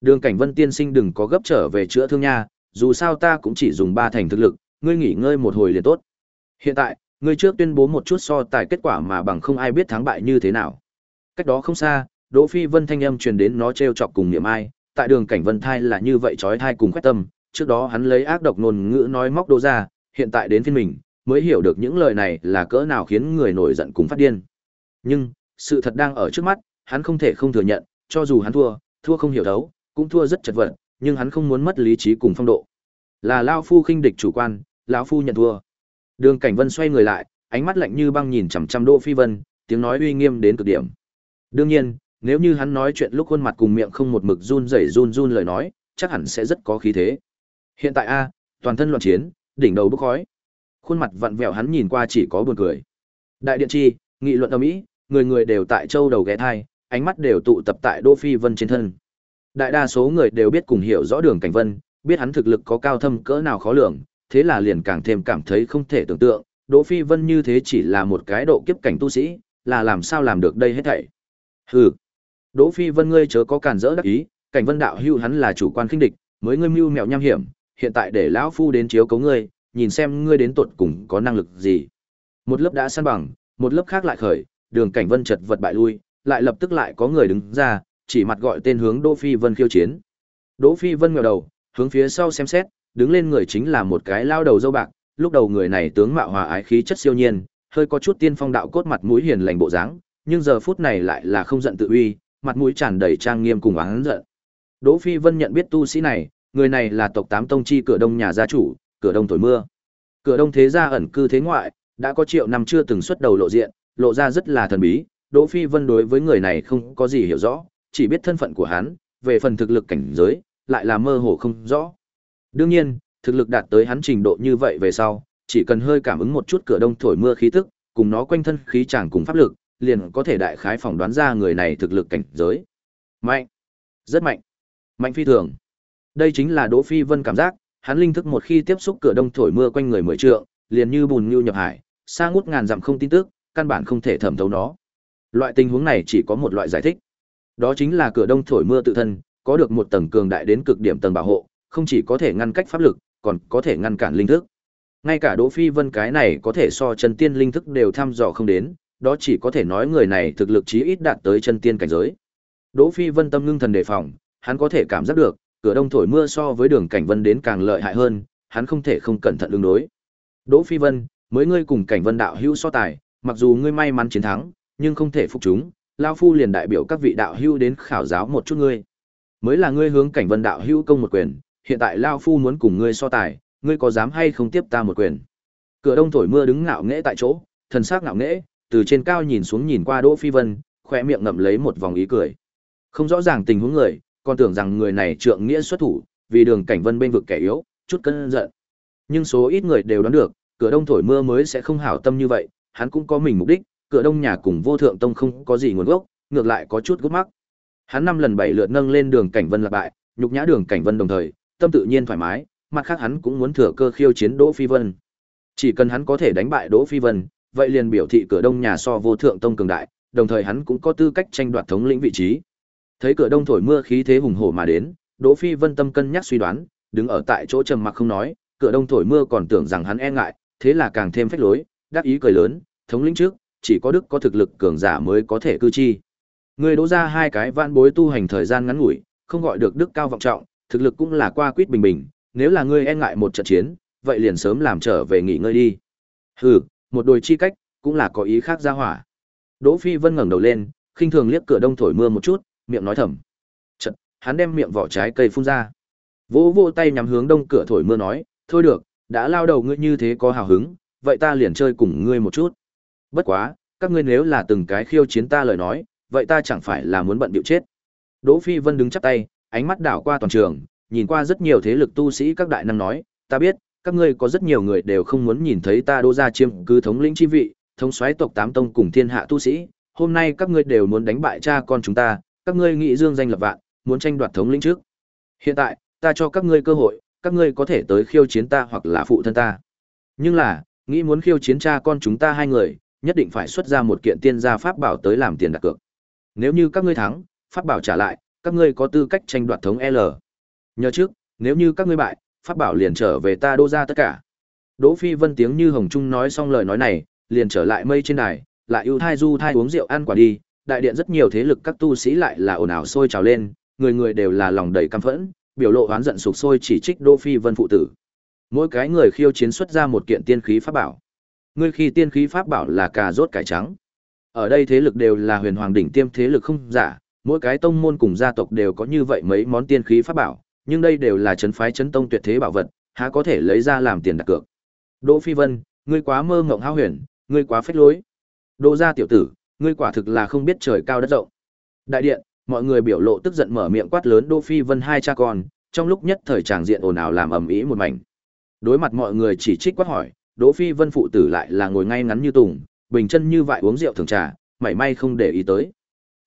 Đường Cảnh Vân tiên sinh đừng có gấp trở về chữa thương nha, dù sao ta cũng chỉ dùng ba thành thực lực, ngươi nghỉ ngơi một hồi liền tốt. Hiện tại, ngươi trước tuyên bố một chút so tài kết quả mà bằng không ai biết thắng bại như thế nào. Cách đó không xa, Đỗ Phi Vân thanh âm truyền đến nó trêu chọc cùng niệm ai, tại đường cảnh Vân thai là như vậy chói thai cùng quét tâm, trước đó hắn lấy ác độc ngôn ngữ nói móc đô ra, hiện tại đến phiên mình, mới hiểu được những lời này là cỡ nào khiến người nổi giận cùng phát điên. Nhưng, sự thật đang ở trước mắt, hắn không thể không thừa nhận, cho dù hắn thua, thua không hiểu đấu, cũng thua rất chật vật, nhưng hắn không muốn mất lý trí cùng phong độ. Là lão phu khinh địch chủ quan, lão phu nhận thua. Đường Cảnh Vân xoay người lại, ánh mắt lạnh như băng nhìn chằm chằm Đỗ Phi Vân, tiếng nói uy nghiêm đến cực điểm. Đương nhiên, nếu như hắn nói chuyện lúc khuôn mặt cùng miệng không một mực run rẩy run run lời nói, chắc hẳn sẽ rất có khí thế. Hiện tại a, toàn thân loạn chiến, đỉnh đầu bốc khói. Khuôn mặt vặn vẹo hắn nhìn qua chỉ có buồn cười. Đại điện chi, nghị luận ầm ĩ, người người đều tại châu đầu ghé thai, ánh mắt đều tụ tập tại Đỗ Phi Vân trên thân. Đại đa số người đều biết cùng hiểu rõ Đường Cảnh Vân, biết hắn thực lực có cao thâm cỡ nào khó lường, thế là liền càng thêm cảm thấy không thể tưởng tượng, Đỗ Phi Vân như thế chỉ là một cái độ kiếp cảnh tu sĩ, là làm sao làm được đây hết thảy. Hừ. Đỗ Phi Vân ngươi chớ có cản rỡ đắc ý, cảnh Vân đạo hưu hắn là chủ quan khinh địch, mới ngươi mưu mẹo nham hiểm, hiện tại để lão phu đến chiếu cấu ngươi, nhìn xem ngươi đến tuột cùng có năng lực gì. Một lớp đã san bằng, một lớp khác lại khởi, Đường Cảnh Vân chật vật bại lui, lại lập tức lại có người đứng ra, chỉ mặt gọi tên hướng Đỗ Phi Vân khiêu chiến. Đỗ Phi Vân ngẩng đầu, hướng phía sau xem xét, đứng lên người chính là một cái lao đầu dâu bạc, lúc đầu người này tướng mạo hòa ái khí chất siêu nhiên, hơi có chút tiên phong đạo cốt mặt mũi hiền lành bộ dáng, nhưng giờ phút này lại là không giận tự uy, mặt mũi tràn đầy trang nghiêm cùng oán giận. Đỗ Phi Vân nhận biết tu sĩ này, người này là tộc Tám Tông chi cửa đông nhà gia chủ, cửa đông thổi mưa. Cửa đông thế gia ẩn cư thế ngoại, đã có triệu năm chưa từng xuất đầu lộ diện, lộ ra rất là thần bí. Đỗ Phi Vân đối với người này không có gì hiểu rõ, chỉ biết thân phận của hắn, về phần thực lực cảnh giới, lại là mơ hồ không rõ. Đương nhiên, thực lực đạt tới hắn trình độ như vậy về sau, chỉ cần hơi cảm ứng một chút cửa đông thổi mưa khí tức, cùng nó quanh thân khí chàng cùng pháp lực, liền có thể đại khái phỏng đoán ra người này thực lực cảnh giới. Mạnh, rất mạnh, mạnh phi thường. Đây chính là Đỗ Phi Vân cảm giác, hắn linh thức một khi tiếp xúc cửa đông thổi mưa quanh người mười trượng, liền như bùn như nhập hải, xa ngút ngàn dặm không tin tức, căn bản không thể thẩm thấu nó. Loại tình huống này chỉ có một loại giải thích. Đó chính là cửa đông thổi mưa tự thân, có được một tầng cường đại đến cực điểm tầng bảo hộ, không chỉ có thể ngăn cách pháp lực, còn có thể ngăn cản linh thức. Ngay cả Đỗ Phi Vân cái này có thể so chân tiên linh thức đều thăm dò không đến, đó chỉ có thể nói người này thực lực chí ít đạt tới chân tiên cảnh giới. Đỗ Phi Vân tâm ngưng thần đề phòng, hắn có thể cảm giác được, cửa đông thổi mưa so với đường cảnh vân đến càng lợi hại hơn, hắn không thể không cẩn thận ứng đối. Đỗ Phi Vân, mới ngươi cùng cảnh vân đạo hữu so tài, mặc dù ngươi may mắn chiến thắng, nhưng không thể phục chúng, lão phu liền đại biểu các vị đạo hữu đến khảo giáo một chút ngươi. Mới là ngươi hướng cảnh vân đạo hữu công một quyền, hiện tại lão phu muốn cùng ngươi so tài, ngươi có dám hay không tiếp ta một quyền? Cửa đông thổi mưa đứng ngạo nghễ tại chỗ, thần sắc ngạo nghễ, từ trên cao nhìn xuống nhìn qua Đỗ Phi Vân, khoe miệng ngậm lấy một vòng ý cười. Không rõ ràng tình huống người, còn tưởng rằng người này trượng nghĩa xuất thủ, vì đường cảnh vân bên vực kẻ yếu, chút cân giận. Nhưng số ít người đều đoán được, cửa đông thổi mưa mới sẽ không hảo tâm như vậy, hắn cũng có mình mục đích, cửa đông nhà cùng vô thượng tông không có gì nguồn gốc, ngược lại có chút gút mắc. Hắn năm lần bảy lượt nâng lên đường cảnh vân là bại, nhục nhã đường cảnh vân đồng thời, tâm tự nhiên thoải mái, mặt khác hắn cũng muốn thừa cơ khiêu chiến Đỗ Phi Vân. Chỉ cần hắn có thể đánh bại Đỗ Phi Vân, vậy liền biểu thị cửa đông nhà so vô thượng tông cường đại, đồng thời hắn cũng có tư cách tranh đoạt thống lĩnh vị trí. Thấy cửa đông thổi mưa khí thế hùng hổ mà đến, Đỗ Phi Vân tâm cân nhắc suy đoán, đứng ở tại chỗ trầm mặc không nói, cửa đông thổi mưa còn tưởng rằng hắn e ngại, thế là càng thêm phách lối, đắc ý cười lớn, thống lĩnh trước, chỉ có đức có thực lực cường giả mới có thể cư chi. Người đỗ ra hai cái vạn bối tu hành thời gian ngắn ngủi, không gọi được đức cao vọng trọng, thực lực cũng là qua quýt bình bình, nếu là ngươi e ngại một trận chiến, vậy liền sớm làm trở về nghỉ ngơi đi. Hừ, một đôi chi cách, cũng là có ý khác ra hỏa. Đỗ Phi Vân ngẩng đầu lên, khinh thường liếc cửa đông thổi mưa một chút, miệng nói thầm. Chợt, hắn đem miệng vỏ trái cây phun ra. Vỗ vỗ tay nhắm hướng đông cửa thổi mưa nói, "Thôi được, đã lao đầu ngươi như thế có hào hứng, vậy ta liền chơi cùng ngươi một chút. Bất quá, các ngươi nếu là từng cái khiêu chiến ta lời nói, vậy ta chẳng phải là muốn bận điệu chết." Đỗ Phi Vân đứng chắp tay, ánh mắt đảo qua toàn trường, nhìn qua rất nhiều thế lực tu sĩ các đại năng nói, "Ta biết, các ngươi có rất nhiều người đều không muốn nhìn thấy ta đô gia chiêm cứ thống lĩnh chi vị, thống soái tộc tám tông cùng thiên hạ tu sĩ, hôm nay các ngươi đều muốn đánh bại cha con chúng ta, các ngươi nghĩ dương danh lập vạn, muốn tranh đoạt thống lĩnh trước. Hiện tại, ta cho các ngươi cơ hội, các ngươi có thể tới khiêu chiến ta hoặc là phụ thân ta. Nhưng là, nghĩ muốn khiêu chiến cha con chúng ta hai người, nhất định phải xuất ra một kiện tiên gia pháp bảo tới làm tiền đặt cược. Nếu như các ngươi thắng, pháp bảo trả lại, các ngươi có tư cách tranh đoạt thống L. Nhớ trước, nếu như các ngươi bại, pháp bảo liền trở về ta đô ra tất cả. Đỗ Phi Vân tiếng như hồng trung nói xong lời nói này, liền trở lại mây trên đài, lại ưu thai du thai uống rượu ăn quả đi, đại điện rất nhiều thế lực các tu sĩ lại là ồn ào sôi trào lên, người người đều là lòng đầy căm phẫn, biểu lộ oán giận sục sôi chỉ trích Đỗ Phi Vân phụ tử. Mỗi cái người khiêu chiến xuất ra một kiện tiên khí pháp bảo. Ngươi khi tiên khí pháp bảo là cà rốt cải trắng. Ở đây thế lực đều là huyền hoàng đỉnh tiêm thế lực không giả, mỗi cái tông môn cùng gia tộc đều có như vậy mấy món tiên khí pháp bảo, nhưng đây đều là chấn phái chấn tông tuyệt thế bảo vật, há có thể lấy ra làm tiền đặt cược. Đỗ Phi Vân, ngươi quá mơ ngộng hao huyền, ngươi quá phách lối. Đỗ gia tiểu tử, ngươi quả thực là không biết trời cao đất rộng. Đại điện, mọi người biểu lộ tức giận mở miệng quát lớn Đỗ Phi Vân hai cha con, trong lúc nhất thời tràng diện ồn ào làm ầm ĩ một mảnh. Đối mặt mọi người chỉ trích quát hỏi, Đỗ Phi Vân phụ tử lại là ngồi ngay ngắn như tùng, bình chân như vậy uống rượu thường trà, mảy may không để ý tới.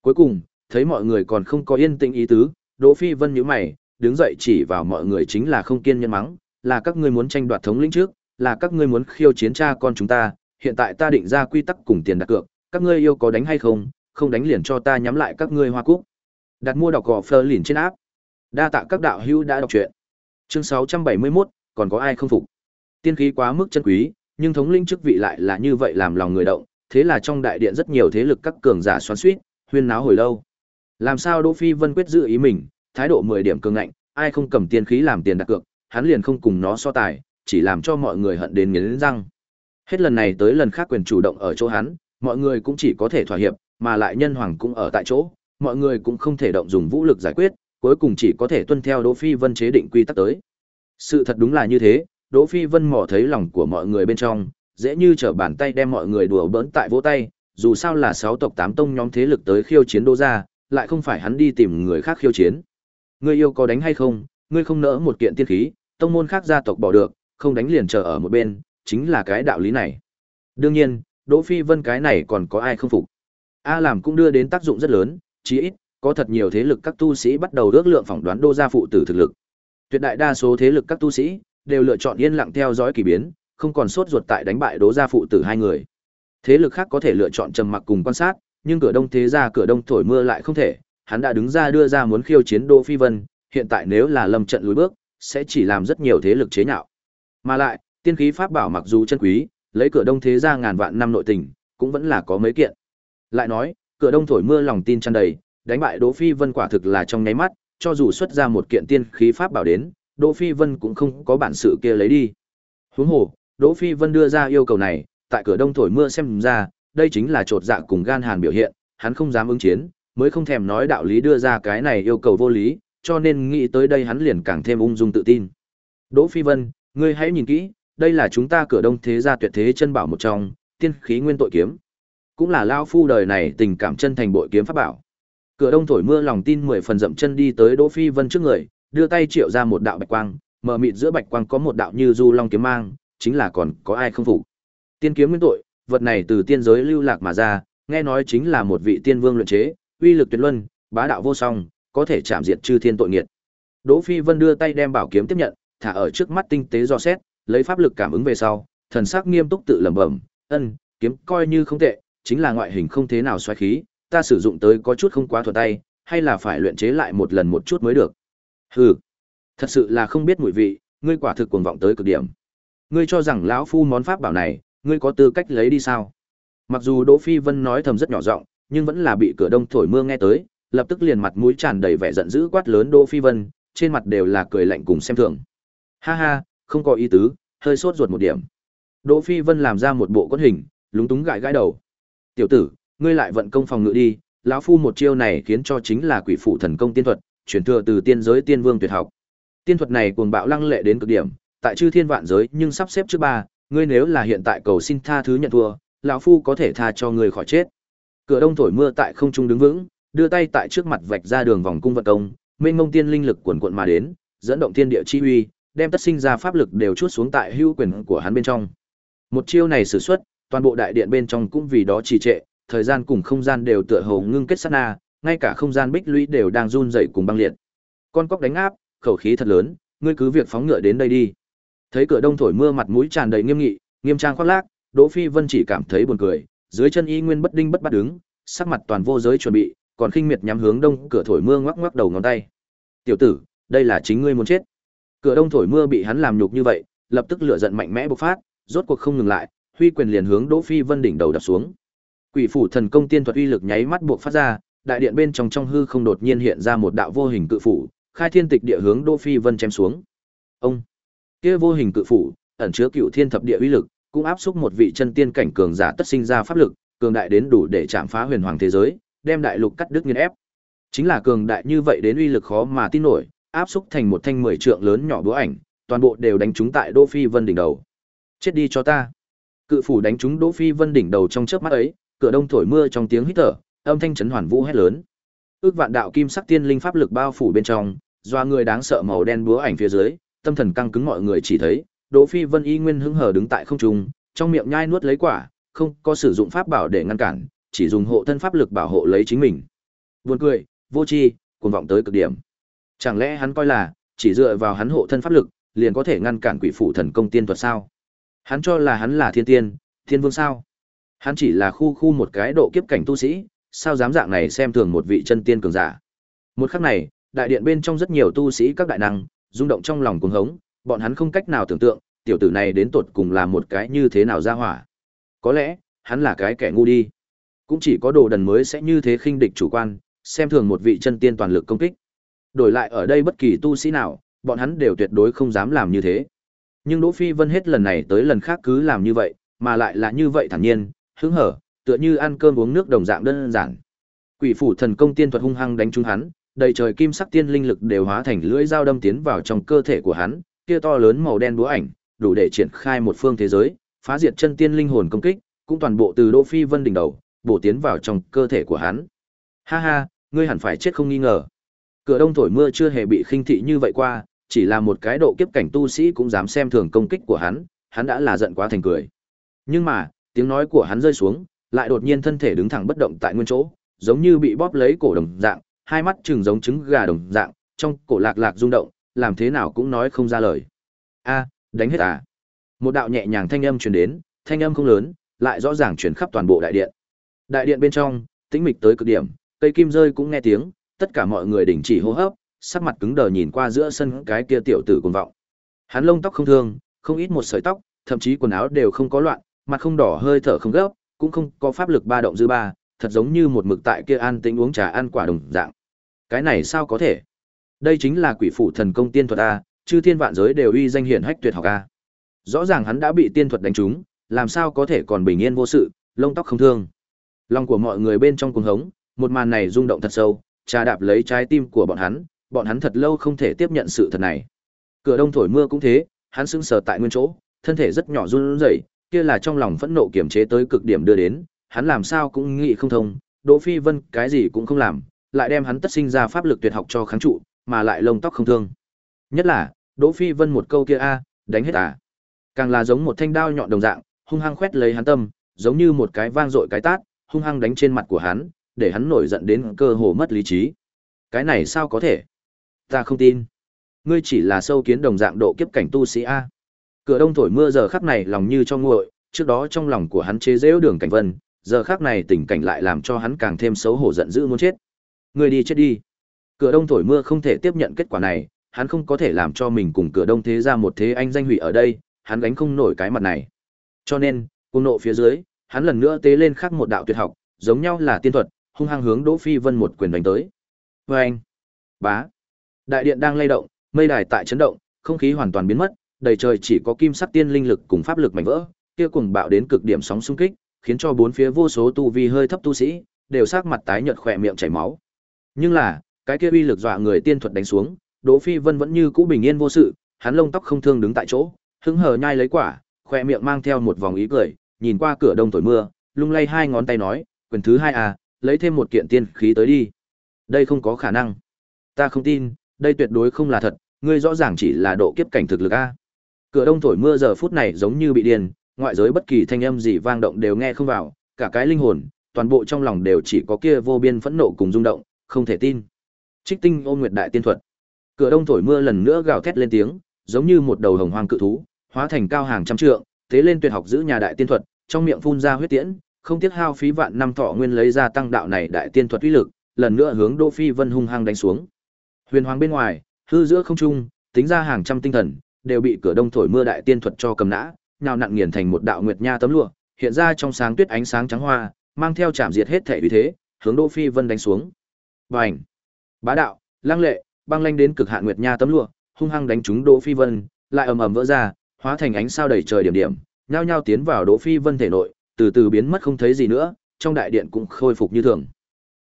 Cuối cùng, thấy mọi người còn không có yên tĩnh ý tứ, Đỗ Phi Vân nhíu mày, đứng dậy chỉ vào mọi người chính là không kiên nhẫn mắng, là các ngươi muốn tranh đoạt thống lĩnh trước, là các ngươi muốn khiêu chiến cha con chúng ta, hiện tại ta định ra quy tắc cùng tiền đặt cược, các ngươi yêu có đánh hay không, không đánh liền cho ta nhắm lại các ngươi hoa cúc. Đặt mua đọc gò phơ liền trên áp. Đa tạ các đạo hữu đã đọc truyện. Chương 671, còn có ai không phục? Tiên khí quá mức chân quý, nhưng thống lĩnh chức vị lại là như vậy làm lòng người động, thế là trong đại điện rất nhiều thế lực các cường giả xoắn xuýt, huyên náo hồi lâu. Làm sao Đỗ Phi Vân quyết giữ ý mình, thái độ 10 điểm cường ngạnh, ai không cầm tiên khí làm tiền đặt cược, hắn liền không cùng nó so tài, chỉ làm cho mọi người hận đến nghiến răng. Hết lần này tới lần khác quyền chủ động ở chỗ hắn, mọi người cũng chỉ có thể thỏa hiệp, mà lại nhân hoàng cũng ở tại chỗ, mọi người cũng không thể động dùng vũ lực giải quyết, cuối cùng chỉ có thể tuân theo Đỗ Phi Vân chế định quy tắc tới. Sự thật đúng là như thế, Đỗ Phi Vân mò thấy lòng của mọi người bên trong, dễ như trở bàn tay đem mọi người đùa bỡn tại vỗ tay, dù sao là sáu tộc tám tông nhóm thế lực tới khiêu chiến Đỗ gia, lại không phải hắn đi tìm người khác khiêu chiến. Ngươi yêu có đánh hay không, ngươi không nỡ một kiện tiên khí, tông môn khác gia tộc bỏ được, không đánh liền chờ ở một bên, chính là cái đạo lý này. Đương nhiên, Đỗ Phi Vân cái này còn có ai không phục. A làm cũng đưa đến tác dụng rất lớn, chí ít, có thật nhiều thế lực các tu sĩ bắt đầu ước lượng phỏng đoán đô gia phụ tử thực lực. Tuyệt đại đa số thế lực các tu sĩ đều lựa chọn yên lặng theo dõi kỳ biến, không còn sốt ruột tại đánh bại đố gia phụ tử hai người. Thế lực khác có thể lựa chọn trầm mặc cùng quan sát, nhưng cửa đông thế gia cửa đông thổi mưa lại không thể, hắn đã đứng ra đưa ra muốn khiêu chiến Đỗ Phi Vân, hiện tại nếu là lâm trận lùi bước, sẽ chỉ làm rất nhiều thế lực chế nhạo. Mà lại, tiên khí pháp bảo mặc dù chân quý, lấy cửa đông thế gia ngàn vạn năm nội tình, cũng vẫn là có mấy kiện. Lại nói, cửa đông thổi mưa lòng tin tràn đầy, đánh bại Đỗ Phi Vân quả thực là trong nháy mắt, cho dù xuất ra một kiện tiên khí pháp bảo đến, Đỗ Phi Vân cũng không có bản sự kia lấy đi. Huống hồ, Đỗ Phi Vân đưa ra yêu cầu này, tại cửa đông thổi mưa xem ra, đây chính là trột dạ cùng gan hàn biểu hiện, hắn không dám ứng chiến, mới không thèm nói đạo lý đưa ra cái này yêu cầu vô lý, cho nên nghĩ tới đây hắn liền càng thêm ung dung tự tin. Đỗ Phi Vân, ngươi hãy nhìn kỹ, đây là chúng ta cửa đông thế gia tuyệt thế chân bảo một trong, tiên khí nguyên tội kiếm. Cũng là lao phu đời này tình cảm chân thành bội kiếm pháp bảo. Cửa đông thổi mưa lòng tin mười phần dậm chân đi tới Đỗ Phi Vân trước người, đưa tay triệu ra một đạo bạch quang, mở mịt giữa bạch quang có một đạo như du long kiếm mang, chính là còn có ai không phục. Tiên kiếm nguyên tội, vật này từ tiên giới lưu lạc mà ra, nghe nói chính là một vị tiên vương luyện chế, uy lực tuyệt luân, bá đạo vô song, có thể chạm diệt chư thiên tội nghiệt. Đỗ Phi Vân đưa tay đem bảo kiếm tiếp nhận, thả ở trước mắt tinh tế do xét, lấy pháp lực cảm ứng về sau, thần sắc nghiêm túc tự lẩm bẩm, "Ân, kiếm coi như không tệ, chính là ngoại hình không thế nào xoáy khí, ta sử dụng tới có chút không quá thuận tay, hay là phải luyện chế lại một lần một chút mới được." Hừ, thật sự là không biết mùi vị, ngươi quả thực cuồng vọng tới cực điểm. Ngươi cho rằng lão phu món pháp bảo này, ngươi có tư cách lấy đi sao? Mặc dù Đỗ Phi Vân nói thầm rất nhỏ giọng, nhưng vẫn là bị cửa đông thổi mưa nghe tới, lập tức liền mặt mũi tràn đầy vẻ giận dữ quát lớn Đỗ Phi Vân, trên mặt đều là cười lạnh cùng xem thường. Ha ha, không có ý tứ, hơi sốt ruột một điểm. Đỗ Phi Vân làm ra một bộ quất hình, lúng túng gãi gãi đầu. "Tiểu tử, ngươi lại vận công phòng ngự đi, lão phu một chiêu này khiến cho chính là quỷ phụ thần công tiên thuật, Chuyển thừa từ tiên giới tiên vương tuyệt học. Tiên thuật này cuồng bạo lăng lệ đến cực điểm, tại chư thiên vạn giới nhưng sắp xếp trước ba, ngươi nếu là hiện tại cầu xin tha thứ nhận thua, lão phu có thể tha cho ngươi khỏi chết." Cửa đông thổi mưa tại không trung đứng vững, đưa tay tại trước mặt vạch ra đường vòng cung vận công, mênh mông tiên linh lực cuồn cuộn mà đến, dẫn động thiên địa chi uy, đem tất sinh ra pháp lực đều chuốt xuống tại hưu quyền của hắn bên trong. Một chiêu này sử xuất, toàn bộ đại điện bên trong cũng vì đó trì trệ, thời gian cùng không gian đều tựa hồ ngưng kết sát na, ngay cả không gian bích lũy đều đang run rẩy cùng băng liệt. Con cóc đánh áp, khẩu khí thật lớn, ngươi cứ việc phóng ngựa đến đây đi. Thấy cửa đông thổi mưa mặt mũi tràn đầy nghiêm nghị, nghiêm trang khoác lác, Đỗ Phi Vân chỉ cảm thấy buồn cười, dưới chân y nguyên bất đinh bất bắt đứng, sắc mặt toàn vô giới chuẩn bị, còn khinh miệt nhắm hướng đông cửa thổi mưa ngoắc ngoắc đầu ngón tay. "Tiểu tử, đây là chính ngươi muốn chết." Cửa đông thổi mưa bị hắn làm nhục như vậy, lập tức lửa giận mạnh mẽ bộc phát, rốt cuộc không ngừng lại, huy quyền liền hướng Đỗ Phi Vân đỉnh đầu đập xuống. Quỷ phủ thần công tiên thuật uy lực nháy mắt buộc phát ra, đại điện bên trong trong hư không đột nhiên hiện ra một đạo vô hình cự phủ, khai thiên tịch địa hướng Đỗ Phi Vân chém xuống. Ông, kia vô hình cự phủ, ẩn chứa cựu thiên thập địa uy lực, cũng áp xúc một vị chân tiên cảnh cường giả tất sinh ra pháp lực, cường đại đến đủ để chạm phá huyền hoàng thế giới, đem đại lục cắt đứt nghiền ép. Chính là cường đại như vậy đến uy lực khó mà tin nổi, áp xúc thành một thanh mười trượng lớn nhỏ búa ảnh, toàn bộ đều đánh trúng tại Đỗ Phi Vân đỉnh đầu. Chết đi cho ta. Cự phủ đánh trúng Đỗ Phi Vân đỉnh đầu trong chớp mắt ấy, cửa đông thổi mưa trong tiếng hít thở, âm thanh chấn hoàn vũ hét lớn. Ước vạn đạo kim sắc tiên linh pháp lực bao phủ bên trong, doa người đáng sợ màu đen búa ảnh phía dưới, tâm thần căng cứng mọi người chỉ thấy, Đỗ Phi Vân y nguyên hứng hờ đứng tại không trung, trong miệng nhai nuốt lấy quả, không có sử dụng pháp bảo để ngăn cản, chỉ dùng hộ thân pháp lực bảo hộ lấy chính mình. Buồn cười, vô tri, cuồng vọng tới cực điểm. Chẳng lẽ hắn coi là chỉ dựa vào hắn hộ thân pháp lực, liền có thể ngăn cản quỷ phủ thần công tiên thuật sao? Hắn cho là hắn là thiên tiên, thiên vương sao? Hắn chỉ là khu khu một cái độ kiếp cảnh tu sĩ, sao dám dạng này xem thường một vị chân tiên cường giả. Một khắc này, đại điện bên trong rất nhiều tu sĩ các đại năng, rung động trong lòng cuồng hống, bọn hắn không cách nào tưởng tượng, tiểu tử này đến tột cùng là một cái như thế nào ra hỏa. Có lẽ, hắn là cái kẻ ngu đi. Cũng chỉ có đồ đần mới sẽ như thế khinh địch chủ quan, xem thường một vị chân tiên toàn lực công kích. Đổi lại ở đây bất kỳ tu sĩ nào, bọn hắn đều tuyệt đối không dám làm như thế. Nhưng Đỗ Phi Vân hết lần này tới lần khác cứ làm như vậy, mà lại là như vậy thản nhiên, hứng hở, tựa như ăn cơm uống nước đồng dạng đơn giản. Quỷ phủ thần công tiên thuật hung hăng đánh trúng hắn, đầy trời kim sắc tiên linh lực đều hóa thành lưỡi dao đâm tiến vào trong cơ thể của hắn, kia to lớn màu đen búa ảnh, đủ để triển khai một phương thế giới, phá diệt chân tiên linh hồn công kích, cũng toàn bộ từ Đỗ Phi Vân đỉnh đầu, bổ tiến vào trong cơ thể của hắn. Ha ha, ngươi hẳn phải chết không nghi ngờ. Cửa đông thổi mưa chưa hề bị khinh thị như vậy qua, chỉ là một cái độ kiếp cảnh tu sĩ cũng dám xem thường công kích của hắn, hắn đã là giận quá thành cười. Nhưng mà, tiếng nói của hắn rơi xuống, lại đột nhiên thân thể đứng thẳng bất động tại nguyên chỗ, giống như bị bóp lấy cổ đồng dạng, hai mắt trừng giống trứng gà đồng dạng, trong cổ lạc lạc rung động, làm thế nào cũng nói không ra lời. A, đánh hết à? Một đạo nhẹ nhàng thanh âm truyền đến, thanh âm không lớn, lại rõ ràng truyền khắp toàn bộ đại điện. Đại điện bên trong, tĩnh mịch tới cực điểm, cây kim rơi cũng nghe tiếng, tất cả mọi người đình chỉ hô hấp, sắc mặt cứng đờ nhìn qua giữa sân cái kia tiểu tử cuồng vọng. Hắn lông tóc không thương, không ít một sợi tóc, thậm chí quần áo đều không có loạn, mặt không đỏ hơi thở không gấp, cũng không có pháp lực ba động dư ba, thật giống như một mực tại kia an tĩnh uống trà ăn quả đồng dạng. Cái này sao có thể? Đây chính là quỷ phủ thần công tiên thuật a, chư thiên vạn giới đều uy danh hiển hách tuyệt học a. Rõ ràng hắn đã bị tiên thuật đánh trúng, làm sao có thể còn bình yên vô sự, lông tóc không thương. Lòng của mọi người bên trong cuồng hống, một màn này rung động thật sâu, trà đạp lấy trái tim của bọn hắn, bọn hắn thật lâu không thể tiếp nhận sự thật này. Cửa đông thổi mưa cũng thế, hắn sững sờ tại nguyên chỗ, thân thể rất nhỏ run rẩy, kia là trong lòng phẫn nộ kiểm chế tới cực điểm đưa đến, hắn làm sao cũng nghĩ không thông, Đỗ Phi Vân cái gì cũng không làm, lại đem hắn tất sinh ra pháp lực tuyệt học cho kháng trụ, mà lại lông tóc không thương. Nhất là, Đỗ Phi Vân một câu kia a, đánh hết à. Càng là giống một thanh đao nhọn đồng dạng, hung hăng quét lấy hắn tâm, giống như một cái vang dội cái tát, hung hăng đánh trên mặt của hắn, để hắn nổi giận đến cơ hồ mất lý trí. Cái này sao có thể? Ta không tin. Ngươi chỉ là sâu kiến đồng dạng độ kiếp cảnh tu sĩ a. Cửa đông thổi mưa giờ khắc này lòng như cho nguội, trước đó trong lòng của hắn chế giễu đường cảnh vân, giờ khắc này tình cảnh lại làm cho hắn càng thêm xấu hổ giận dữ muốn chết. Người đi chết đi. Cửa đông thổi mưa không thể tiếp nhận kết quả này, hắn không có thể làm cho mình cùng cửa đông thế ra một thế anh danh hủy ở đây, hắn gánh không nổi cái mặt này. Cho nên, cung nộ phía dưới, hắn lần nữa tế lên khắc một đạo tuyệt học, giống nhau là tiên thuật, hung hăng hướng Đỗ Phi Vân một quyền đánh tới. Và anh, bá, đại điện đang lay động, mây đài tại chấn động, không khí hoàn toàn biến mất, đầy trời chỉ có kim sắc tiên linh lực cùng pháp lực mạnh vỡ, kia cuồng bạo đến cực điểm sóng xung kích, khiến cho bốn phía vô số tu vi hơi thấp tu sĩ đều sắc mặt tái nhợt khỏe miệng chảy máu. Nhưng là, cái kia uy lực dọa người tiên thuật đánh xuống, Đỗ Phi Vân vẫn như cũ bình yên vô sự, hắn lông tóc không thương đứng tại chỗ, hứng hờ nhai lấy quả, khỏe miệng mang theo một vòng ý cười, nhìn qua cửa đông thổi mưa, lung lay hai ngón tay nói, quyền thứ hai à, lấy thêm một kiện tiên khí tới đi. Đây không có khả năng. Ta không tin, đây tuyệt đối không là thật, ngươi rõ ràng chỉ là độ kiếp cảnh thực lực a. Cửa đông thổi mưa giờ phút này giống như bị điên, ngoại giới bất kỳ thanh âm gì vang động đều nghe không vào, cả cái linh hồn, toàn bộ trong lòng đều chỉ có kia vô biên phẫn nộ cùng rung động, không thể tin. Trích Tinh ôn nguyệt đại tiên thuật. Cửa đông thổi mưa lần nữa gào thét lên tiếng, giống như một đầu hồng hoang cự thú, hóa thành cao hàng trăm trượng, thế lên tuyệt học giữ nhà đại tiên thuật, trong miệng phun ra huyết tiễn, không tiếc hao phí vạn năm thọ nguyên lấy ra tăng đạo này đại tiên thuật uy lực, lần nữa hướng Đỗ Phi Vân hung hăng đánh xuống. Huyền hoàng bên ngoài, hư giữa không trung, tính ra hàng trăm tinh thần, đều bị cửa đông thổi mưa đại tiên thuật cho cầm nã, nào nặn nghiền thành một đạo nguyệt nha tấm lụa, hiện ra trong sáng tuyết ánh sáng trắng hoa, mang theo chạm diệt hết thể uy thế, hướng Đỗ Phi Vân đánh xuống. Bành! Bá đạo, lăng lệ, băng lanh đến cực hạn nguyệt nha tấm lụa, hung hăng đánh trúng Đỗ Phi Vân, lại ầm ầm vỡ ra, hóa thành ánh sao đầy trời điểm điểm, nhao nhao tiến vào Đỗ Phi Vân thể nội, từ từ biến mất không thấy gì nữa, trong đại điện cũng khôi phục như thường.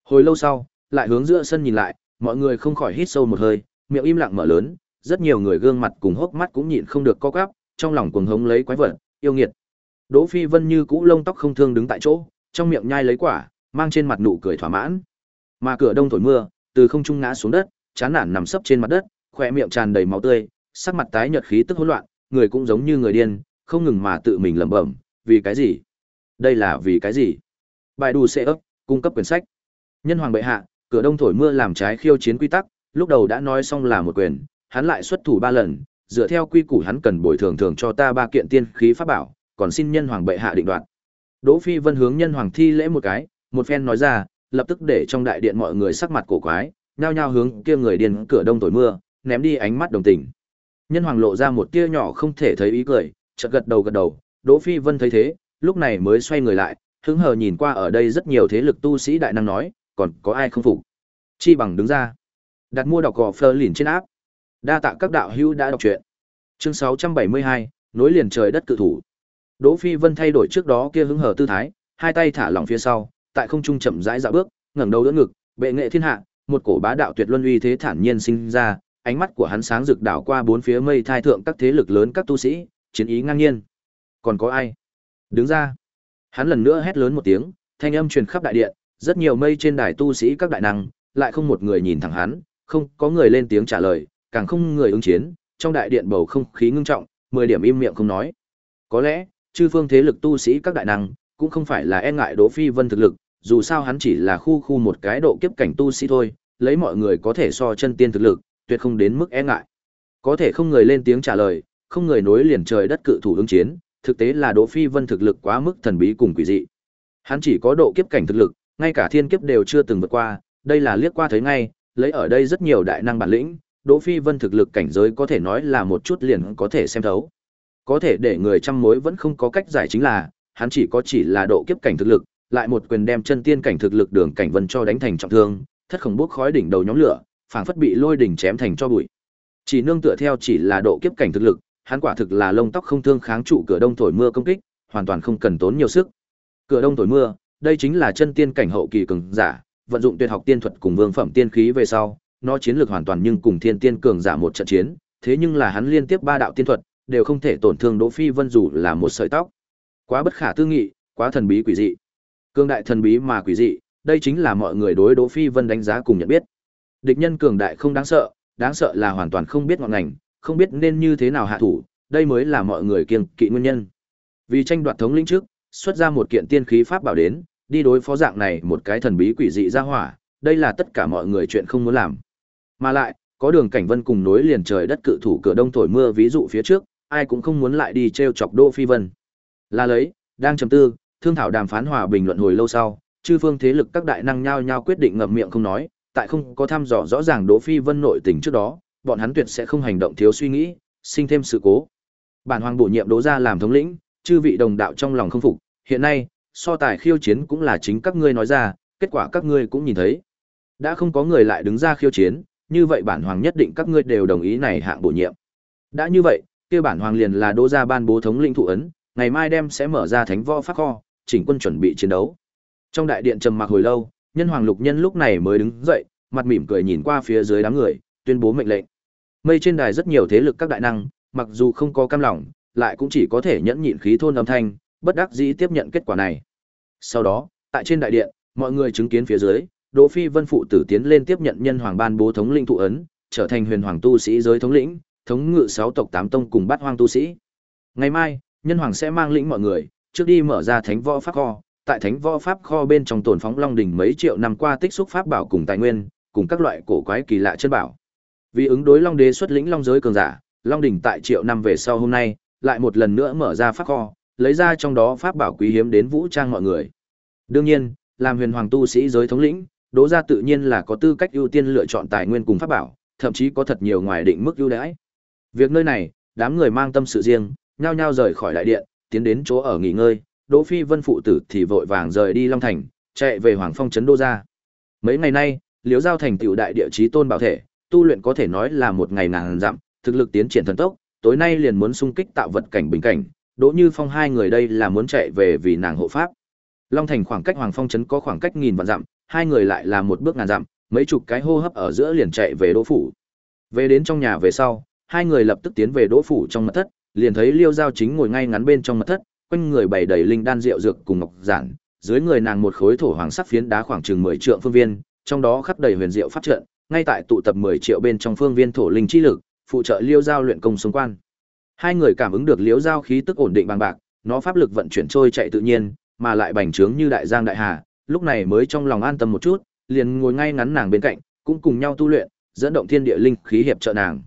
Hồi lâu sau, lại hướng giữa sân nhìn lại, mọi người không khỏi hít sâu một hơi, miệng im lặng mở lớn, rất nhiều người gương mặt cùng hốc mắt cũng nhịn không được co quắp, trong lòng cuồng hống lấy quái vật, yêu nghiệt. Đỗ Phi Vân như cũ lông tóc không thương đứng tại chỗ, trong miệng nhai lấy quả, mang trên mặt nụ cười thỏa mãn. Mà cửa đông thổi mưa, từ không trung ngã xuống đất, chán nản nằm sấp trên mặt đất, khỏe miệng tràn đầy máu tươi, sắc mặt tái nhợt khí tức hỗn loạn, người cũng giống như người điên, không ngừng mà tự mình lẩm bẩm, vì cái gì? Đây là vì cái gì? Bài đủ sẽ ấp, cung cấp quyển sách. Nhân hoàng bệ hạ, cửa đông thổi mưa làm trái khiêu chiến quy tắc, lúc đầu đã nói xong là một quyền, hắn lại xuất thủ ba lần, dựa theo quy củ hắn cần bồi thường thường cho ta ba kiện tiên khí pháp bảo, còn xin nhân hoàng bệ hạ định đoạt. Đỗ Phi Vân hướng nhân hoàng thi lễ một cái, một phen nói ra, lập tức để trong đại điện mọi người sắc mặt cổ quái, nhao nhao hướng kia người điên cửa đông thổi mưa, ném đi ánh mắt đồng tình. Nhân hoàng lộ ra một tia nhỏ không thể thấy ý cười, chợt gật đầu gật đầu, Đỗ Phi Vân thấy thế, lúc này mới xoay người lại, hứng hờ nhìn qua ở đây rất nhiều thế lực tu sĩ đại năng nói, còn có ai không phục? Chi bằng đứng ra. Đặt mua đọc gò phơ lìn trên áp. Đa tạ các đạo hữu đã đọc truyện. Chương 672, nối liền trời đất cự thủ. Đỗ Phi Vân thay đổi trước đó kia hứng hở tư thái, hai tay thả lỏng phía sau, tại không trung chậm rãi dạo bước, ngẩng đầu đỡ ngực, bệ nghệ thiên hạ, một cổ bá đạo tuyệt luân uy thế thản nhiên sinh ra, ánh mắt của hắn sáng rực đảo qua bốn phía mây thai thượng các thế lực lớn các tu sĩ, chiến ý ngang nhiên. Còn có ai? Đứng ra. Hắn lần nữa hét lớn một tiếng, thanh âm truyền khắp đại điện, rất nhiều mây trên đài tu sĩ các đại năng, lại không một người nhìn thẳng hắn, không có người lên tiếng trả lời, càng không người ứng chiến, trong đại điện bầu không khí ngưng trọng, mười điểm im miệng không nói. Có lẽ, chư phương thế lực tu sĩ các đại năng, cũng không phải là e ngại Đỗ Phi Vân thực lực, dù sao hắn chỉ là khu khu một cái độ kiếp cảnh tu sĩ thôi, lấy mọi người có thể so chân tiên thực lực, tuyệt không đến mức e ngại. Có thể không người lên tiếng trả lời, không người nối liền trời đất cự thủ ứng chiến, thực tế là Đỗ Phi Vân thực lực quá mức thần bí cùng quỷ dị. Hắn chỉ có độ kiếp cảnh thực lực, ngay cả thiên kiếp đều chưa từng vượt qua, đây là liếc qua thấy ngay, lấy ở đây rất nhiều đại năng bản lĩnh, Đỗ Phi Vân thực lực cảnh giới có thể nói là một chút liền có thể xem thấu. Có thể để người trăm mối vẫn không có cách giải chính là, hắn chỉ có chỉ là độ kiếp cảnh thực lực, lại một quyền đem chân tiên cảnh thực lực đường cảnh vân cho đánh thành trọng thương, thất không bốc khói đỉnh đầu nhóm lửa, phảng phất bị lôi đỉnh chém thành cho bụi. Chỉ nương tựa theo chỉ là độ kiếp cảnh thực lực, hắn quả thực là lông tóc không thương kháng trụ cửa đông thổi mưa công kích, hoàn toàn không cần tốn nhiều sức. Cửa đông thổi mưa, đây chính là chân tiên cảnh hậu kỳ cường giả, vận dụng tuyệt học tiên thuật cùng vương phẩm tiên khí về sau, nó chiến lược hoàn toàn nhưng cùng thiên tiên cường giả một trận chiến, thế nhưng là hắn liên tiếp ba đạo tiên thuật, đều không thể tổn thương Đỗ Phi Vân dù là một sợi tóc. Quá bất khả tư nghị, quá thần bí quỷ dị. Cường đại thần bí mà quỷ dị, đây chính là mọi người đối Đỗ Phi Vân đánh giá cùng nhận biết. Địch nhân cường đại không đáng sợ, đáng sợ là hoàn toàn không biết ngọn ngành, không biết nên như thế nào hạ thủ, đây mới là mọi người kiêng kỵ nguyên nhân. Vì tranh đoạt thống lĩnh trước, xuất ra một kiện tiên khí pháp bảo đến, đi đối phó dạng này một cái thần bí quỷ dị ra hỏa, đây là tất cả mọi người chuyện không muốn làm. Mà lại, có đường cảnh vân cùng nối liền trời đất cự thủ cửa đông thổi mưa ví dụ phía trước, ai cũng không muốn lại đi treo chọc Đỗ Phi Vân. Là lấy, đang trầm tư, thương thảo đàm phán hòa bình luận hồi lâu sau, chư phương thế lực các đại năng nhao nhao quyết định ngậm miệng không nói, tại không có thăm dò rõ ràng Đỗ Phi Vân nội tình trước đó, bọn hắn tuyệt sẽ không hành động thiếu suy nghĩ, sinh thêm sự cố. Bản hoàng bổ nhiệm Đỗ gia làm thống lĩnh, chư vị đồng đạo trong lòng không phục, hiện nay, so tài khiêu chiến cũng là chính các ngươi nói ra, kết quả các ngươi cũng nhìn thấy. Đã không có người lại đứng ra khiêu chiến, như vậy bản hoàng nhất định các ngươi đều đồng ý này hạng bổ nhiệm. Đã như vậy, kia bản hoàng liền là Đỗ gia ban bố thống lĩnh thụ ấn, ngày mai đem sẽ mở ra thánh võ pháp kho, chỉnh quân chuẩn bị chiến đấu. Trong đại điện trầm mặc hồi lâu, nhân hoàng lục nhân lúc này mới đứng dậy, mặt mỉm cười nhìn qua phía dưới đám người, tuyên bố mệnh lệnh. Mây trên đài rất nhiều thế lực các đại năng, mặc dù không có cam lòng, lại cũng chỉ có thể nhẫn nhịn khí thôn âm thanh, bất đắc dĩ tiếp nhận kết quả này. Sau đó, tại trên đại điện, mọi người chứng kiến phía dưới, Đỗ Phi Vân phụ tử tiến lên tiếp nhận nhân hoàng ban bố thống linh thụ ấn, trở thành huyền hoàng tu sĩ giới thống lĩnh, thống ngự sáu tộc tám tông cùng bát hoang tu sĩ. Ngày mai, nhân hoàng sẽ mang lĩnh mọi người, trước đi mở ra thánh võ pháp kho, tại thánh võ pháp kho bên trong tồn phóng long đỉnh mấy triệu năm qua tích xúc pháp bảo cùng tài nguyên, cùng các loại cổ quái kỳ lạ chân bảo. Vì ứng đối long đế xuất lĩnh long giới cường giả, long đỉnh tại triệu năm về sau hôm nay, lại một lần nữa mở ra pháp kho, lấy ra trong đó pháp bảo quý hiếm đến vũ trang mọi người. Đương nhiên, làm huyền hoàng tu sĩ giới thống lĩnh, Đỗ gia tự nhiên là có tư cách ưu tiên lựa chọn tài nguyên cùng pháp bảo, thậm chí có thật nhiều ngoài định mức ưu đãi. Việc nơi này, đám người mang tâm sự riêng, nhao nhao rời khỏi đại điện, tiến đến chỗ ở nghỉ ngơi, Đỗ Phi Vân phụ tử thì vội vàng rời đi Long Thành, chạy về Hoàng Phong trấn Đô gia. Mấy ngày nay, Liễu Giao thành tựu đại địa chí tôn bảo thể, tu luyện có thể nói là một ngày nàng dặm, thực lực tiến triển thần tốc, tối nay liền muốn xung kích tạo vật cảnh bình cảnh, Đỗ Như Phong hai người đây là muốn chạy về vì nàng hộ pháp. Long Thành khoảng cách Hoàng Phong trấn có khoảng cách nghìn vạn dặm, hai người lại là một bước ngàn dặm, mấy chục cái hô hấp ở giữa liền chạy về Đỗ phủ. Về đến trong nhà về sau, hai người lập tức tiến về Đỗ phủ trong mật thất, liền thấy Liêu Giao chính ngồi ngay ngắn bên trong mật thất, quanh người bày đầy linh đan rượu dược cùng ngọc giản, dưới người nàng một khối thổ hoàng sắc phiến đá khoảng chừng 10 trượng phương viên, trong đó khắc đầy huyền diệu pháp trận, ngay tại tụ tập 10 triệu bên trong phương viên thổ linh chi lực, phụ trợ Liêu Giao luyện công xung quan. Hai người cảm ứng được Liêu Giao khí tức ổn định bằng bạc, nó pháp lực vận chuyển trôi chạy tự nhiên, mà lại bành trướng như đại giang đại hà, lúc này mới trong lòng an tâm một chút, liền ngồi ngay ngắn nàng bên cạnh, cũng cùng nhau tu luyện, dẫn động thiên địa linh khí hiệp trợ nàng.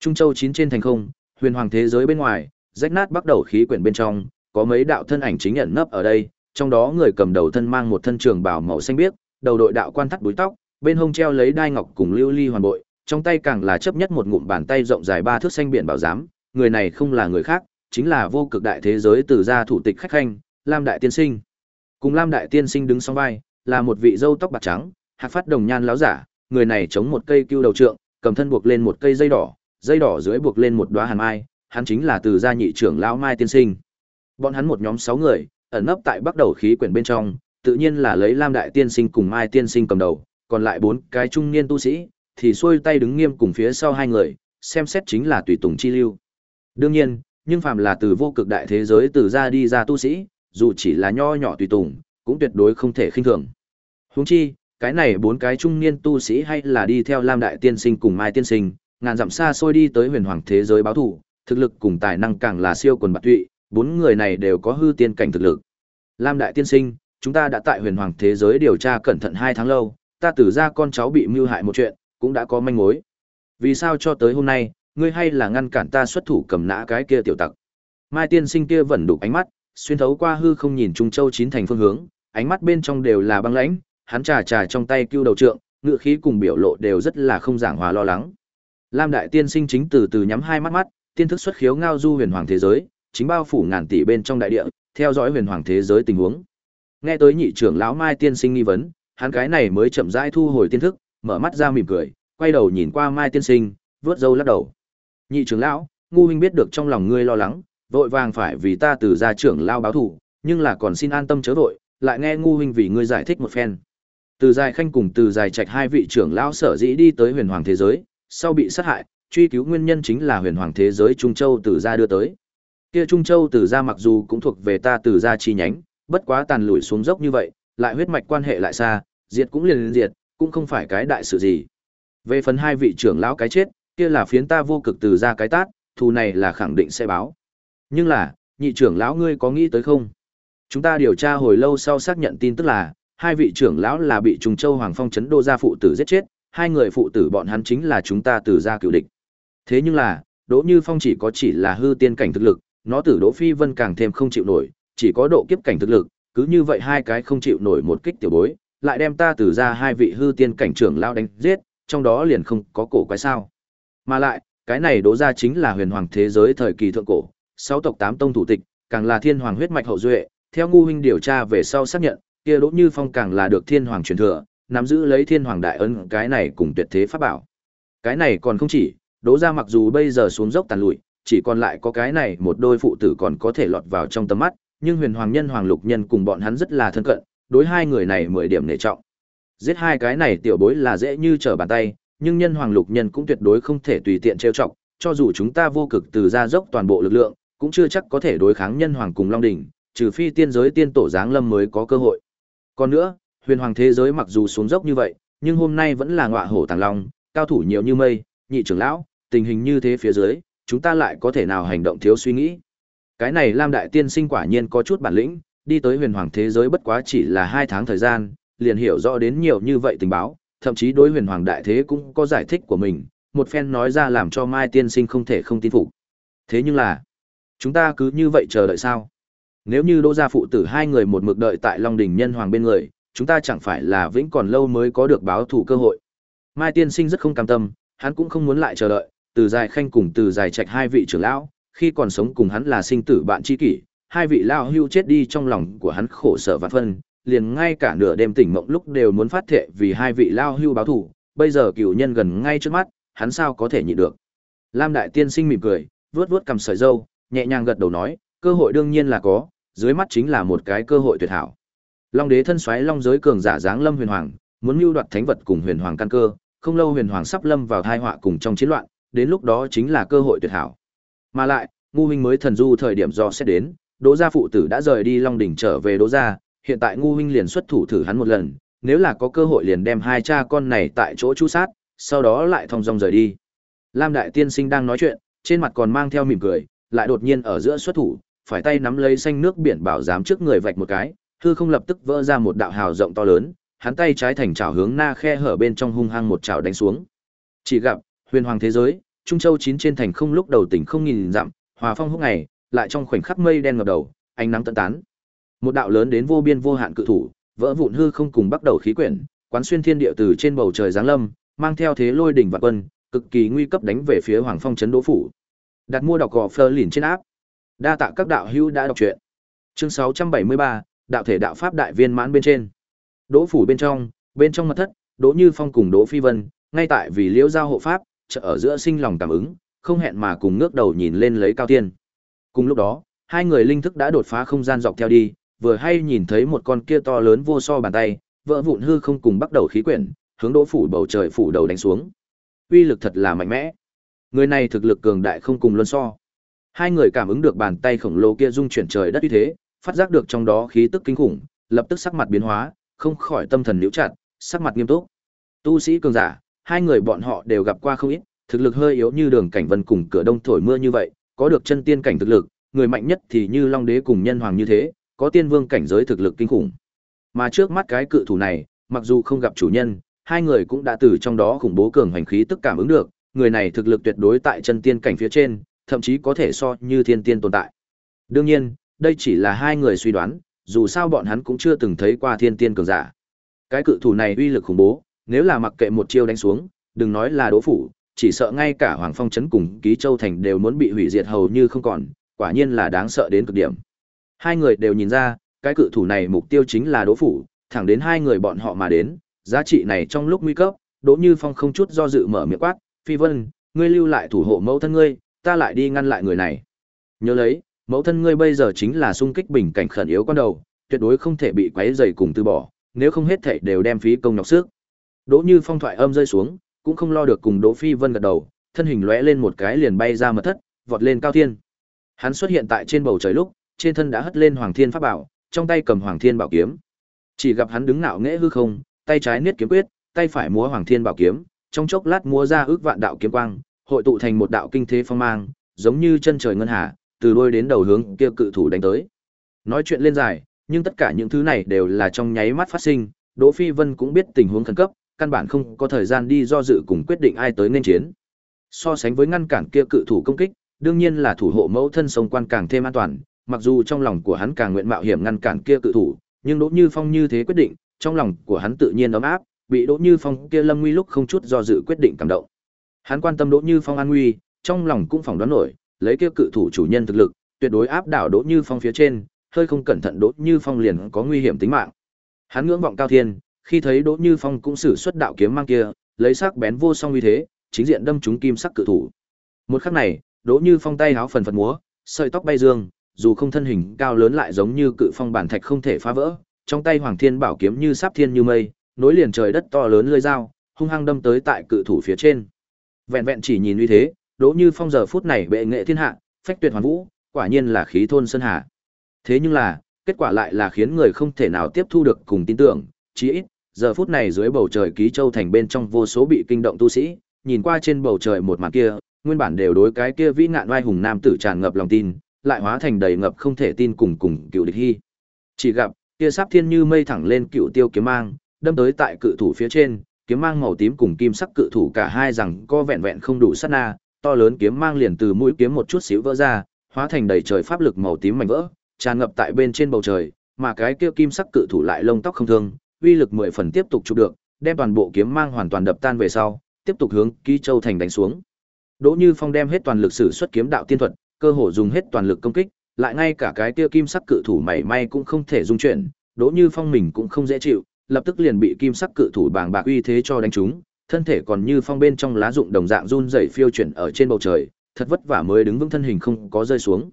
Trung Châu chín trên thành không, huyền hoàng thế giới bên ngoài, rách nát bắt đầu khí quyển bên trong, có mấy đạo thân ảnh chính nhận nấp ở đây, trong đó người cầm đầu thân mang một thân trường bào màu xanh biếc, đầu đội đạo quan thắt đuôi tóc, bên hông treo lấy đai ngọc cùng lưu ly hoàn bội, trong tay càng là chấp nhất một ngụm bàn tay rộng dài ba thước xanh biển bảo giám, người này không là người khác, chính là vô cực đại thế giới từ gia thủ tịch khách khanh, Lam đại tiên sinh. Cùng Lam đại tiên sinh đứng song vai, là một vị dâu tóc bạc trắng, hạc phát đồng nhan láo giả, người này chống một cây cưu đầu trượng, cầm thân buộc lên một cây dây đỏ, dây đỏ dưới buộc lên một đóa hàn mai, hắn chính là từ gia nhị trưởng lão Mai tiên sinh. Bọn hắn một nhóm sáu người, ẩn nấp tại bắc đầu khí quyển bên trong, tự nhiên là lấy Lam đại tiên sinh cùng Mai tiên sinh cầm đầu, còn lại bốn cái trung niên tu sĩ thì xuôi tay đứng nghiêm cùng phía sau hai người, xem xét chính là tùy tùng chi lưu. Đương nhiên, nhưng phàm là từ vô cực đại thế giới từ ra đi ra tu sĩ, dù chỉ là nho nhỏ tùy tùng, cũng tuyệt đối không thể khinh thường. Huống chi, cái này bốn cái trung niên tu sĩ hay là đi theo Lam đại tiên sinh cùng Mai tiên sinh, ngàn dặm xa xôi đi tới huyền hoàng thế giới báo thủ, thực lực cùng tài năng càng là siêu quần bạt tụy, bốn người này đều có hư tiên cảnh thực lực. Lam đại tiên sinh, chúng ta đã tại huyền hoàng thế giới điều tra cẩn thận hai tháng lâu, ta tử ra con cháu bị mưu hại một chuyện, cũng đã có manh mối. Vì sao cho tới hôm nay, ngươi hay là ngăn cản ta xuất thủ cầm nã cái kia tiểu tặc? Mai tiên sinh kia vẫn đục ánh mắt, xuyên thấu qua hư không nhìn Trung Châu chín thành phương hướng, ánh mắt bên trong đều là băng lãnh, hắn trà trà trong tay cưu đầu trượng, ngựa khí cùng biểu lộ đều rất là không giảng hòa lo lắng. Lam đại tiên sinh chính từ từ nhắm hai mắt mắt, tiên thức xuất khiếu ngao du huyền hoàng thế giới, chính bao phủ ngàn tỷ bên trong đại địa, theo dõi huyền hoàng thế giới tình huống. Nghe tới nhị trưởng lão Mai tiên sinh nghi vấn, hắn cái này mới chậm rãi thu hồi tiên thức, mở mắt ra mỉm cười, quay đầu nhìn qua Mai tiên sinh, vớt râu lắc đầu. Nhị trưởng lão, ngu huynh biết được trong lòng ngươi lo lắng, vội vàng phải vì ta từ gia trưởng lao báo thủ, nhưng là còn xin an tâm chớ vội, lại nghe ngu huynh vì ngươi giải thích một phen. Từ dài khanh cùng từ dài trạch hai vị trưởng lão sở dĩ đi tới huyền hoàng thế giới, sau bị sát hại, truy cứu nguyên nhân chính là huyền hoàng thế giới Trung Châu từ gia đưa tới. Kia Trung Châu từ gia mặc dù cũng thuộc về ta từ gia chi nhánh, bất quá tàn lùi xuống dốc như vậy, lại huyết mạch quan hệ lại xa, diệt cũng liền diệt, cũng không phải cái đại sự gì. Về phần hai vị trưởng lão cái chết, kia là phiến ta vô cực từ gia cái tát, thù này là khẳng định sẽ báo. Nhưng là, nhị trưởng lão ngươi có nghĩ tới không? Chúng ta điều tra hồi lâu sau xác nhận tin tức là, hai vị trưởng lão là bị trùng Châu Hoàng Phong chấn đô gia phụ tử giết chết, hai người phụ tử bọn hắn chính là chúng ta từ gia cựu địch. Thế nhưng là, Đỗ Như Phong chỉ có chỉ là hư tiên cảnh thực lực, nó tử Đỗ Phi Vân càng thêm không chịu nổi, chỉ có độ kiếp cảnh thực lực, cứ như vậy hai cái không chịu nổi một kích tiểu bối, lại đem ta từ ra hai vị hư tiên cảnh trưởng lao đánh giết, trong đó liền không có cổ quái sao. Mà lại, cái này đố ra chính là huyền hoàng thế giới thời kỳ thượng cổ, sáu tộc tám tông thủ tịch, càng là thiên hoàng huyết mạch hậu duệ, theo ngu huynh điều tra về sau xác nhận, kia Đỗ Như Phong càng là được thiên hoàng truyền thừa, nắm giữ lấy thiên hoàng đại ân cái này cùng tuyệt thế pháp bảo. Cái này còn không chỉ, Đỗ gia mặc dù bây giờ xuống dốc tàn lụi, chỉ còn lại có cái này một đôi phụ tử còn có thể lọt vào trong tầm mắt, nhưng Huyền Hoàng Nhân Hoàng Lục Nhân cùng bọn hắn rất là thân cận, đối hai người này mười điểm nể trọng. Giết hai cái này tiểu bối là dễ như trở bàn tay, nhưng Nhân Hoàng Lục Nhân cũng tuyệt đối không thể tùy tiện trêu chọc, cho dù chúng ta vô cực từ ra dốc toàn bộ lực lượng, cũng chưa chắc có thể đối kháng Nhân Hoàng cùng Long đỉnh, trừ phi tiên giới tiên tổ giáng lâm mới có cơ hội. Còn nữa, huyền hoàng thế giới mặc dù xuống dốc như vậy, nhưng hôm nay vẫn là ngọa hổ tàng long, cao thủ nhiều như mây, nhị trưởng lão, tình hình như thế phía dưới, chúng ta lại có thể nào hành động thiếu suy nghĩ. Cái này Lam đại tiên sinh quả nhiên có chút bản lĩnh, đi tới huyền hoàng thế giới bất quá chỉ là hai tháng thời gian, liền hiểu rõ đến nhiều như vậy tình báo, thậm chí đối huyền hoàng đại thế cũng có giải thích của mình, một phen nói ra làm cho Mai tiên sinh không thể không tin phục. Thế nhưng là, chúng ta cứ như vậy chờ đợi sao? Nếu như Đỗ gia phụ tử hai người một mực đợi tại Long đỉnh nhân hoàng bên người, chúng ta chẳng phải là vĩnh còn lâu mới có được báo thủ cơ hội. Mai tiên sinh rất không cam tâm, hắn cũng không muốn lại chờ đợi, từ dài khanh cùng từ dài trạch hai vị trưởng lão, khi còn sống cùng hắn là sinh tử bạn tri kỷ, hai vị lao hưu chết đi trong lòng của hắn khổ sở vạn phân, liền ngay cả nửa đêm tỉnh mộng lúc đều muốn phát thệ vì hai vị lao hưu báo thủ, bây giờ cửu nhân gần ngay trước mắt, hắn sao có thể nhịn được. Lam đại tiên sinh mỉm cười, vuốt vuốt cầm sợi râu, nhẹ nhàng gật đầu nói, cơ hội đương nhiên là có, dưới mắt chính là một cái cơ hội tuyệt hảo. Long đế thân xoáy long giới cường giả dáng lâm huyền hoàng, muốn mưu đoạt thánh vật cùng huyền hoàng căn cơ, không lâu huyền hoàng sắp lâm vào tai họa cùng trong chiến loạn, đến lúc đó chính là cơ hội tuyệt hảo. Mà lại, ngu huynh mới thần du thời điểm do sẽ đến, Đỗ gia phụ tử đã rời đi Long đỉnh trở về Đỗ gia, hiện tại ngu huynh liền xuất thủ thử hắn một lần, nếu là có cơ hội liền đem hai cha con này tại chỗ chu sát, sau đó lại thong dong rời đi. Lam đại tiên sinh đang nói chuyện, trên mặt còn mang theo mỉm cười, lại đột nhiên ở giữa xuất thủ, phải tay nắm lấy xanh nước biển bảo giám trước người vạch một cái, hư không lập tức vỡ ra một đạo hào rộng to lớn, hắn tay trái thành chảo hướng na khe hở bên trong hung hăng một chảo đánh xuống. Chỉ gặp, huyền hoàng thế giới, trung châu chín trên thành không lúc đầu tỉnh không nghìn dặm, hòa phong húc ngày, lại trong khoảnh khắc mây đen ngập đầu, ánh nắng tận tán. Một đạo lớn đến vô biên vô hạn cự thủ, vỡ vụn hư không cùng bắt đầu khí quyển, quán xuyên thiên địa từ trên bầu trời giáng lâm, mang theo thế lôi đỉnh và quân, cực kỳ nguy cấp đánh về phía Hoàng Phong trấn Đỗ phủ. Đặt mua đọc gò phơ lìn trên áp. Đa tạ các đạo hữu đã đọc truyện. Chương 673, đạo thể đạo pháp đại viên mãn bên trên. Đỗ phủ bên trong, bên trong mật thất, Đỗ Như Phong cùng Đỗ Phi Vân, ngay tại vì liễu giao hộ pháp, chợ ở giữa sinh lòng cảm ứng, không hẹn mà cùng ngước đầu nhìn lên lấy cao tiên. Cùng lúc đó, hai người linh thức đã đột phá không gian dọc theo đi, vừa hay nhìn thấy một con kia to lớn vô so bàn tay, vỡ vụn hư không cùng bắt đầu khí quyển, hướng Đỗ phủ bầu trời phủ đầu đánh xuống. Uy lực thật là mạnh mẽ. Người này thực lực cường đại không cùng luân so. Hai người cảm ứng được bàn tay khổng lồ kia rung chuyển trời đất uy thế, phát giác được trong đó khí tức kinh khủng, lập tức sắc mặt biến hóa, không khỏi tâm thần liễu chặt, sắc mặt nghiêm túc. Tu sĩ cường giả, hai người bọn họ đều gặp qua không ít, thực lực hơi yếu như đường cảnh vân cùng cửa đông thổi mưa như vậy, có được chân tiên cảnh thực lực, người mạnh nhất thì như Long Đế cùng Nhân Hoàng như thế, có tiên vương cảnh giới thực lực kinh khủng. Mà trước mắt cái cự thủ này, mặc dù không gặp chủ nhân, hai người cũng đã từ trong đó khủng bố cường hành khí tức cảm ứng được, người này thực lực tuyệt đối tại chân tiên cảnh phía trên, thậm chí có thể so như thiên tiên tồn tại. Đương nhiên, đây chỉ là hai người suy đoán, dù sao bọn hắn cũng chưa từng thấy qua thiên tiên cường giả. Cái cự thủ này uy lực khủng bố, nếu là mặc kệ một chiêu đánh xuống, đừng nói là đỗ phủ, chỉ sợ ngay cả Hoàng Phong trấn cùng Ký Châu thành đều muốn bị hủy diệt hầu như không còn, quả nhiên là đáng sợ đến cực điểm. Hai người đều nhìn ra, cái cự thủ này mục tiêu chính là đỗ phủ, thẳng đến hai người bọn họ mà đến, giá trị này trong lúc nguy cấp, Đỗ Như Phong không chút do dự mở miệng quát, "Phi Vân, ngươi lưu lại thủ hộ mẫu thân ngươi, ta lại đi ngăn lại người này." Nhớ lấy, mẫu thân ngươi bây giờ chính là sung kích bình cảnh khẩn yếu con đầu, tuyệt đối không thể bị quấy dày cùng từ bỏ, nếu không hết thảy đều đem phí công nhọc sức. Đỗ Như Phong thoại âm rơi xuống, cũng không lo được cùng Đỗ Phi Vân gật đầu, thân hình lóe lên một cái liền bay ra mật thất, vọt lên cao thiên. Hắn xuất hiện tại trên bầu trời lúc, trên thân đã hất lên Hoàng Thiên pháp bảo, trong tay cầm Hoàng Thiên bảo kiếm. Chỉ gặp hắn đứng nạo nghễ hư không, tay trái niết kiếm quyết, tay phải múa Hoàng Thiên bảo kiếm, trong chốc lát múa ra ước vạn đạo kiếm quang, hội tụ thành một đạo kinh thế phong mang, giống như chân trời ngân hà, từ đuôi đến đầu hướng kia cự thủ đánh tới. Nói chuyện lên dài, nhưng tất cả những thứ này đều là trong nháy mắt phát sinh, Đỗ Phi Vân cũng biết tình huống khẩn cấp, căn bản không có thời gian đi do dự cùng quyết định ai tới nên chiến. So sánh với ngăn cản kia cự thủ công kích, đương nhiên là thủ hộ mẫu thân sống quan càng thêm an toàn, mặc dù trong lòng của hắn càng nguyện mạo hiểm ngăn cản kia cự thủ, nhưng Đỗ Như Phong như thế quyết định, trong lòng của hắn tự nhiên ấm áp, bị Đỗ Như Phong kia lâm nguy lúc không chút do dự quyết định cảm động. Hắn quan tâm Đỗ Như Phong an nguy, trong lòng cũng phỏng đoán nổi, lấy kia cự thủ chủ nhân thực lực, tuyệt đối áp đảo Đỗ Như Phong phía trên, hơi không cẩn thận Đỗ Như Phong liền có nguy hiểm tính mạng. Hắn ngưỡng vọng cao thiên, khi thấy Đỗ Như Phong cũng sử xuất đạo kiếm mang kia, lấy sắc bén vô song uy thế, chính diện đâm trúng kim sắc cự thủ. Một khắc này, Đỗ Như Phong tay háo phần phật múa, sợi tóc bay dương, dù không thân hình cao lớn lại giống như cự phong bản thạch không thể phá vỡ, trong tay Hoàng Thiên Bảo kiếm như sắp thiên như mây, nối liền trời đất to lớn lưỡi dao, hung hăng đâm tới tại cự thủ phía trên. Vẹn vẹn chỉ nhìn uy thế, Đỗ Như Phong giờ phút này bệ nghệ thiên hạ, phách tuyệt hoàn vũ, quả nhiên là khí thôn sơn hà. Thế nhưng là, kết quả lại là khiến người không thể nào tiếp thu được cùng tin tưởng, chí ít, giờ phút này dưới bầu trời ký châu thành bên trong vô số bị kinh động tu sĩ, nhìn qua trên bầu trời một màn kia, nguyên bản đều đối cái kia vĩ ngạn oai hùng nam tử tràn ngập lòng tin, lại hóa thành đầy ngập không thể tin cùng cùng cựu địch hy. Chỉ gặp, kia sắp thiên như mây thẳng lên cựu tiêu kiếm mang, đâm tới tại cự thủ phía trên, kiếm mang màu tím cùng kim sắc cự thủ cả hai rằng co vẹn vẹn không đủ sát na, to lớn kiếm mang liền từ mũi kiếm một chút xíu vỡ ra, hóa thành đầy trời pháp lực màu tím mảnh vỡ, tràn ngập tại bên trên bầu trời, mà cái kia kim sắc cự thủ lại lông tóc không thương, uy lực mười phần tiếp tục chụp được, đem toàn bộ kiếm mang hoàn toàn đập tan về sau, tiếp tục hướng Ký Châu thành đánh xuống. Đỗ Như Phong đem hết toàn lực sử xuất kiếm đạo tiên thuật, cơ hồ dùng hết toàn lực công kích, lại ngay cả cái kia kim sắc cự thủ mảy may cũng không thể dung chuyển, Đỗ Như Phong mình cũng không dễ chịu, lập tức liền bị kim sắc cự thủ bàng bạc uy thế cho đánh trúng, thân thể còn như phong bên trong lá rụng đồng dạng run rẩy phiêu chuyển ở trên bầu trời, thật vất vả mới đứng vững thân hình không có rơi xuống.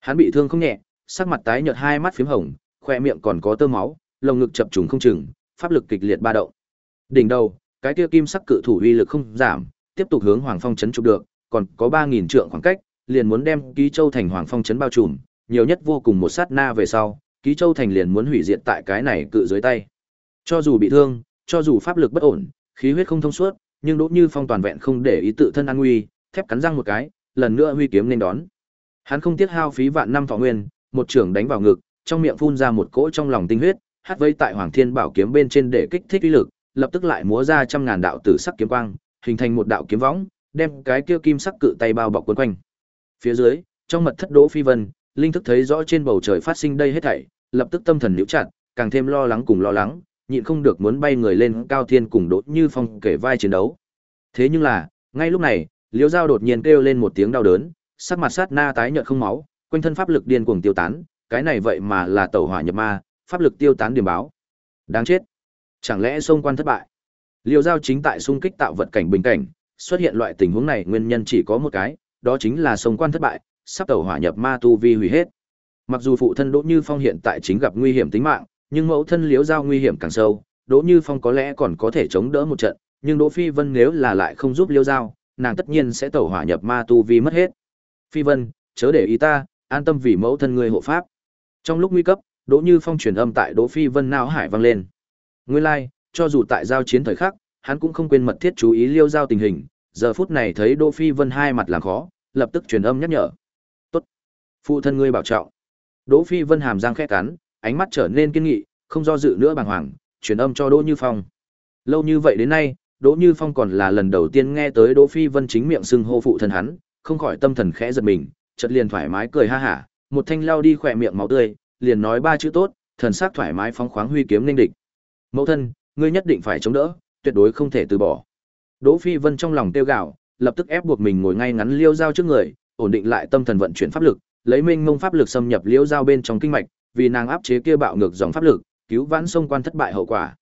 Hắn bị thương không nhẹ, sắc mặt tái nhợt hai mắt phím hồng, khoe miệng còn có tơ máu, lồng ngực chập trùng không chừng, pháp lực kịch liệt ba động. Đỉnh đầu, cái kia kim sắc cự thủ uy lực không giảm, tiếp tục hướng Hoàng Phong chấn chụp được, còn có 3000 trượng khoảng cách, liền muốn đem Ký Châu thành Hoàng Phong chấn bao trùm, nhiều nhất vô cùng một sát na về sau, Ký Châu thành liền muốn hủy diệt tại cái này cự dưới tay. Cho dù bị thương, cho dù pháp lực bất ổn, khí huyết không thông suốt, nhưng Đỗ Như Phong toàn vẹn không để ý tự thân an nguy, thép cắn răng một cái, lần nữa huy kiếm nên đón. Hắn không tiếc hao phí vạn năm thọ nguyên, một trưởng đánh vào ngực, trong miệng phun ra một cỗ trong lòng tinh huyết, hát vây tại Hoàng Thiên Bảo kiếm bên trên để kích thích uy lực, lập tức lại múa ra trăm ngàn đạo tử sắc kiếm quang, hình thành một đạo kiếm võng, đem cái kia kim sắc cự tay bao bọc quấn quanh. Phía dưới, trong mật thất Đỗ Phi Vân, linh thức thấy rõ trên bầu trời phát sinh đây hết thảy, lập tức tâm thần liễu chặt, càng thêm lo lắng cùng lo lắng, nhịn không được muốn bay người lên cao thiên cùng Đỗ Như Phong kể vai chiến đấu. Thế nhưng là, ngay lúc này, Liễu Giao đột nhiên kêu lên một tiếng đau đớn, sắc mặt sát na tái nhợt không máu, quanh thân pháp lực điên cuồng tiêu tán, cái này vậy mà là tẩu hỏa nhập ma, pháp lực tiêu tán điểm báo. Đáng chết. Chẳng lẽ xông quan thất bại? Liễu Giao chính tại xung kích tạo vật cảnh bình cảnh, xuất hiện loại tình huống này nguyên nhân chỉ có một cái, đó chính là xông quan thất bại, sắp tẩu hỏa nhập ma tu vi hủy hết. Mặc dù phụ thân Đỗ Như Phong hiện tại chính gặp nguy hiểm tính mạng, nhưng mẫu thân Liễu Giao nguy hiểm càng sâu, Đỗ Như Phong có lẽ còn có thể chống đỡ một trận, nhưng Đỗ Phi Vân nếu là lại không giúp Liễu Giao, nàng tất nhiên sẽ tẩu hỏa nhập ma tu vi mất hết. Phi Vân, chớ để ý ta, an tâm vì mẫu thân ngươi hộ pháp. Trong lúc nguy cấp, Đỗ Như Phong truyền âm tại Đỗ Phi Vân não hải vang lên. Nguyên lai, like, cho dù tại giao chiến thời khắc, hắn cũng không quên mật thiết chú ý Liêu Giao tình hình, giờ phút này thấy Đỗ Phi Vân hai mặt làm khó, lập tức truyền âm nhắc nhở. "Tốt, phụ thân ngươi bảo trọng." Đỗ Phi Vân hàm răng khẽ cắn, ánh mắt trở nên kiên nghị, không do dự nữa bàng hoàng, truyền âm cho Đỗ Như Phong. Lâu như vậy đến nay, Đỗ Như Phong còn là lần đầu tiên nghe tới Đỗ Phi Vân chính miệng xưng hô phụ thân hắn, không khỏi tâm thần khẽ giật mình, chợt liền thoải mái cười ha hả, một thanh lao đi khỏe miệng máu tươi, liền nói ba chữ tốt, thần sắc thoải mái phóng khoáng huy kiếm nên địch. Mẫu thân, ngươi nhất định phải chống đỡ, tuyệt đối không thể từ bỏ. Đỗ Phi Vân trong lòng tiêu gạo, lập tức ép buộc mình ngồi ngay ngắn liêu dao trước người, ổn định lại tâm thần vận chuyển pháp lực, lấy minh mông pháp lực xâm nhập liêu dao bên trong kinh mạch, vì nàng áp chế kia bạo ngược dòng pháp lực, cứu vãn sông quan thất bại hậu quả.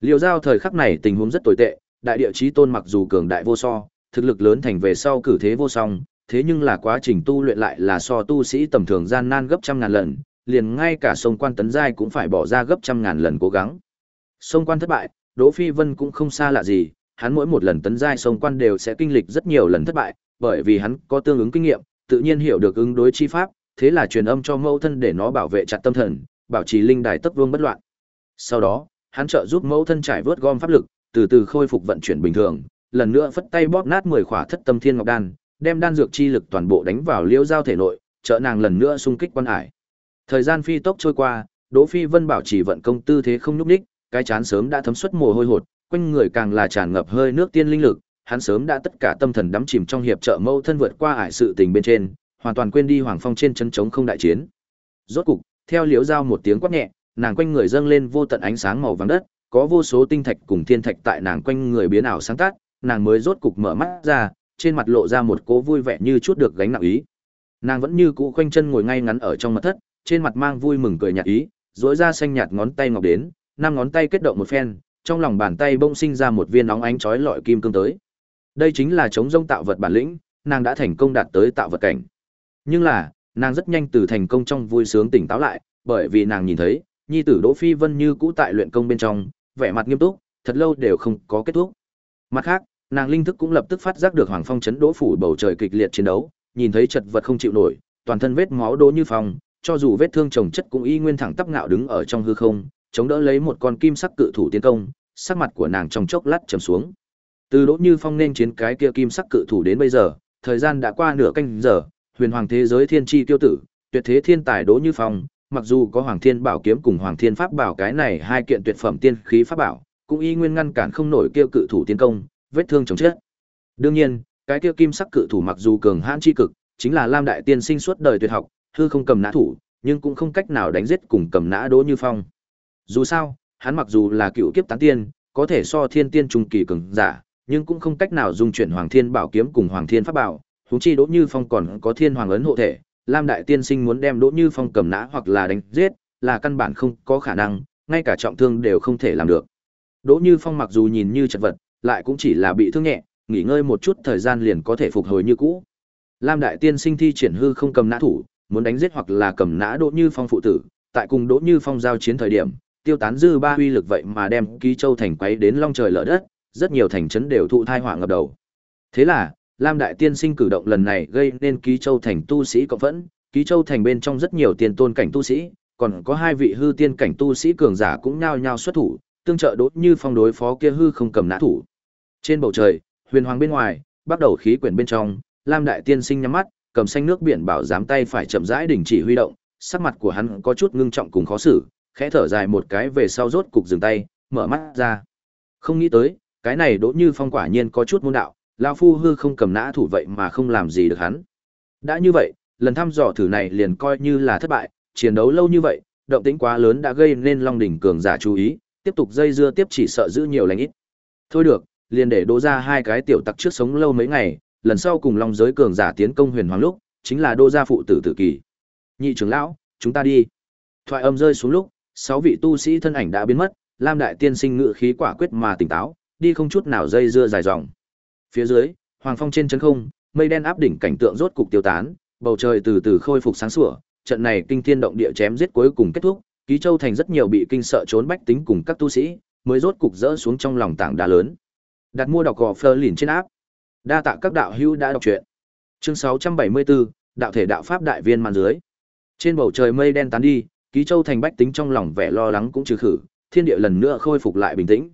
Liêu dao thời khắc này tình huống rất tồi tệ, đại địa chí tôn mặc dù cường đại vô so, thực lực lớn thành về sau cử thế vô song, thế nhưng là quá trình tu luyện lại là so tu sĩ tầm thường gian nan gấp trăm ngàn lần, liền ngay cả sông quan tấn giai cũng phải bỏ ra gấp trăm ngàn lần cố gắng. Sông quan thất bại, Đỗ Phi Vân cũng không xa lạ gì, hắn mỗi một lần tấn giai sông quan đều sẽ kinh lịch rất nhiều lần thất bại, bởi vì hắn có tương ứng kinh nghiệm, tự nhiên hiểu được ứng đối chi pháp, thế là truyền âm cho mẫu thân để nó bảo vệ chặt tâm thần, bảo trì linh đài tấp vương bất loạn. Sau đó, hắn trợ giúp mẫu thân trải vớt gom pháp lực, từ từ khôi phục vận chuyển bình thường, lần nữa phất tay bóp nát 10 khỏa thất tâm thiên ngọc đan, đem đan dược chi lực toàn bộ đánh vào liễu giao thể nội, trợ nàng lần nữa xung kích quan hải. Thời gian phi tốc trôi qua, Đỗ Phi Vân bảo trì vận công tư thế không nhúc nhích, cái chán sớm đã thấm xuất mồ hôi hột, quanh người càng là tràn ngập hơi nước tiên linh lực, hắn sớm đã tất cả tâm thần đắm chìm trong hiệp trợ mâu thân vượt qua ải sự tình bên trên, hoàn toàn quên đi hoàng phong trên chân trống không đại chiến. Rốt cục, theo liễu giao một tiếng quát nhẹ, nàng quanh người dâng lên vô tận ánh sáng màu vàng đất, có vô số tinh thạch cùng thiên thạch tại nàng quanh người biến ảo sáng tác, nàng mới rốt cục mở mắt ra, trên mặt lộ ra một cố vui vẻ như chút được gánh nặng ý. Nàng vẫn như cũ khoanh chân ngồi ngay ngắn ở trong mật thất, trên mặt mang vui mừng cười nhạt ý, rỗi ra xanh nhạt ngón tay ngọc đến, năm ngón tay kết động một phen, trong lòng bàn tay bỗng sinh ra một viên nóng ánh chói lọi kim cương tới. Đây chính là chống rông tạo vật bản lĩnh, nàng đã thành công đạt tới tạo vật cảnh. Nhưng là, nàng rất nhanh từ thành công trong vui sướng tỉnh táo lại, bởi vì nàng nhìn thấy, nhi tử Đỗ Phi Vân như cũ tại luyện công bên trong, vẻ mặt nghiêm túc, thật lâu đều không có kết thúc. Mặt khác, nàng linh thức cũng lập tức phát giác được Hoàng Phong chấn Đỗ phủ bầu trời kịch liệt chiến đấu, nhìn thấy chật vật không chịu nổi, toàn thân vết máu đỗ như phong, cho dù vết thương chồng chất cũng y nguyên thẳng tắp ngạo đứng ở trong hư không, chống đỡ lấy một con kim sắc cự thủ tiến công, sắc mặt của nàng trong chốc lát trầm xuống. Từ Đỗ Như Phong nên chiến cái kia kim sắc cự thủ đến bây giờ, thời gian đã qua nửa canh giờ, huyền hoàng thế giới thiên chi tiêu tử, tuyệt thế thiên tài Đỗ Như Phong, mặc dù có Hoàng Thiên Bảo kiếm cùng Hoàng Thiên Pháp bảo cái này hai kiện tuyệt phẩm tiên khí pháp bảo, cũng y nguyên ngăn cản không nổi kia cự thủ tiến công, vết thương chồng chết. Đương nhiên, cái kia kim sắc cự thủ mặc dù cường hãn chi cực, chính là Lam đại tiên sinh suốt đời tuyệt học, hư không cầm nã thủ, nhưng cũng không cách nào đánh giết cùng cầm nã Đỗ Như Phong. Dù sao, hắn mặc dù là cựu kiếp tán tiên, có thể so thiên tiên trung kỳ cường giả, nhưng cũng không cách nào dung chuyển Hoàng Thiên Bảo kiếm cùng Hoàng Thiên Pháp Bảo, huống chi Đỗ Như Phong còn có Thiên Hoàng ấn hộ thể, Lam đại tiên sinh muốn đem Đỗ Như Phong cầm nã hoặc là đánh giết, là căn bản không có khả năng, ngay cả trọng thương đều không thể làm được. Đỗ Như Phong mặc dù nhìn như chật vật, lại cũng chỉ là bị thương nhẹ, nghỉ ngơi một chút thời gian liền có thể phục hồi như cũ. Lam đại tiên sinh thi triển hư không cầm nã thủ, muốn đánh giết hoặc là cầm nã Đỗ Như Phong phụ tử, tại cùng Đỗ Như Phong giao chiến thời điểm, tiêu tán dư ba uy lực vậy mà đem Ký Châu thành quấy đến long trời lở đất, rất nhiều thành trấn đều thụ thai họa ngập đầu. Thế là, Lam đại tiên sinh cử động lần này gây nên Ký Châu thành tu sĩ cộng phẫn, Ký Châu thành bên trong rất nhiều tiền tôn cảnh tu sĩ, còn có hai vị hư tiên cảnh tu sĩ cường giả cũng nhao nhao xuất thủ, tương trợ đốt như phong đối phó kia hư không cầm nã thủ. Trên bầu trời, huyền hoàng bên ngoài, bắt đầu khí quyển bên trong, Lam đại tiên sinh nhắm mắt, cầm xanh nước biển bảo giám tay phải chậm rãi đình chỉ huy động, sắc mặt của hắn có chút ngưng trọng cùng khó xử, khẽ thở dài một cái về sau rốt cục dừng tay, mở mắt ra. Không nghĩ tới, cái này Đỗ Như Phong quả nhiên có chút môn đạo, lão phu hư không cầm nã thủ vậy mà không làm gì được hắn. Đã như vậy, lần thăm dò thử này liền coi như là thất bại, chiến đấu lâu như vậy, động tĩnh quá lớn đã gây nên Long đỉnh cường giả chú ý, tiếp tục dây dưa tiếp chỉ sợ giữ nhiều lành ít. Thôi được, liền để đỗ ra hai cái tiểu tặc trước sống lâu mấy ngày, lần sau cùng Long giới cường giả tiến công huyền hoàng lúc, chính là đô gia phụ tử tử kỳ. Nhị trưởng lão, chúng ta đi. Thoại âm rơi xuống lúc, sáu vị tu sĩ thân ảnh đã biến mất, Lam đại tiên sinh ngự khí quả quyết mà tỉnh táo, đi không chút nào dây dưa dài dòng. Phía dưới, hoàng phong trên chân không, mây đen áp đỉnh cảnh tượng rốt cục tiêu tán, bầu trời từ từ khôi phục sáng sủa, trận này kinh thiên động địa chém giết cuối cùng kết thúc, Ký Châu thành rất nhiều bị kinh sợ trốn bách tính cùng các tu sĩ, mới rốt cục rỡ xuống trong lòng tảng đá lớn. Đặt mua đọc gò Fleur lìn trên áp. Đa tạ các đạo hữu đã đọc truyện. Chương 674, đạo thể đạo pháp đại viên màn dưới. Trên bầu trời mây đen tán đi, Ký Châu thành bách tính trong lòng vẻ lo lắng cũng trừ khử, thiên địa lần nữa khôi phục lại bình tĩnh.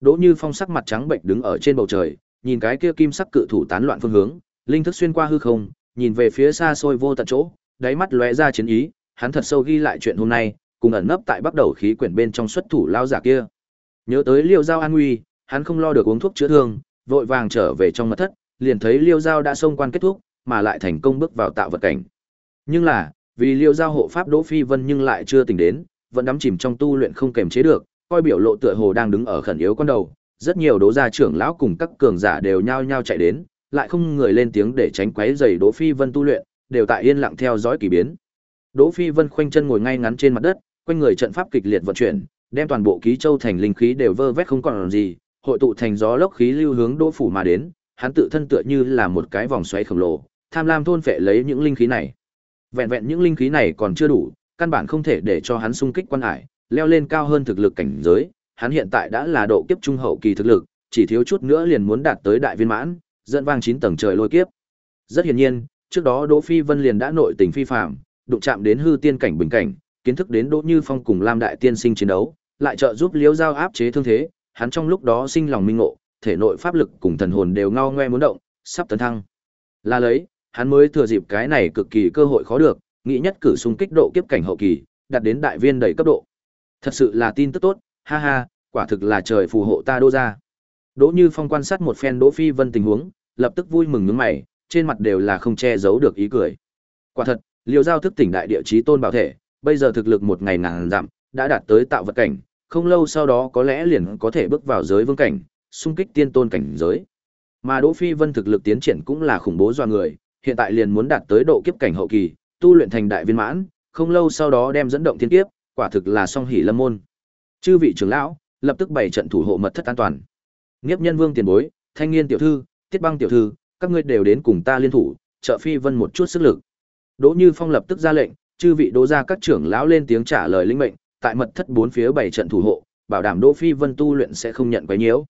Đỗ Như Phong sắc mặt trắng bệnh đứng ở trên bầu trời, nhìn cái kia kim sắc cự thủ tán loạn phương hướng, linh thức xuyên qua hư không, nhìn về phía xa xôi vô tận chỗ, đáy mắt lóe ra chiến ý, hắn thật sâu ghi lại chuyện hôm nay, cùng ẩn nấp tại bắt đầu khí quyển bên trong xuất thủ lao giả kia. Nhớ tới Liêu Giao an nguy, hắn không lo được uống thuốc chữa thương, vội vàng trở về trong mật thất, liền thấy Liêu Giao đã xông quan kết thúc, mà lại thành công bước vào tạo vật cảnh. Nhưng là, vì Liêu Giao hộ pháp Đỗ Phi Vân nhưng lại chưa tỉnh đến, vẫn đắm chìm trong tu luyện không kềm chế được, coi biểu lộ tựa hồ đang đứng ở khẩn yếu con đầu, rất nhiều đố gia trưởng lão cùng các cường giả đều nhao nhao chạy đến, lại không người lên tiếng để tránh quấy rầy Đỗ Phi Vân tu luyện, đều tại yên lặng theo dõi kỳ biến. Đỗ Phi Vân khoanh chân ngồi ngay ngắn trên mặt đất, quanh người trận pháp kịch liệt vận chuyển, đem toàn bộ ký châu thành linh khí đều vơ vét không còn gì, hội tụ thành gió lốc khí lưu hướng Đỗ phủ mà đến, hắn tự thân tựa như là một cái vòng xoáy khổng lồ, tham lam thôn phệ lấy những linh khí này. Vẹn vẹn những linh khí này còn chưa đủ, căn bản không thể để cho hắn xung kích quan hải, leo lên cao hơn thực lực cảnh giới, hắn hiện tại đã là độ kiếp trung hậu kỳ thực lực, chỉ thiếu chút nữa liền muốn đạt tới đại viên mãn, dẫn vang 9 tầng trời lôi kiếp. Rất hiển nhiên, trước đó Đỗ Phi Vân liền đã nội tình phi phàm, đụng chạm đến hư tiên cảnh bình cảnh, kiến thức đến Đỗ Như Phong cùng Lam đại tiên sinh chiến đấu, lại trợ giúp Liễu Giao áp chế thương thế, hắn trong lúc đó sinh lòng minh ngộ, thể nội pháp lực cùng thần hồn đều ngao ngoe muốn động, sắp tấn thăng. Là lấy, hắn mới thừa dịp cái này cực kỳ cơ hội khó được, nghĩ nhất cử xung kích độ kiếp cảnh hậu kỳ, đạt đến đại viên đầy cấp độ. Thật sự là tin tức tốt, ha ha, quả thực là trời phù hộ ta đô ra. Đỗ Như Phong quan sát một phen Đỗ Phi Vân tình huống, lập tức vui mừng nhướng mày, trên mặt đều là không che giấu được ý cười. Quả thật, liều Giao thức tỉnh đại địa chí tôn bảo thể, bây giờ thực lực một ngày ngàn giảm, đã đạt tới tạo vật cảnh, không lâu sau đó có lẽ liền có thể bước vào giới vương cảnh, xung kích tiên tôn cảnh giới. Mà Đỗ Phi Vân thực lực tiến triển cũng là khủng bố do người, hiện tại liền muốn đạt tới độ kiếp cảnh hậu kỳ, tu luyện thành đại viên mãn, không lâu sau đó đem dẫn động thiên kiếp, quả thực là song hỷ lâm môn. Chư vị trưởng lão, lập tức bày trận thủ hộ mật thất an toàn. Nghiếp Nhân Vương tiền bối, Thanh niên tiểu thư, Tiết Băng tiểu thư, các ngươi đều đến cùng ta liên thủ, trợ Phi Vân một chút sức lực. Đỗ Như Phong lập tức ra lệnh, chư vị đỗ ra các trưởng lão lên tiếng trả lời linh mệnh, tại mật thất bốn phía bảy trận thủ hộ, bảo đảm Đỗ Phi Vân tu luyện sẽ không nhận quấy nhiễu.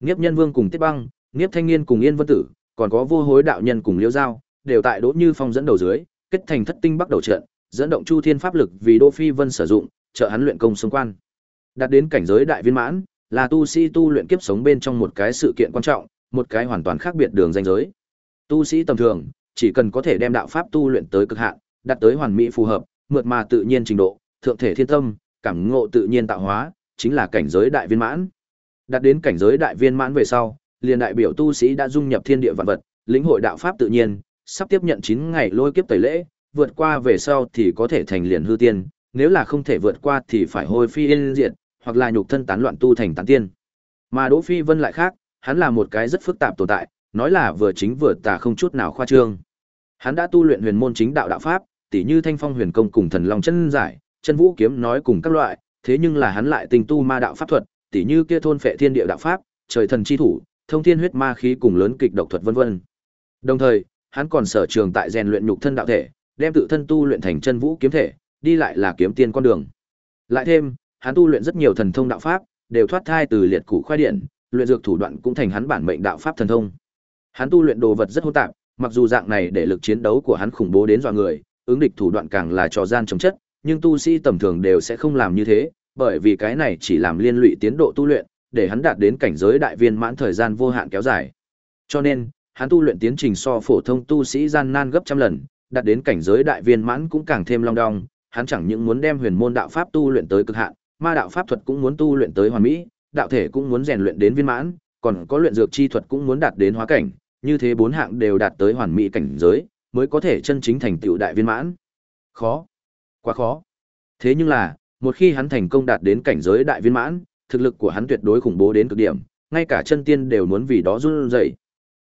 Nghiếp Nhân Vương cùng Tiết Băng, Nghiếp Thanh niên cùng Yên Vân Tử, còn có Vô Hối đạo nhân cùng Liễu Giao, đều tại Đỗ Như Phong dẫn đầu dưới, kết thành thất tinh bắt đầu trận, dẫn động Chu Thiên pháp lực vì Đỗ Phi Vân sử dụng, trợ hắn luyện công xung quan. Đạt đến cảnh giới đại viên mãn, là tu sĩ tu luyện kiếp sống bên trong một cái sự kiện quan trọng, một cái hoàn toàn khác biệt đường danh giới. Tu sĩ tầm thường, chỉ cần có thể đem đạo pháp tu luyện tới cực hạn, đạt tới hoàn mỹ phù hợp, mượt mà tự nhiên trình độ, thượng thể thiên tâm, cảm ngộ tự nhiên tạo hóa, chính là cảnh giới đại viên mãn. Đạt đến cảnh giới đại viên mãn về sau, liền đại biểu tu sĩ đã dung nhập thiên địa vạn vật, lĩnh hội đạo pháp tự nhiên, sắp tiếp nhận 9 ngày lôi kiếp tẩy lễ, vượt qua về sau thì có thể thành liền hư tiên, nếu là không thể vượt qua thì phải hồi phi yên diệt, hoặc là nhục thân tán loạn tu thành tán tiên. Mà Đỗ Phi Vân lại khác, hắn là một cái rất phức tạp tồn tại, nói là vừa chính vừa tà không chút nào khoa trương. Hắn đã tu luyện huyền môn chính đạo đạo pháp, tỉ như Thanh Phong Huyền Công cùng Thần Long chân giải, chân vũ kiếm nói cùng các loại, thế nhưng là hắn lại tình tu ma đạo pháp thuật, tỉ như kia thôn phệ thiên địa đạo pháp, trời thần chi thủ, thông thiên huyết ma khí cùng lớn kịch độc thuật vân vân. Đồng thời, hắn còn sở trường tại rèn luyện nhục thân đạo thể, đem tự thân tu luyện thành chân vũ kiếm thể, đi lại là kiếm tiên con đường. Lại thêm, hắn tu luyện rất nhiều thần thông đạo pháp, đều thoát thai từ liệt củ khoai điện, luyện dược thủ đoạn cũng thành hắn bản mệnh đạo pháp thần thông. Hắn tu luyện đồ vật rất hỗn tạp, mặc dù dạng này để lực chiến đấu của hắn khủng bố đến dọa người, ứng địch thủ đoạn càng là trò gian chống chất, nhưng tu sĩ tầm thường đều sẽ không làm như thế, bởi vì cái này chỉ làm liên lụy tiến độ tu luyện, để hắn đạt đến cảnh giới đại viên mãn thời gian vô hạn kéo dài. Cho nên, hắn tu luyện tiến trình so phổ thông tu sĩ gian nan gấp trăm lần, đạt đến cảnh giới đại viên mãn cũng càng thêm long đong, hắn chẳng những muốn đem huyền môn đạo pháp tu luyện tới cực hạn, ma đạo pháp thuật cũng muốn tu luyện tới hoàn mỹ, đạo thể cũng muốn rèn luyện đến viên mãn, còn có luyện dược chi thuật cũng muốn đạt đến hóa cảnh, như thế bốn hạng đều đạt tới hoàn mỹ cảnh giới, mới có thể chân chính thành tựu đại viên mãn. Khó, quá khó. Thế nhưng là, một khi hắn thành công đạt đến cảnh giới đại viên mãn, thực lực của hắn tuyệt đối khủng bố đến cực điểm, ngay cả chân tiên đều muốn vì đó run rẩy.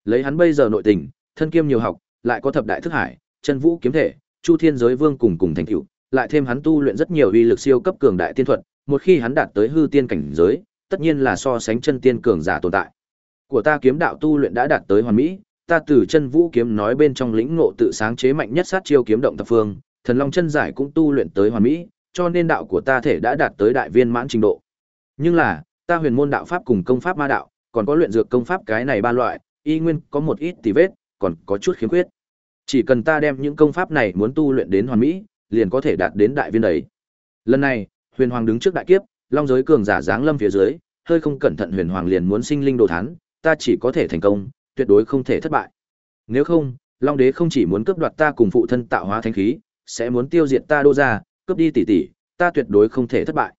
Lấy hắn bây giờ nội tình, thân kiêm nhiều học, lại có thập đại thức hải, chân vũ kiếm thể, chu thiên giới vương cùng cùng thành tựu, lại thêm hắn tu luyện rất nhiều uy lực siêu cấp cường đại tiên thuật, một khi hắn đạt tới hư tiên cảnh giới, tất nhiên là so sánh chân tiên cường giả tồn tại. Của ta kiếm đạo tu luyện đã đạt tới hoàn mỹ, ta từ chân vũ kiếm nói bên trong lĩnh ngộ tự sáng chế mạnh nhất sát chiêu kiếm động tập phương, thần long chân giải cũng tu luyện tới hoàn mỹ, cho nên đạo của ta thể đã đạt tới đại viên mãn trình độ. Nhưng là, ta huyền môn đạo pháp cùng công pháp ma đạo, còn có luyện dược công pháp cái này ba loại, y nguyên có một ít tì vết, còn có chút khiếm khuyết. Chỉ cần ta đem những công pháp này muốn tu luyện đến hoàn mỹ, liền có thể đạt đến đại viên đấy. Lần này, Huyền Hoàng đứng trước đại kiếp, long giới cường giả giáng lâm phía dưới, hơi không cẩn thận Huyền Hoàng liền muốn sinh linh đồ thán, ta chỉ có thể thành công, tuyệt đối không thể thất bại. Nếu không, Long Đế không chỉ muốn cướp đoạt ta cùng phụ thân tạo hóa thánh khí, sẽ muốn tiêu diệt ta đô gia, cướp đi tỷ tỷ, ta tuyệt đối không thể thất bại.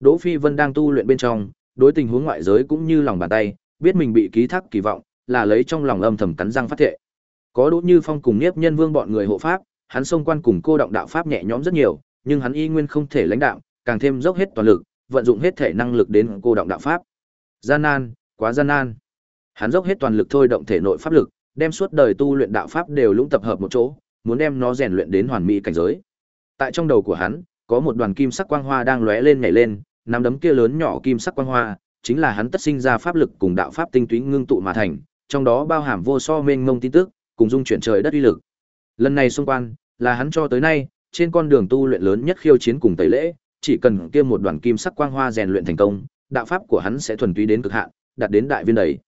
Đỗ Phi Vân đang tu luyện bên trong, đối tình huống ngoại giới cũng như lòng bàn tay, biết mình bị ký thác kỳ vọng, là lấy trong lòng âm thầm cắn răng phát thệ. Có Đỗ Như Phong cùng Niếp Nhân Vương bọn người hộ pháp, hắn xông quan cùng cô động đạo pháp nhẹ nhõm rất nhiều, nhưng hắn y nguyên không thể lãnh đạo, càng thêm dốc hết toàn lực, vận dụng hết thể năng lực đến cô động đạo pháp. Gian nan, quá gian nan. Hắn dốc hết toàn lực thôi động thể nội pháp lực, đem suốt đời tu luyện đạo pháp đều lũng tập hợp một chỗ, muốn đem nó rèn luyện đến hoàn mỹ cảnh giới. Tại trong đầu của hắn, có một đoàn kim sắc quang hoa đang lóe lên nhảy lên, nắm đấm kia lớn nhỏ kim sắc quang hoa, chính là hắn tất sinh ra pháp lực cùng đạo pháp tinh túy ngưng tụ mà thành, trong đó bao hàm vô so mênh mông tin tức, cùng dung chuyển trời đất uy lực. Lần này xung quan, là hắn cho tới nay, trên con đường tu luyện lớn nhất khiêu chiến cùng tẩy lễ, chỉ cần kia một đoàn kim sắc quang hoa rèn luyện thành công, đạo pháp của hắn sẽ thuần túy đến cực hạn, đạt đến đại viên đầy.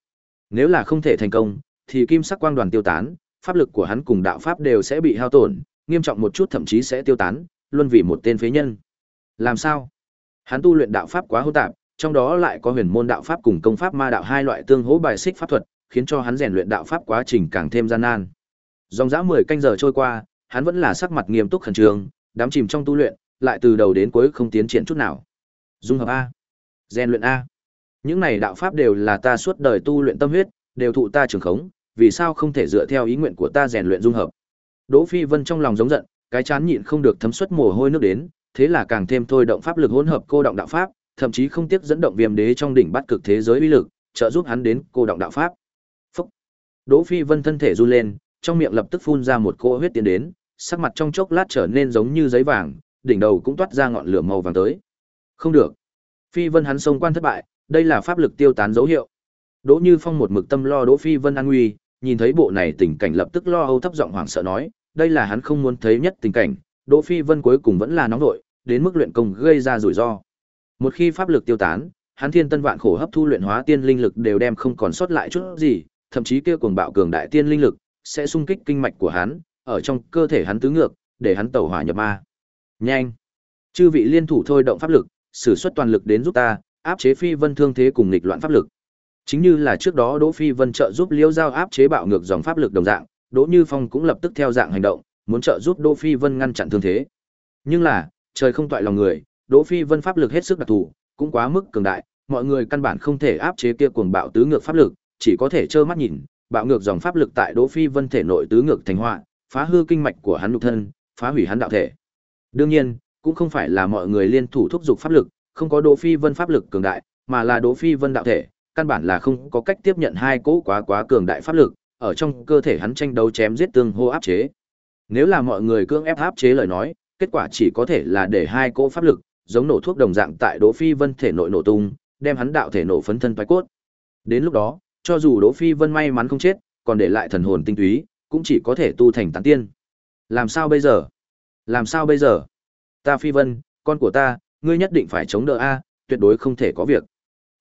Nếu là không thể thành công, thì kim sắc quang đoàn tiêu tán, pháp lực của hắn cùng đạo pháp đều sẽ bị hao tổn, nghiêm trọng một chút thậm chí sẽ tiêu tán, luôn vì một tên phế nhân. Làm sao? Hắn tu luyện đạo pháp quá hỗn tạp, trong đó lại có huyền môn đạo pháp cùng công pháp ma đạo hai loại tương hỗ bài xích pháp thuật, khiến cho hắn rèn luyện đạo pháp quá trình càng thêm gian nan. Dòng dã 10 canh giờ trôi qua, hắn vẫn là sắc mặt nghiêm túc khẩn trương, đắm chìm trong tu luyện, lại từ đầu đến cuối không tiến triển chút nào. Dung hợp a, rèn luyện a. Những này đạo pháp đều là ta suốt đời tu luyện tâm huyết, đều thụ ta trường khống, vì sao không thể dựa theo ý nguyện của ta rèn luyện dung hợp? Đỗ Phi Vân trong lòng giống giận, cái chán nhịn không được thấm xuất mồ hôi nước đến, thế là càng thêm thôi động pháp lực hỗn hợp cô động đạo pháp, thậm chí không tiếc dẫn động viêm đế trong đỉnh bắt cực thế giới uy lực, trợ giúp hắn đến cô động đạo pháp. Phúc. Đỗ Phi Vân thân thể run lên, trong miệng lập tức phun ra một cỗ huyết tiến đến, sắc mặt trong chốc lát trở nên giống như giấy vàng, đỉnh đầu cũng toát ra ngọn lửa màu vàng tới. Không được. Phi Vân hắn xông quan thất bại, đây là pháp lực tiêu tán dấu hiệu. Đỗ Như Phong một mực tâm lo Đỗ Phi Vân an nguy, nhìn thấy bộ này tình cảnh lập tức lo âu thấp giọng hoảng sợ nói, đây là hắn không muốn thấy nhất tình cảnh, Đỗ Phi Vân cuối cùng vẫn là nóng nội, đến mức luyện công gây ra rủi ro. Một khi pháp lực tiêu tán, hắn thiên tân vạn khổ hấp thu luyện hóa tiên linh lực đều đem không còn sót lại chút gì, thậm chí kia cuồng bạo cường đại tiên linh lực sẽ xung kích kinh mạch của hắn, ở trong cơ thể hắn tứ ngược, để hắn tẩu hỏa nhập ma. Nhanh! Chư vị liên thủ thôi động pháp lực, sử xuất toàn lực đến giúp ta, áp chế Phi Vân thương thế cùng nghịch loạn pháp lực. Chính như là trước đó Đỗ Phi Vân trợ giúp Liễu Giao áp chế bạo ngược dòng pháp lực đồng dạng, Đỗ Như Phong cũng lập tức theo dạng hành động, muốn trợ giúp Đỗ Phi Vân ngăn chặn thương thế. Nhưng là, trời không toại lòng người, Đỗ Phi Vân pháp lực hết sức đặc thù, cũng quá mức cường đại, mọi người căn bản không thể áp chế kia cuồng bạo tứ ngược pháp lực, chỉ có thể trơ mắt nhìn, bạo ngược dòng pháp lực tại Đỗ Phi Vân thể nội tứ ngược thành họa, phá hư kinh mạch của hắn nhục thân, phá hủy hắn đạo thể. Đương nhiên, cũng không phải là mọi người liên thủ thúc giục pháp lực, không có Đỗ Phi Vân pháp lực cường đại, mà là Đỗ Phi Vân đạo thể, căn bản là không có cách tiếp nhận hai cỗ quá quá cường đại pháp lực, ở trong cơ thể hắn tranh đấu chém giết tương hô áp chế. Nếu là mọi người cưỡng ép áp chế lời nói, kết quả chỉ có thể là để hai cỗ pháp lực giống nổ thuốc đồng dạng tại Đỗ Phi Vân thể nội nổ tung, đem hắn đạo thể nổ phấn thân phái cốt. Đến lúc đó, cho dù Đỗ Phi Vân may mắn không chết, còn để lại thần hồn tinh túy, cũng chỉ có thể tu thành tán tiên. Làm sao bây giờ? Làm sao bây giờ? Ta Phi Vân, con của ta, ngươi nhất định phải chống đỡ a, tuyệt đối không thể có việc.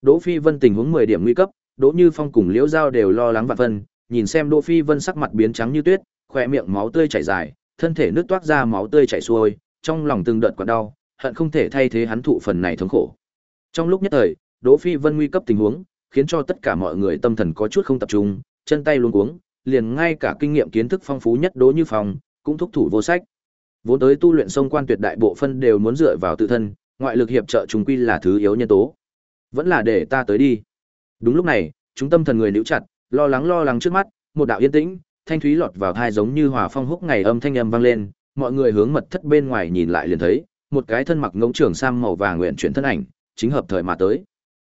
Đỗ Phi Vân tình huống 10 điểm nguy cấp, Đỗ Như Phong cùng Liễu Giao đều lo lắng vạn vân, nhìn xem Đỗ Phi Vân sắc mặt biến trắng như tuyết, khóe miệng máu tươi chảy dài, thân thể nứt toát ra máu tươi chảy xuôi, trong lòng từng đợt quặn đau, hận không thể thay thế hắn thụ phần này thống khổ. Trong lúc nhất thời, Đỗ Phi Vân nguy cấp tình huống, khiến cho tất cả mọi người tâm thần có chút không tập trung, chân tay luống cuống, liền ngay cả kinh nghiệm kiến thức phong phú nhất Đỗ Như Phong cũng thúc thủ vô sách. Vốn tới tu luyện sông quan tuyệt đại bộ phân đều muốn dựa vào tự thân, ngoại lực hiệp trợ chúng quy là thứ yếu nhân tố. Vẫn là để ta tới đi. Đúng lúc này, chúng tâm thần người níu chặt, lo lắng lo lắng trước mắt, một đạo yên tĩnh, thanh thúy lọt vào thai giống như hòa phong húc ngày âm thanh âm vang lên, mọi người hướng mật thất bên ngoài nhìn lại liền thấy, một cái thân mặc ngỗng trường sam màu vàng nguyện chuyển thân ảnh, chính hợp thời mà tới.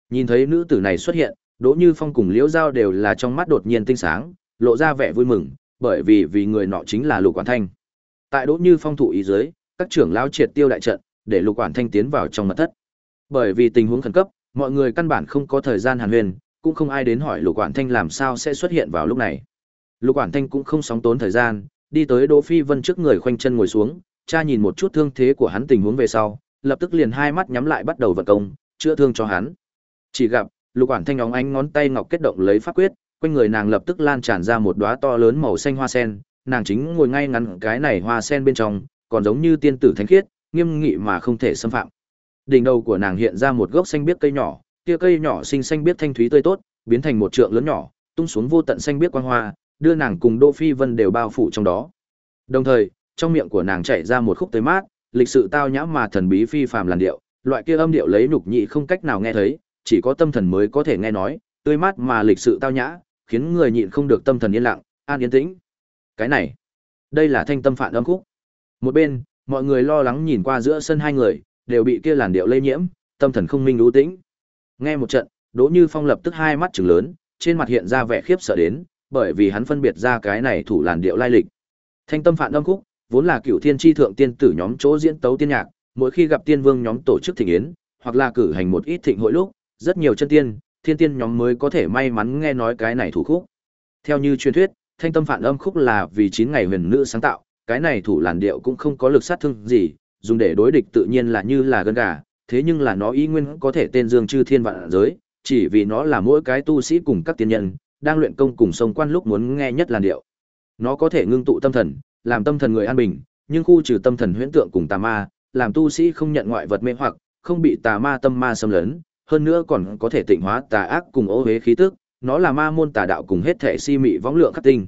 Nhìn thấy nữ tử này xuất hiện, Đỗ Như Phong cùng Liễu Giao đều là trong mắt đột nhiên tinh sáng, lộ ra vẻ vui mừng, bởi vì vì người nọ chính là Lục Quản Thanh. Tại Đỗ Như Phong thủ ý dưới, các trưởng lão triệt tiêu đại trận, để Lục Quản Thanh tiến vào trong mật thất. Bởi vì tình huống khẩn cấp, mọi người căn bản không có thời gian hàn huyền, cũng không ai đến hỏi Lục Quản Thanh làm sao sẽ xuất hiện vào lúc này. Lục Quản Thanh cũng không sóng tốn thời gian, đi tới Đỗ Phi Vân trước người khoanh chân ngồi xuống, cha nhìn một chút thương thế của hắn tình huống về sau, lập tức liền hai mắt nhắm lại bắt đầu vận công, chữa thương cho hắn. Chỉ gặp, Lục Quản Thanh óng ánh ngón tay ngọc kết động lấy pháp quyết, quanh người nàng lập tức lan tràn ra một đóa to lớn màu xanh hoa sen, nàng chính ngồi ngay ngắn cái này hoa sen bên trong, còn giống như tiên tử thánh khiết, nghiêm nghị mà không thể xâm phạm. Đỉnh đầu của nàng hiện ra một gốc xanh biếc cây nhỏ, kia cây nhỏ xinh xanh biếc thanh thúy tươi tốt, biến thành một trượng lớn nhỏ, tung xuống vô tận xanh biếc quang hoa, đưa nàng cùng Đỗ Phi Vân đều bao phủ trong đó. Đồng thời, trong miệng của nàng chảy ra một khúc tới mát, lịch sự tao nhã mà thần bí phi phàm làn điệu, loại kia âm điệu lấy nhục nhị không cách nào nghe thấy, chỉ có tâm thần mới có thể nghe nói, tươi mát mà lịch sự tao nhã, khiến người nhịn không được tâm thần yên lặng, an yên tĩnh. Cái này, đây là thanh tâm phản âm khúc. Một bên, mọi người lo lắng nhìn qua giữa sân hai người, đều bị kia làn điệu lây nhiễm, tâm thần không minh lú tĩnh. Nghe một trận, Đỗ Như Phong lập tức hai mắt trừng lớn, trên mặt hiện ra vẻ khiếp sợ đến, bởi vì hắn phân biệt ra cái này thủ làn điệu lai lịch. Thanh tâm phản âm khúc, vốn là cựu thiên tri thượng tiên tử nhóm chỗ diễn tấu tiên nhạc, mỗi khi gặp tiên vương nhóm tổ chức thịnh yến, hoặc là cử hành một ít thịnh hội lúc, rất nhiều chân tiên, thiên tiên nhóm mới có thể may mắn nghe nói cái này thủ khúc. Theo như truyền thuyết, thanh tâm phản âm khúc là vì 9 ngày huyền nữ sáng tạo, cái này thủ làn điệu cũng không có lực sát thương gì, dùng để đối địch tự nhiên là như là gân gà, thế nhưng là nó ý nguyên có thể tên dương chư thiên vạn giới, chỉ vì nó là mỗi cái tu sĩ cùng các tiên nhân, đang luyện công cùng sông quan lúc muốn nghe nhất làn điệu. Nó có thể ngưng tụ tâm thần, làm tâm thần người an bình, nhưng khu trừ tâm thần huyễn tượng cùng tà ma, làm tu sĩ không nhận ngoại vật mê hoặc, không bị tà ma tâm ma xâm lấn, hơn nữa còn có thể tịnh hóa tà ác cùng ô hế khí tức, nó là ma môn tà đạo cùng hết thể si mị võng lượng khắc tinh.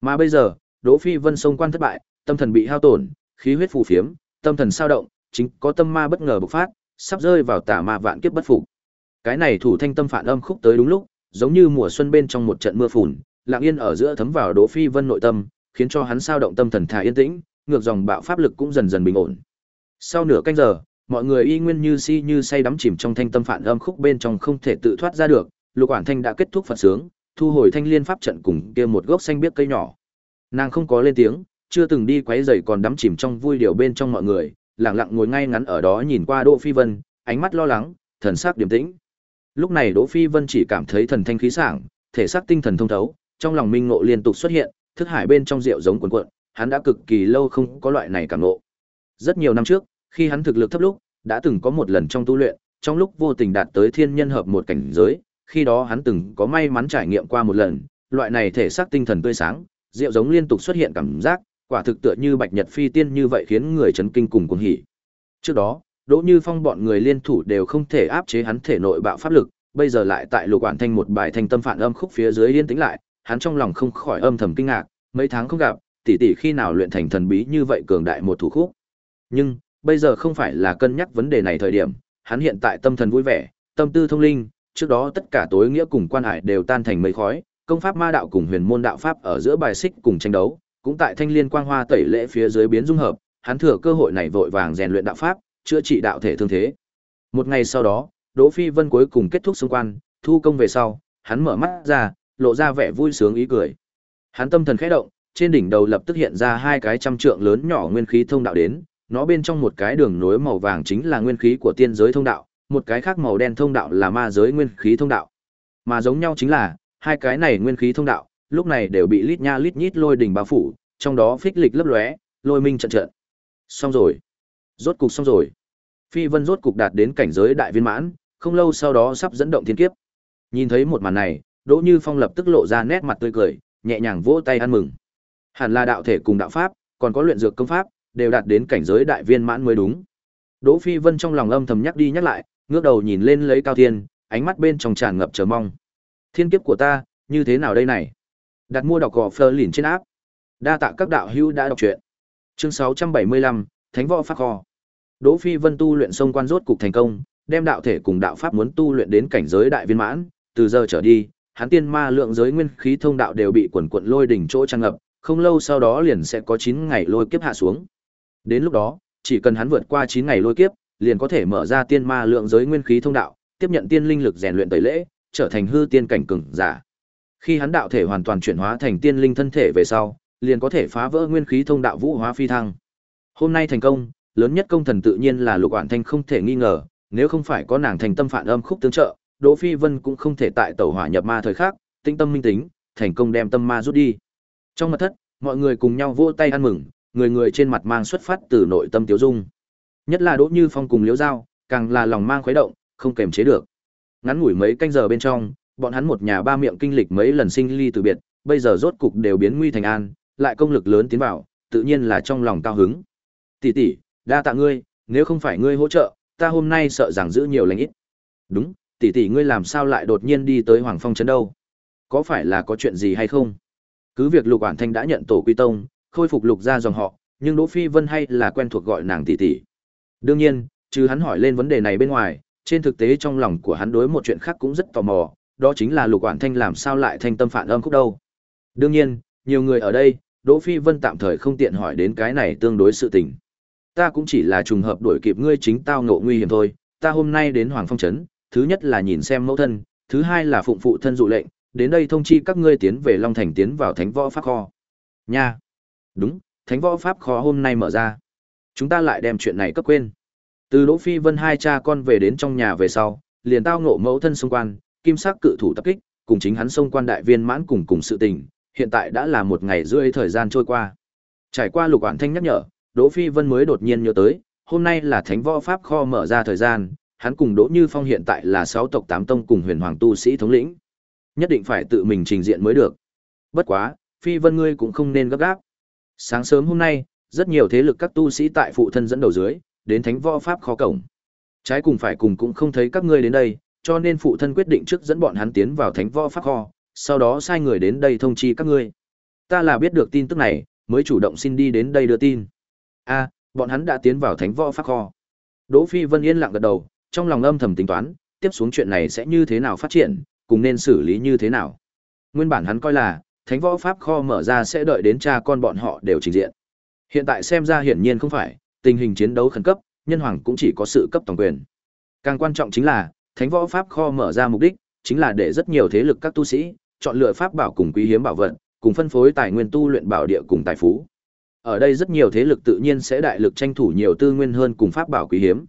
Mà bây giờ, Đỗ Phi Vân sông quan thất bại, tâm thần bị hao tổn, khí huyết phù phiếm, tâm thần sao động, chính có tâm ma bất ngờ bộc phát, sắp rơi vào tà ma vạn kiếp bất phục. Cái này thủ thanh tâm phản âm khúc tới đúng lúc, giống như mùa xuân bên trong một trận mưa phùn, lặng yên ở giữa thấm vào Đỗ Phi Vân nội tâm, khiến cho hắn sao động tâm thần thả yên tĩnh, ngược dòng bạo pháp lực cũng dần dần bình ổn. Sau nửa canh giờ, mọi người y nguyên như si như say đắm chìm trong thanh tâm phản âm khúc bên trong không thể tự thoát ra được, Lục Quản Thanh đã kết thúc Phật sướng, thu hồi thanh liên pháp trận cùng kia một gốc xanh biếc cây nhỏ. Nàng không có lên tiếng, chưa từng đi quấy rầy còn đắm chìm trong vui điều bên trong mọi người, lặng lặng ngồi ngay ngắn ở đó nhìn qua Đỗ Phi Vân, ánh mắt lo lắng, thần sắc điềm tĩnh. Lúc này Đỗ Phi Vân chỉ cảm thấy thần thanh khí sảng, thể xác tinh thần thông thấu, trong lòng minh ngộ liên tục xuất hiện, thức hải bên trong rượu giống cuồn cuộn, hắn đã cực kỳ lâu không có loại này cảm ngộ. Rất nhiều năm trước, khi hắn thực lực thấp lúc, đã từng có một lần trong tu luyện, trong lúc vô tình đạt tới thiên nhân hợp một cảnh giới, khi đó hắn từng có may mắn trải nghiệm qua một lần, loại này thể xác tinh thần tươi sáng, rượu giống liên tục xuất hiện cảm giác, quả thực tựa như bạch nhật phi tiên như vậy khiến người chấn kinh cùng cuồng hỉ. Trước đó, Đỗ Như Phong bọn người liên thủ đều không thể áp chế hắn thể nội bạo pháp lực, bây giờ lại tại lục quản thanh một bài thanh tâm phản âm khúc phía dưới yên tĩnh lại, hắn trong lòng không khỏi âm thầm kinh ngạc, mấy tháng không gặp, tỷ tỷ khi nào luyện thành thần bí như vậy cường đại một thủ khúc. Nhưng, bây giờ không phải là cân nhắc vấn đề này thời điểm, hắn hiện tại tâm thần vui vẻ, tâm tư thông linh, trước đó tất cả tối nghĩa cùng quan hải đều tan thành mây khói, công pháp ma đạo cùng huyền môn đạo pháp ở giữa bài xích cùng tranh đấu, cũng tại thanh liên quang hoa tẩy lễ phía dưới biến dung hợp, hắn thừa cơ hội này vội vàng rèn luyện đạo pháp, chữa trị đạo thể thương thế. Một ngày sau đó, Đỗ Phi Vân cuối cùng kết thúc xung quan, thu công về sau, hắn mở mắt ra, lộ ra vẻ vui sướng ý cười. Hắn tâm thần khẽ động, trên đỉnh đầu lập tức hiện ra hai cái trăm trượng lớn nhỏ nguyên khí thông đạo đến, nó bên trong một cái đường nối màu vàng chính là nguyên khí của tiên giới thông đạo, một cái khác màu đen thông đạo là ma giới nguyên khí thông đạo. Mà giống nhau chính là, hai cái này nguyên khí thông đạo, lúc này đều bị lít nha lít nhít lôi đỉnh bao phủ, trong đó phích lịch lấp lóe, lôi minh trận trận. Xong rồi. Rốt cục xong rồi. Phi Vân rốt cục đạt đến cảnh giới đại viên mãn, không lâu sau đó sắp dẫn động thiên kiếp. Nhìn thấy một màn này, Đỗ Như Phong lập tức lộ ra nét mặt tươi cười, nhẹ nhàng vỗ tay ăn mừng. Hẳn là đạo thể cùng đạo pháp, còn có luyện dược công pháp, đều đạt đến cảnh giới đại viên mãn mới đúng. Đỗ Phi Vân trong lòng âm thầm nhắc đi nhắc lại, ngước đầu nhìn lên lấy Cao Thiên, ánh mắt bên trong tràn ngập chờ mong. Thiên kiếp của ta, như thế nào đây này? Đặt mua đọc gò phơ lìn trên áp. Đa tạ các đạo hữu đã đọc truyện. Chương 675, Thánh võ pháp kho. Đỗ Phi Vân tu luyện sông quan rốt cục thành công, đem đạo thể cùng đạo pháp muốn tu luyện đến cảnh giới đại viên mãn, từ giờ trở đi, hắn tiên ma lượng giới nguyên khí thông đạo đều bị quần quận lôi đỉnh chỗ tràn ngập, không lâu sau đó liền sẽ có 9 ngày lôi kiếp hạ xuống. Đến lúc đó, chỉ cần hắn vượt qua 9 ngày lôi kiếp, liền có thể mở ra tiên ma lượng giới nguyên khí thông đạo, tiếp nhận tiên linh lực rèn luyện tẩy lễ, trở thành hư tiên cảnh cường giả. Khi hắn đạo thể hoàn toàn chuyển hóa thành tiên linh thân thể về sau, liền có thể phá vỡ nguyên khí thông đạo vũ hóa phi thăng. Hôm nay thành công, lớn nhất công thần tự nhiên là Lục oản Thanh không thể nghi ngờ, nếu không phải có nàng thành tâm phản âm khúc tương trợ, Đỗ Phi Vân cũng không thể tại tẩu hỏa nhập ma thời khắc, tinh tâm minh tính, thành công đem tâm ma rút đi. Trong mật thất, mọi người cùng nhau vỗ tay ăn mừng, người người trên mặt mang xuất phát từ nội tâm tiêu dung. Nhất là Đỗ Như Phong cùng Liễu Giao, càng là lòng mang khuấy động, không kềm chế được. Ngắn ngủi mấy canh giờ bên trong, bọn hắn một nhà ba miệng kinh lịch mấy lần sinh ly từ biệt, bây giờ rốt cục đều biến nguy thành an, lại công lực lớn tiến vào, tự nhiên là trong lòng cao hứng. Tỷ tỷ, đa tạ ngươi, nếu không phải ngươi hỗ trợ, ta hôm nay sợ rằng giữ nhiều lành ít. Đúng, tỷ tỷ ngươi làm sao lại đột nhiên đi tới Hoàng Phong trấn đâu? Có phải là có chuyện gì hay không? Cứ việc Lục Quản Thanh đã nhận tổ quy tông, khôi phục Lục gia dòng họ, nhưng Đỗ Phi Vân hay là quen thuộc gọi nàng tỷ tỷ. Đương nhiên, trừ hắn hỏi lên vấn đề này bên ngoài, trên thực tế trong lòng của hắn đối một chuyện khác cũng rất tò mò, đó chính là Lục Quản Thanh làm sao lại thanh tâm phản âm khúc đâu. Đương nhiên, nhiều người ở đây, Đỗ Phi Vân tạm thời không tiện hỏi đến cái này tương đối sự tình. Ta cũng chỉ là trùng hợp đuổi kịp ngươi chính tao ngộ nguy hiểm thôi, ta hôm nay đến Hoàng Phong trấn, thứ nhất là nhìn xem mẫu thân, thứ hai là phụng phụ thân dụ lệnh, đến đây thông chi các ngươi tiến về Long Thành tiến vào Thánh Võ Pháp kho. Nha. Đúng, Thánh Võ Pháp kho hôm nay mở ra. Chúng ta lại đem chuyện này cấp quên. Từ Đỗ Phi Vân hai cha con về đến trong nhà về sau, liền tao ngộ mẫu thân xung quan, kim sắc cự thủ tập kích, cùng chính hắn xung quan đại viên mãn cùng cùng sự tình, hiện tại đã là một ngày rưỡi thời gian trôi qua. Trải qua lục quản thanh nhắc nhở, Đỗ Phi Vân mới đột nhiên nhớ tới, hôm nay là Thánh Võ Pháp kho mở ra thời gian, hắn cùng Đỗ Như Phong hiện tại là sáu tộc tám tông cùng huyền hoàng tu sĩ thống lĩnh. Nhất định phải tự mình trình diện mới được. Bất quá, Phi Vân ngươi cũng không nên gấp gáp. Sáng sớm hôm nay, rất nhiều thế lực các tu sĩ tại phụ thân dẫn đầu dưới, đến Thánh Võ Pháp kho cổng. Trái cùng phải cùng cũng không thấy các ngươi đến đây, cho nên phụ thân quyết định trước dẫn bọn hắn tiến vào Thánh Võ Pháp kho, sau đó sai người đến đây thông chi các ngươi. Ta là biết được tin tức này, mới chủ động xin đi đến đây đưa tin. A, bọn hắn đã tiến vào Thánh Võ Pháp kho. Đỗ Phi Vân yên lặng gật đầu, trong lòng âm thầm tính toán, tiếp xuống chuyện này sẽ như thế nào phát triển, cùng nên xử lý như thế nào. Nguyên bản hắn coi là, Thánh Võ Pháp kho mở ra sẽ đợi đến cha con bọn họ đều trình diện. Hiện tại xem ra hiển nhiên không phải, tình hình chiến đấu khẩn cấp, nhân hoàng cũng chỉ có sự cấp toàn quyền. Càng quan trọng chính là, Thánh Võ Pháp kho mở ra mục đích, chính là để rất nhiều thế lực các tu sĩ chọn lựa pháp bảo cùng quý hiếm bảo vật, cùng phân phối tài nguyên tu luyện bảo địa cùng tài phú. Ở đây rất nhiều thế lực tự nhiên sẽ đại lực tranh thủ nhiều tư nguyên hơn cùng pháp bảo quý hiếm.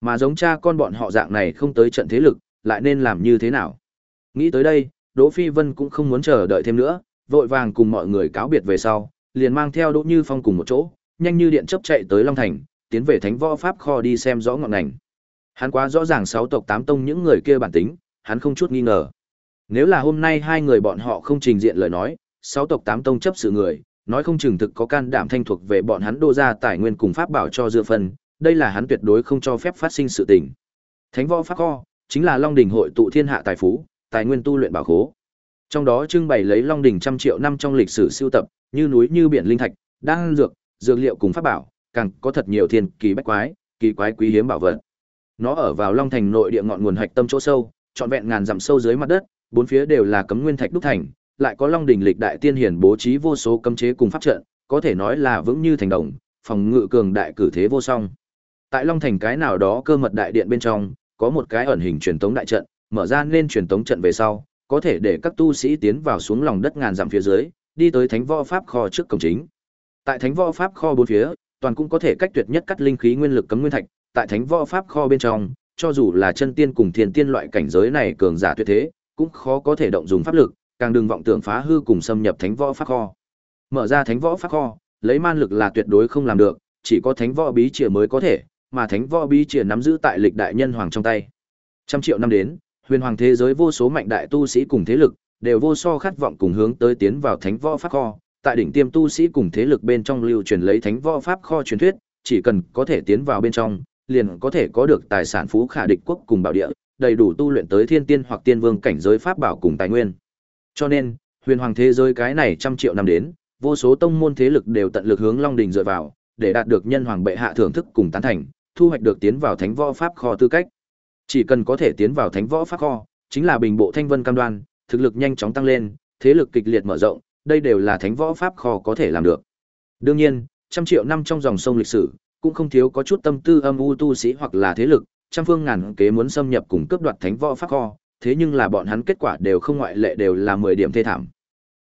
Mà giống cha con bọn họ dạng này không tới trận thế lực, lại nên làm như thế nào? Nghĩ tới đây, Đỗ Phi Vân cũng không muốn chờ đợi thêm nữa, vội vàng cùng mọi người cáo biệt về sau, liền mang theo Đỗ Như Phong cùng một chỗ, nhanh như điện chớp chạy tới Long Thành, tiến về Thánh Võ Pháp kho đi xem rõ ngọn ngành. Hắn quá rõ ràng sáu tộc tám tông những người kia bản tính, hắn không chút nghi ngờ. Nếu là hôm nay hai người bọn họ không trình diện lời nói, sáu tộc tám tông chấp sự người, nói không chừng thực có can đảm thanh thuộc về bọn hắn đô ra tài nguyên cùng pháp bảo cho dựa phần, đây là hắn tuyệt đối không cho phép phát sinh sự tình. Thánh võ pháp kho, chính là Long đỉnh hội tụ thiên hạ tài phú, tài nguyên tu luyện bảo khố. Trong đó trưng bày lấy Long đỉnh trăm triệu năm trong lịch sử siêu tập, như núi như biển linh thạch, đan dược, dược liệu cùng pháp bảo, càng có thật nhiều thiên kỳ bách quái, kỳ quái quý hiếm bảo vật. Nó ở vào Long thành nội địa ngọn nguồn hạch tâm chỗ sâu, trọn vẹn ngàn dặm sâu dưới mặt đất, bốn phía đều là cấm nguyên thạch đúc thành, lại có Long đỉnh lịch đại tiên hiển bố trí vô số cấm chế cùng pháp trận, có thể nói là vững như thành đồng, phòng ngự cường đại cử thế vô song. Tại Long Thành cái nào đó cơ mật đại điện bên trong, có một cái ẩn hình truyền tống đại trận, mở ra nên truyền tống trận về sau, có thể để các tu sĩ tiến vào xuống lòng đất ngàn dặm phía dưới, đi tới Thánh Võ Pháp kho trước cổng chính. Tại Thánh Võ Pháp kho bốn phía, toàn cũng có thể cách tuyệt nhất cắt linh khí nguyên lực cấm nguyên thạch, tại Thánh Võ Pháp kho bên trong, cho dù là chân tiên cùng thiên tiên loại cảnh giới này cường giả tuyệt thế, cũng khó có thể động dùng pháp lực, càng đừng vọng tưởng phá hư cùng xâm nhập Thánh Võ Pháp kho. Mở ra Thánh Võ Pháp kho, lấy man lực là tuyệt đối không làm được, chỉ có Thánh Võ bí chìa mới có thể, mà Thánh Võ bí chìa nắm giữ tại lịch đại nhân hoàng trong tay. Trăm triệu năm đến, huyền hoàng thế giới vô số mạnh đại tu sĩ cùng thế lực, đều vô so khát vọng cùng hướng tới tiến vào Thánh Võ Pháp kho, tại đỉnh tiêm tu sĩ cùng thế lực bên trong lưu truyền lấy Thánh Võ Pháp kho truyền thuyết, chỉ cần có thể tiến vào bên trong, liền có thể có được tài sản phú khả địch quốc cùng bảo địa, đầy đủ tu luyện tới thiên tiên hoặc tiên vương cảnh giới pháp bảo cùng tài nguyên. Cho nên, huyền hoàng thế giới cái này trăm triệu năm đến, vô số tông môn thế lực đều tận lực hướng Long Đình dựa vào, để đạt được nhân hoàng bệ hạ thưởng thức cùng tán thành, thu hoạch được tiến vào thánh võ pháp kho tư cách. Chỉ cần có thể tiến vào thánh võ pháp kho, chính là bình bộ thanh vân cam đoan, thực lực nhanh chóng tăng lên, thế lực kịch liệt mở rộng, đây đều là thánh võ pháp kho có thể làm được. Đương nhiên, trăm triệu năm trong dòng sông lịch sử, cũng không thiếu có chút tâm tư âm u tu sĩ hoặc là thế lực, trăm phương ngàn kế muốn xâm nhập cùng cướp đoạt thánh võ pháp kho, thế nhưng là bọn hắn kết quả đều không ngoại lệ đều là 10 điểm thê thảm.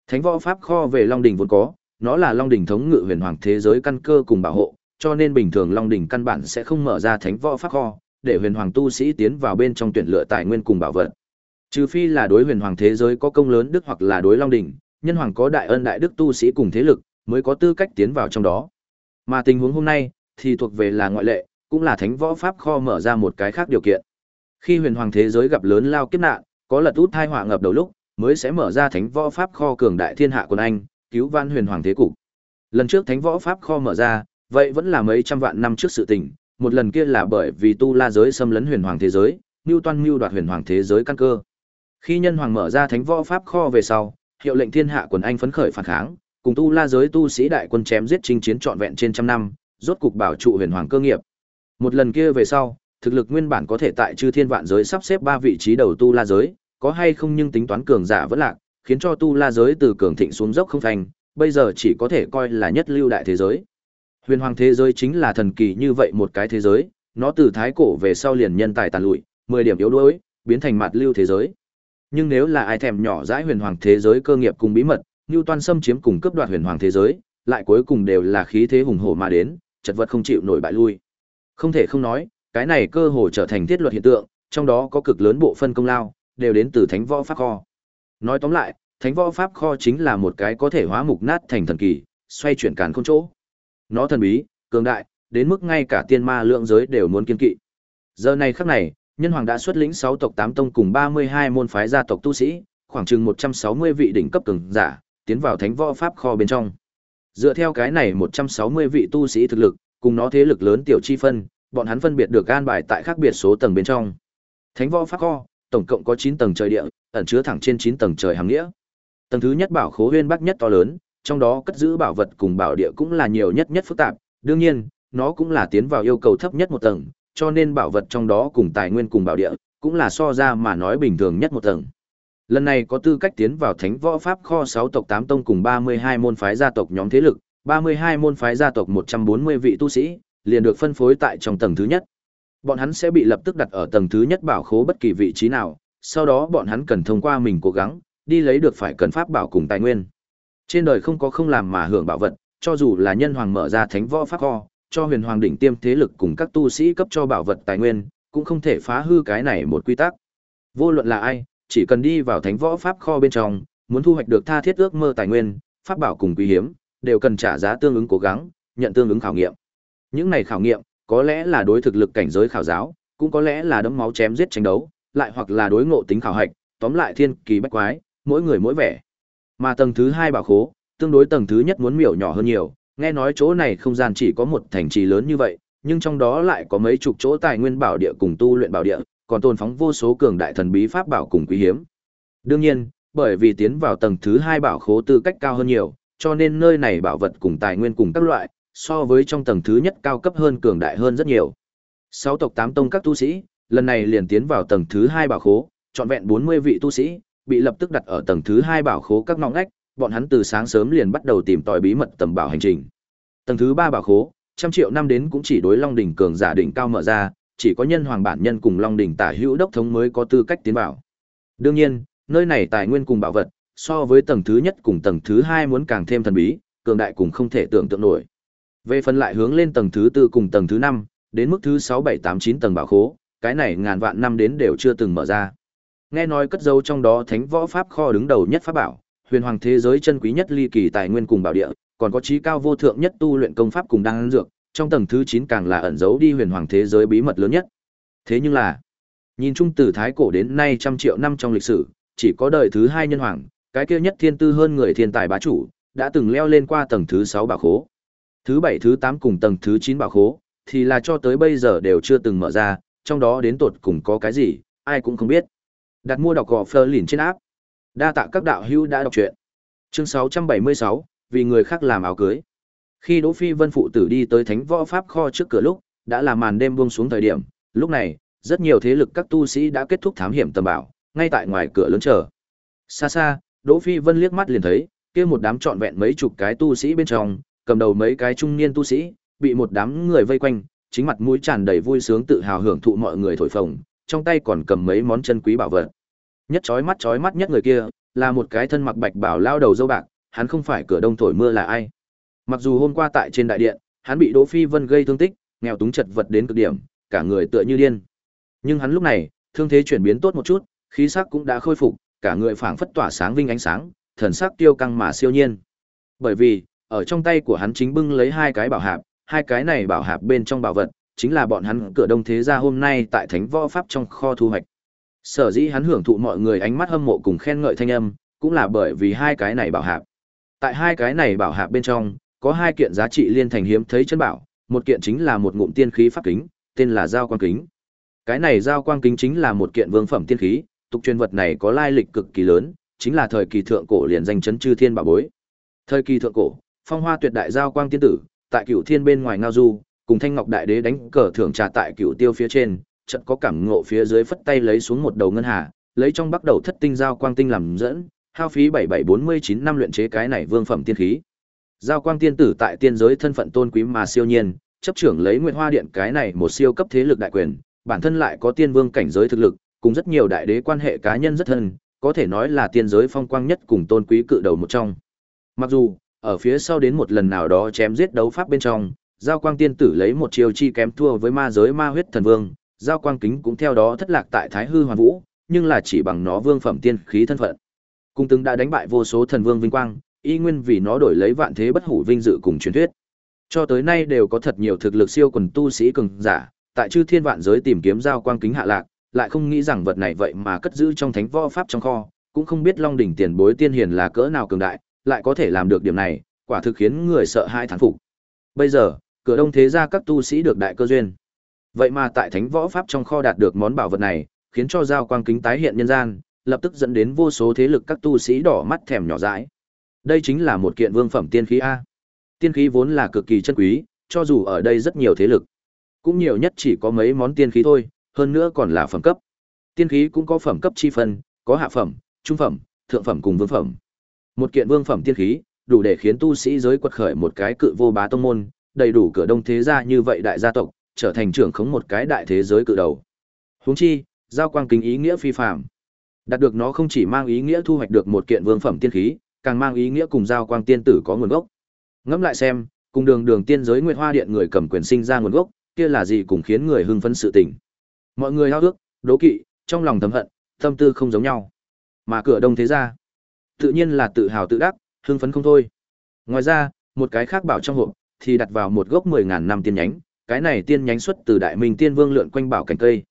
Thánh võ pháp kho về Long đỉnh vốn có, nó là Long đỉnh thống ngự huyền hoàng thế giới căn cơ cùng bảo hộ, cho nên bình thường Long đỉnh căn bản sẽ không mở ra thánh võ pháp kho, để huyền hoàng tu sĩ tiến vào bên trong tuyển lựa tài nguyên cùng bảo vật. Trừ phi là đối huyền hoàng thế giới có công lớn đức hoặc là đối Long đỉnh, nhân hoàng có đại ân đại đức tu sĩ cùng thế lực, mới có tư cách tiến vào trong đó. Mà tình huống hôm nay, thì thuộc về là ngoại lệ, cũng là thánh võ pháp kho mở ra một cái khác điều kiện. Khi huyền hoàng thế giới gặp lớn lao kiếp nạn, có lật út thai họa ngập đầu lúc, mới sẽ mở ra thánh võ pháp kho cường đại thiên hạ quân anh, cứu van huyền hoàng thế cục. Lần trước thánh võ pháp kho mở ra, vậy vẫn là mấy trăm vạn năm trước sự tình, một lần kia là bởi vì tu la giới xâm lấn huyền hoàng thế giới, Newton mưu đoạt huyền hoàng thế giới căn cơ. Khi nhân hoàng mở ra thánh võ pháp kho về sau, hiệu lệnh thiên hạ quần anh phấn khởi phản kháng, cùng tu la giới tu sĩ đại quân chém giết chinh chiến trọn vẹn trên trăm năm, rốt cục bảo trụ huyền hoàng cơ nghiệp. Một lần kia về sau, thực lực nguyên bản có thể tại chư thiên vạn giới sắp xếp ba vị trí đầu tu la giới, có hay không nhưng tính toán cường giả vẫn lạc, khiến cho tu la giới từ cường thịnh xuống dốc không thành, bây giờ chỉ có thể coi là nhất lưu đại thế giới. Huyền hoàng thế giới chính là thần kỳ như vậy một cái thế giới, nó từ thái cổ về sau liền nhân tài tàn lụi, 10 điểm yếu đuối, biến thành mạt lưu thế giới. Nhưng nếu là ai thèm nhỏ dãi huyền hoàng thế giới cơ nghiệp cùng bí mật, như toan xâm chiếm cùng cướp đoạt huyền hoàng thế giới, lại cuối cùng đều là khí thế hùng hổ mà đến, chật vật không chịu nổi bại lui. Không thể không nói, cái này cơ hồ trở thành thiết luật hiện tượng, trong đó có cực lớn bộ phân công lao, đều đến từ Thánh Võ Pháp Kho. Nói tóm lại, Thánh Võ Pháp Kho chính là một cái có thể hóa mục nát thành thần kỳ, xoay chuyển càn không chỗ. Nó thần bí, cường đại, đến mức ngay cả tiên ma lượng giới đều muốn kiên kỵ. Giờ này khắc này, Nhân Hoàng đã xuất lĩnh 6 tộc 8 tông cùng 32 môn phái gia tộc tu sĩ, khoảng chừng 160 vị đỉnh cấp cường giả, tiến vào Thánh Võ Pháp Kho bên trong. Dựa theo cái này 160 vị tu sĩ thực lực, cùng nó thế lực lớn tiểu chi phân, bọn hắn phân biệt được an bài tại khác biệt số tầng bên trong. Thánh võ pháp kho, tổng cộng có 9 tầng trời địa, ẩn chứa thẳng trên 9 tầng trời hàng nghĩa. Tầng thứ nhất bảo khố huyên bắc nhất to lớn, trong đó cất giữ bảo vật cùng bảo địa cũng là nhiều nhất nhất phức tạp, đương nhiên, nó cũng là tiến vào yêu cầu thấp nhất một tầng, cho nên bảo vật trong đó cùng tài nguyên cùng bảo địa, cũng là so ra mà nói bình thường nhất một tầng. Lần này có tư cách tiến vào Thánh Võ Pháp kho 6 tộc 8 tông cùng 32 môn phái gia tộc nhóm thế lực, 32 môn phái gia tộc 140 vị tu sĩ, liền được phân phối tại trong tầng thứ nhất. Bọn hắn sẽ bị lập tức đặt ở tầng thứ nhất bảo khố bất kỳ vị trí nào, sau đó bọn hắn cần thông qua mình cố gắng, đi lấy được phải cần pháp bảo cùng tài nguyên. Trên đời không có không làm mà hưởng bảo vật, cho dù là nhân hoàng mở ra thánh võ pháp kho, cho huyền hoàng đỉnh tiêm thế lực cùng các tu sĩ cấp cho bảo vật tài nguyên, cũng không thể phá hư cái này một quy tắc. Vô luận là ai, chỉ cần đi vào thánh võ pháp kho bên trong, muốn thu hoạch được tha thiết ước mơ tài nguyên, pháp bảo cùng quý hiếm, đều cần trả giá tương ứng cố gắng, nhận tương ứng khảo nghiệm. Những này khảo nghiệm, có lẽ là đối thực lực cảnh giới khảo giáo, cũng có lẽ là đấm máu chém giết tranh đấu, lại hoặc là đối ngộ tính khảo hạch, tóm lại thiên kỳ bách quái, mỗi người mỗi vẻ. Mà tầng thứ hai bảo khố, tương đối tầng thứ nhất muốn miểu nhỏ hơn nhiều, nghe nói chỗ này không gian chỉ có một thành trì lớn như vậy, nhưng trong đó lại có mấy chục chỗ tài nguyên bảo địa cùng tu luyện bảo địa, còn tồn phóng vô số cường đại thần bí pháp bảo cùng quý hiếm. Đương nhiên, bởi vì tiến vào tầng thứ hai bảo khố tư cách cao hơn nhiều, cho nên nơi này bảo vật cùng tài nguyên cùng các loại, so với trong tầng thứ nhất cao cấp hơn cường đại hơn rất nhiều. Sáu tộc tám tông các tu sĩ, lần này liền tiến vào tầng thứ hai bảo khố, trọn vẹn 40 vị tu sĩ, bị lập tức đặt ở tầng thứ hai bảo khố các ngõ ngách, bọn hắn từ sáng sớm liền bắt đầu tìm tòi bí mật tầm bảo hành trình. Tầng thứ ba bảo khố, trăm triệu năm đến cũng chỉ đối Long đỉnh cường giả đỉnh cao mở ra, chỉ có nhân hoàng bản nhân cùng Long đỉnh tả hữu đốc thống mới có tư cách tiến vào. Đương nhiên, nơi này tài nguyên cùng bảo vật, so với tầng thứ nhất cùng tầng thứ hai muốn càng thêm thần bí, cường đại cùng không thể tưởng tượng nổi. Về phần lại hướng lên tầng thứ tư cùng tầng thứ năm, đến mức thứ sáu bảy tám chín tầng bảo khố, cái này ngàn vạn năm đến đều chưa từng mở ra. Nghe nói cất dấu trong đó thánh võ pháp kho đứng đầu nhất pháp bảo, huyền hoàng thế giới chân quý nhất ly kỳ tài nguyên cùng bảo địa, còn có trí cao vô thượng nhất tu luyện công pháp cùng đan dược, trong tầng thứ 9 càng là ẩn giấu đi huyền hoàng thế giới bí mật lớn nhất. Thế nhưng là, nhìn chung từ thái cổ đến nay trăm triệu năm trong lịch sử, chỉ có đời thứ hai nhân hoàng, cái kia nhất thiên tư hơn người thiên tài bá chủ, đã từng leo lên qua tầng thứ 6 bảo khố. Thứ 7 thứ 8 cùng tầng thứ 9 bảo khố, thì là cho tới bây giờ đều chưa từng mở ra, trong đó đến tột cùng có cái gì, ai cũng không biết. Đặt mua đọc gò Fleur lìn trên áp. Đa tạ các đạo hữu đã đọc truyện. Chương 676, vì người khác làm áo cưới. Khi Đỗ Phi Vân phụ tử đi tới Thánh Võ Pháp kho trước cửa lúc, đã là màn đêm buông xuống thời điểm, lúc này, rất nhiều thế lực các tu sĩ đã kết thúc thám hiểm tầm bảo, ngay tại ngoài cửa lớn chờ. Xa xa, Đỗ Phi Vân liếc mắt liền thấy, kia một đám trọn vẹn mấy chục cái tu sĩ bên trong, cầm đầu mấy cái trung niên tu sĩ, bị một đám người vây quanh, chính mặt mũi tràn đầy vui sướng tự hào hưởng thụ mọi người thổi phồng, trong tay còn cầm mấy món chân quý bảo vật. Nhất chói mắt chói mắt nhất người kia, là một cái thân mặc bạch bảo lao đầu dâu bạc, hắn không phải cửa đông thổi mưa là ai. Mặc dù hôm qua tại trên đại điện, hắn bị Đỗ Phi Vân gây thương tích, nghèo túng chật vật đến cực điểm, cả người tựa như điên. Nhưng hắn lúc này, thương thế chuyển biến tốt một chút, khí sắc cũng đã khôi phục, cả người phảng phất tỏa sáng vinh ánh sáng, thần sắc tiêu căng mà siêu nhiên. Bởi vì, ở trong tay của hắn chính bưng lấy hai cái bảo hạp, hai cái này bảo hạp bên trong bảo vật, chính là bọn hắn cửa đông thế gia hôm nay tại Thánh Võ Pháp trong kho thu hoạch. Sở dĩ hắn hưởng thụ mọi người ánh mắt hâm mộ cùng khen ngợi thanh âm, cũng là bởi vì hai cái này bảo hạp. Tại hai cái này bảo hạp bên trong, có hai kiện giá trị liên thành hiếm thấy chân bảo, một kiện chính là một ngụm tiên khí pháp kính, tên là giao quang kính. Cái này giao quang kính chính là một kiện vương phẩm tiên khí, tục truyền vật này có lai lịch cực kỳ lớn, chính là thời kỳ thượng cổ liền danh chấn chư thiên bảo bối. Thời kỳ thượng cổ, phong hoa tuyệt đại giao quang tiên tử, tại cửu thiên bên ngoài ngao du, cùng thanh ngọc đại đế đánh cờ thưởng trà tại cửu tiêu phía trên, chợt có cảm ngộ phía dưới phất tay lấy xuống một đầu ngân hà, lấy trong bắt đầu thất tinh giao quang tinh làm dẫn, hao phí 7749 năm luyện chế cái này vương phẩm tiên khí. Giao quang tiên tử tại tiên giới thân phận tôn quý mà siêu nhiên, chấp trưởng lấy Nguyệt Hoa Điện cái này một siêu cấp thế lực đại quyền, bản thân lại có tiên vương cảnh giới thực lực, cùng rất nhiều đại đế quan hệ cá nhân rất thân, có thể nói là tiên giới phong quang nhất cùng tôn quý cự đầu một trong. Mặc dù, ở phía sau đến một lần nào đó chém giết đấu pháp bên trong, Giao Quang tiên tử lấy một chiêu chi kém thua với ma giới ma huyết thần vương, Giao Quang kính cũng theo đó thất lạc tại Thái Hư Hoàn Vũ, nhưng là chỉ bằng nó vương phẩm tiên khí thân phận. Cung từng đã đánh bại vô số thần vương vinh quang, y nguyên vì nó đổi lấy vạn thế bất hủ vinh dự cùng truyền thuyết. Cho tới nay đều có thật nhiều thực lực siêu quần tu sĩ cường giả, tại chư thiên vạn giới tìm kiếm giao quang kính hạ lạc, lại không nghĩ rằng vật này vậy mà cất giữ trong thánh võ pháp trong kho, cũng không biết Long đỉnh tiền bối tiên hiền là cỡ nào cường đại, lại có thể làm được điểm này, quả thực khiến người sợ hai thán phục. Bây giờ, cửa đông thế gia các tu sĩ được đại cơ duyên. Vậy mà tại thánh võ pháp trong kho đạt được món bảo vật này, khiến cho giao quang kính tái hiện nhân gian, lập tức dẫn đến vô số thế lực các tu sĩ đỏ mắt thèm nhỏ dãi. Đây chính là một kiện vương phẩm tiên khí a. Tiên khí vốn là cực kỳ chân quý, cho dù ở đây rất nhiều thế lực, cũng nhiều nhất chỉ có mấy món tiên khí thôi, hơn nữa còn là phẩm cấp. Tiên khí cũng có phẩm cấp chi phân, có hạ phẩm, trung phẩm, thượng phẩm cùng vương phẩm. Một kiện vương phẩm tiên khí, đủ để khiến tu sĩ giới quật khởi một cái cự vô bá tông môn, đầy đủ cửa đông thế gia như vậy đại gia tộc, trở thành trưởng khống một cái đại thế giới cự đầu. Huống chi, giao quang kính ý nghĩa phi phàm. Đạt được nó không chỉ mang ý nghĩa thu hoạch được một kiện vương phẩm tiên khí, càng mang ý nghĩa cùng giao quang tiên tử có nguồn gốc. Ngẫm lại xem, cùng đường đường tiên giới Nguyệt Hoa Điện người cầm quyền sinh ra nguồn gốc, kia là gì cùng khiến người hưng phấn sự tình. Mọi người hao ước, đố kỵ, trong lòng thầm hận, tâm tư không giống nhau. Mà cửa đông thế gia, tự nhiên là tự hào tự đắc, hưng phấn không thôi. Ngoài ra, một cái khác bảo trong hộp thì đặt vào một gốc 10000 năm tiên nhánh, cái này tiên nhánh xuất từ Đại Minh Tiên Vương lượn quanh bảo cảnh cây.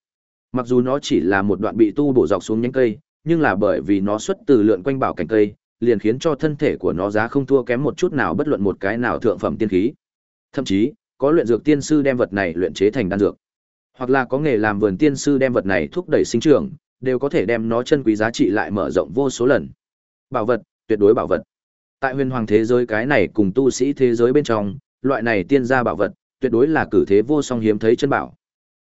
Mặc dù nó chỉ là một đoạn bị tu bổ dọc xuống nhánh cây, nhưng là bởi vì nó xuất từ lượn quanh bảo cảnh cây, liền khiến cho thân thể của nó giá không thua kém một chút nào bất luận một cái nào thượng phẩm tiên khí. Thậm chí, có luyện dược tiên sư đem vật này luyện chế thành đan dược, hoặc là có nghề làm vườn tiên sư đem vật này thúc đẩy sinh trưởng, đều có thể đem nó chân quý giá trị lại mở rộng vô số lần. Bảo vật, tuyệt đối bảo vật. Tại huyền hoàng thế giới cái này cùng tu sĩ thế giới bên trong, loại này tiên gia bảo vật, tuyệt đối là cử thế vô song hiếm thấy chân bảo.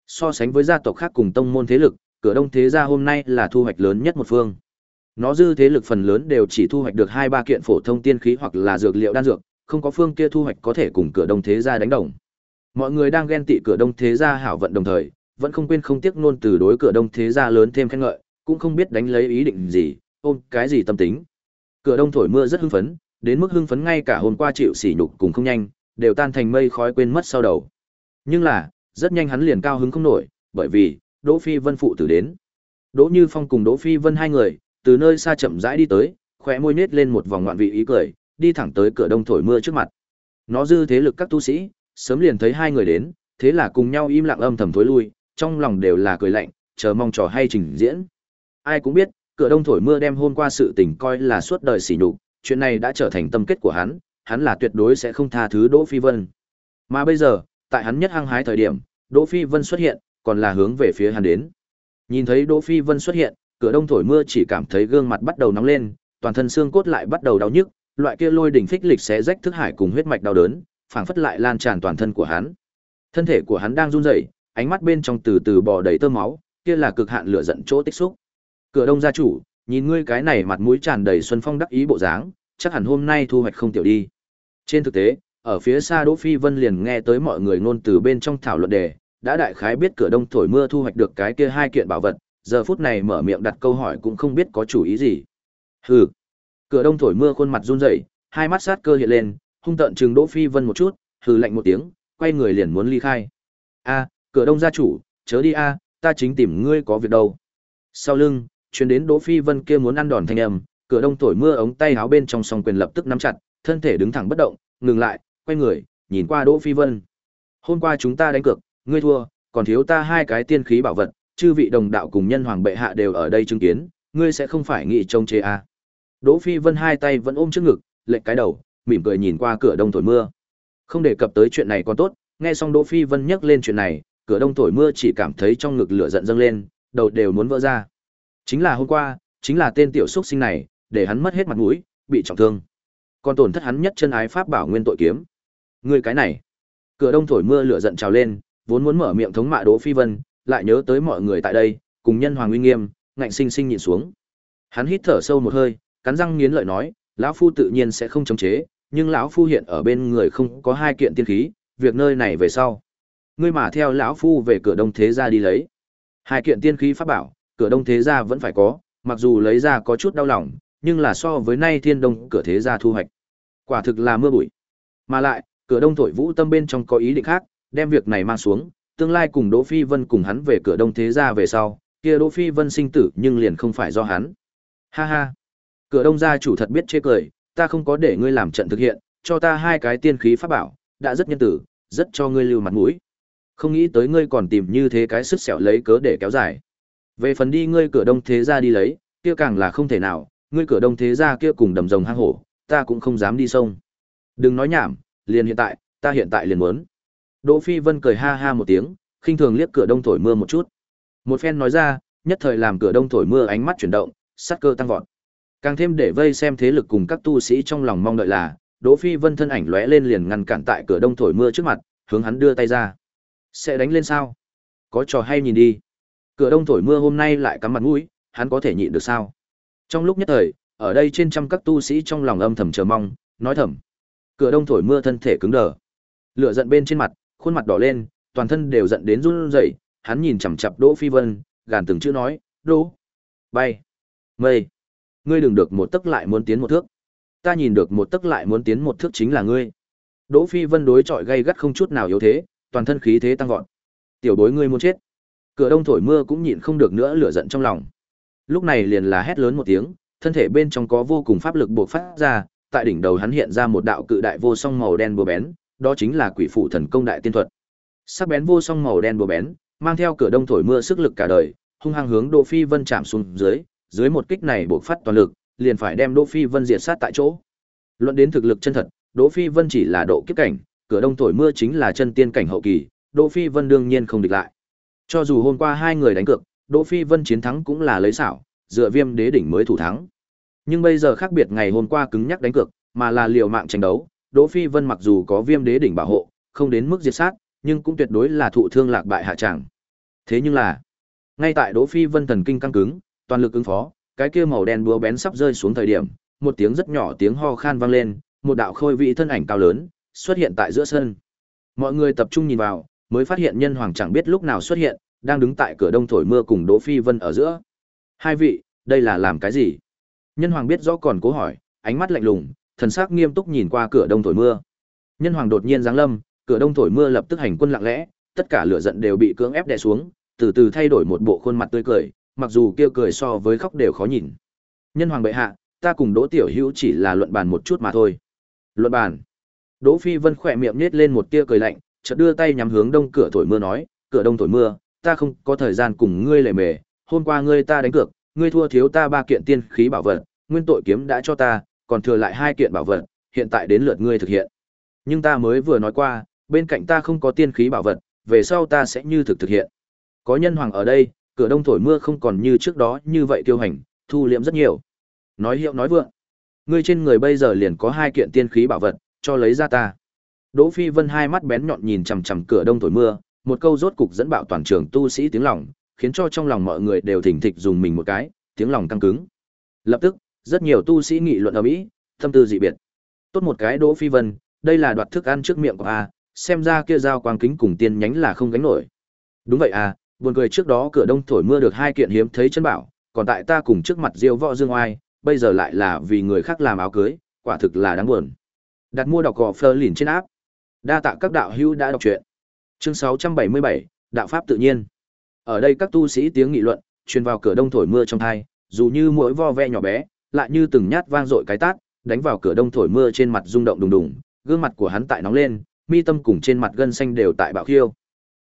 So sánh với gia tộc khác cùng tông môn thế lực, cửa đông thế gia hôm nay là thu hoạch lớn nhất một phương. Nó dư thế lực phần lớn đều chỉ thu hoạch được hai ba kiện phổ thông tiên khí hoặc là dược liệu đan dược, không có phương kia thu hoạch có thể cùng cửa đông thế gia đánh đồng. Mọi người đang ghen tị cửa đông thế gia hảo vận đồng thời, vẫn không quên không tiếc nôn từ đối cửa đông thế gia lớn thêm khen ngợi, cũng không biết đánh lấy ý định gì, ôm cái gì tâm tính. Cửa đông thổi mưa rất hưng phấn, đến mức hưng phấn ngay cả hôm qua chịu sỉ nhục cùng không nhanh, đều tan thành mây khói quên mất sau đầu. Nhưng là, rất nhanh hắn liền cao hứng không nổi, bởi vì Đỗ Phi Vân phụ tử đến. Đỗ Như Phong cùng Đỗ Phi Vân hai người, từ nơi xa chậm rãi đi tới, khóe môi nết lên một vòng ngoạn vị ý cười, đi thẳng tới cửa đông thổi mưa trước mặt. Nó dư thế lực các tu sĩ, sớm liền thấy hai người đến, thế là cùng nhau im lặng âm thầm thối lui, trong lòng đều là cười lạnh, chờ mong trò hay trình diễn. Ai cũng biết, cửa đông thổi mưa đem hôm qua sự tình coi là suốt đời sỉ nhục, chuyện này đã trở thành tâm kết của hắn, hắn là tuyệt đối sẽ không tha thứ Đỗ Phi Vân. Mà bây giờ, tại hắn nhất hăng hái thời điểm, Đỗ Phi Vân xuất hiện, còn là hướng về phía hắn đến. Nhìn thấy Đỗ Phi Vân xuất hiện, cửa đông thổi mưa chỉ cảm thấy gương mặt bắt đầu nóng lên, toàn thân xương cốt lại bắt đầu đau nhức, loại kia lôi đỉnh phích lịch sẽ rách thức hải cùng huyết mạch đau đớn, phảng phất lại lan tràn toàn thân của hắn. Thân thể của hắn đang run rẩy, ánh mắt bên trong từ từ bò đầy tơ máu, kia là cực hạn lửa giận chỗ tích xúc. Cửa đông gia chủ, nhìn ngươi cái này mặt mũi tràn đầy xuân phong đắc ý bộ dáng, chắc hẳn hôm nay thu hoạch không tiểu đi. Trên thực tế, ở phía xa Đỗ Phi Vân liền nghe tới mọi người ngôn từ bên trong thảo luận đề, đã đại khái biết cửa đông thổi mưa thu hoạch được cái kia hai kiện bảo vật, giờ phút này mở miệng đặt câu hỏi cũng không biết có chủ ý gì. Hừ. Cửa đông thổi mưa khuôn mặt run rẩy, hai mắt sát cơ hiện lên, hung tợn trừng Đỗ Phi Vân một chút, hừ lạnh một tiếng, quay người liền muốn ly khai. A, cửa đông gia chủ, chớ đi a, ta chính tìm ngươi có việc đâu. Sau lưng, truyền đến Đỗ Phi Vân kia muốn ăn đòn thanh âm, cửa đông thổi mưa ống tay áo bên trong song quyền lập tức nắm chặt, thân thể đứng thẳng bất động, ngừng lại, quay người, nhìn qua Đỗ Phi Vân. Hôm qua chúng ta đánh cược, ngươi thua, còn thiếu ta hai cái tiên khí bảo vật, chư vị đồng đạo cùng nhân hoàng bệ hạ đều ở đây chứng kiến, ngươi sẽ không phải nghĩ trông chê à. Đỗ Phi Vân hai tay vẫn ôm trước ngực, lệch cái đầu, mỉm cười nhìn qua cửa đông thổi mưa. Không đề cập tới chuyện này còn tốt, nghe xong Đỗ Phi Vân nhắc lên chuyện này, cửa đông thổi mưa chỉ cảm thấy trong ngực lửa giận dâng lên, đầu đều muốn vỡ ra. Chính là hôm qua, chính là tên tiểu xuất sinh này, để hắn mất hết mặt mũi, bị trọng thương. Còn tổn thất hắn nhất chân ái pháp bảo nguyên tội kiếm. Ngươi cái này. Cửa đông thổi mưa lửa giận trào lên, vốn muốn mở miệng thống mạ Đỗ Phi Vân, lại nhớ tới mọi người tại đây, cùng nhân hoàng uy nghiêm, ngạnh sinh sinh nhịn xuống. Hắn hít thở sâu một hơi, cắn răng nghiến lợi nói, lão phu tự nhiên sẽ không chống chế, nhưng lão phu hiện ở bên người không có hai kiện tiên khí, việc nơi này về sau. Ngươi mà theo lão phu về cửa đông thế gia đi lấy. Hai kiện tiên khí pháp bảo, cửa đông thế gia vẫn phải có, mặc dù lấy ra có chút đau lòng, nhưng là so với nay thiên đông cửa thế gia thu hoạch. Quả thực là mưa bụi. Mà lại, cửa đông thổi vũ tâm bên trong có ý định khác, đem việc này mang xuống, tương lai cùng Đỗ Phi Vân cùng hắn về cửa đông thế gia về sau, kia Đỗ Phi Vân sinh tử nhưng liền không phải do hắn. Ha ha. Cửa đông gia chủ thật biết chê cười, ta không có để ngươi làm trận thực hiện, cho ta hai cái tiên khí pháp bảo, đã rất nhân tử, rất cho ngươi lưu mặt mũi. Không nghĩ tới ngươi còn tìm như thế cái sức sẹo lấy cớ để kéo dài. Về phần đi ngươi cửa đông thế gia đi lấy, kia càng là không thể nào, ngươi cửa đông thế gia kia cùng đầm rồng hang hổ, ta cũng không dám đi sông. Đừng nói nhảm, liền hiện tại, ta hiện tại liền muốn. Đỗ Phi Vân cười ha ha một tiếng, khinh thường liếc cửa đông thổi mưa một chút. Một phen nói ra, nhất thời làm cửa đông thổi mưa ánh mắt chuyển động, sát cơ tăng vọt. Càng thêm để vây xem thế lực cùng các tu sĩ trong lòng mong đợi là, Đỗ Phi Vân thân ảnh lóe lên liền ngăn cản tại cửa đông thổi mưa trước mặt, hướng hắn đưa tay ra. Sẽ đánh lên sao? Có trò hay nhìn đi. Cửa đông thổi mưa hôm nay lại cắm mặt mũi, hắn có thể nhịn được sao? Trong lúc nhất thời, ở đây trên trăm các tu sĩ trong lòng âm thầm chờ mong, nói thầm. Cửa đông thổi mưa thân thể cứng đờ. Lửa giận bên trên mặt, khuôn mặt đỏ lên, toàn thân đều giận đến run rẩy, hắn nhìn chằm chằm Đỗ Phi Vân, gàn từng chữ nói, "Đỗ, bay, mây, ngươi đừng được một tấc lại muốn tiến một thước. Ta nhìn được một tấc lại muốn tiến một thước chính là ngươi." Đỗ Phi Vân đối chọi gay gắt không chút nào yếu thế, toàn thân khí thế tăng vọt. "Tiểu bối ngươi muốn chết." Cửa đông thổi mưa cũng nhịn không được nữa lửa giận trong lòng. Lúc này liền là hét lớn một tiếng, thân thể bên trong có vô cùng pháp lực bộc phát ra, tại đỉnh đầu hắn hiện ra một đạo cự đại vô song màu đen búa bén, đó chính là quỷ phụ thần công đại tiên thuật. Sắc bén vô song màu đen búa bén, mang theo cửa đông thổi mưa sức lực cả đời, hung hăng hướng Đỗ Phi Vân chạm xuống dưới, dưới một kích này bộc phát toàn lực, liền phải đem Đỗ Phi Vân diệt sát tại chỗ. Luận đến thực lực chân thật, Đỗ Phi Vân chỉ là độ kiếp cảnh, cửa đông thổi mưa chính là chân tiên cảnh hậu kỳ, Đỗ Phi Vân đương nhiên không địch lại. Cho dù hôm qua hai người đánh cược, Đỗ Phi Vân chiến thắng cũng là lấy xảo, dựa Viêm Đế đỉnh mới thủ thắng. Nhưng bây giờ khác biệt ngày hôm qua cứng nhắc đánh cược, mà là liều mạng tranh đấu, Đỗ Phi Vân mặc dù có Viêm Đế đỉnh bảo hộ, không đến mức diệt sát, nhưng cũng tuyệt đối là thụ thương lạc bại hạ trạng. Thế nhưng là, ngay tại Đỗ Phi Vân thần kinh căng cứng, toàn lực ứng phó, cái kia màu đen búa bén sắp rơi xuống thời điểm, một tiếng rất nhỏ tiếng ho khan vang lên, một đạo khôi vị thân ảnh cao lớn xuất hiện tại giữa sân. Mọi người tập trung nhìn vào, mới phát hiện nhân hoàng chẳng biết lúc nào xuất hiện, đang đứng tại cửa đông thổi mưa cùng Đỗ Phi Vân ở giữa. Hai vị, đây là làm cái gì? Nhân Hoàng biết rõ còn cố hỏi, ánh mắt lạnh lùng, thần sắc nghiêm túc nhìn qua cửa đông thổi mưa. Nhân Hoàng đột nhiên giáng lâm, cửa đông thổi mưa lập tức hành quân lặng lẽ, tất cả lửa giận đều bị cưỡng ép đè xuống, từ từ thay đổi một bộ khuôn mặt tươi cười, mặc dù kia cười so với khóc đều khó nhìn. Nhân Hoàng bệ hạ, ta cùng Đỗ Tiểu Hữu chỉ là luận bàn một chút mà thôi. Luận bàn? Đỗ Phi Vân khỏe miệng nhếch lên một tia cười lạnh, chợt đưa tay nhắm hướng đông cửa thổi mưa nói, cửa đông thổi mưa, ta không có thời gian cùng ngươi lề mề, hôm qua ngươi ta đánh cược, ngươi thua thiếu ta ba kiện tiên khí bảo vật, nguyên tội kiếm đã cho ta, còn thừa lại hai kiện bảo vật, hiện tại đến lượt ngươi thực hiện. Nhưng ta mới vừa nói qua, bên cạnh ta không có tiên khí bảo vật, về sau ta sẽ như thực thực hiện. Có nhân hoàng ở đây, cửa đông thổi mưa không còn như trước đó như vậy tiêu hành, thu liệm rất nhiều. Nói hiệu nói vượng. Ngươi trên người bây giờ liền có hai kiện tiên khí bảo vật, cho lấy ra ta. Đỗ Phi Vân hai mắt bén nhọn nhìn chằm chằm cửa đông thổi mưa, một câu rốt cục dẫn bạo toàn trường tu sĩ tiếng lòng, khiến cho trong lòng mọi người đều thỉnh thịch dùng mình một cái, tiếng lòng căng cứng. Lập tức, rất nhiều tu sĩ nghị luận ở mỹ, tâm tư dị biệt. Tốt một cái Đỗ Phi Vân, đây là đoạt thức ăn trước miệng của a, xem ra kia giao quang kính cùng tiên nhánh là không gánh nổi. Đúng vậy à, buồn cười trước đó cửa đông thổi mưa được hai kiện hiếm thấy chân bảo, còn tại ta cùng trước mặt Diêu Võ Dương Oai, bây giờ lại là vì người khác làm áo cưới, quả thực là đáng buồn. Đặt mua đọc gò phơ lìn trên áp. Đa tạ các đạo hữu đã đọc truyện. Chương 677, đạo pháp tự nhiên. Ở đây các tu sĩ tiếng nghị luận, truyền vào cửa đông thổi mưa trong thai, dù như mỗi vo ve nhỏ bé, lại như từng nhát vang dội cái tát, đánh vào cửa đông thổi mưa trên mặt rung động đùng đùng, gương mặt của hắn tại nóng lên, mi tâm cùng trên mặt gân xanh đều tại bạo khiêu.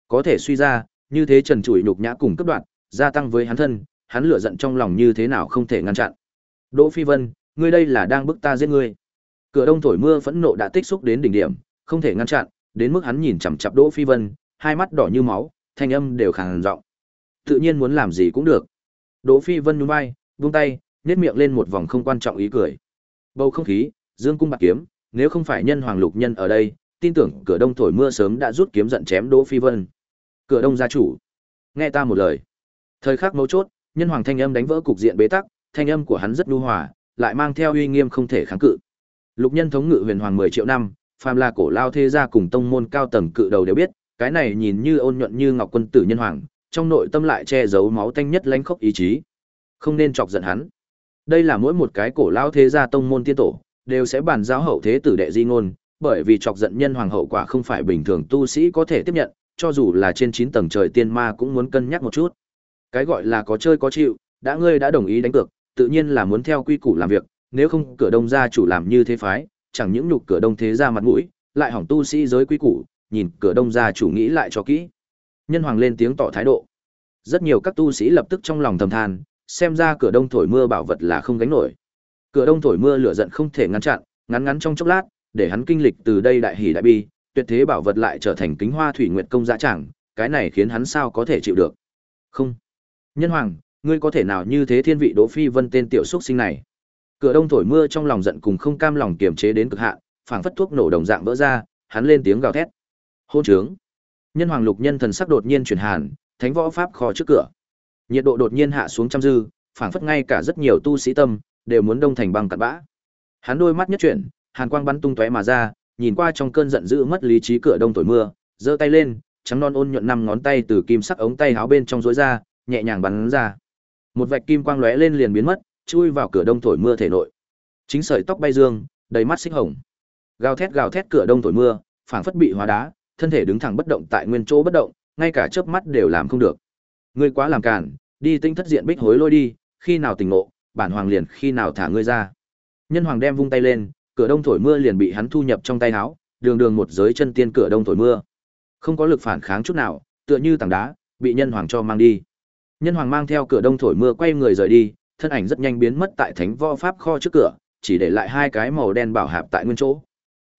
Có thể suy ra, như thế trần trụi nhục nhã cùng cấp đoạn, gia tăng với hắn thân, hắn lửa giận trong lòng như thế nào không thể ngăn chặn. Đỗ Phi Vân, ngươi đây là đang bức ta giết ngươi. Cửa đông thổi mưa phẫn nộ đã tích xúc đến đỉnh điểm, không thể ngăn chặn, đến mức hắn nhìn chằm chằm Đỗ Phi Vân, hai mắt đỏ như máu, thanh âm đều khàn giọng. Tự nhiên muốn làm gì cũng được. Đỗ Phi Vân nhún vai, buông tay, nhếch miệng lên một vòng không quan trọng ý cười. Bầu không khí, dương cung bạc kiếm, nếu không phải nhân hoàng lục nhân ở đây, tin tưởng cửa đông thổi mưa sớm đã rút kiếm giận chém Đỗ Phi Vân. Cửa đông gia chủ, nghe ta một lời. Thời khắc mấu chốt, nhân hoàng thanh âm đánh vỡ cục diện bế tắc, thanh âm của hắn rất nhu hòa, lại mang theo uy nghiêm không thể kháng cự. Lục nhân thống ngự huyền hoàng 10 triệu năm, phàm là cổ lao thế gia cùng tông môn cao tầng cự đầu đều biết, cái này nhìn như ôn nhuận như ngọc quân tử nhân hoàng, trong nội tâm lại che giấu máu tanh nhất lãnh khốc ý chí. Không nên chọc giận hắn. Đây là mỗi một cái cổ lao thế gia tông môn tiên tổ, đều sẽ bàn giáo hậu thế tử đệ di ngôn, bởi vì chọc giận nhân hoàng hậu quả không phải bình thường tu sĩ có thể tiếp nhận, cho dù là trên 9 tầng trời tiên ma cũng muốn cân nhắc một chút. Cái gọi là có chơi có chịu, đã ngươi đã đồng ý đánh cược, tự nhiên là muốn theo quy củ làm việc, nếu không cửa đông gia chủ làm như thế phái, chẳng những nhục cửa đông thế ra mặt mũi, lại hỏng tu sĩ giới quy củ, nhìn cửa đông gia chủ nghĩ lại cho kỹ. Nhân hoàng lên tiếng tỏ thái độ. Rất nhiều các tu sĩ lập tức trong lòng thầm than, xem ra cửa đông thổi mưa bảo vật là không gánh nổi. Cửa đông thổi mưa lửa giận không thể ngăn chặn, ngắn ngắn trong chốc lát, để hắn kinh lịch từ đây đại hỉ đại bi, tuyệt thế bảo vật lại trở thành kính hoa thủy nguyệt công dã chẳng, cái này khiến hắn sao có thể chịu được. Không. Nhân hoàng, ngươi có thể nào như thế thiên vị Đỗ Phi Vân tên tiểu xuất sinh này? Cửa đông thổi mưa trong lòng giận cùng không cam lòng kiềm chế đến cực hạn, phảng phất thuốc nổ đồng dạng vỡ ra, hắn lên tiếng gào thét. Hôn trướng. Nhân hoàng lục nhân thần sắc đột nhiên chuyển hàn, thánh võ pháp kho trước cửa. Nhiệt độ đột nhiên hạ xuống trăm dư, phảng phất ngay cả rất nhiều tu sĩ tâm đều muốn đông thành băng cặn bã. Hắn đôi mắt nhất chuyển, hàn quang bắn tung tóe mà ra, nhìn qua trong cơn giận dữ mất lý trí cửa đông thổi mưa, giơ tay lên, trắng non ôn nhuận năm ngón tay từ kim sắc ống tay áo bên trong rối ra, nhẹ nhàng bắn ra. Một vạch kim quang lóe lên liền biến mất, chui vào cửa đông thổi mưa thể nội. Chính sợi tóc bay dương, đầy mắt xích hồng. Gào thét gào thét cửa đông thổi mưa, phảng phất bị hóa đá, thân thể đứng thẳng bất động tại nguyên chỗ bất động, ngay cả chớp mắt đều làm không được. Ngươi quá làm cản, đi tinh thất diện bích hối lôi đi, khi nào tỉnh ngộ, bản hoàng liền khi nào thả ngươi ra. Nhân hoàng đem vung tay lên, cửa đông thổi mưa liền bị hắn thu nhập trong tay áo, đường đường một giới chân tiên cửa đông thổi mưa. Không có lực phản kháng chút nào, tựa như tảng đá, bị nhân hoàng cho mang đi. Nhân hoàng mang theo cửa đông thổi mưa quay người rời đi, thân ảnh rất nhanh biến mất tại thánh võ pháp kho trước cửa, chỉ để lại hai cái màu đen bảo hạp tại nguyên chỗ.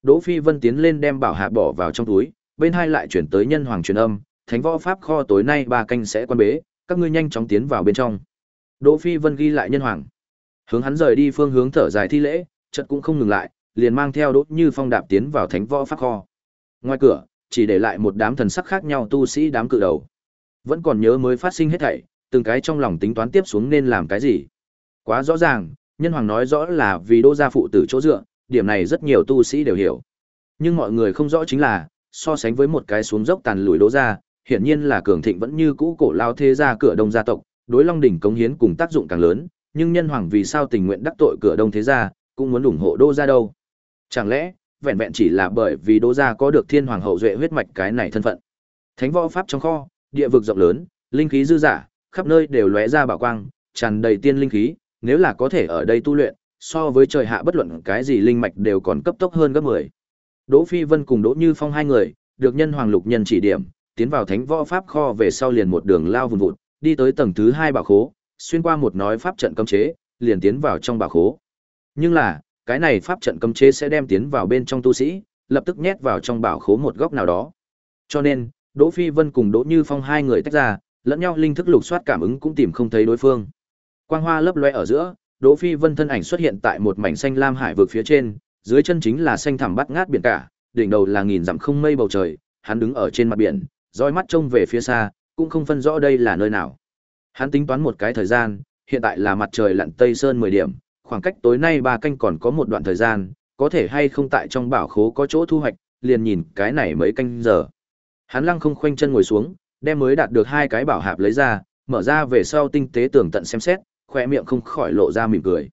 Đỗ Phi Vân tiến lên đem bảo hạp bỏ vào trong túi, bên hai lại chuyển tới nhân hoàng truyền âm, thánh võ pháp kho tối nay ba canh sẽ quan bế, các ngươi nhanh chóng tiến vào bên trong. Đỗ Phi Vân ghi lại nhân hoàng, hướng hắn rời đi phương hướng thở dài thi lễ, chợt cũng không ngừng lại, liền mang theo đốt Như Phong đạp tiến vào thánh võ pháp kho. Ngoài cửa, chỉ để lại một đám thần sắc khác nhau tu sĩ đám cự đầu. Vẫn còn nhớ mới phát sinh hết thảy, từng cái trong lòng tính toán tiếp xuống nên làm cái gì. Quá rõ ràng, nhân hoàng nói rõ là vì đô gia phụ tử chỗ dựa, điểm này rất nhiều tu sĩ đều hiểu. Nhưng mọi người không rõ chính là, so sánh với một cái xuống dốc tàn lùi đô gia, hiển nhiên là cường thịnh vẫn như cũ cổ lao thế gia cửa đông gia tộc, đối Long đỉnh cống hiến cùng tác dụng càng lớn, nhưng nhân hoàng vì sao tình nguyện đắc tội cửa đông thế gia, cũng muốn ủng hộ Đỗ gia đâu? Chẳng lẽ, vẹn vẹn chỉ là bởi vì Đỗ gia có được Thiên Hoàng hậu duệ huyết mạch cái này thân phận. Thánh võ pháp trong kho, địa vực rộng lớn, linh khí dư giả khắp nơi đều lóe ra bảo quang, tràn đầy tiên linh khí, nếu là có thể ở đây tu luyện, so với trời hạ bất luận cái gì linh mạch đều còn cấp tốc hơn gấp 10. Đỗ Phi Vân cùng Đỗ Như Phong hai người, được nhân hoàng lục nhân chỉ điểm, tiến vào thánh võ pháp kho về sau liền một đường lao vùn vụt, đi tới tầng thứ hai bảo khố, xuyên qua một nói pháp trận cấm chế, liền tiến vào trong bảo khố. Nhưng là, cái này pháp trận cấm chế sẽ đem tiến vào bên trong tu sĩ, lập tức nhét vào trong bảo khố một góc nào đó. Cho nên, Đỗ Phi Vân cùng Đỗ Như Phong hai người tách ra, lẫn nhau linh thức lục soát cảm ứng cũng tìm không thấy đối phương. Quang hoa lấp loe ở giữa, Đỗ Phi Vân thân ảnh xuất hiện tại một mảnh xanh lam hải vực phía trên, dưới chân chính là xanh thẳm bát ngát biển cả, đỉnh đầu là nghìn dặm không mây bầu trời, hắn đứng ở trên mặt biển, dõi mắt trông về phía xa, cũng không phân rõ đây là nơi nào. Hắn tính toán một cái thời gian, hiện tại là mặt trời lặn tây sơn 10 điểm, khoảng cách tối nay ba canh còn có một đoạn thời gian, có thể hay không tại trong bảo khố có chỗ thu hoạch, liền nhìn cái này mấy canh giờ. Hắn lăng không khoanh chân ngồi xuống, đem mới đạt được hai cái bảo hạp lấy ra, mở ra về sau tinh tế tường tận xem xét, khoe miệng không khỏi lộ ra mỉm cười.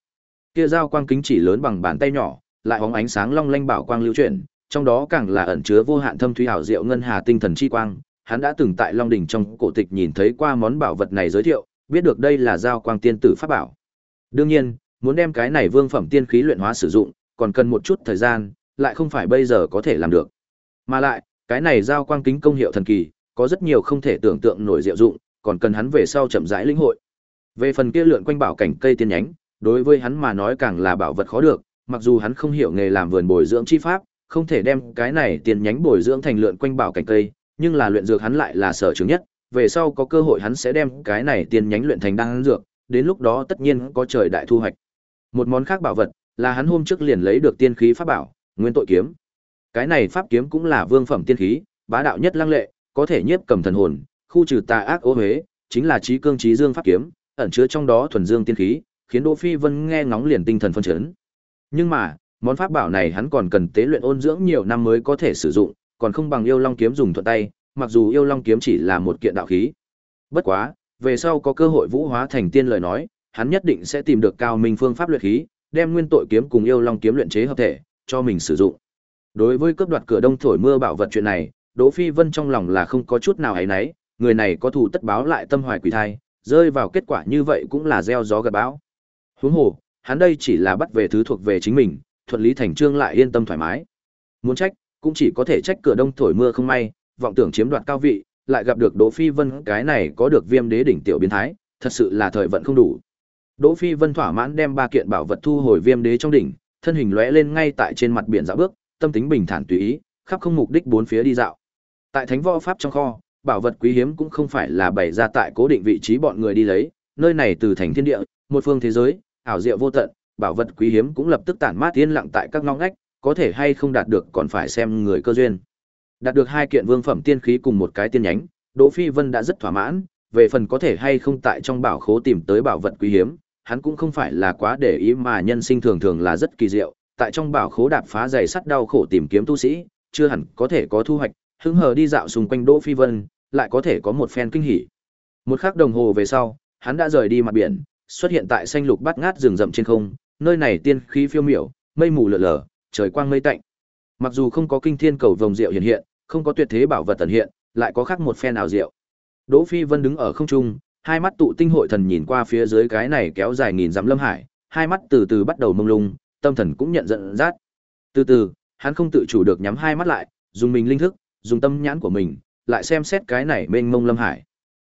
Kia dao quang kính chỉ lớn bằng bàn tay nhỏ, lại hóng ánh sáng long lanh bảo quang lưu chuyển, trong đó càng là ẩn chứa vô hạn thâm thúy hảo diệu ngân hà tinh thần chi quang. Hắn đã từng tại Long đỉnh trong cổ tịch nhìn thấy qua món bảo vật này giới thiệu, biết được đây là dao quang tiên tử pháp bảo. Đương nhiên, muốn đem cái này vương phẩm tiên khí luyện hóa sử dụng, còn cần một chút thời gian, lại không phải bây giờ có thể làm được. Mà lại, cái này dao quang kính công hiệu thần kỳ, có rất nhiều không thể tưởng tượng nổi diệu dụng, còn cần hắn về sau chậm rãi lĩnh hội. Về phần kia lượn quanh bảo cảnh cây tiên nhánh, đối với hắn mà nói càng là bảo vật khó được, mặc dù hắn không hiểu nghề làm vườn bồi dưỡng chi pháp, không thể đem cái này tiên nhánh bồi dưỡng thành lượn quanh bảo cảnh cây, nhưng là luyện dược hắn lại là sở trường nhất, về sau có cơ hội hắn sẽ đem cái này tiên nhánh luyện thành đan dược, đến lúc đó tất nhiên có trời đại thu hoạch. Một món khác bảo vật là hắn hôm trước liền lấy được tiên khí pháp bảo, Nguyên Tội kiếm. Cái này pháp kiếm cũng là vương phẩm tiên khí, bá đạo nhất lăng lệ, có thể nhiếp cầm thần hồn, khu trừ tà ác ô huế, chính là trí cương trí dương pháp kiếm, ẩn chứa trong đó thuần dương tiên khí, khiến Đỗ Phi Vân nghe ngóng liền tinh thần phân chấn. Nhưng mà, món pháp bảo này hắn còn cần tế luyện ôn dưỡng nhiều năm mới có thể sử dụng, còn không bằng yêu long kiếm dùng thuận tay, mặc dù yêu long kiếm chỉ là một kiện đạo khí. Bất quá, về sau có cơ hội vũ hóa thành tiên lời nói, hắn nhất định sẽ tìm được cao minh phương pháp luyện khí, đem nguyên tội kiếm cùng yêu long kiếm luyện chế hợp thể, cho mình sử dụng. Đối với cướp đoạt cửa đông thổi mưa bảo vật chuyện này, Đỗ Phi Vân trong lòng là không có chút nào ấy nấy, người này có thù tất báo lại tâm hoài quỷ thai, rơi vào kết quả như vậy cũng là gieo gió gặt bão. Huống hồ, hắn đây chỉ là bắt về thứ thuộc về chính mình, thuận lý thành trương lại yên tâm thoải mái. Muốn trách, cũng chỉ có thể trách cửa đông thổi mưa không may, vọng tưởng chiếm đoạt cao vị, lại gặp được Đỗ Phi Vân cái này có được viêm đế đỉnh tiểu biến thái, thật sự là thời vận không đủ. Đỗ Phi Vân thỏa mãn đem ba kiện bảo vật thu hồi viêm đế trong đỉnh, thân hình lóe lên ngay tại trên mặt biển dạo bước, tâm tính bình thản tùy ý, khắp không mục đích bốn phía đi dạo. Tại Thánh Võ Pháp trong kho, bảo vật quý hiếm cũng không phải là bày ra tại cố định vị trí bọn người đi lấy, nơi này từ thành thiên địa, một phương thế giới, ảo diệu vô tận, bảo vật quý hiếm cũng lập tức tản mát yên lặng tại các ngóc ngách, có thể hay không đạt được còn phải xem người cơ duyên. Đạt được hai kiện vương phẩm tiên khí cùng một cái tiên nhánh, Đỗ Phi Vân đã rất thỏa mãn, về phần có thể hay không tại trong bảo khố tìm tới bảo vật quý hiếm, hắn cũng không phải là quá để ý mà nhân sinh thường thường là rất kỳ diệu, tại trong bảo khố đạp phá dày sắt đau khổ tìm kiếm tu sĩ, chưa hẳn có thể có thu hoạch, hứng hờ đi dạo xung quanh Đỗ Phi Vân, lại có thể có một phen kinh hỉ. Một khắc đồng hồ về sau, hắn đã rời đi mặt biển, xuất hiện tại xanh lục bát ngát rừng rậm trên không, nơi này tiên khí phiêu miểu, mây mù lờ lờ, trời quang mây tạnh. Mặc dù không có kinh thiên cầu vồng diệu hiện hiện, không có tuyệt thế bảo vật tận hiện, lại có khác một phen nào diệu. Đỗ Phi Vân đứng ở không trung, hai mắt tụ tinh hội thần nhìn qua phía dưới cái này kéo dài nghìn dặm lâm hải, hai mắt từ từ bắt đầu mông lung, tâm thần cũng nhận giận rát. Từ từ, hắn không tự chủ được nhắm hai mắt lại, dùng mình linh thức, dùng tâm nhãn của mình, lại xem xét cái này mênh mông lâm hải.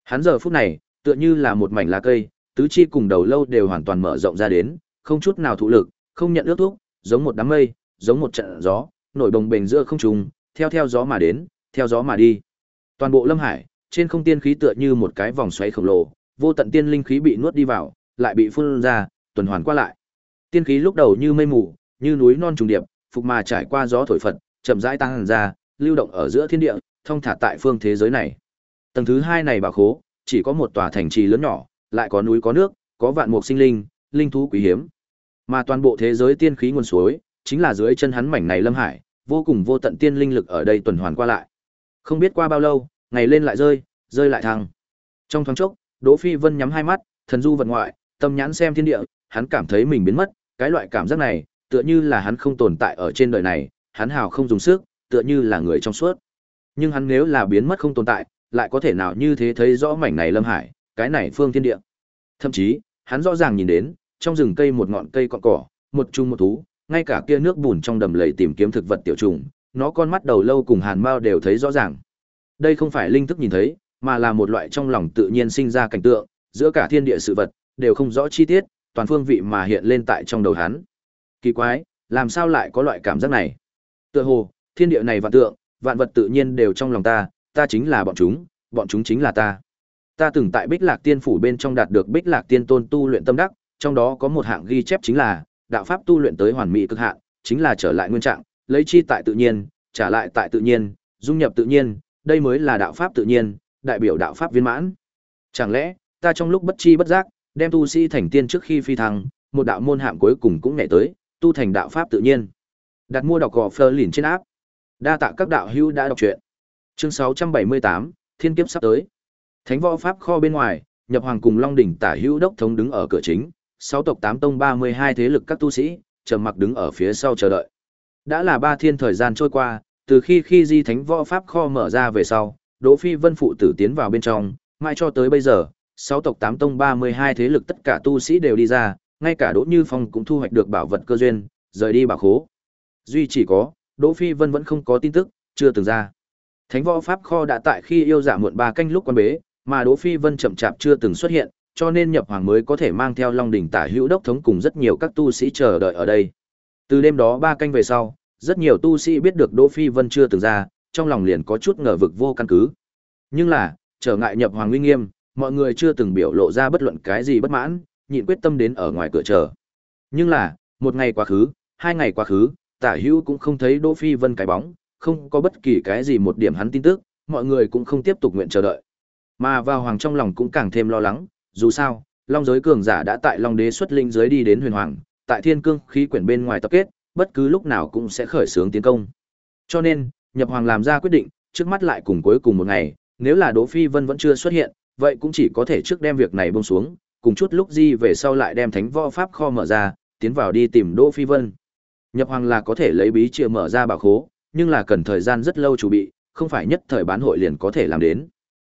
Hắn giờ phút này, tựa như là một mảnh lá cây, tứ chi cùng đầu lâu đều hoàn toàn mở rộng ra đến, không chút nào thụ lực, không nhận ước thúc, giống một đám mây, giống một trận gió, nổi bồng bềnh giữa không trung, theo theo gió mà đến, theo gió mà đi. Toàn bộ lâm hải, trên không tiên khí tựa như một cái vòng xoáy khổng lồ, vô tận tiên linh khí bị nuốt đi vào, lại bị phun ra, tuần hoàn qua lại. Tiên khí lúc đầu như mây mù, như núi non trùng điệp, phục mà trải qua gió thổi phật, chậm rãi tăng ra, lưu động ở giữa thiên địa, thông thả tại phương thế giới này. Tầng thứ hai này bảo khố, chỉ có một tòa thành trì lớn nhỏ, lại có núi có nước, có vạn mục sinh linh, linh thú quý hiếm. Mà toàn bộ thế giới tiên khí nguồn suối, chính là dưới chân hắn mảnh này lâm hải, vô cùng vô tận tiên linh lực ở đây tuần hoàn qua lại. Không biết qua bao lâu, ngày lên lại rơi, rơi lại thăng. Trong thoáng chốc, Đỗ Phi Vân nhắm hai mắt, thần du vật ngoại, tâm nhãn xem thiên địa, hắn cảm thấy mình biến mất, cái loại cảm giác này, tựa như là hắn không tồn tại ở trên đời này, hắn hào không dùng sức, tựa như là người trong suốt. Nhưng hắn nếu là biến mất không tồn tại, lại có thể nào như thế thấy rõ mảnh này lâm hải, cái này phương thiên địa. Thậm chí, hắn rõ ràng nhìn đến, trong rừng cây một ngọn cây cọn cỏ, một chung một thú, ngay cả kia nước bùn trong đầm lầy tìm kiếm thực vật tiểu trùng, nó con mắt đầu lâu cùng hàn mao đều thấy rõ ràng. Đây không phải linh thức nhìn thấy, mà là một loại trong lòng tự nhiên sinh ra cảnh tượng, giữa cả thiên địa sự vật, đều không rõ chi tiết, toàn phương vị mà hiện lên tại trong đầu hắn. Kỳ quái, làm sao lại có loại cảm giác này? Tựa hồ, thiên địa này vạn tượng, vạn vật tự nhiên đều trong lòng ta, ta chính là bọn chúng, bọn chúng chính là ta. Ta từng tại Bích Lạc Tiên phủ bên trong đạt được Bích Lạc Tiên tôn tu luyện tâm đắc, trong đó có một hạng ghi chép chính là đạo pháp tu luyện tới hoàn mỹ cực hạn, chính là trở lại nguyên trạng, lấy chi tại tự nhiên, trả lại tại tự nhiên, dung nhập tự nhiên, đây mới là đạo pháp tự nhiên, đại biểu đạo pháp viên mãn. Chẳng lẽ, ta trong lúc bất chi bất giác, đem tu sĩ thành tiên trước khi phi thăng, một đạo môn hạm cuối cùng cũng nhảy tới, tu thành đạo pháp tự nhiên. Đặt mua đọc gò phơ lìn trên áp. Đa tạ các đạo hữu đã đọc truyện. Chương 678, Thiên kiếp sắp tới. Thánh võ pháp kho bên ngoài, nhập hoàng cùng Long đỉnh tả hữu đốc thống đứng ở cửa chính, sáu tộc tám tông 32 thế lực các tu sĩ, trầm mặc đứng ở phía sau chờ đợi. Đã là ba thiên thời gian trôi qua, từ khi khi di thánh võ pháp kho mở ra về sau, Đỗ Phi Vân phụ tử tiến vào bên trong, mãi cho tới bây giờ, sáu tộc tám tông 32 thế lực tất cả tu sĩ đều đi ra, ngay cả Đỗ Như Phong cũng thu hoạch được bảo vật cơ duyên, rời đi bảo khố. Duy chỉ có, Đỗ Phi Vân vẫn không có tin tức, chưa từng ra. Thánh võ pháp kho đã tại khi yêu giả muộn ba canh lúc quan bế, mà Đỗ Phi Vân chậm chạp chưa từng xuất hiện, cho nên nhập hoàng mới có thể mang theo Long đỉnh tả hữu đốc thống cùng rất nhiều các tu sĩ chờ đợi ở đây. Từ đêm đó ba canh về sau, rất nhiều tu sĩ biết được Đỗ Phi Vân chưa từng ra, trong lòng liền có chút ngờ vực vô căn cứ. Nhưng là, trở ngại nhập hoàng uy nghiêm, mọi người chưa từng biểu lộ ra bất luận cái gì bất mãn, nhịn quyết tâm đến ở ngoài cửa chờ. Nhưng là, một ngày quá khứ, hai ngày quá khứ, Tả Hữu cũng không thấy Đỗ Phi Vân cái bóng, không có bất kỳ cái gì một điểm hắn tin tức, mọi người cũng không tiếp tục nguyện chờ đợi. Mà vào hoàng trong lòng cũng càng thêm lo lắng, dù sao, Long giới cường giả đã tại Long đế xuất linh giới đi đến huyền hoàng, tại Thiên Cương khí quyển bên ngoài tập kết, bất cứ lúc nào cũng sẽ khởi xướng tiến công. Cho nên, Nhập Hoàng làm ra quyết định, trước mắt lại cùng cuối cùng một ngày, nếu là Đỗ Phi Vân vẫn chưa xuất hiện, vậy cũng chỉ có thể trước đem việc này buông xuống, cùng chút lúc di về sau lại đem Thánh Võ Pháp kho mở ra, tiến vào đi tìm Đỗ Phi Vân. Nhập Hoàng là có thể lấy bí chìa mở ra bảo khố, nhưng là cần thời gian rất lâu chuẩn bị, không phải nhất thời bán hội liền có thể làm đến.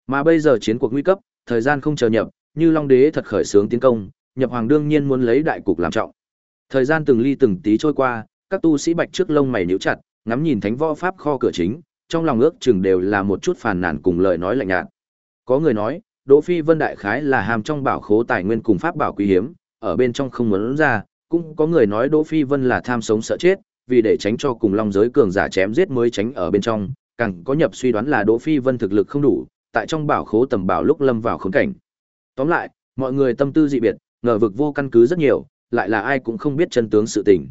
Mà bây giờ chiến cuộc nguy cấp, thời gian không chờ nhập, như Long Đế thật khởi sướng tiến công, Nhập Hoàng đương nhiên muốn lấy đại cục làm trọng. Thời gian từng ly từng tí trôi qua, các tu sĩ bạch trước lông mày nhíu chặt, ngắm nhìn thánh võ pháp kho cửa chính, trong lòng ước chừng đều là một chút phàn nàn cùng lời nói lạnh nhạt. Có người nói, Đỗ Phi Vân đại khái là hàm trong bảo khố tài nguyên cùng pháp bảo quý hiếm, ở bên trong không muốn ra, cũng có người nói Đỗ Phi Vân là tham sống sợ chết, vì để tránh cho cùng long giới cường giả chém giết mới tránh ở bên trong, càng có nhập suy đoán là Đỗ Phi Vân thực lực không đủ, tại trong bảo khố tầm bảo lúc lâm vào khốn cảnh. Tóm lại, mọi người tâm tư dị biệt, ngờ vực vô căn cứ rất nhiều, lại là ai cũng không biết chân tướng sự tình.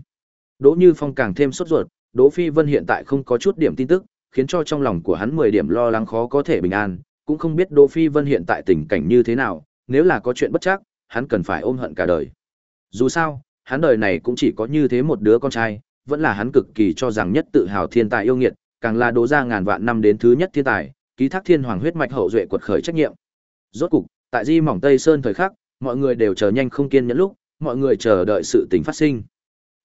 Đỗ Như Phong càng thêm sốt ruột, Đỗ Phi Vân hiện tại không có chút điểm tin tức, khiến cho trong lòng của hắn 10 điểm lo lắng khó có thể bình an, cũng không biết Đỗ Phi Vân hiện tại tình cảnh như thế nào, nếu là có chuyện bất chắc, hắn cần phải ôm hận cả đời. Dù sao, hắn đời này cũng chỉ có như thế một đứa con trai, vẫn là hắn cực kỳ cho rằng nhất tự hào thiên tài yêu nghiệt, càng là đố ra ngàn vạn năm đến thứ nhất thiên tài, ký thác thiên hoàng huyết mạch hậu duệ quật khởi trách nhiệm. Rốt cục, tại Di Mỏng Tây Sơn thời khắc, mọi người đều chờ nhanh không kiên nhẫn lúc, mọi người chờ đợi sự tình phát sinh.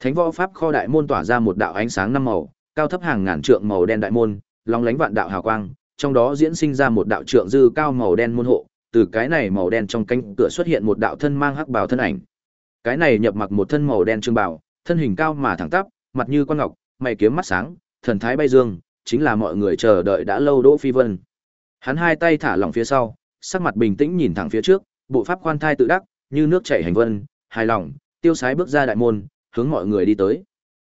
Thánh võ pháp kho đại môn tỏa ra một đạo ánh sáng năm màu, cao thấp hàng ngàn trượng màu đen đại môn, long lánh vạn đạo hào quang, trong đó diễn sinh ra một đạo trượng dư cao màu đen môn hộ, từ cái này màu đen trong cánh cửa xuất hiện một đạo thân mang hắc bào thân ảnh. Cái này nhập mặc một thân màu đen trương bào, thân hình cao mà thẳng tắp, mặt như quan ngọc, mày kiếm mắt sáng, thần thái bay dương, chính là mọi người chờ đợi đã lâu Đỗ Phi Vân. Hắn hai tay thả lỏng phía sau, sắc mặt bình tĩnh nhìn thẳng phía trước, bộ pháp khoan thai tự đắc, như nước chảy hành vân, hài lòng, tiêu sái bước ra đại môn, hướng mọi người đi tới.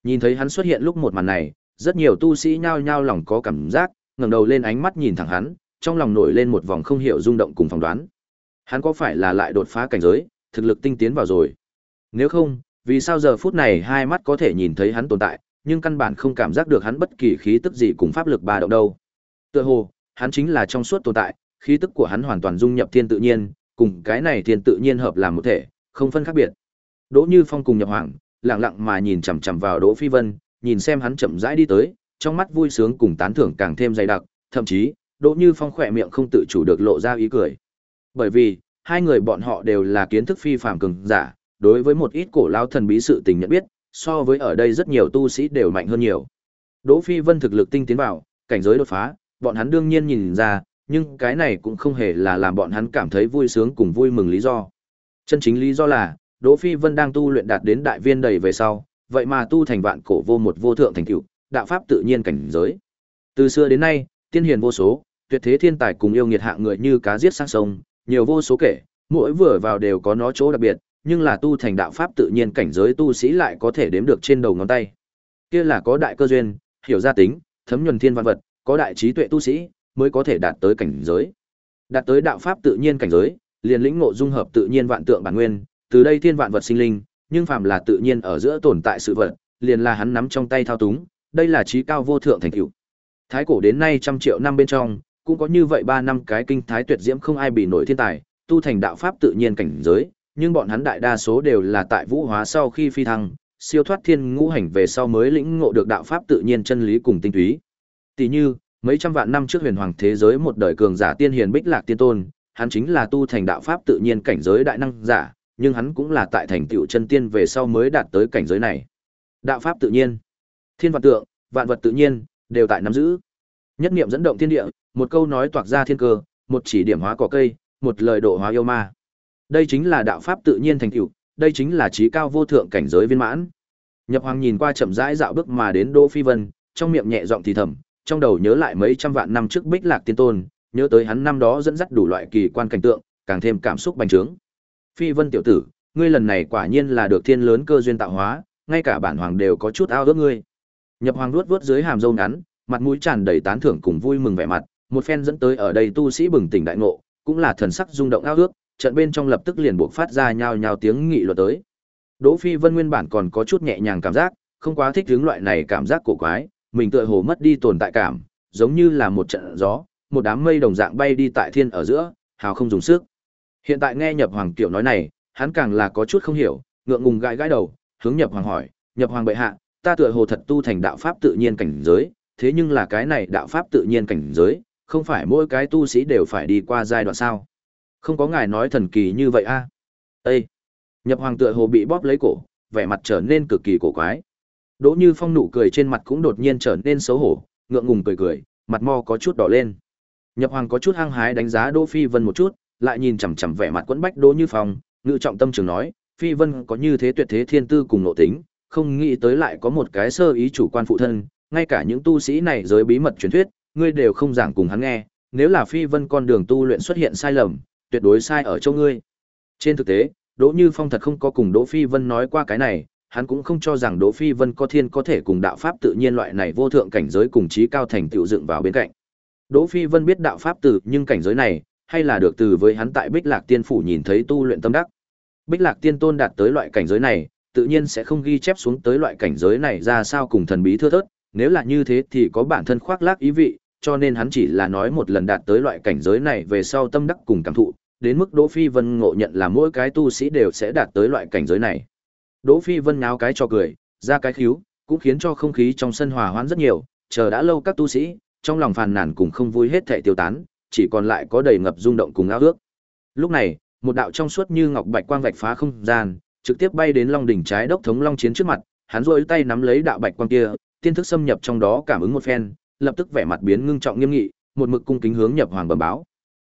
Nhìn thấy hắn xuất hiện lúc một màn này, rất nhiều tu sĩ nhao nhao lòng có cảm giác, ngẩng đầu lên ánh mắt nhìn thẳng hắn, trong lòng nổi lên một vòng không hiểu rung động cùng phỏng đoán. Hắn có phải là lại đột phá cảnh giới, thực lực tinh tiến vào rồi? Nếu không, vì sao giờ phút này hai mắt có thể nhìn thấy hắn tồn tại, nhưng căn bản không cảm giác được hắn bất kỳ khí tức gì cùng pháp lực ba động đâu. Tựa hồ, hắn chính là trong suốt tồn tại, khí tức của hắn hoàn toàn dung nhập thiên tự nhiên, cùng cái này thiên tự nhiên hợp làm một thể, không phân khác biệt. Đỗ Như Phong cùng nhập hoàng, lặng lặng mà nhìn chằm chằm vào Đỗ Phi Vân, nhìn xem hắn chậm rãi đi tới, trong mắt vui sướng cùng tán thưởng càng thêm dày đặc, thậm chí, Đỗ Như Phong khỏe miệng không tự chủ được lộ ra ý cười. Bởi vì, hai người bọn họ đều là kiến thức phi phàm cường giả, đối với một ít cổ lao thần bí sự tình nhận biết, so với ở đây rất nhiều tu sĩ đều mạnh hơn nhiều. Đỗ Phi Vân thực lực tinh tiến vào, cảnh giới đột phá, bọn hắn đương nhiên nhìn ra, nhưng cái này cũng không hề là làm bọn hắn cảm thấy vui sướng cùng vui mừng lý do. Chân chính lý do là, Đỗ Phi Vân đang tu luyện đạt đến đại viên đầy về sau, vậy mà tu thành vạn cổ vô một vô thượng thành tựu, đạo pháp tự nhiên cảnh giới. Từ xưa đến nay, tiên hiền vô số, tuyệt thế thiên tài cùng yêu nghiệt hạng người như cá giết sang sông, nhiều vô số kể, mỗi vừa vào đều có nó chỗ đặc biệt, nhưng là tu thành đạo pháp tự nhiên cảnh giới tu sĩ lại có thể đếm được trên đầu ngón tay. Kia là có đại cơ duyên, hiểu gia tính, thấm nhuần thiên văn vật, có đại trí tuệ tu sĩ mới có thể đạt tới cảnh giới. Đạt tới đạo pháp tự nhiên cảnh giới, liền lĩnh ngộ dung hợp tự nhiên vạn tượng bản nguyên, từ đây thiên vạn vật sinh linh, nhưng phàm là tự nhiên ở giữa tồn tại sự vật, liền là hắn nắm trong tay thao túng, đây là trí cao vô thượng thành tựu. Thái cổ đến nay trăm triệu năm bên trong, cũng có như vậy ba năm cái kinh thái tuyệt diễm không ai bị nổi thiên tài, tu thành đạo pháp tự nhiên cảnh giới, nhưng bọn hắn đại đa số đều là tại vũ hóa sau khi phi thăng, siêu thoát thiên ngũ hành về sau mới lĩnh ngộ được đạo pháp tự nhiên chân lý cùng tinh túy. Tỷ như, mấy trăm vạn năm trước huyền hoàng thế giới một đời cường giả tiên hiền bích lạc tiên tôn, hắn chính là tu thành đạo pháp tự nhiên cảnh giới đại năng giả, nhưng hắn cũng là tại thành tựu chân tiên về sau mới đạt tới cảnh giới này. Đạo pháp tự nhiên, thiên vật tượng, vạn vật tự nhiên đều tại nắm giữ. Nhất niệm dẫn động thiên địa, một câu nói toạc ra thiên cơ, một chỉ điểm hóa cỏ cây, một lời độ hóa yêu ma. Đây chính là đạo pháp tự nhiên thành tựu, đây chính là trí cao vô thượng cảnh giới viên mãn. Nhập Hoàng nhìn qua chậm rãi dạo bước mà đến Đỗ Phi Vân, trong miệng nhẹ giọng thì thầm, trong đầu nhớ lại mấy trăm vạn năm trước Bích Lạc Tiên Tôn, nhớ tới hắn năm đó dẫn dắt đủ loại kỳ quan cảnh tượng, càng thêm cảm xúc bành trướng. Phi Vân tiểu tử, ngươi lần này quả nhiên là được thiên lớn cơ duyên tạo hóa, ngay cả bản hoàng đều có chút ao ước ngươi. Nhập Hoàng luốt vuốt dưới hàm râu ngắn, mặt mũi tràn đầy tán thưởng cùng vui mừng vẻ mặt, một phen dẫn tới ở đây tu sĩ bừng tỉnh đại ngộ, cũng là thần sắc rung động ao ước, trận bên trong lập tức liền buộc phát ra nhao nhao tiếng nghị luận tới. Đỗ Phi Vân nguyên bản còn có chút nhẹ nhàng cảm giác, không quá thích hướng loại này cảm giác cổ quái, mình tựa hồ mất đi tồn tại cảm, giống như là một trận gió, một đám mây đồng dạng bay đi tại thiên ở giữa, hào không dùng sức. Hiện tại nghe Nhập Hoàng tiểu nói này, hắn càng là có chút không hiểu, ngượng ngùng gãi gãi đầu, hướng Nhập Hoàng hỏi, "Nhập Hoàng bệ hạ, ta tựa hồ thật tu thành đạo pháp tự nhiên cảnh giới, thế nhưng là cái này đạo pháp tự nhiên cảnh giới, không phải mỗi cái tu sĩ đều phải đi qua giai đoạn sao? Không có ngài nói thần kỳ như vậy a?" À? Ê! Nhập Hoàng tựa hồ bị bóp lấy cổ, vẻ mặt trở nên cực kỳ cổ quái. Đỗ Như Phong nụ cười trên mặt cũng đột nhiên trở nên xấu hổ, ngượng ngùng cười cười, mặt mo có chút đỏ lên. Nhập Hoàng có chút hăng hái đánh giá Đỗ Phi Vân một chút, lại nhìn chằm chằm vẻ mặt quẫn bách Đỗ Như Phong, ngự trọng tâm trường nói, Phi Vân có như thế tuyệt thế thiên tư cùng nội tính, không nghĩ tới lại có một cái sơ ý chủ quan phụ thân, ngay cả những tu sĩ này giới bí mật truyền thuyết, ngươi đều không giảng cùng hắn nghe, nếu là Phi Vân con đường tu luyện xuất hiện sai lầm, tuyệt đối sai ở chỗ ngươi. Trên thực tế, Đỗ Như Phong thật không có cùng Đỗ Phi Vân nói qua cái này, hắn cũng không cho rằng Đỗ Phi Vân có thiên có thể cùng đạo pháp tự nhiên loại này vô thượng cảnh giới cùng trí cao thành tựu dựng vào bên cạnh. Đỗ Phi Vân biết đạo pháp từ, nhưng cảnh giới này hay là được từ với hắn tại Bích Lạc Tiên phủ nhìn thấy tu luyện tâm đắc. Bích Lạc Tiên tôn đạt tới loại cảnh giới này, tự nhiên sẽ không ghi chép xuống tới loại cảnh giới này ra sao cùng thần bí thưa thớt, nếu là như thế thì có bản thân khoác lác ý vị, cho nên hắn chỉ là nói một lần đạt tới loại cảnh giới này về sau tâm đắc cùng cảm thụ, đến mức Đỗ Phi Vân ngộ nhận là mỗi cái tu sĩ đều sẽ đạt tới loại cảnh giới này. Đỗ Phi Vân náo cái cho cười, ra cái khíu, cũng khiến cho không khí trong sân hòa hoãn rất nhiều, chờ đã lâu các tu sĩ, trong lòng phàn nàn cùng không vui hết thảy tiêu tán, chỉ còn lại có đầy ngập rung động cùng ao ước. Lúc này, một đạo trong suốt như ngọc bạch quang vạch phá không gian, trực tiếp bay đến Long đỉnh trái đốc thống Long chiến trước mặt, hắn duỗi tay nắm lấy đạo bạch quang kia, tiên thức xâm nhập trong đó cảm ứng một phen, lập tức vẻ mặt biến ngưng trọng nghiêm nghị, một mực cung kính hướng nhập hoàng bẩm báo.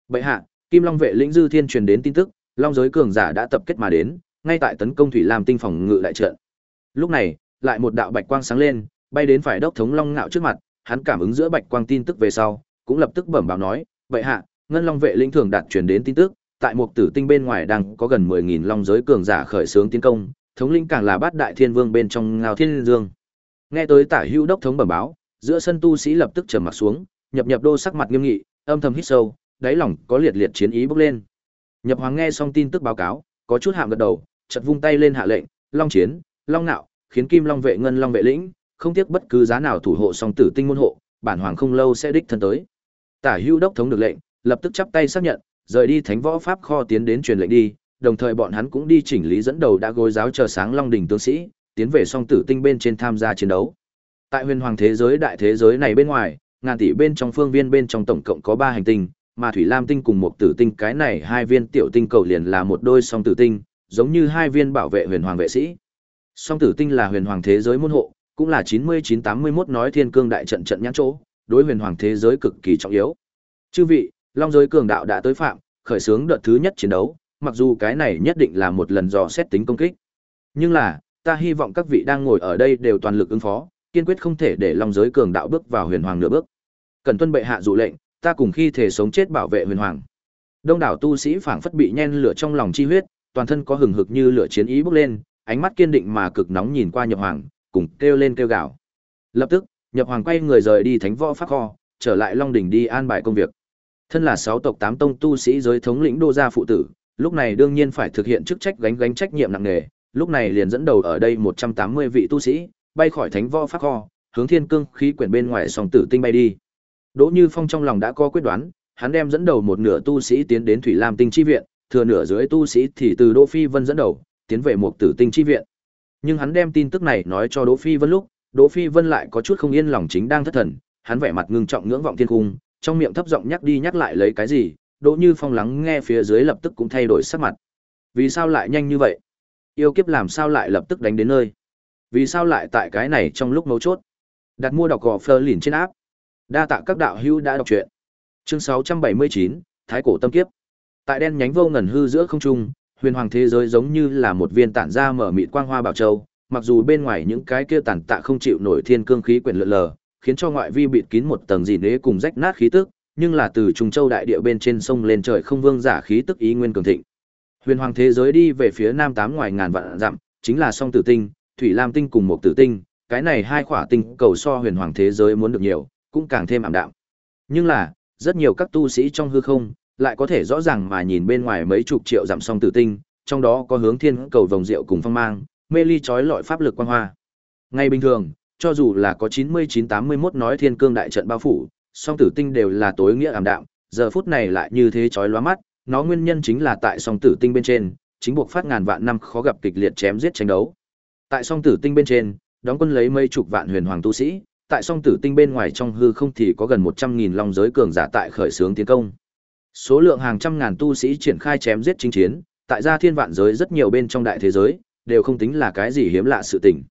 Bệ hạ, Kim Long vệ lĩnh dư thiên truyền đến tin tức, Long giới cường giả đã tập kết mà đến, ngay tại tấn công thủy lam tinh phòng ngự đại trận. Lúc này, lại một đạo bạch quang sáng lên, bay đến phải đốc thống Long ngạo trước mặt, hắn cảm ứng giữa bạch quang tin tức về sau, cũng lập tức bẩm báo nói, "Bệ hạ, Ngân Long vệ lĩnh thường đạt truyền đến tin tức, tại một tử tinh bên ngoài đang có gần 10.000 long giới cường giả khởi xướng tiến công, thống lĩnh càng là bát đại thiên vương bên trong ngao thiên dương." Nghe tới Tả Hữu đốc thống bẩm báo, giữa sân tu sĩ lập tức trầm mặt xuống, nhập nhập đô sắc mặt nghiêm nghị, âm thầm hít sâu, đáy lòng có liệt liệt chiến ý bốc lên. Nhập Hoàng nghe xong tin tức báo cáo, có chút hạm gật đầu, chợt vung tay lên hạ lệnh, Long chiến, Long nạo, khiến Kim Long vệ ngân Long vệ lĩnh, không tiếc bất cứ giá nào thủ hộ song tử tinh môn hộ, bản hoàng không lâu sẽ đích thân tới. Tả Hữu đốc thống được lệnh, lập tức chắp tay xác nhận, rời đi Thánh Võ Pháp kho tiến đến truyền lệnh đi, đồng thời bọn hắn cũng đi chỉnh lý dẫn đầu đã gối giáo chờ sáng Long đỉnh tướng sĩ, tiến về song tử tinh bên trên tham gia chiến đấu. Tại huyền hoàng thế giới đại thế giới này bên ngoài, ngàn tỷ bên trong phương viên bên trong tổng cộng có ba hành tinh, mà Thủy Lam tinh cùng một tử tinh cái này hai viên tiểu tinh cầu liền là một đôi song tử tinh, giống như hai viên bảo vệ huyền hoàng vệ sĩ. Song tử tinh là huyền hoàng thế giới môn hộ, cũng là 9981 nói thiên cương đại trận trận nhãn chỗ, đối huyền hoàng thế giới cực kỳ trọng yếu. Chư vị, Long giới cường đạo đã tới phạm, khởi xướng đợt thứ nhất chiến đấu, mặc dù cái này nhất định là một lần dò xét tính công kích. Nhưng là, ta hy vọng các vị đang ngồi ở đây đều toàn lực ứng phó, kiên quyết không thể để Long giới cường đạo bước vào huyền hoàng nửa bước. Cần tuân bệ hạ dụ lệnh, ta cùng khi thể sống chết bảo vệ huyền hoàng. Đông đảo tu sĩ phảng phất bị nhen lửa trong lòng chi huyết, toàn thân có hừng hực như lửa chiến ý bốc lên, ánh mắt kiên định mà cực nóng nhìn qua Nhập Hoàng, cùng kêu lên kêu gào. Lập tức, Nhập Hoàng quay người rời đi Thánh Võ Pháp kho, trở lại Long đỉnh đi an bài công việc. Thân là sáu tộc tám tông tu sĩ giới thống lĩnh đô gia phụ tử, lúc này đương nhiên phải thực hiện chức trách gánh gánh trách nhiệm nặng nề, lúc này liền dẫn đầu ở đây 180 vị tu sĩ, bay khỏi Thánh Võ Pháp kho, hướng Thiên Cương khí quyển bên ngoài sòng tử tinh bay đi. Đỗ Như Phong trong lòng đã có quyết đoán, hắn đem dẫn đầu một nửa tu sĩ tiến đến Thủy Lam Tinh chi viện, thừa nửa dưới tu sĩ thì từ Đỗ Phi Vân dẫn đầu, tiến về một tử tinh chi viện. Nhưng hắn đem tin tức này nói cho Đỗ Phi Vân lúc, Đỗ Phi Vân lại có chút không yên lòng chính đang thất thần, hắn vẻ mặt ngưng trọng ngưỡng vọng thiên cung, trong miệng thấp giọng nhắc đi nhắc lại lấy cái gì, Đỗ Như Phong lắng nghe phía dưới lập tức cũng thay đổi sắc mặt. Vì sao lại nhanh như vậy? Yêu kiếp làm sao lại lập tức đánh đến nơi? Vì sao lại tại cái này trong lúc mấu chốt? Đặt mua đọc gò phơ lìn trên áp. Đa tạ các đạo hữu đã đọc truyện. Chương 679, Thái cổ tâm kiếp. Tại đen nhánh vô ngần hư giữa không trung, huyền hoàng thế giới giống như là một viên tản ra mở mịt quang hoa bảo châu, mặc dù bên ngoài những cái kia tản tạ không chịu nổi thiên cương khí quyển lượn lờ, khiến cho ngoại vi bịt kín một tầng gì nế cùng rách nát khí tức, nhưng là từ trùng châu đại địa bên trên sông lên trời không vương giả khí tức ý nguyên cường thịnh. Huyền hoàng thế giới đi về phía nam tám ngoài ngàn vạn dặm, chính là song tử tinh, thủy lam tinh cùng một tử tinh, cái này hai khỏa tinh cầu so huyền hoàng thế giới muốn được nhiều, cũng càng thêm ảm đạm. Nhưng là, rất nhiều các tu sĩ trong hư không, lại có thể rõ ràng mà nhìn bên ngoài mấy chục triệu dặm song tử tinh, trong đó có hướng thiên cầu vòng rượu cùng phong mang, mê ly chói lọi pháp lực quang hoa. Ngay bình thường, cho dù là có 99-81 nói thiên cương đại trận bao phủ, song tử tinh đều là tối nghĩa ảm đạm, giờ phút này lại như thế chói lóa mắt, nó nguyên nhân chính là tại song tử tinh bên trên, chính buộc phát ngàn vạn năm khó gặp kịch liệt chém giết tranh đấu. Tại song tử tinh bên trên, đóng quân lấy mấy chục vạn huyền hoàng tu sĩ, tại song tử tinh bên ngoài trong hư không thì có gần 100.000 long giới cường giả tại khởi xướng tiến công. Số lượng hàng trăm ngàn tu sĩ triển khai chém giết chính chiến, tại gia thiên vạn giới rất nhiều bên trong đại thế giới, đều không tính là cái gì hiếm lạ sự tình.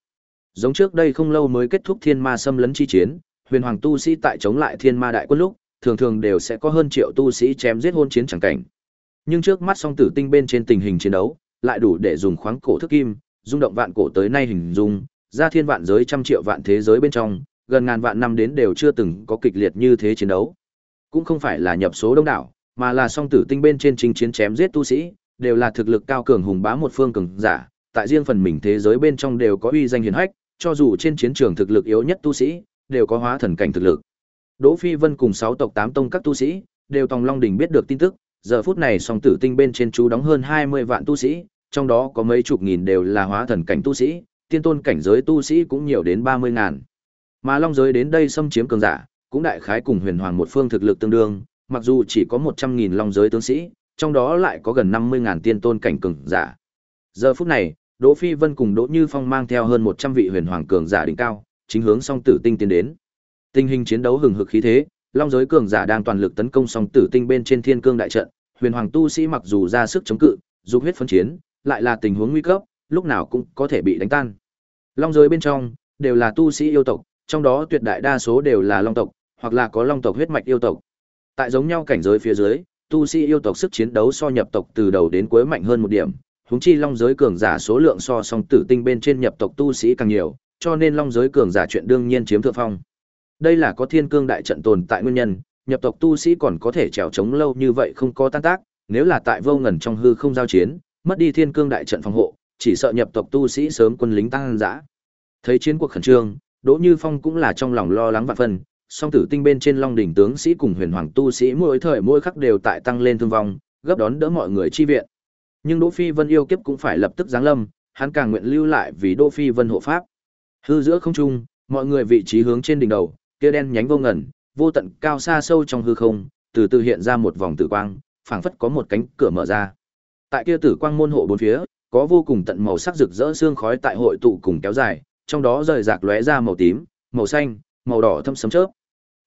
Giống trước đây không lâu mới kết thúc thiên ma xâm lấn chi chiến, huyền hoàng tu sĩ tại chống lại thiên ma đại quân lúc, thường thường đều sẽ có hơn triệu tu sĩ chém giết hôn chiến chẳng cảnh. Nhưng trước mắt song tử tinh bên trên tình hình chiến đấu, lại đủ để dùng khoáng cổ thức kim, rung động vạn cổ tới nay hình dung, gia thiên vạn giới trăm triệu vạn thế giới bên trong, gần ngàn vạn năm đến đều chưa từng có kịch liệt như thế chiến đấu. Cũng không phải là nhập số đông đảo, mà là song tử tinh bên trên chính chiến chém giết tu sĩ, đều là thực lực cao cường hùng bá một phương cường giả, tại riêng phần mình thế giới bên trong đều có uy danh hiển hách, cho dù trên chiến trường thực lực yếu nhất tu sĩ, đều có hóa thần cảnh thực lực. Đỗ Phi Vân cùng sáu tộc tám tông các tu sĩ, đều tòng Long đỉnh biết được tin tức, giờ phút này song tử tinh bên trên chú đóng hơn 20 vạn tu sĩ, trong đó có mấy chục nghìn đều là hóa thần cảnh tu sĩ, tiên tôn cảnh giới tu sĩ cũng nhiều đến 30 ngàn. Mà Long giới đến đây xâm chiếm cường giả, cũng đại khái cùng huyền hoàng một phương thực lực tương đương, mặc dù chỉ có 100.000 long giới tướng sĩ, trong đó lại có gần 50.000 tiên tôn cảnh cường giả. Giờ phút này, Đỗ Phi Vân cùng Đỗ Như Phong mang theo hơn 100 vị huyền hoàng cường giả đỉnh cao, chính hướng song tử tinh tiến đến. Tình hình chiến đấu hừng hực khí thế, long giới cường giả đang toàn lực tấn công song tử tinh bên trên thiên cương đại trận, huyền hoàng tu sĩ mặc dù ra sức chống cự, dục huyết phân chiến, lại là tình huống nguy cấp, lúc nào cũng có thể bị đánh tan. Long giới bên trong đều là tu sĩ yêu tộc, trong đó tuyệt đại đa số đều là long tộc, hoặc là có long tộc huyết mạch yêu tộc. Tại giống nhau cảnh giới phía dưới, tu sĩ yêu tộc sức chiến đấu so nhập tộc từ đầu đến cuối mạnh hơn một điểm, huống chi long giới cường giả số lượng so song tử tinh bên trên nhập tộc tu sĩ càng nhiều, cho nên long giới cường giả chuyện đương nhiên chiếm thượng phong. Đây là có thiên cương đại trận tồn tại nguyên nhân, nhập tộc tu sĩ còn có thể trèo chống lâu như vậy không có tan tác, nếu là tại vô ngần trong hư không giao chiến, mất đi thiên cương đại trận phòng hộ, chỉ sợ nhập tộc tu sĩ sớm quân lính tăng dã. Thấy chiến cuộc khẩn trương, Đỗ Như Phong cũng là trong lòng lo lắng vạn phần, song tử tinh bên trên Long đỉnh tướng sĩ cùng huyền hoàng tu sĩ mỗi thời mỗi khắc đều tại tăng lên thương vong, gấp đón đỡ mọi người chi viện. Nhưng Đỗ Phi Vân yêu kiếp cũng phải lập tức giáng lâm, hắn càng nguyện lưu lại vì Đỗ Phi Vân hộ pháp. Hư giữa không trung, mọi người vị trí hướng trên đỉnh đầu, kia đen nhánh vô ngần, vô tận cao xa sâu trong hư không, từ từ hiện ra một vòng tử quang, phảng phất có một cánh cửa mở ra. Tại kia tử quang môn hộ bốn phía, có vô cùng tận màu sắc rực rỡ xương khói tại hội tụ cùng kéo dài, trong đó rời rạc lóe ra màu tím, màu xanh, màu đỏ thâm sấm chớp.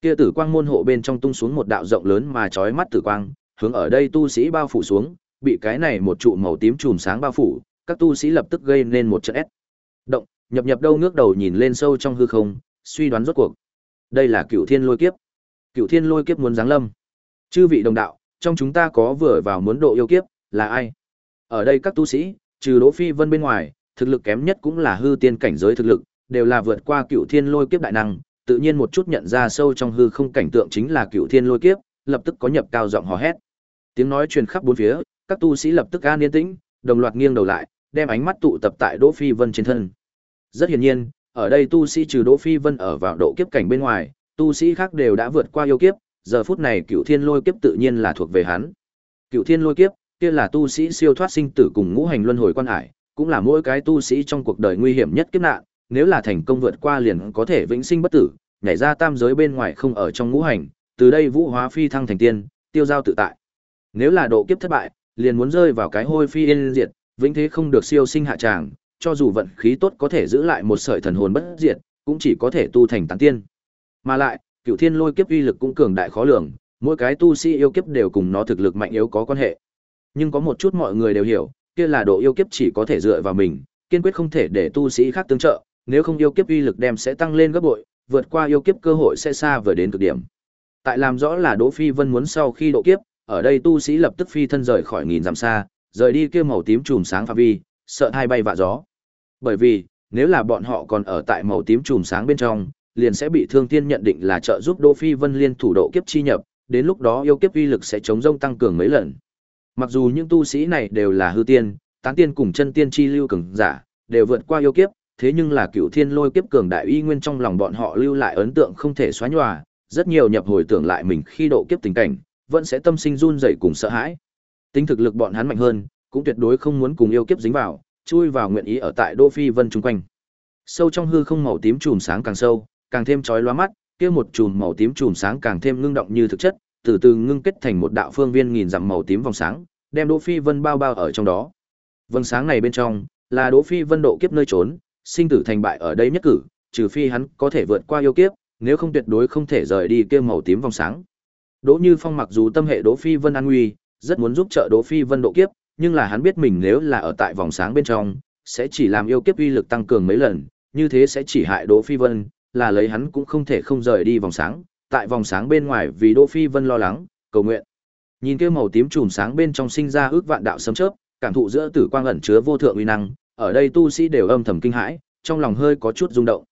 Kia tử quang môn hộ bên trong tung xuống một đạo rộng lớn mà chói mắt tử quang, hướng ở đây tu sĩ bao phủ xuống, bị cái này một trụ màu tím chùm sáng bao phủ, các tu sĩ lập tức gây nên một trận ép. Động, nhập nhập đâu ngước đầu nhìn lên sâu trong hư không, suy đoán rốt cuộc. Đây là Cửu Thiên Lôi Kiếp. Cửu Thiên Lôi Kiếp muốn giáng lâm. Chư vị đồng đạo, trong chúng ta có vừa vào muốn độ yêu kiếp, là ai? Ở đây các tu sĩ, trừ Đỗ Phi Vân bên ngoài, thực lực kém nhất cũng là hư tiên cảnh giới thực lực, đều là vượt qua Cửu Thiên Lôi Kiếp đại năng, tự nhiên một chút nhận ra sâu trong hư không cảnh tượng chính là Cửu Thiên Lôi Kiếp, lập tức có nhập cao giọng hò hét. Tiếng nói truyền khắp bốn phía, các tu sĩ lập tức an yên tĩnh, đồng loạt nghiêng đầu lại, đem ánh mắt tụ tập tại Đỗ Phi Vân trên thân. Rất hiển nhiên, ở đây tu sĩ trừ Đỗ Phi Vân ở vào độ kiếp cảnh bên ngoài, tu sĩ khác đều đã vượt qua yêu kiếp, giờ phút này Cửu Thiên Lôi kiếp tự nhiên là thuộc về hắn. Cửu Thiên Lôi kiếp, kia là tu sĩ siêu thoát sinh tử cùng ngũ hành luân hồi quan hải, cũng là mỗi cái tu sĩ trong cuộc đời nguy hiểm nhất kiếp nạn, nếu là thành công vượt qua liền có thể vĩnh sinh bất tử, nhảy ra tam giới bên ngoài không ở trong ngũ hành, từ đây vũ hóa phi thăng thành tiên, tiêu giao tự tại. Nếu là độ kiếp thất bại, liền muốn rơi vào cái hôi phi yên diệt, vĩnh thế không được siêu sinh hạ tràng, cho dù vận khí tốt có thể giữ lại một sợi thần hồn bất diệt, cũng chỉ có thể tu thành tán tiên. Mà lại, Cửu Thiên Lôi kiếp uy lực cũng cường đại khó lường, mỗi cái tu sĩ yêu kiếp đều cùng nó thực lực mạnh yếu có quan hệ. Nhưng có một chút mọi người đều hiểu, kia là độ yêu kiếp chỉ có thể dựa vào mình, kiên quyết không thể để tu sĩ khác tương trợ, nếu không yêu kiếp uy lực đem sẽ tăng lên gấp bội, vượt qua yêu kiếp cơ hội sẽ xa vời đến cực điểm. Tại làm rõ là Đỗ Phi Vân muốn sau khi độ kiếp, ở đây tu sĩ lập tức phi thân rời khỏi nghìn dặm xa, rời đi kia màu tím chùm sáng phạm vi, sợ hai bay vạ gió. Bởi vì, nếu là bọn họ còn ở tại màu tím chùm sáng bên trong, liền sẽ bị Thương Tiên nhận định là trợ giúp Đỗ Phi Vân liên thủ độ kiếp chi nhập, đến lúc đó yêu kiếp uy lực sẽ chống rông tăng cường mấy lần. Mặc dù những tu sĩ này đều là hư tiên, tán tiên cùng chân tiên chi lưu cường giả, đều vượt qua yêu kiếp, thế nhưng là cựu thiên lôi kiếp cường đại uy nguyên trong lòng bọn họ lưu lại ấn tượng không thể xóa nhòa, rất nhiều nhập hồi tưởng lại mình khi độ kiếp tình cảnh, vẫn sẽ tâm sinh run rẩy cùng sợ hãi. Tính thực lực bọn hắn mạnh hơn, cũng tuyệt đối không muốn cùng yêu kiếp dính vào, chui vào nguyện ý ở tại Đô Phi Vân chung quanh. Sâu trong hư không màu tím chùm sáng càng sâu, càng thêm chói lóa mắt, kia một chùm màu tím chùm sáng càng thêm ngưng động như thực chất, từ từ ngưng kết thành một đạo phương viên nghìn dặm màu tím vòng sáng, đem Đỗ Phi Vân bao bao ở trong đó. Vầng sáng này bên trong là Đỗ Phi Vân độ kiếp nơi trốn, sinh tử thành bại ở đây nhất cử, trừ phi hắn có thể vượt qua yêu kiếp, nếu không tuyệt đối không thể rời đi kia màu tím vòng sáng. Đỗ Như Phong mặc dù tâm hệ Đỗ Phi Vân an nguy, rất muốn giúp trợ Đỗ Phi Vân độ kiếp, nhưng là hắn biết mình nếu là ở tại vòng sáng bên trong, sẽ chỉ làm yêu kiếp uy lực tăng cường mấy lần, như thế sẽ chỉ hại Đỗ Phi Vân, là lấy hắn cũng không thể không rời đi vòng sáng, tại vòng sáng bên ngoài vì Đỗ Phi Vân lo lắng, cầu nguyện. Nhìn kia màu tím chùm sáng bên trong sinh ra ước vạn đạo sấm chớp, cảm thụ giữa tử quang ẩn chứa vô thượng uy năng, ở đây tu sĩ đều âm thầm kinh hãi, trong lòng hơi có chút rung động.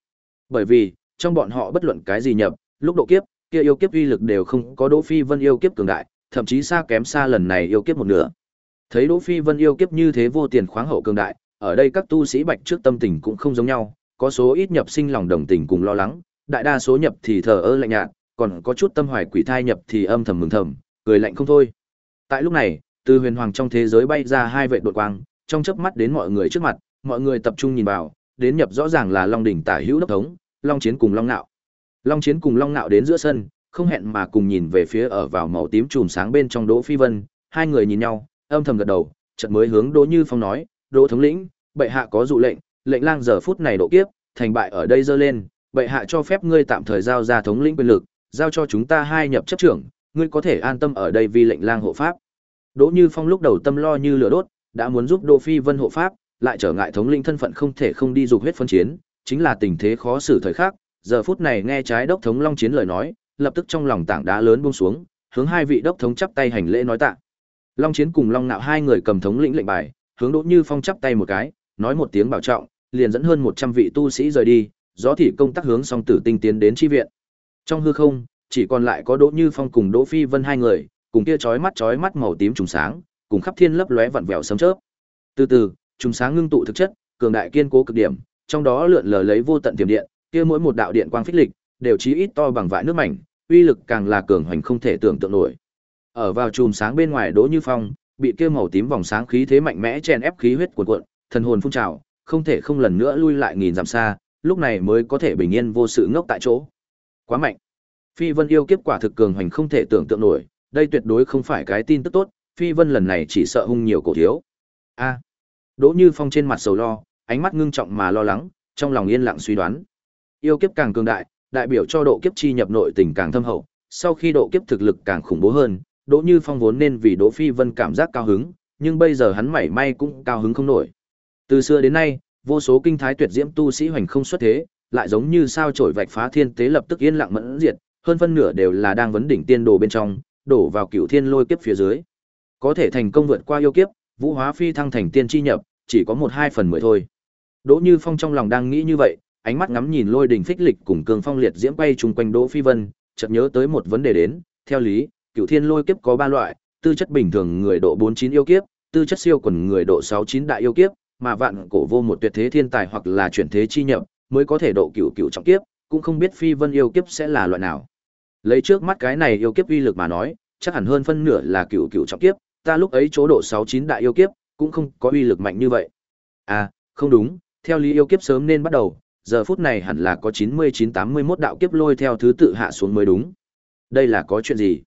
Bởi vì, trong bọn họ bất luận cái gì nhập, lúc độ kiếp, kia yêu kiếp uy lực đều không có Đỗ Phi Vân yêu kiếp cường đại, thậm chí xa kém xa lần này yêu kiếp một nửa. Thấy Đỗ Phi Vân yêu kiếp như thế vô tiền khoáng hậu cường đại, ở đây các tu sĩ bạch trước tâm tình cũng không giống nhau, có số ít nhập sinh lòng đồng tình cùng lo lắng, đại đa số nhập thì thờ ơ lạnh nhạt, còn có chút tâm hoài quỷ thai nhập thì âm thầm mừng thầm, cười lạnh không thôi. Tại lúc này, từ huyền hoàng trong thế giới bay ra hai vệ đột quang, trong chớp mắt đến mọi người trước mặt, mọi người tập trung nhìn vào, đến nhập rõ ràng là Long đỉnh tả hữu đốc thống, Long chiến cùng Long nạo. Long chiến cùng Long nạo đến giữa sân, không hẹn mà cùng nhìn về phía ở vào màu tím chùm sáng bên trong Đỗ Phi Vân, hai người nhìn nhau, âm thầm gật đầu, chợt mới hướng Đỗ Như Phong nói, "Đỗ thống lĩnh, bệ hạ có dụ lệnh, lệnh lang giờ phút này độ kiếp, thành bại ở đây dơ lên, bệ hạ cho phép ngươi tạm thời giao ra thống lĩnh quyền lực, giao cho chúng ta hai nhập chấp trưởng, ngươi có thể an tâm ở đây vì lệnh lang hộ pháp." Đỗ Như Phong lúc đầu tâm lo như lửa đốt, đã muốn giúp Đỗ Phi Vân hộ pháp, lại trở ngại thống lĩnh thân phận không thể không đi dục huyết phân chiến, chính là tình thế khó xử thời khắc, giờ phút này nghe trái đốc thống Long Chiến lời nói, lập tức trong lòng tảng đá lớn buông xuống, hướng hai vị đốc thống chắp tay hành lễ nói tạ. Long Chiến cùng Long Nạo hai người cầm thống lĩnh lệnh bài, hướng Đỗ Như Phong chắp tay một cái, nói một tiếng bảo trọng, liền dẫn hơn 100 vị tu sĩ rời đi, gió thị công tác hướng song tử tinh tiến đến chi viện. Trong hư không, chỉ còn lại có Đỗ Như Phong cùng Đỗ Phi Vân hai người, cùng kia chói mắt chói mắt màu tím trùng sáng, cùng khắp thiên lấp lóe vặn vẹo sấm chớp. Từ từ, trùng sáng ngưng tụ thực chất, cường đại kiên cố cực điểm, trong đó lượn lờ lấy vô tận tiềm điện, kia mỗi một đạo điện quang phích lịch, đều chí ít to bằng vại nước mảnh, uy lực càng là cường hoành không thể tưởng tượng nổi. Ở vào chùm sáng bên ngoài Đỗ Như Phong, bị kia màu tím vòng sáng khí thế mạnh mẽ chèn ép khí huyết cuồn cuộn, thần hồn phun trào, không thể không lần nữa lui lại nghìn dặm xa, lúc này mới có thể bình yên vô sự ngốc tại chỗ. Quá mạnh. Phi Vân yêu kiếp quả thực cường hoành không thể tưởng tượng nổi, đây tuyệt đối không phải cái tin tức tốt, Phi Vân lần này chỉ sợ hung nhiều cổ thiếu. A. Đỗ Như Phong trên mặt sầu lo, ánh mắt ngưng trọng mà lo lắng, trong lòng yên lặng suy đoán. Yêu kiếp càng cường đại, đại biểu cho độ kiếp chi nhập nội tình càng thâm hậu, sau khi độ kiếp thực lực càng khủng bố hơn, Đỗ Như Phong vốn nên vì Đỗ Phi Vân cảm giác cao hứng, nhưng bây giờ hắn mảy may cũng cao hứng không nổi. Từ xưa đến nay, vô số kinh thái tuyệt diễm tu sĩ hoành không xuất thế, lại giống như sao trổi vạch phá thiên tế lập tức yên lặng mẫn diệt, hơn phân nửa đều là đang vấn đỉnh tiên đồ bên trong, đổ vào cựu thiên lôi kiếp phía dưới. Có thể thành công vượt qua yêu kiếp, vũ hóa phi thăng thành tiên chi nhập, chỉ có một hai phần mười thôi. Đỗ Như Phong trong lòng đang nghĩ như vậy, ánh mắt ngắm nhìn lôi đỉnh phích lịch cùng cường phong liệt diễm quay chung quanh Đỗ Phi Vân, chợt nhớ tới một vấn đề đến, theo lý, cựu thiên lôi kiếp có ba loại, tư chất bình thường người độ bốn chín yêu kiếp, tư chất siêu quần người độ sáu chín đại yêu kiếp, mà vạn cổ vô một tuyệt thế thiên tài hoặc là chuyển thế chi nhập, mới có thể độ cửu cửu trọng kiếp, cũng không biết Phi Vân yêu kiếp sẽ là loại nào. Lấy trước mắt cái này yêu kiếp uy lực mà nói, chắc hẳn hơn phân nửa là cửu cửu trọng kiếp, ta lúc ấy chỗ độ sáu chín đại yêu kiếp, cũng không có uy lực mạnh như vậy. À, không đúng, theo lý yêu kiếp sớm nên bắt đầu, giờ phút này hẳn là có chín mươi chín tám mươi 81 đạo kiếp lôi theo thứ tự hạ xuống mới đúng. Đây là có chuyện gì?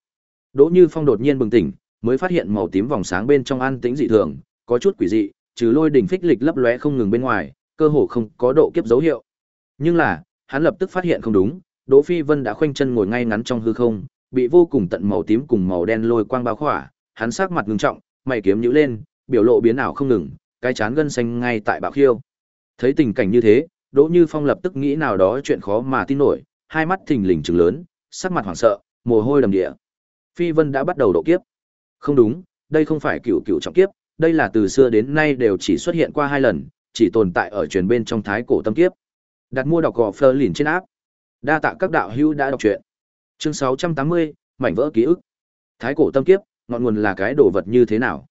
Đỗ Như Phong đột nhiên bừng tỉnh, mới phát hiện màu tím vòng sáng bên trong an tĩnh dị thường, có chút quỷ dị, trừ lôi đỉnh phích lịch lấp lóe không ngừng bên ngoài, cơ hồ không có độ kiếp dấu hiệu. Nhưng là, hắn lập tức phát hiện không đúng, Đỗ Phi Vân đã khoanh chân ngồi ngay ngắn trong hư không, bị vô cùng tận màu tím cùng màu đen lôi quang bao khỏa, hắn sắc mặt ngưng trọng, mày kiếm nhíu lên, biểu lộ biến ảo không ngừng, cái chán gân xanh ngay tại bạo khiêu. Thấy tình cảnh như thế, Đỗ Như Phong lập tức nghĩ nào đó chuyện khó mà tin nổi, hai mắt thình lình trừng lớn, sắc mặt hoảng sợ, mồ hôi đầm địa. Phi Vân đã bắt đầu độ kiếp. Không đúng, đây không phải cựu cựu trọng kiếp, đây là từ xưa đến nay đều chỉ xuất hiện qua hai lần, chỉ tồn tại ở truyền bên trong thái cổ tâm kiếp. Đặt mua đọc gò phơ lìn trên áp. Đa tạ các đạo hữu đã đọc truyện. Chương 680, mảnh vỡ ký ức. Thái cổ tâm kiếp, ngọn nguồn là cái đồ vật như thế nào?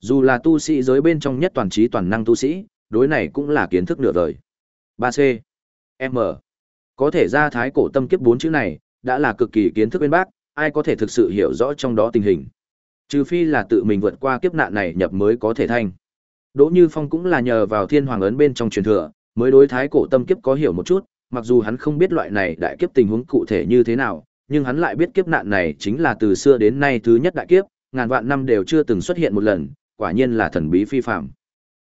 Dù là tu sĩ giới bên trong nhất toàn trí toàn năng tu sĩ, đối này cũng là kiến thức nửa vời. 3C. M. Có thể ra thái cổ tâm kiếp bốn chữ này, đã là cực kỳ kiến thức bên bác, ai có thể thực sự hiểu rõ trong đó tình hình. Trừ phi là tự mình vượt qua kiếp nạn này nhập mới có thể thành. Đỗ Như Phong cũng là nhờ vào thiên hoàng ấn bên trong truyền thừa, mới đối thái cổ tâm kiếp có hiểu một chút, mặc dù hắn không biết loại này đại kiếp tình huống cụ thể như thế nào, nhưng hắn lại biết kiếp nạn này chính là từ xưa đến nay thứ nhất đại kiếp, ngàn vạn năm đều chưa từng xuất hiện một lần, quả nhiên là thần bí phi phàm.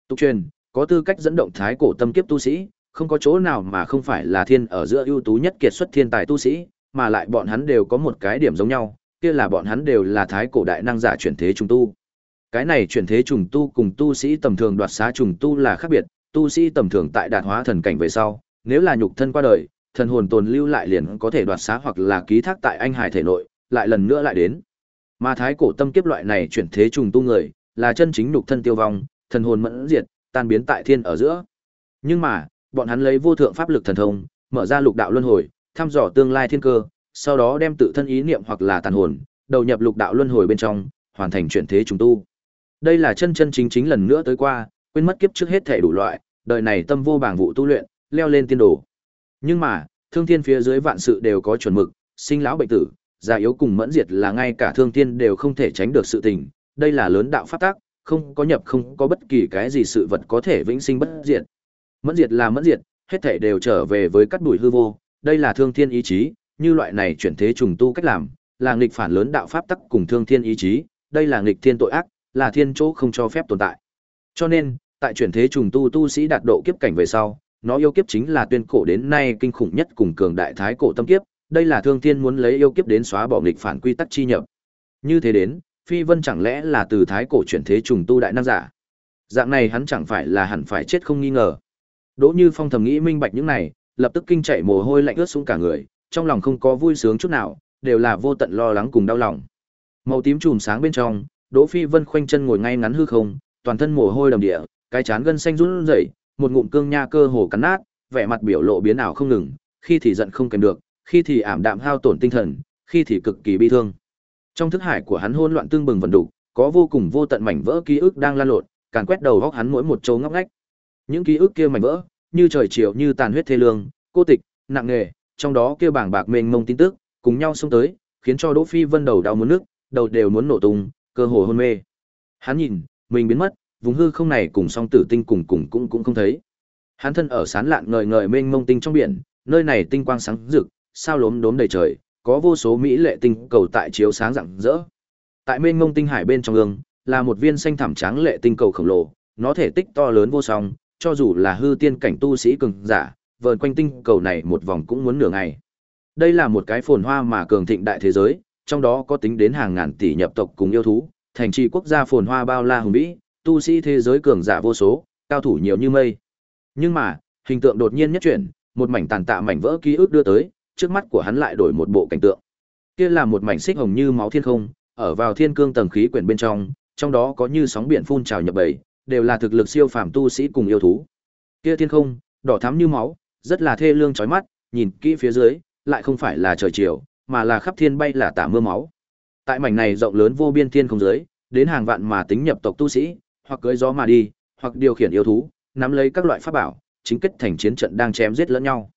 Tục truyền, có tư cách dẫn động thái cổ tâm kiếp tu sĩ, không có chỗ nào mà không phải là thiên ở giữa ưu tú nhất kiệt xuất thiên tài tu sĩ, mà lại bọn hắn đều có một cái điểm giống nhau, kia là bọn hắn đều là thái cổ đại năng giả chuyển thế trùng tu. Cái này chuyển thế trùng tu cùng tu sĩ tầm thường đoạt xá trùng tu là khác biệt, tu sĩ tầm thường tại đạt hóa thần cảnh về sau, nếu là nhục thân qua đời, thần hồn tồn lưu lại liền có thể đoạt xá hoặc là ký thác tại anh hải thể nội, lại lần nữa lại đến. Mà thái cổ tâm kiếp loại này chuyển thế trùng tu người, là chân chính nhục thân tiêu vong, thần hồn mẫn diệt, tan biến tại thiên ở giữa. Nhưng mà, bọn hắn lấy vô thượng pháp lực thần thông, mở ra lục đạo luân hồi, thăm dò tương lai thiên cơ, sau đó đem tự thân ý niệm hoặc là tàn hồn, đầu nhập lục đạo luân hồi bên trong, hoàn thành chuyển thế trùng tu. Đây là chân chân chính chính lần nữa tới qua, quên mất kiếp trước hết thể đủ loại, đời này tâm vô bảng vụ tu luyện, leo lên tiên đồ. Nhưng mà, thương thiên phía dưới vạn sự đều có chuẩn mực, sinh lão bệnh tử, già yếu cùng mẫn diệt là ngay cả thương thiên đều không thể tránh được sự tình, đây là lớn đạo pháp tác, không có nhập không có bất kỳ cái gì sự vật có thể vĩnh sinh bất diệt. Mẫn diệt là mẫn diệt, hết thể đều trở về với cắt đuổi hư vô, đây là thương thiên ý chí, như loại này chuyển thế trùng tu cách làm, là nghịch phản lớn đạo pháp tắc cùng thương thiên ý chí, đây là nghịch thiên tội ác, là thiên chỗ không cho phép tồn tại. Cho nên, tại chuyển thế trùng tu tu sĩ đạt độ kiếp cảnh về sau, nó yêu kiếp chính là tuyên cổ đến nay kinh khủng nhất cùng cường đại thái cổ tâm kiếp, đây là thương thiên muốn lấy yêu kiếp đến xóa bỏ nghịch phản quy tắc chi nhập. Như thế đến, Phi Vân chẳng lẽ là từ thái cổ chuyển thế trùng tu đại năng giả? Dạng này hắn chẳng phải là hẳn phải chết không nghi ngờ. Đỗ Như Phong thầm nghĩ minh bạch những này, lập tức kinh chạy mồ hôi lạnh ướt xuống cả người, trong lòng không có vui sướng chút nào, đều là vô tận lo lắng cùng đau lòng. Màu tím chùm sáng bên trong, Đỗ Phi Vân khoanh chân ngồi ngay ngắn hư không, toàn thân mồ hôi đầm địa, cái chán gân xanh run rẩy, một ngụm cương nha cơ hồ cắn nát, vẻ mặt biểu lộ biến ảo không ngừng, khi thì giận không kèm được, khi thì ảm đạm hao tổn tinh thần, khi thì cực kỳ bi thương. Trong thức hải của hắn hỗn loạn tương bừng vận đủ, có vô cùng vô tận mảnh vỡ ký ức đang lan lộn, càn quét đầu óc hắn mỗi một chỗ ngóc ngách. Những ký ức kia mảnh vỡ, như trời chiều như tàn huyết thê lương, cô tịch, nặng nề, trong đó kia bảng bạc mênh mông tin tức, cùng nhau xông tới, khiến cho Đỗ Phi Vân đầu đau muốn nước, đầu đều muốn nổ tung, cơ hồ hôn mê. Hắn nhìn, mình biến mất, vùng hư không này cùng song tử tinh cùng cùng cũng cũng không thấy. Hắn thân ở sán lạn ngời ngời mênh mông tinh trong biển, nơi này tinh quang sáng rực, sao lốm đốm đầy trời, có vô số mỹ lệ tinh cầu tại chiếu sáng rạng rỡ. Tại mênh mông tinh hải bên trong ương, là một viên xanh thảm trắng lệ tinh cầu khổng lồ, nó thể tích to lớn vô song, cho dù là hư tiên cảnh tu sĩ cường giả, vờn quanh tinh cầu này một vòng cũng muốn nửa ngày. Đây là một cái phồn hoa mà cường thịnh đại thế giới, trong đó có tính đến hàng ngàn tỷ nhập tộc cùng yêu thú, thành trì quốc gia phồn hoa bao la hùng vĩ, tu sĩ thế giới cường giả vô số, cao thủ nhiều như mây. Nhưng mà, hình tượng đột nhiên nhất chuyển, một mảnh tàn tạ mảnh vỡ ký ức đưa tới, trước mắt của hắn lại đổi một bộ cảnh tượng. Kia là một mảnh xích hồng như máu thiên không, ở vào thiên cương tầng khí quyển bên trong, trong đó có như sóng biển phun trào nhập bầy, đều là thực lực siêu phàm tu sĩ cùng yêu thú. Kia thiên không, đỏ thắm như máu, rất là thê lương chói mắt, nhìn kỹ phía dưới, lại không phải là trời chiều, mà là khắp thiên bay là tả mưa máu. Tại mảnh này rộng lớn vô biên thiên không giới đến hàng vạn mà tính nhập tộc tu sĩ, hoặc cưỡi gió mà đi, hoặc điều khiển yêu thú, nắm lấy các loại pháp bảo, chính kết thành chiến trận đang chém giết lẫn nhau.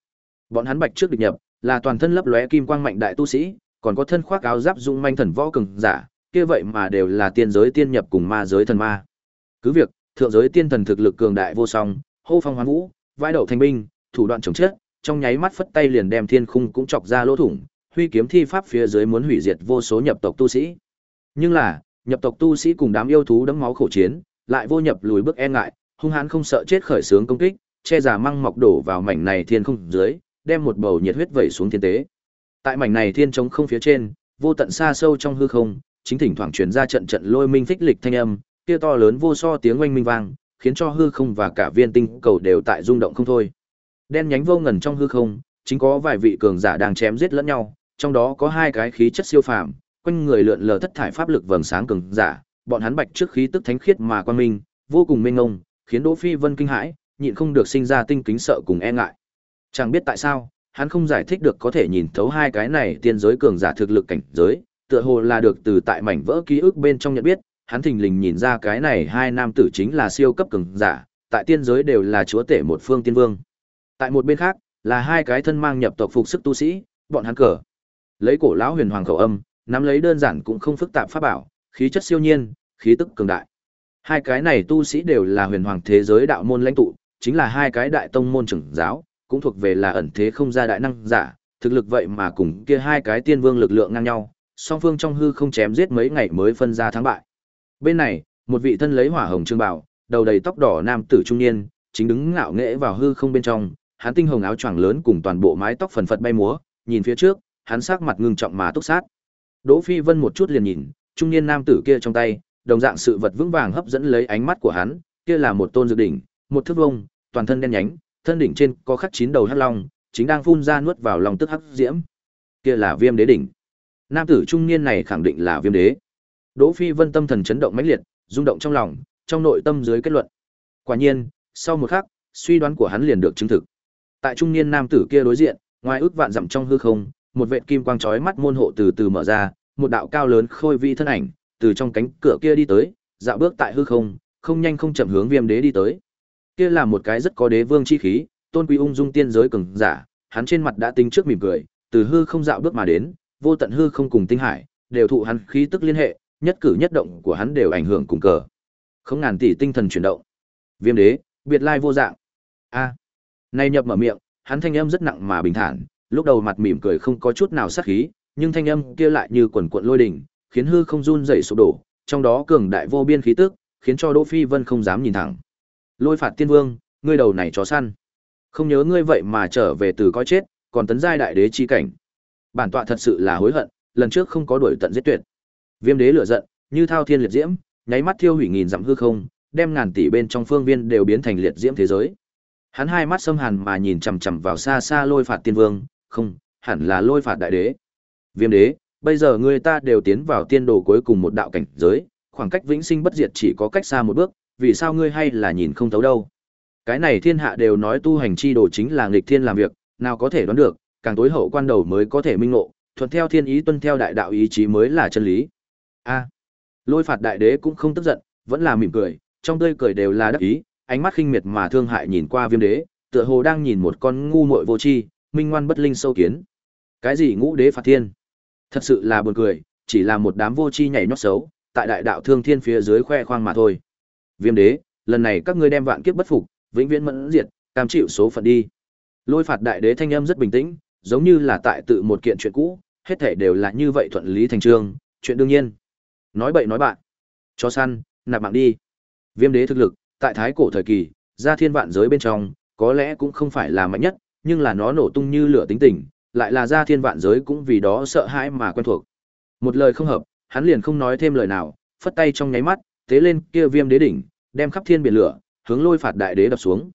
Bọn hắn bạch trước địch nhập, là toàn thân lấp lóe kim quang mạnh đại tu sĩ, còn có thân khoác áo giáp dung manh thần võ cường giả, kia vậy mà đều là tiên giới tiên nhập cùng ma giới thần ma. Cứ việc, thượng giới tiên thần thực lực cường đại vô song, hô phong hoán vũ, vai đậu thanh binh, thủ đoạn chống chết, trong nháy mắt phất tay liền đem thiên khung cũng chọc ra lỗ thủng, huy kiếm thi pháp phía dưới muốn hủy diệt vô số nhập tộc tu sĩ. Nhưng là, nhập tộc tu sĩ cùng đám yêu thú đẫm máu khổ chiến, lại vô nhập lùi bước e ngại, hung hãn không sợ chết khởi sướng công kích, che giả măng mọc đổ vào mảnh này thiên không dưới, đem một bầu nhiệt huyết vẩy xuống thiên tế. Tại mảnh này thiên trống không phía trên, vô tận xa sâu trong hư không, chính thỉnh thoảng truyền ra trận trận lôi minh phích lịch thanh âm, kia to lớn vô so tiếng oanh minh vang, khiến cho hư không và cả viên tinh cầu đều tại rung động không thôi. Đen nhánh vô ngần trong hư không, chính có vài vị cường giả đang chém giết lẫn nhau, trong đó có hai cái khí chất siêu phàm, quanh người lượn lờ thất thải pháp lực vầng sáng cường giả, bọn hắn bạch trước khí tức thánh khiết mà quan minh, vô cùng mênh mông, khiến Đỗ Phi Vân kinh hãi, nhịn không được sinh ra tinh kính sợ cùng e ngại. Chẳng biết tại sao, hắn không giải thích được có thể nhìn thấu hai cái này tiên giới cường giả thực lực cảnh giới, tựa hồ là được từ tại mảnh vỡ ký ức bên trong nhận biết, hắn thình lình nhìn ra cái này hai nam tử chính là siêu cấp cường giả, tại tiên giới đều là chúa tể một phương tiên vương. Tại một bên khác, là hai cái thân mang nhập tộc phục sức tu sĩ, bọn hắn cờ. Lấy cổ lão huyền hoàng khẩu âm, nắm lấy đơn giản cũng không phức tạp pháp bảo, khí chất siêu nhiên, khí tức cường đại. Hai cái này tu sĩ đều là huyền hoàng thế giới đạo môn lãnh tụ, chính là hai cái đại tông môn trưởng giáo, cũng thuộc về là ẩn thế không gia đại năng giả, thực lực vậy mà cùng kia hai cái tiên vương lực lượng ngang nhau, song phương trong hư không chém giết mấy ngày mới phân ra thắng bại. Bên này, một vị thân lấy hỏa hồng trương bảo, đầu đầy tóc đỏ nam tử trung niên, chính đứng ngạo nghễ vào hư không bên trong, hắn tinh hồng áo choàng lớn cùng toàn bộ mái tóc phần phật bay múa, nhìn phía trước, hắn sắc mặt ngưng trọng mà túc sát. Đỗ Phi Vân một chút liền nhìn, trung niên nam tử kia trong tay, đồng dạng sự vật vững vàng hấp dẫn lấy ánh mắt của hắn, kia là một tôn dược đỉnh, một thước vông, toàn thân đen nhánh, thân đỉnh trên có khắc chín đầu hắc long, chính đang phun ra nuốt vào lòng tức hắc diễm. Kia là Viêm Đế đỉnh. Nam tử trung niên này khẳng định là Viêm Đế. Đỗ Phi Vân tâm thần chấn động mãnh liệt, rung động trong lòng, trong nội tâm dưới kết luận. Quả nhiên, sau một khắc, suy đoán của hắn liền được chứng thực. Tại trung niên nam tử kia đối diện, ngoài ước vạn dặm trong hư không, một vệt kim quang chói mắt môn hộ từ từ mở ra, một đạo cao lớn khôi vi thân ảnh, từ trong cánh cửa kia đi tới, dạo bước tại hư không, không nhanh không chậm hướng Viêm Đế đi tới. Kia là một cái rất có đế vương chi khí, tôn quý ung dung tiên giới cường giả, hắn trên mặt đã tinh trước mỉm cười, từ hư không dạo bước mà đến, vô tận hư không cùng tinh hải, đều thụ hắn khí tức liên hệ, nhất cử nhất động của hắn đều ảnh hưởng cùng cờ. Không ngàn tỷ tinh thần chuyển động. Viêm đế, biệt lai vô dạng. A. Này nhập mở miệng, hắn thanh âm rất nặng mà bình thản, lúc đầu mặt mỉm cười không có chút nào sát khí, nhưng thanh âm kia lại như quần cuộn lôi đỉnh, khiến hư không run rẩy sụp đổ, trong đó cường đại vô biên khí tức, khiến cho Đỗ Phi Vân không dám nhìn thẳng. Lôi phạt tiên vương, ngươi đầu này chó săn. Không nhớ ngươi vậy mà trở về từ coi chết, còn tấn giai đại đế chi cảnh. Bản tọa thật sự là hối hận, lần trước không có đuổi tận giết tuyệt. Viêm đế lửa giận, như thao thiên liệt diễm, nháy mắt thiêu hủy nghìn dặm hư không, đem ngàn tỷ bên trong phương viên đều biến thành liệt diễm thế giới. Hắn hai mắt xâm hàn mà nhìn chằm chằm vào xa xa lôi phạt tiên vương, không, hẳn là lôi phạt đại đế. Viêm đế, bây giờ người ta đều tiến vào tiên đồ cuối cùng một đạo cảnh giới, khoảng cách vĩnh sinh bất diệt chỉ có cách xa một bước, vì sao ngươi hay là nhìn không thấu đâu? Cái này thiên hạ đều nói tu hành chi đồ chính là nghịch thiên làm việc, nào có thể đoán được, càng tối hậu quan đầu mới có thể minh ngộ, thuận theo thiên ý tuân theo đại đạo ý chí mới là chân lý. A. lôi phạt đại đế cũng không tức giận, vẫn là mỉm cười, trong tươi cười đều là đắc ý, ánh mắt khinh miệt mà thương hại nhìn qua Viêm đế, tựa hồ đang nhìn một con ngu muội vô tri, minh ngoan bất linh sâu kiến. Cái gì ngũ đế phạt thiên? Thật sự là buồn cười, chỉ là một đám vô tri nhảy nhót xấu, tại đại đạo thương thiên phía dưới khoe khoang mà thôi. Viêm đế, lần này các ngươi đem vạn kiếp bất phục, vĩnh viễn mẫn diệt, cam chịu số phận đi. Lôi phạt đại đế thanh âm rất bình tĩnh, giống như là tại tự một kiện chuyện cũ, hết thể đều là như vậy thuận lý thành trương, chuyện đương nhiên. Nói bậy nói bạn, cho săn, nạp mạng đi. Viêm đế thực lực, tại thái cổ thời kỳ, ra thiên vạn giới bên trong, có lẽ cũng không phải là mạnh nhất, nhưng là nó nổ tung như lửa tính tình, lại là gia thiên vạn giới cũng vì đó sợ hãi mà quen thuộc. Một lời không hợp, hắn liền không nói thêm lời nào, phất tay trong nháy mắt, thế lên kia viêm đế đỉnh, đem khắp thiên biển lửa, hướng lôi phạt đại đế đập xuống.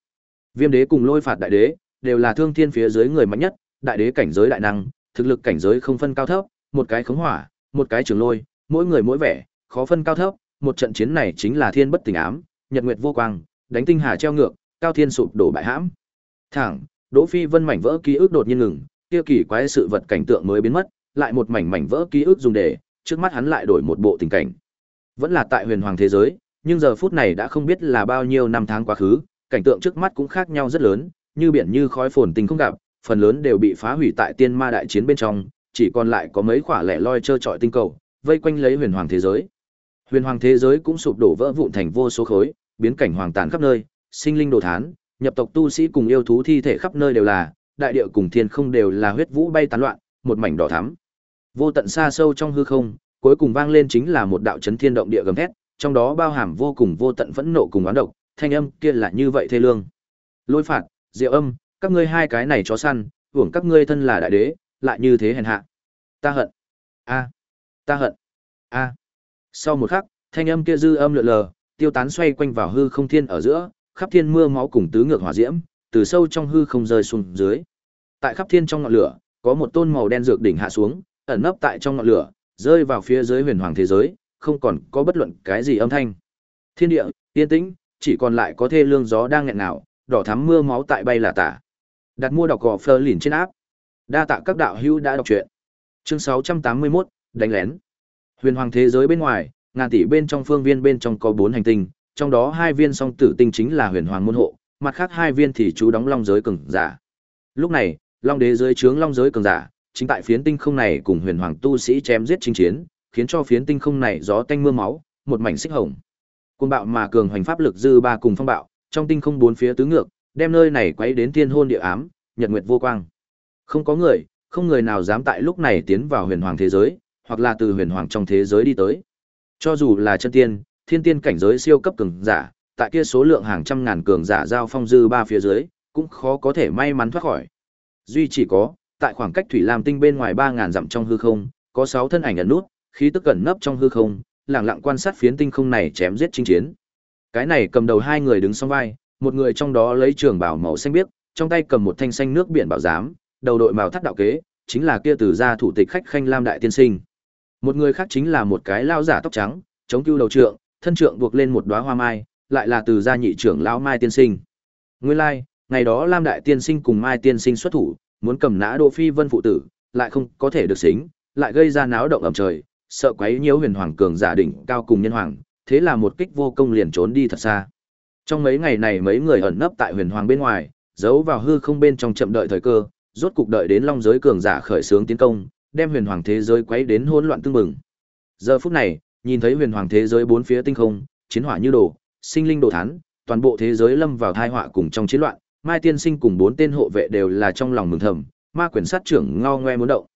Viêm đế cùng lôi phạt đại đế, đều là thương thiên phía dưới người mạnh nhất, đại đế cảnh giới đại năng, thực lực cảnh giới không phân cao thấp, một cái khống hỏa, một cái trường lôi, mỗi người mỗi vẻ, khó phân cao thấp, một trận chiến này chính là thiên bất tình ám, nhật nguyệt vô quang, đánh tinh hà treo ngược, cao thiên sụp đổ bại hãm. Thẳng, Đỗ Phi Vân mảnh vỡ ký ức đột nhiên ngừng, kia kỳ quái sự vật cảnh tượng mới biến mất, lại một mảnh mảnh vỡ ký ức dùng để, trước mắt hắn lại đổi một bộ tình cảnh. Vẫn là tại huyền hoàng thế giới, nhưng giờ phút này đã không biết là bao nhiêu năm tháng quá khứ, cảnh tượng trước mắt cũng khác nhau rất lớn, như biển như khói phồn tình không gặp, phần lớn đều bị phá hủy tại tiên ma đại chiến bên trong, chỉ còn lại có mấy quả lẻ loi trơ trọi tinh cầu, vây quanh lấy huyền hoàng thế giới. Huyền hoàng thế giới cũng sụp đổ vỡ vụn thành vô số khối, biến cảnh hoàng tàn khắp nơi, sinh linh đồ thán, nhập tộc tu sĩ cùng yêu thú thi thể khắp nơi đều là, đại địa cùng thiên không đều là huyết vũ bay tán loạn, một mảnh đỏ thắm. Vô tận xa sâu trong hư không, cuối cùng vang lên chính là một đạo chấn thiên động địa gầm thét, trong đó bao hàm vô cùng vô tận phẫn nộ cùng oán độc, thanh âm kia là như vậy thê lương. Lôi phạt, Diệu Âm, các ngươi hai cái này chó săn, hưởng các ngươi thân là đại đế, lại như thế hèn hạ. Ta hận. A. Ta hận. A. Sau một khắc, thanh âm kia dư âm lượn lờ, tiêu tán xoay quanh vào hư không thiên ở giữa, khắp thiên mưa máu cùng tứ ngược hỏa diễm, từ sâu trong hư không rơi xuống dưới. Tại khắp thiên trong ngọn lửa, có một tôn màu đen dược đỉnh hạ xuống, ẩn nấp tại trong ngọn lửa, rơi vào phía dưới huyền hoàng thế giới, không còn có bất luận cái gì âm thanh. Thiên địa, yên tĩnh, chỉ còn lại có thê lương gió đang nghẹn ngào, đỏ thắm mưa máu tại bay là tả. Đặt mua đọc gò phơ lìn trên áp. Đa tạ các đạo hữu đã đọc truyện. Chương 681, đánh lén. Huyền hoàng thế giới bên ngoài, ngàn tỷ bên trong phương viên bên trong có bốn hành tinh, trong đó hai viên song tử tinh chính là huyền hoàng môn hộ, mặt khác hai viên thì chú đóng long giới cường giả. Lúc này, long đế dưới trướng long giới cường giả, chính tại phiến tinh không này cùng huyền hoàng tu sĩ chém giết chinh chiến, khiến cho phiến tinh không này gió tanh mưa máu, một mảnh xích hồng. Côn bạo mà cường hoành pháp lực dư ba cùng phong bạo, trong tinh không bốn phía tứ ngược, đem nơi này quấy đến thiên hôn địa ám, nhật nguyệt vô quang. Không có người, không người nào dám tại lúc này tiến vào huyền hoàng thế giới, hoặc là từ huyền hoàng trong thế giới đi tới. Cho dù là chân tiên, thiên tiên cảnh giới siêu cấp cường giả, tại kia số lượng hàng trăm ngàn cường giả giao phong dư ba phía dưới, cũng khó có thể may mắn thoát khỏi. Duy chỉ có, tại khoảng cách thủy lam tinh bên ngoài ba ngàn dặm trong hư không, có sáu thân ảnh ẩn nút, khí tức cẩn nấp trong hư không, lặng lặng quan sát phiến tinh không này chém giết chinh chiến. Cái này cầm đầu hai người đứng song vai, một người trong đó lấy trường bảo màu xanh biếc, trong tay cầm một thanh xanh nước biển bảo giám, đầu đội màu thắt đạo kế, chính là kia từ gia thủ tịch khách khanh lam đại tiên sinh. Một người khác chính là một cái lao giả tóc trắng, chống cưu đầu trượng, thân trượng buộc lên một đóa hoa mai, lại là từ gia nhị trưởng lão Mai tiên sinh. Nguyên lai, like, ngày đó Lam đại tiên sinh cùng Mai tiên sinh xuất thủ, muốn cầm nã Đỗ Phi Vân phụ tử, lại không có thể được xính, lại gây ra náo động ầm trời, sợ quấy nhiễu huyền hoàng cường giả đỉnh cao cùng nhân hoàng, thế là một kích vô công liền trốn đi thật xa. Trong mấy ngày này mấy người ẩn nấp tại huyền hoàng bên ngoài, giấu vào hư không bên trong chậm đợi thời cơ, rốt cục đợi đến long giới cường giả khởi xướng tiến công, đem huyền hoàng thế giới quấy đến hỗn loạn tương mừng. Giờ phút này, nhìn thấy huyền hoàng thế giới bốn phía tinh không, chiến hỏa như đổ, sinh linh đồ thán, toàn bộ thế giới lâm vào tai họa cùng trong chiến loạn, Mai tiên sinh cùng bốn tên hộ vệ đều là trong lòng mừng thầm, ma quyền sát trưởng ngao ngoe muốn động.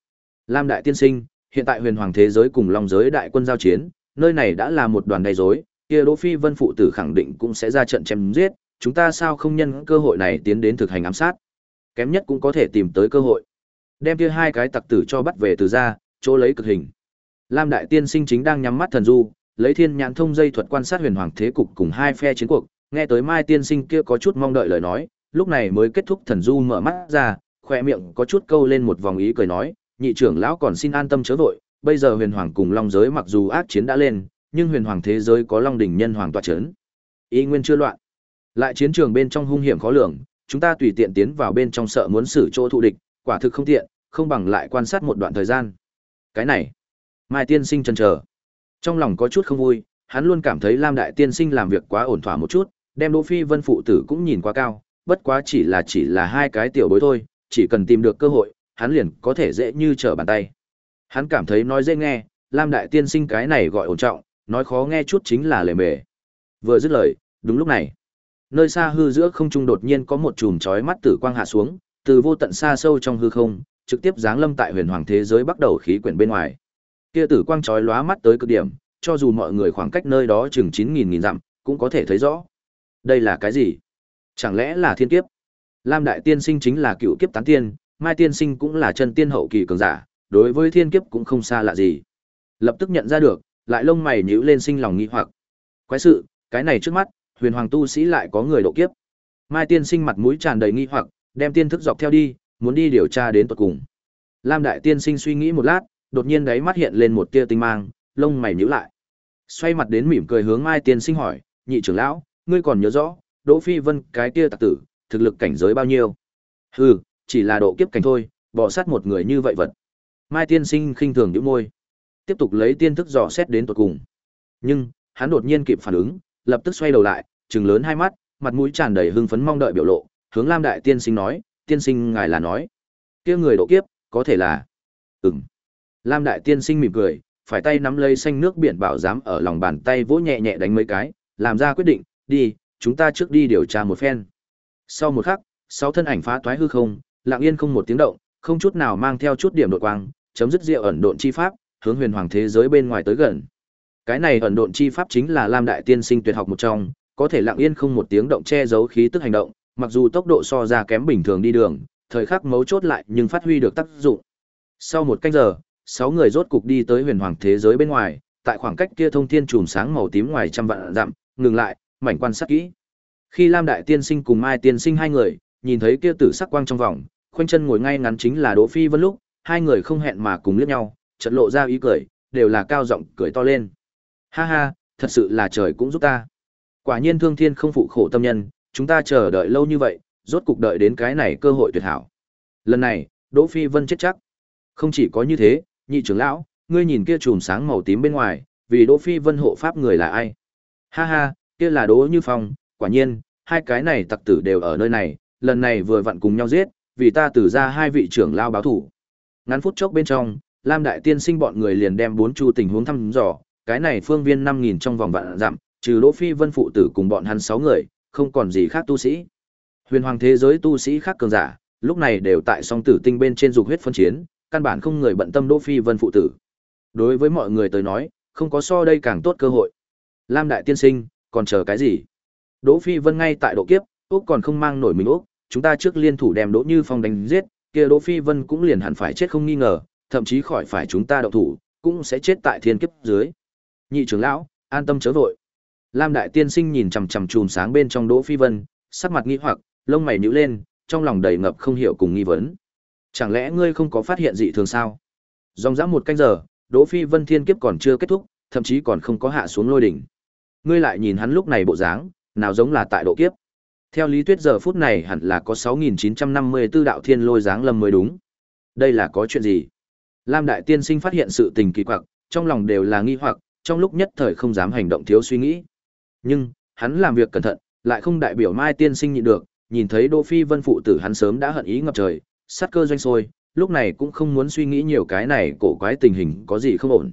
Lam đại tiên sinh, hiện tại huyền hoàng thế giới cùng long giới đại quân giao chiến, nơi này đã là một đoàn đầy rối, kia Đỗ Phi Vân phụ tử khẳng định cũng sẽ ra trận chém giết, chúng ta sao không nhân cơ hội này tiến đến thực hành ám sát? Kém nhất cũng có thể tìm tới cơ hội. Đem kia hai cái tặc tử cho bắt về từ ra, chỗ lấy cực hình. Lam đại tiên sinh chính đang nhắm mắt thần du, lấy thiên nhãn thông dây thuật quan sát huyền hoàng thế cục cùng hai phe chiến cuộc, nghe tới Mai tiên sinh kia có chút mong đợi lời nói, lúc này mới kết thúc thần du mở mắt ra, khoe miệng có chút câu lên một vòng ý cười nói, nhị trưởng lão còn xin an tâm chớ vội, bây giờ huyền hoàng cùng long giới mặc dù ác chiến đã lên, nhưng huyền hoàng thế giới có long đỉnh nhân hoàng tọa chấn. Ý nguyên chưa loạn. Lại chiến trường bên trong hung hiểm khó lường, chúng ta tùy tiện tiến vào bên trong sợ muốn xử chỗ thụ địch, quả thực không tiện, không bằng lại quan sát một đoạn thời gian. Cái này, Mai tiên sinh chần chờ. Trong lòng có chút không vui, hắn luôn cảm thấy Lam đại tiên sinh làm việc quá ổn thỏa một chút, đem Đỗ Phi Vân phụ tử cũng nhìn quá cao, bất quá chỉ là chỉ là hai cái tiểu bối thôi, chỉ cần tìm được cơ hội, hắn liền có thể dễ như trở bàn tay. Hắn cảm thấy nói dễ nghe, Lam đại tiên sinh cái này gọi ổn trọng, nói khó nghe chút chính là lề mề. Vừa dứt lời, đúng lúc này, nơi xa hư giữa không trung đột nhiên có một chùm chói mắt tử quang hạ xuống, từ vô tận xa sâu trong hư không, trực tiếp giáng lâm tại huyền hoàng thế giới bắt đầu khí quyển bên ngoài. Kia tử quang chói lóa mắt tới cực điểm, cho dù mọi người khoảng cách nơi đó chừng 9000 nghìn dặm, cũng có thể thấy rõ. Đây là cái gì? Chẳng lẽ là thiên kiếp? Lam đại tiên sinh chính là cựu kiếp tán tiên, Mai Tiên Sinh cũng là chân tiên hậu kỳ cường giả, đối với thiên kiếp cũng không xa lạ gì. Lập tức nhận ra được, lại lông mày nhíu lên sinh lòng nghi hoặc. Quái sự, cái này trước mắt, huyền hoàng tu sĩ lại có người độ kiếp. Mai Tiên Sinh mặt mũi tràn đầy nghi hoặc, đem tiên thức dọc theo đi, muốn đi điều tra đến tận cùng. Lam Đại Tiên Sinh suy nghĩ một lát, đột nhiên đáy mắt hiện lên một tia tinh mang, lông mày nhíu lại. Xoay mặt đến mỉm cười hướng Mai Tiên Sinh hỏi, nhị trưởng lão, ngươi còn nhớ rõ, Đỗ Phi Vân cái kia tặc tử, thực lực cảnh giới bao nhiêu? Hừ, chỉ là độ kiếp cảnh thôi, bỏ sát một người như vậy vật. Mai Tiên Sinh khinh thường nhíu môi, tiếp tục lấy tiên thức dò xét đến tận cùng. Nhưng, hắn đột nhiên kịp phản ứng, lập tức xoay đầu lại, trừng lớn hai mắt, mặt mũi tràn đầy hưng phấn mong đợi biểu lộ, hướng Lam Đại Tiên Sinh nói, tiên sinh ngài là nói, kia người độ kiếp, có thể là, ừm. Lam Đại Tiên Sinh mỉm cười, phải tay nắm lấy xanh nước biển bảo giám ở lòng bàn tay vỗ nhẹ nhẹ đánh mấy cái, làm ra quyết định, đi, chúng ta trước đi điều tra một phen. Sau một khắc, sáu thân ảnh phá toái hư không, lặng yên không một tiếng động, không chút nào mang theo chút điểm đột quang, chấm dứt diệu ẩn độn chi pháp, hướng huyền hoàng thế giới bên ngoài tới gần. Cái này ẩn độn chi pháp chính là Lam Đại Tiên Sinh tuyệt học một trong, có thể lặng yên không một tiếng động che giấu khí tức hành động, mặc dù tốc độ so ra kém bình thường đi đường, thời khắc mấu chốt lại nhưng phát huy được tác dụng. Sau một canh giờ, sáu người rốt cục đi tới huyền hoàng thế giới bên ngoài, tại khoảng cách kia thông thiên chùm sáng màu tím ngoài trăm vạn dặm, ngừng lại, mảnh quan sát kỹ. Khi Lam Đại Tiên Sinh cùng Mai Tiên Sinh hai người, nhìn thấy kia tử sắc quang trong vòng, khoanh chân ngồi ngay ngắn chính là Đỗ Phi Vân lúc, hai người không hẹn mà cùng liếc nhau, chợt lộ ra ý cười, đều là cao giọng cười to lên. Ha ha, thật sự là trời cũng giúp ta. Quả nhiên thương thiên không phụ khổ tâm nhân, chúng ta chờ đợi lâu như vậy, rốt cục đợi đến cái này cơ hội tuyệt hảo. Lần này, Đỗ Phi Vân chết chắc. Không chỉ có như thế, nhị trưởng lão, ngươi nhìn kia chùm sáng màu tím bên ngoài, vì Đỗ Phi Vân hộ pháp người là ai? Ha ha, kia là Đỗ Như Phong, quả nhiên, hai cái này tặc tử đều ở nơi này, lần này vừa vặn cùng nhau giết, vì ta tử ra hai vị trưởng lao báo thủ. Ngắn phút chốc bên trong, Lam Đại Tiên sinh bọn người liền đem bốn chu tình huống thăm dò, cái này phương viên 5000 trong vòng vạn dặm, trừ Đỗ Phi Vân phụ tử cùng bọn hắn sáu người, không còn gì khác tu sĩ. Huyền hoàng thế giới tu sĩ khác cường giả, lúc này đều tại song tử tinh bên trên dục huyết phân chiến, căn bản không người bận tâm Đỗ Phi Vân phụ tử. Đối với mọi người tới nói, không có so đây càng tốt cơ hội. Lam đại tiên sinh, còn chờ cái gì? Đỗ Phi Vân ngay tại độ kiếp, Úc còn không mang nổi mình Úc, chúng ta trước liên thủ đem Đỗ Như Phong đánh giết, kia Đỗ Phi Vân cũng liền hẳn phải chết không nghi ngờ, thậm chí khỏi phải chúng ta động thủ, cũng sẽ chết tại thiên kiếp dưới. Nhị trưởng lão, an tâm chớ vội. Lam đại tiên sinh nhìn chằm chằm chùm sáng bên trong Đỗ Phi Vân, sắc mặt nghi hoặc, lông mày nhíu lên, trong lòng đầy ngập không hiểu cùng nghi vấn. Chẳng lẽ ngươi không có phát hiện dị thường sao? Dòng dã một canh giờ, Đỗ Phi Vân thiên kiếp còn chưa kết thúc, thậm chí còn không có hạ xuống lôi đỉnh. Ngươi lại nhìn hắn lúc này bộ dáng, nào giống là tại độ kiếp. Theo lý thuyết giờ phút này hẳn là có 6954 đạo thiên lôi dáng lâm mới đúng. Đây là có chuyện gì? Lam đại tiên sinh phát hiện sự tình kỳ quặc, trong lòng đều là nghi hoặc, trong lúc nhất thời không dám hành động thiếu suy nghĩ. Nhưng, hắn làm việc cẩn thận, lại không đại biểu Mai tiên sinh nhịn được, nhìn thấy Đỗ Phi Vân phụ tử hắn sớm đã hận ý ngập trời, sát cơ doanh sôi, lúc này cũng không muốn suy nghĩ nhiều cái này cổ quái tình hình có gì không ổn.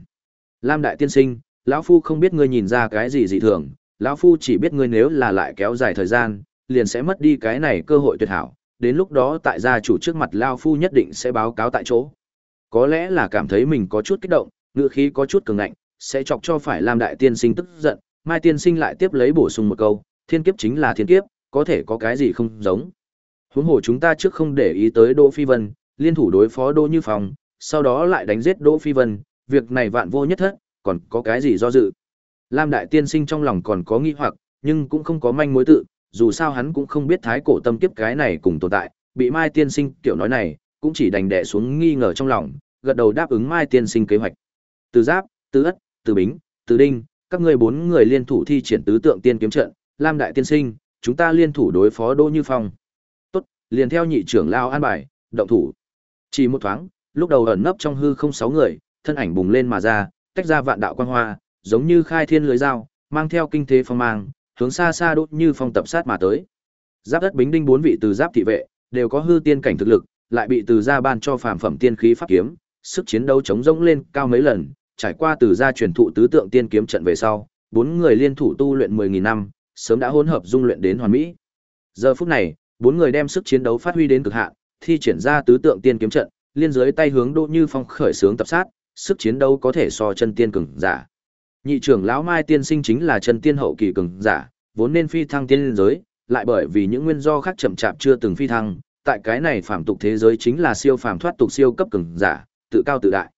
Lam đại tiên sinh, lão phu không biết ngươi nhìn ra cái gì dị thường, lão phu chỉ biết ngươi nếu là lại kéo dài thời gian, liền sẽ mất đi cái này cơ hội tuyệt hảo, đến lúc đó tại gia chủ trước mặt lão phu nhất định sẽ báo cáo tại chỗ. Có lẽ là cảm thấy mình có chút kích động, ngựa khí có chút cường ngạnh, sẽ chọc cho phải Lam đại tiên sinh tức giận, Mai tiên sinh lại tiếp lấy bổ sung một câu, thiên kiếp chính là thiên kiếp, có thể có cái gì không giống. Huống hồ chúng ta trước không để ý tới Đỗ Phi Vân, liên thủ đối phó Đỗ Như Phong, sau đó lại đánh giết Đỗ Phi Vân, việc này vạn vô nhất thất, còn có cái gì do dự. Lam đại tiên sinh trong lòng còn có nghi hoặc, nhưng cũng không có manh mối tự, dù sao hắn cũng không biết thái cổ tâm kiếp cái này cùng tồn tại, bị Mai tiên sinh kiểu nói này, cũng chỉ đành đè xuống nghi ngờ trong lòng, gật đầu đáp ứng Mai tiên sinh kế hoạch. Từ Giáp, Từ Ất, Từ Bính, Từ Đinh, các ngươi bốn người liên thủ thi triển tứ tượng tiên kiếm trận, Lam đại tiên sinh, chúng ta liên thủ đối phó Đỗ Như Phong. Liền theo nhị trưởng lao an bài, động thủ. Chỉ một thoáng, lúc đầu ẩn nấp trong hư không sáu người, thân ảnh bùng lên mà ra, tách ra vạn đạo quang hoa, giống như khai thiên lưới dao, mang theo kinh thế phong mang, hướng xa xa đốt như phong tập sát mà tới. Giáp đất bính đinh bốn vị từ giáp thị vệ, đều có hư tiên cảnh thực lực, lại bị từ gia ban cho phàm phẩm tiên khí pháp kiếm, sức chiến đấu chống rỗng lên cao mấy lần, trải qua từ gia truyền thụ tứ tượng tiên kiếm trận về sau, bốn người liên thủ tu luyện 10000 năm, sớm đã hỗn hợp dung luyện đến hoàn mỹ. Giờ phút này, bốn người đem sức chiến đấu phát huy đến cực hạn, thi triển ra tứ tượng tiên kiếm trận, liên dưới tay hướng Đỗ Như Phong khởi sướng tập sát, sức chiến đấu có thể so chân tiên cường giả. Nhị trưởng lão Mai tiên sinh chính là chân tiên hậu kỳ cường giả, vốn nên phi thăng tiên giới, lại bởi vì những nguyên do khác chậm chạp chưa từng phi thăng, Tại cái này phàm tục thế giới chính là siêu phàm thoát tục siêu cấp cường giả, tự cao tự đại.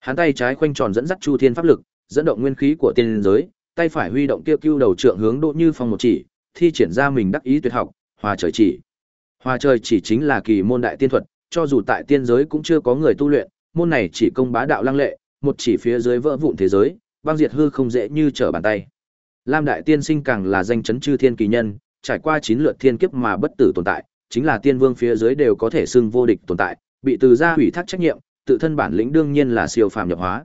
Hắn tay trái khoanh tròn dẫn dắt chu thiên pháp lực, dẫn động nguyên khí của tiên giới, tay phải huy động tiêu cưu đầu trượng hướng Đỗ Như Phong một chỉ, thi triển ra mình đắc ý tuyệt học, Hòa trời chỉ. Hòa trời chỉ chính là kỳ môn đại tiên thuật, cho dù tại tiên giới cũng chưa có người tu luyện, môn này chỉ công bá đạo lăng lệ, một chỉ phía dưới vỡ vụn thế giới, băng diệt hư không dễ như trở bàn tay. Lam đại tiên sinh càng là danh chấn chư thiên kỳ nhân, trải qua chín lượt thiên kiếp mà bất tử tồn tại, chính là tiên vương phía dưới đều có thể xưng vô địch tồn tại, bị từ gia hủy thác trách nhiệm, tự thân bản lĩnh đương nhiên là siêu phàm nhập hóa.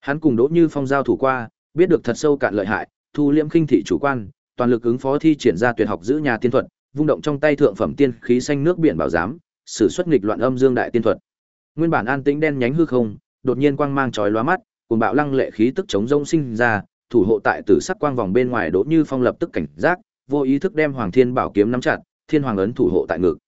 Hắn cùng Đỗ Như Phong giao thủ qua, biết được thật sâu cạn lợi hại, thu liễm khinh thị chủ quan, toàn lực ứng phó thi triển ra tuyệt học giữ nhà tiên thuật, vung động trong tay thượng phẩm tiên khí xanh nước biển bảo giám, sử xuất nghịch loạn âm dương đại tiên thuật. Nguyên bản an tĩnh đen nhánh hư không, đột nhiên quang mang chói lóa mắt, cùng bạo lăng lệ khí tức chống rông sinh ra, thủ hộ tại tử sắc quang vòng bên ngoài Đỗ Như Phong lập tức cảnh giác, vô ý thức đem Hoàng Thiên Bảo kiếm nắm chặt, Thiên Hoàng ấn thủ hộ tại ngực.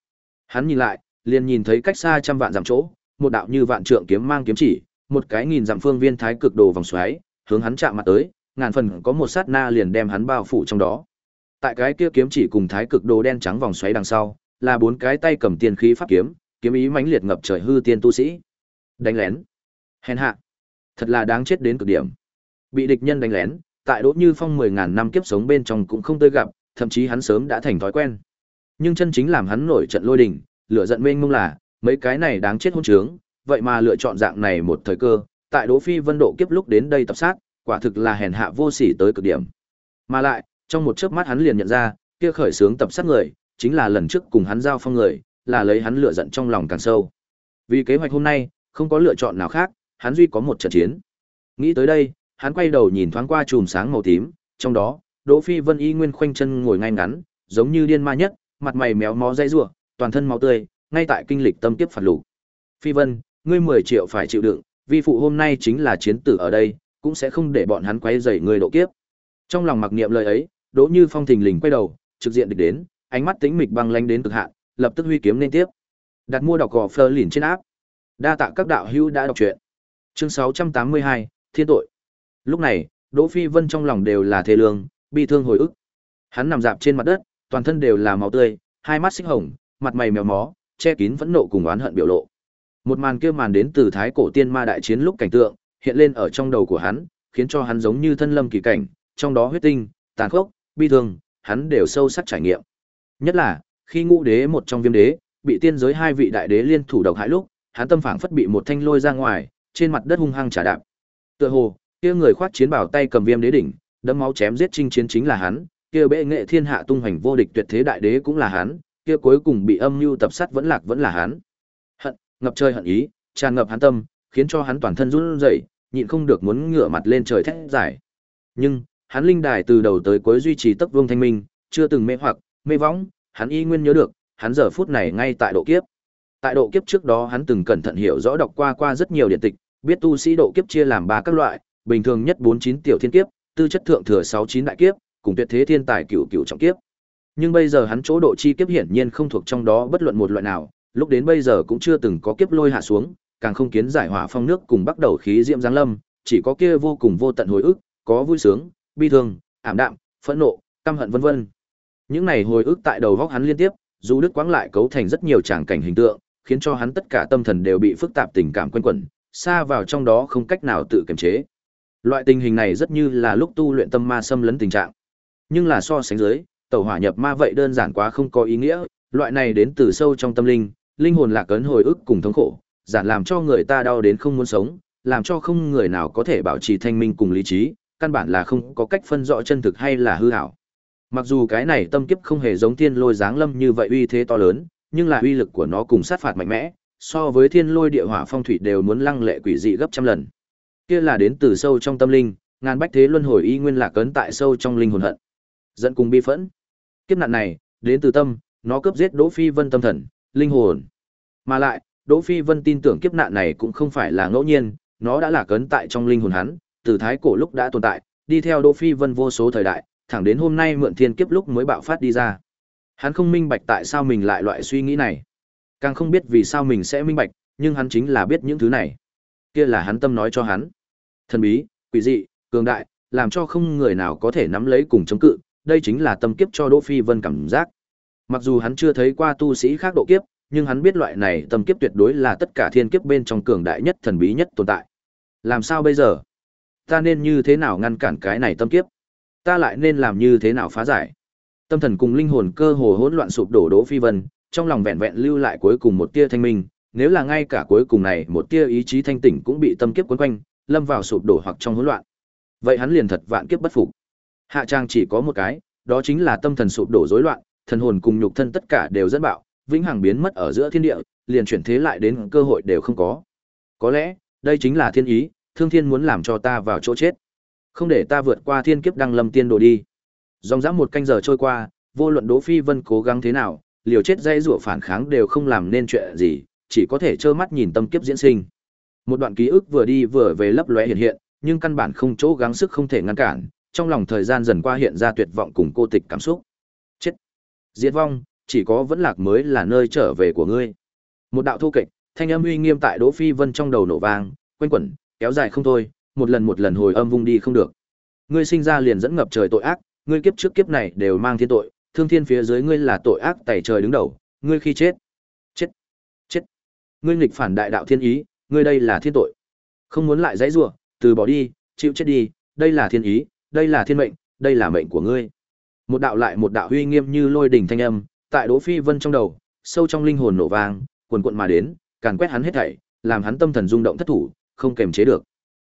Hắn nhìn lại, liền nhìn thấy cách xa trăm vạn dặm chỗ, một đạo như vạn trượng kiếm mang kiếm chỉ, một cái nghìn dặm phương viên thái cực đồ vòng xoáy, hướng hắn chạm mặt tới, ngàn phần có một sát na liền đem hắn bao phủ trong đó. Tại cái kia kiếm chỉ cùng thái cực đồ đen trắng vòng xoáy đằng sau, là bốn cái tay cầm tiên khí pháp kiếm, kiếm ý mãnh liệt ngập trời hư tiên tu sĩ. Đánh lén. Hèn hạ. Thật là đáng chết đến cực điểm. Bị địch nhân đánh lén, tại Đỗ Như Phong mười ngàn năm kiếp sống bên trong cũng không tới gặp, thậm chí hắn sớm đã thành thói quen. Nhưng chân chính làm hắn nổi trận lôi đình, lửa giận mênh mông là, mấy cái này đáng chết hôn trướng, vậy mà lựa chọn dạng này một thời cơ, tại Đỗ Phi Vân độ kiếp lúc đến đây tập sát, quả thực là hèn hạ vô sỉ tới cực điểm. Mà lại, trong một chớp mắt hắn liền nhận ra, kia khởi sướng tập sát người, chính là lần trước cùng hắn giao phong người, là lấy hắn lửa giận trong lòng càng sâu. Vì kế hoạch hôm nay, không có lựa chọn nào khác, hắn duy có một trận chiến. Nghĩ tới đây, hắn quay đầu nhìn thoáng qua chùm sáng màu tím, trong đó, Đỗ Phi Vân y nguyên khoanh chân ngồi ngay ngắn, giống như điên ma nhất, mặt mày méo mó dây rủa, toàn thân máu tươi, ngay tại kinh lịch tâm tiếp phạt lục. Phi Vân, ngươi 10 triệu phải chịu đựng, vi phụ hôm nay chính là chiến tử ở đây, cũng sẽ không để bọn hắn quay dày người độ kiếp. Trong lòng mặc niệm lời ấy, Đỗ Như Phong thình lình quay đầu, trực diện địch đến, ánh mắt tĩnh mịch băng lánh đến cực hạn, lập tức huy kiếm lên tiếp. Đặt mua đọc gò Fleur lìn trên áp. Đa tạ các đạo hữu đã đọc truyện. Chương 682, Thiên tội. Lúc này, Đỗ Phi Vân trong lòng đều là thê lương, bi thương hồi ức. Hắn nằm dạp trên mặt đất, toàn thân đều là máu tươi, hai mắt xích hồng, mặt mày méo mó, che kín phẫn nộ cùng oán hận biểu lộ. Một màn kia màn đến từ thái cổ tiên ma đại chiến lúc cảnh tượng, hiện lên ở trong đầu của hắn, khiến cho hắn giống như thân lâm kỳ cảnh, trong đó huyết tinh, tàn khốc, bi thương, hắn đều sâu sắc trải nghiệm. Nhất là, khi ngũ đế một trong viêm đế, bị tiên giới hai vị đại đế liên thủ độc hại lúc, hắn tâm phảng phất bị một thanh lôi ra ngoài, trên mặt đất hung hăng trả đạp. Tựa hồ, kia người khoác chiến bảo tay cầm viêm đế đỉnh, đấm máu chém giết chinh chiến chính là hắn, kia bệ nghệ thiên hạ tung hoành vô địch tuyệt thế đại đế cũng là hắn, kia cuối cùng bị âm mưu tập sát vẫn lạc vẫn là hắn. Hận, ngập trời hận ý, tràn ngập hắn tâm, khiến cho hắn toàn thân run rẩy, nhịn không được muốn ngửa mặt lên trời thét giải. Nhưng, hắn linh đài từ đầu tới cuối duy trì tốc vương thanh minh, chưa từng mê hoặc, mê võng, hắn y nguyên nhớ được, hắn giờ phút này ngay tại độ kiếp. Tại độ kiếp trước đó hắn từng cẩn thận hiểu rõ đọc qua qua rất nhiều điện tịch, biết tu sĩ độ kiếp chia làm ba các loại, bình thường nhất 49 tiểu thiên kiếp, tư chất thượng thừa 69 đại kiếp, cùng tuyệt thế thiên tài cửu cửu trọng kiếp. Nhưng bây giờ hắn chỗ độ chi kiếp hiển nhiên không thuộc trong đó bất luận một loại nào, lúc đến bây giờ cũng chưa từng có kiếp lôi hạ xuống, càng không kiến giải hỏa phong nước cùng bắt đầu khí diễm giáng lâm, chỉ có kia vô cùng vô tận hồi ức, có vui sướng, bi thương, ảm đạm, phẫn nộ, căm hận vân vân. Những này hồi ức tại đầu góc hắn liên tiếp, dù đức quãng lại cấu thành rất nhiều tràng cảnh hình tượng, khiến cho hắn tất cả tâm thần đều bị phức tạp tình cảm quanh quẩn, xa vào trong đó không cách nào tự kiềm chế. Loại tình hình này rất như là lúc tu luyện tâm ma xâm lấn tình trạng. Nhưng là so sánh dưới, tẩu hỏa nhập ma vậy đơn giản quá không có ý nghĩa, loại này đến từ sâu trong tâm linh, linh hồn lạc ấn hồi ức cùng thống khổ, giản làm cho người ta đau đến không muốn sống, làm cho không người nào có thể bảo trì thanh minh cùng lý trí, căn bản là không có cách phân rõ chân thực hay là hư ảo. Mặc dù cái này tâm kiếp không hề giống thiên lôi giáng lâm như vậy uy thế to lớn, nhưng là uy lực của nó cùng sát phạt mạnh mẽ, so với thiên lôi địa hỏa phong thủy đều muốn lăng lệ quỷ dị gấp trăm lần. Kia là đến từ sâu trong tâm linh, ngàn bách thế luân hồi y nguyên lạc cấn tại sâu trong linh hồn hận. Dẫn cùng bi phẫn. Kiếp nạn này, đến từ tâm, nó cướp giết Đỗ Phi Vân tâm thần, linh hồn. Mà lại, Đỗ Phi Vân tin tưởng kiếp nạn này cũng không phải là ngẫu nhiên, nó đã là cấn tại trong linh hồn hắn, từ thái cổ lúc đã tồn tại, đi theo Đỗ Phi Vân vô số thời đại, thẳng đến hôm nay mượn thiên kiếp lúc mới bạo phát đi ra. Hắn không minh bạch tại sao mình lại loại suy nghĩ này, càng không biết vì sao mình sẽ minh bạch, nhưng hắn chính là biết những thứ này. Kia là hắn tâm nói cho hắn. Thần bí, quỷ dị, cường đại, làm cho không người nào có thể nắm lấy cùng chống cự, đây chính là tâm kiếp cho Đỗ Phi Vân cảm giác. Mặc dù hắn chưa thấy qua tu sĩ khác độ kiếp, nhưng hắn biết loại này tâm kiếp tuyệt đối là tất cả thiên kiếp bên trong cường đại nhất thần bí nhất tồn tại. Làm sao bây giờ? Ta nên như thế nào ngăn cản cái này tâm kiếp? Ta lại nên làm như thế nào phá giải? Tâm thần cùng linh hồn cơ hồ hỗn loạn sụp đổ Đỗ Phi Vân, trong lòng vẹn vẹn lưu lại cuối cùng một tia thanh minh, nếu là ngay cả cuối cùng này một tia ý chí thanh tỉnh cũng bị tâm kiếp cuốn quanh, lâm vào sụp đổ hoặc trong hỗn loạn. Vậy hắn liền thật vạn kiếp bất phục. Hạ trang chỉ có một cái, đó chính là tâm thần sụp đổ rối loạn, thần hồn cùng nhục thân tất cả đều dẫn bạo, vĩnh hằng biến mất ở giữa thiên địa, liền chuyển thế lại đến cơ hội đều không có. Có lẽ, đây chính là thiên ý, thương thiên muốn làm cho ta vào chỗ chết. Không để ta vượt qua thiên kiếp đăng lâm tiên đồ đi. Dòng dã một canh giờ trôi qua, vô luận Đỗ Phi Vân cố gắng thế nào, liều chết dây rủa phản kháng đều không làm nên chuyện gì, chỉ có thể trơ mắt nhìn tâm kiếp diễn sinh. Một đoạn ký ức vừa đi vừa về lấp lóe hiện hiện, nhưng căn bản không chỗ gắng sức không thể ngăn cản, trong lòng thời gian dần qua hiện ra tuyệt vọng cùng cô tịch cảm xúc. Chết. Diệt vong, chỉ có vẫn lạc mới là nơi trở về của ngươi. Một đạo thu kịch, thanh âm uy nghiêm tại Đỗ Phi Vân trong đầu nổ vang, quanh quẩn, kéo dài không thôi, một lần một lần hồi âm vung đi không được. Ngươi sinh ra liền dẫn ngập trời tội ác, ngươi kiếp trước kiếp này đều mang thiên tội, thương thiên phía dưới ngươi là tội ác tẩy trời đứng đầu, ngươi khi chết, chết, chết. Ngươi nghịch phản đại đạo thiên ý, ngươi đây là thiên tội. Không muốn lại dãy rủa, từ bỏ đi, chịu chết đi, đây là thiên ý, đây là thiên mệnh, đây là mệnh của ngươi. Một đạo lại một đạo uy nghiêm như lôi đỉnh thanh âm, tại Đỗ Phi Vân trong đầu, sâu trong linh hồn nổ vang, cuồn cuộn mà đến, càn quét hắn hết thảy, làm hắn tâm thần rung động thất thủ, không kềm chế được.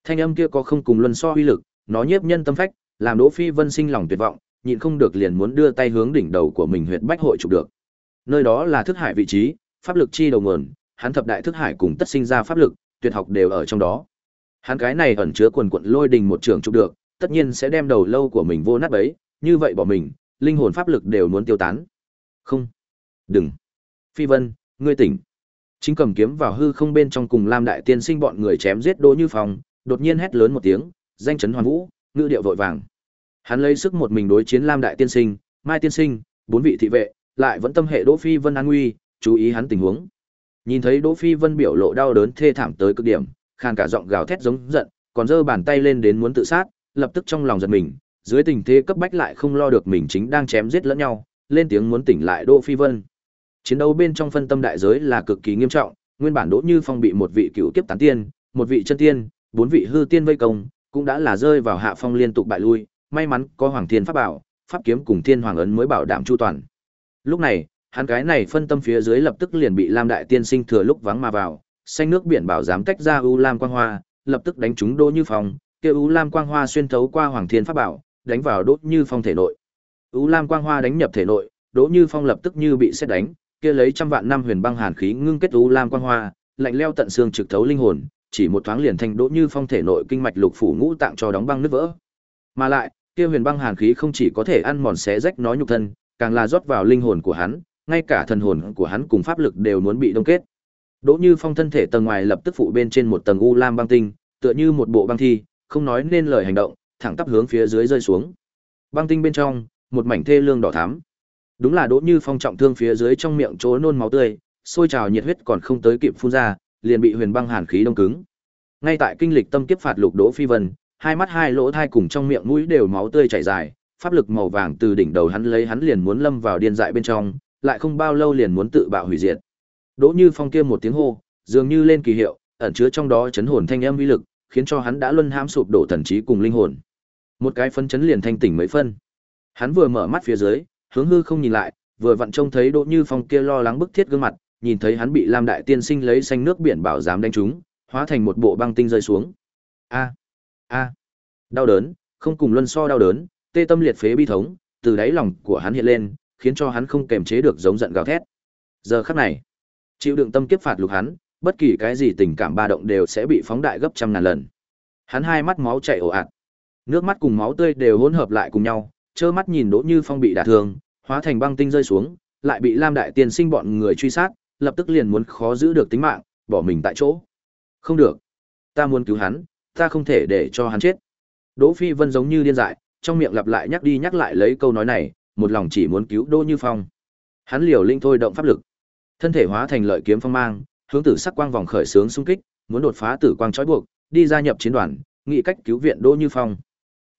Thanh âm kia có không cùng luân so uy lực, nó nhiếp nhân tâm phách, làm Đỗ Phi Vân sinh lòng tuyệt vọng, nhịn không được liền muốn đưa tay hướng đỉnh đầu của mình huyệt bách hội chụp được. Nơi đó là thức hải vị trí, pháp lực chi đầu nguồn, hắn thập đại thức hải cùng tất sinh ra pháp lực, tuyệt học đều ở trong đó. Hắn cái này ẩn chứa quần quần lôi đình một trường chụp được, tất nhiên sẽ đem đầu lâu của mình vô nát bấy, như vậy bỏ mình, linh hồn pháp lực đều muốn tiêu tán. Không. Đừng. Phi Vân, ngươi tỉnh. Chính cầm kiếm vào hư không bên trong cùng Lam đại tiên sinh bọn người chém giết Đỗ Như Phong, đột nhiên hét lớn một tiếng, danh chấn hoàn vũ, ngữ điệu vội vàng. Hắn lấy sức một mình đối chiến Lam đại tiên sinh, Mai tiên sinh, bốn vị thị vệ, lại vẫn tâm hệ Đỗ Phi Vân an nguy, chú ý hắn tình huống. Nhìn thấy Đỗ Phi Vân biểu lộ đau đớn thê thảm tới cực điểm, khàn cả giọng gào thét giống giận, còn giơ bàn tay lên đến muốn tự sát, lập tức trong lòng giật mình, dưới tình thế cấp bách lại không lo được mình chính đang chém giết lẫn nhau, lên tiếng muốn tỉnh lại Đỗ Phi Vân. Chiến đấu bên trong phân tâm đại giới là cực kỳ nghiêm trọng, nguyên bản Đỗ Như Phong bị một vị cựu kiếp tán tiên, một vị chân tiên, bốn vị hư tiên vây công, cũng đã là rơi vào hạ phong liên tục bại lui, may mắn có Hoàng Thiên pháp bảo, pháp kiếm cùng Thiên Hoàng ấn mới bảo đảm chu toàn. Lúc này, hắn cái này phân tâm phía dưới lập tức liền bị Lam đại tiên sinh thừa lúc vắng mà vào, xanh nước biển bảo dám tách ra u lam quang hoa, lập tức đánh trúng Đỗ Như Phong, kia u lam quang hoa xuyên thấu qua Hoàng Thiên pháp bảo, đánh vào Đỗ Như Phong thể nội. U lam quang hoa đánh nhập thể nội, Đỗ Như Phong lập tức như bị sét đánh, kia lấy trăm vạn năm huyền băng hàn khí ngưng kết u lam quang hoa, lạnh leo tận xương trực thấu linh hồn, chỉ một thoáng liền thành Đỗ Như Phong thể nội kinh mạch lục phủ ngũ tạng cho đóng băng nứt vỡ. Mà lại, kia huyền băng hàn khí không chỉ có thể ăn mòn xé rách nó nhục thân, càng là rót vào linh hồn của hắn, ngay cả thần hồn của hắn cùng pháp lực đều muốn bị đông kết. Đỗ Như Phong thân thể tầng ngoài lập tức phụ bên trên một tầng u lam băng tinh, tựa như một bộ băng thi, không nói nên lời hành động, thẳng tắp hướng phía dưới rơi xuống. Băng tinh bên trong, một mảnh thê lương đỏ thắm. Đúng là Đỗ Như Phong trọng thương phía dưới trong miệng chỗ nôn máu tươi, sôi trào nhiệt huyết còn không tới kịp phun ra, liền bị huyền băng hàn khí đông cứng. Ngay tại kinh lịch tâm kiếp phạt lục Đỗ Phi Vân, hai mắt hai lỗ thai cùng trong miệng mũi đều máu tươi chảy dài, pháp lực màu vàng từ đỉnh đầu hắn lấy hắn liền muốn lâm vào điên dại bên trong, lại không bao lâu liền muốn tự bạo hủy diệt. Đỗ Như Phong kia một tiếng hô, dường như lên kỳ hiệu, ẩn chứa trong đó chấn hồn thanh âm uy lực, khiến cho hắn đã luân hãm sụp đổ thần trí cùng linh hồn. Một cái phân chấn liền thanh tỉnh mấy phân. Hắn vừa mở mắt phía dưới, hướng hư không nhìn lại, vừa vặn trông thấy Đỗ Như Phong kia lo lắng bức thiết gương mặt, nhìn thấy hắn bị Lam đại tiên sinh lấy xanh nước biển bảo giám đánh trúng, hóa thành một bộ băng tinh rơi xuống. A, a, đau đớn, không cùng luân so đau đớn, tê tâm liệt phế bi thống, từ đáy lòng của hắn hiện lên, khiến cho hắn không kềm chế được giống giận gào thét. Giờ khắc này, chịu đựng tâm kiếp phạt lục hắn, bất kỳ cái gì tình cảm ba động đều sẽ bị phóng đại gấp trăm ngàn lần. Hắn hai mắt máu chảy ồ ạt, nước mắt cùng máu tươi đều hỗn hợp lại cùng nhau, trơ mắt nhìn Đỗ Như Phong bị đả thương, hóa thành băng tinh rơi xuống, lại bị Lam đại tiên sinh bọn người truy sát, lập tức liền muốn khó giữ được tính mạng, bỏ mình tại chỗ. Không được, ta muốn cứu hắn, ta không thể để cho hắn chết. Đỗ Phi Vân giống như điên dại, trong miệng lặp lại nhắc đi nhắc lại lấy câu nói này, một lòng chỉ muốn cứu Đỗ Như Phong. Hắn liều linh thôi động pháp lực, thân thể hóa thành lợi kiếm phong mang, hướng tử sắc quang vòng khởi sướng xung kích, muốn đột phá tử quang trói buộc, đi gia nhập chiến đoàn, nghĩ cách cứu viện Đỗ Như Phong.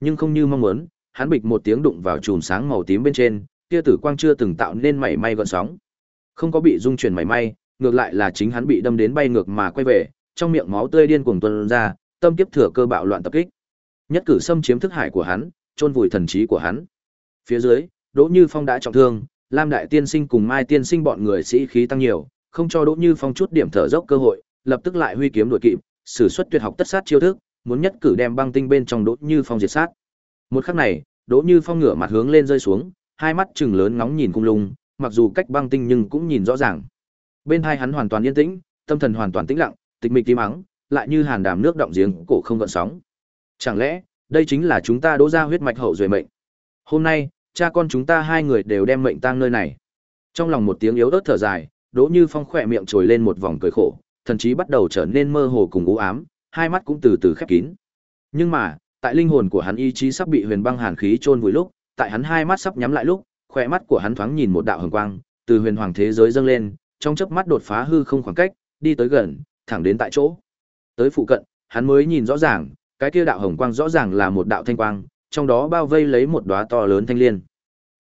Nhưng không như mong muốn, hắn bịch một tiếng đụng vào chùm sáng màu tím bên trên, kia tử quang chưa từng tạo nên mảy may gợn sóng. Không có bị dung chuyển mảy may, ngược lại là chính hắn bị đâm đến bay ngược mà quay về, trong miệng máu tươi điên cuồng tuôn ra, tâm kiếp thừa cơ bạo loạn tập kích. Nhất cử xâm chiếm thức hải của hắn, chôn vùi thần trí của hắn. Phía dưới, Đỗ Như Phong đã trọng thương, Lam đại tiên sinh cùng Mai tiên sinh bọn người sĩ khí tăng nhiều, không cho Đỗ Như Phong chút điểm thở dốc cơ hội, lập tức lại huy kiếm đuổi kịp, sử xuất tuyệt học tất sát chiêu thức, muốn nhất cử đem băng tinh bên trong Đỗ Như Phong diệt sát. Một khắc này, Đỗ Như Phong ngửa mặt hướng lên rơi xuống, hai mắt trừng lớn ngóng nhìn cung lung, mặc dù cách băng tinh nhưng cũng nhìn rõ ràng. Bên hai hắn hoàn toàn yên tĩnh, tâm thần hoàn toàn tĩnh lặng, tịch mịch tím mắng, lại như hàn đàm nước động giếng, cổ không gợn sóng. Chẳng lẽ, đây chính là chúng ta đỗ ra huyết mạch hậu duệ mệnh? Hôm nay, cha con chúng ta hai người đều đem mệnh tang nơi này. Trong lòng một tiếng yếu ớt thở dài, Đỗ Như Phong khỏe miệng trồi lên một vòng cười khổ, thần trí bắt đầu trở nên mơ hồ cùng u ám, hai mắt cũng từ từ khép kín. Nhưng mà, tại linh hồn của hắn ý chí sắp bị huyền băng hàn khí chôn vùi lúc, tại hắn hai mắt sắp nhắm lại lúc, khỏe mắt của hắn thoáng nhìn một đạo hồng quang, từ huyền hoàng thế giới dâng lên, trong chớp mắt đột phá hư không khoảng cách, đi tới gần, thẳng đến tại chỗ. Tới phụ cận, hắn mới nhìn rõ ràng, cái kia đạo hồng quang rõ ràng là một đạo thanh quang, trong đó bao vây lấy một đóa to lớn thanh liên.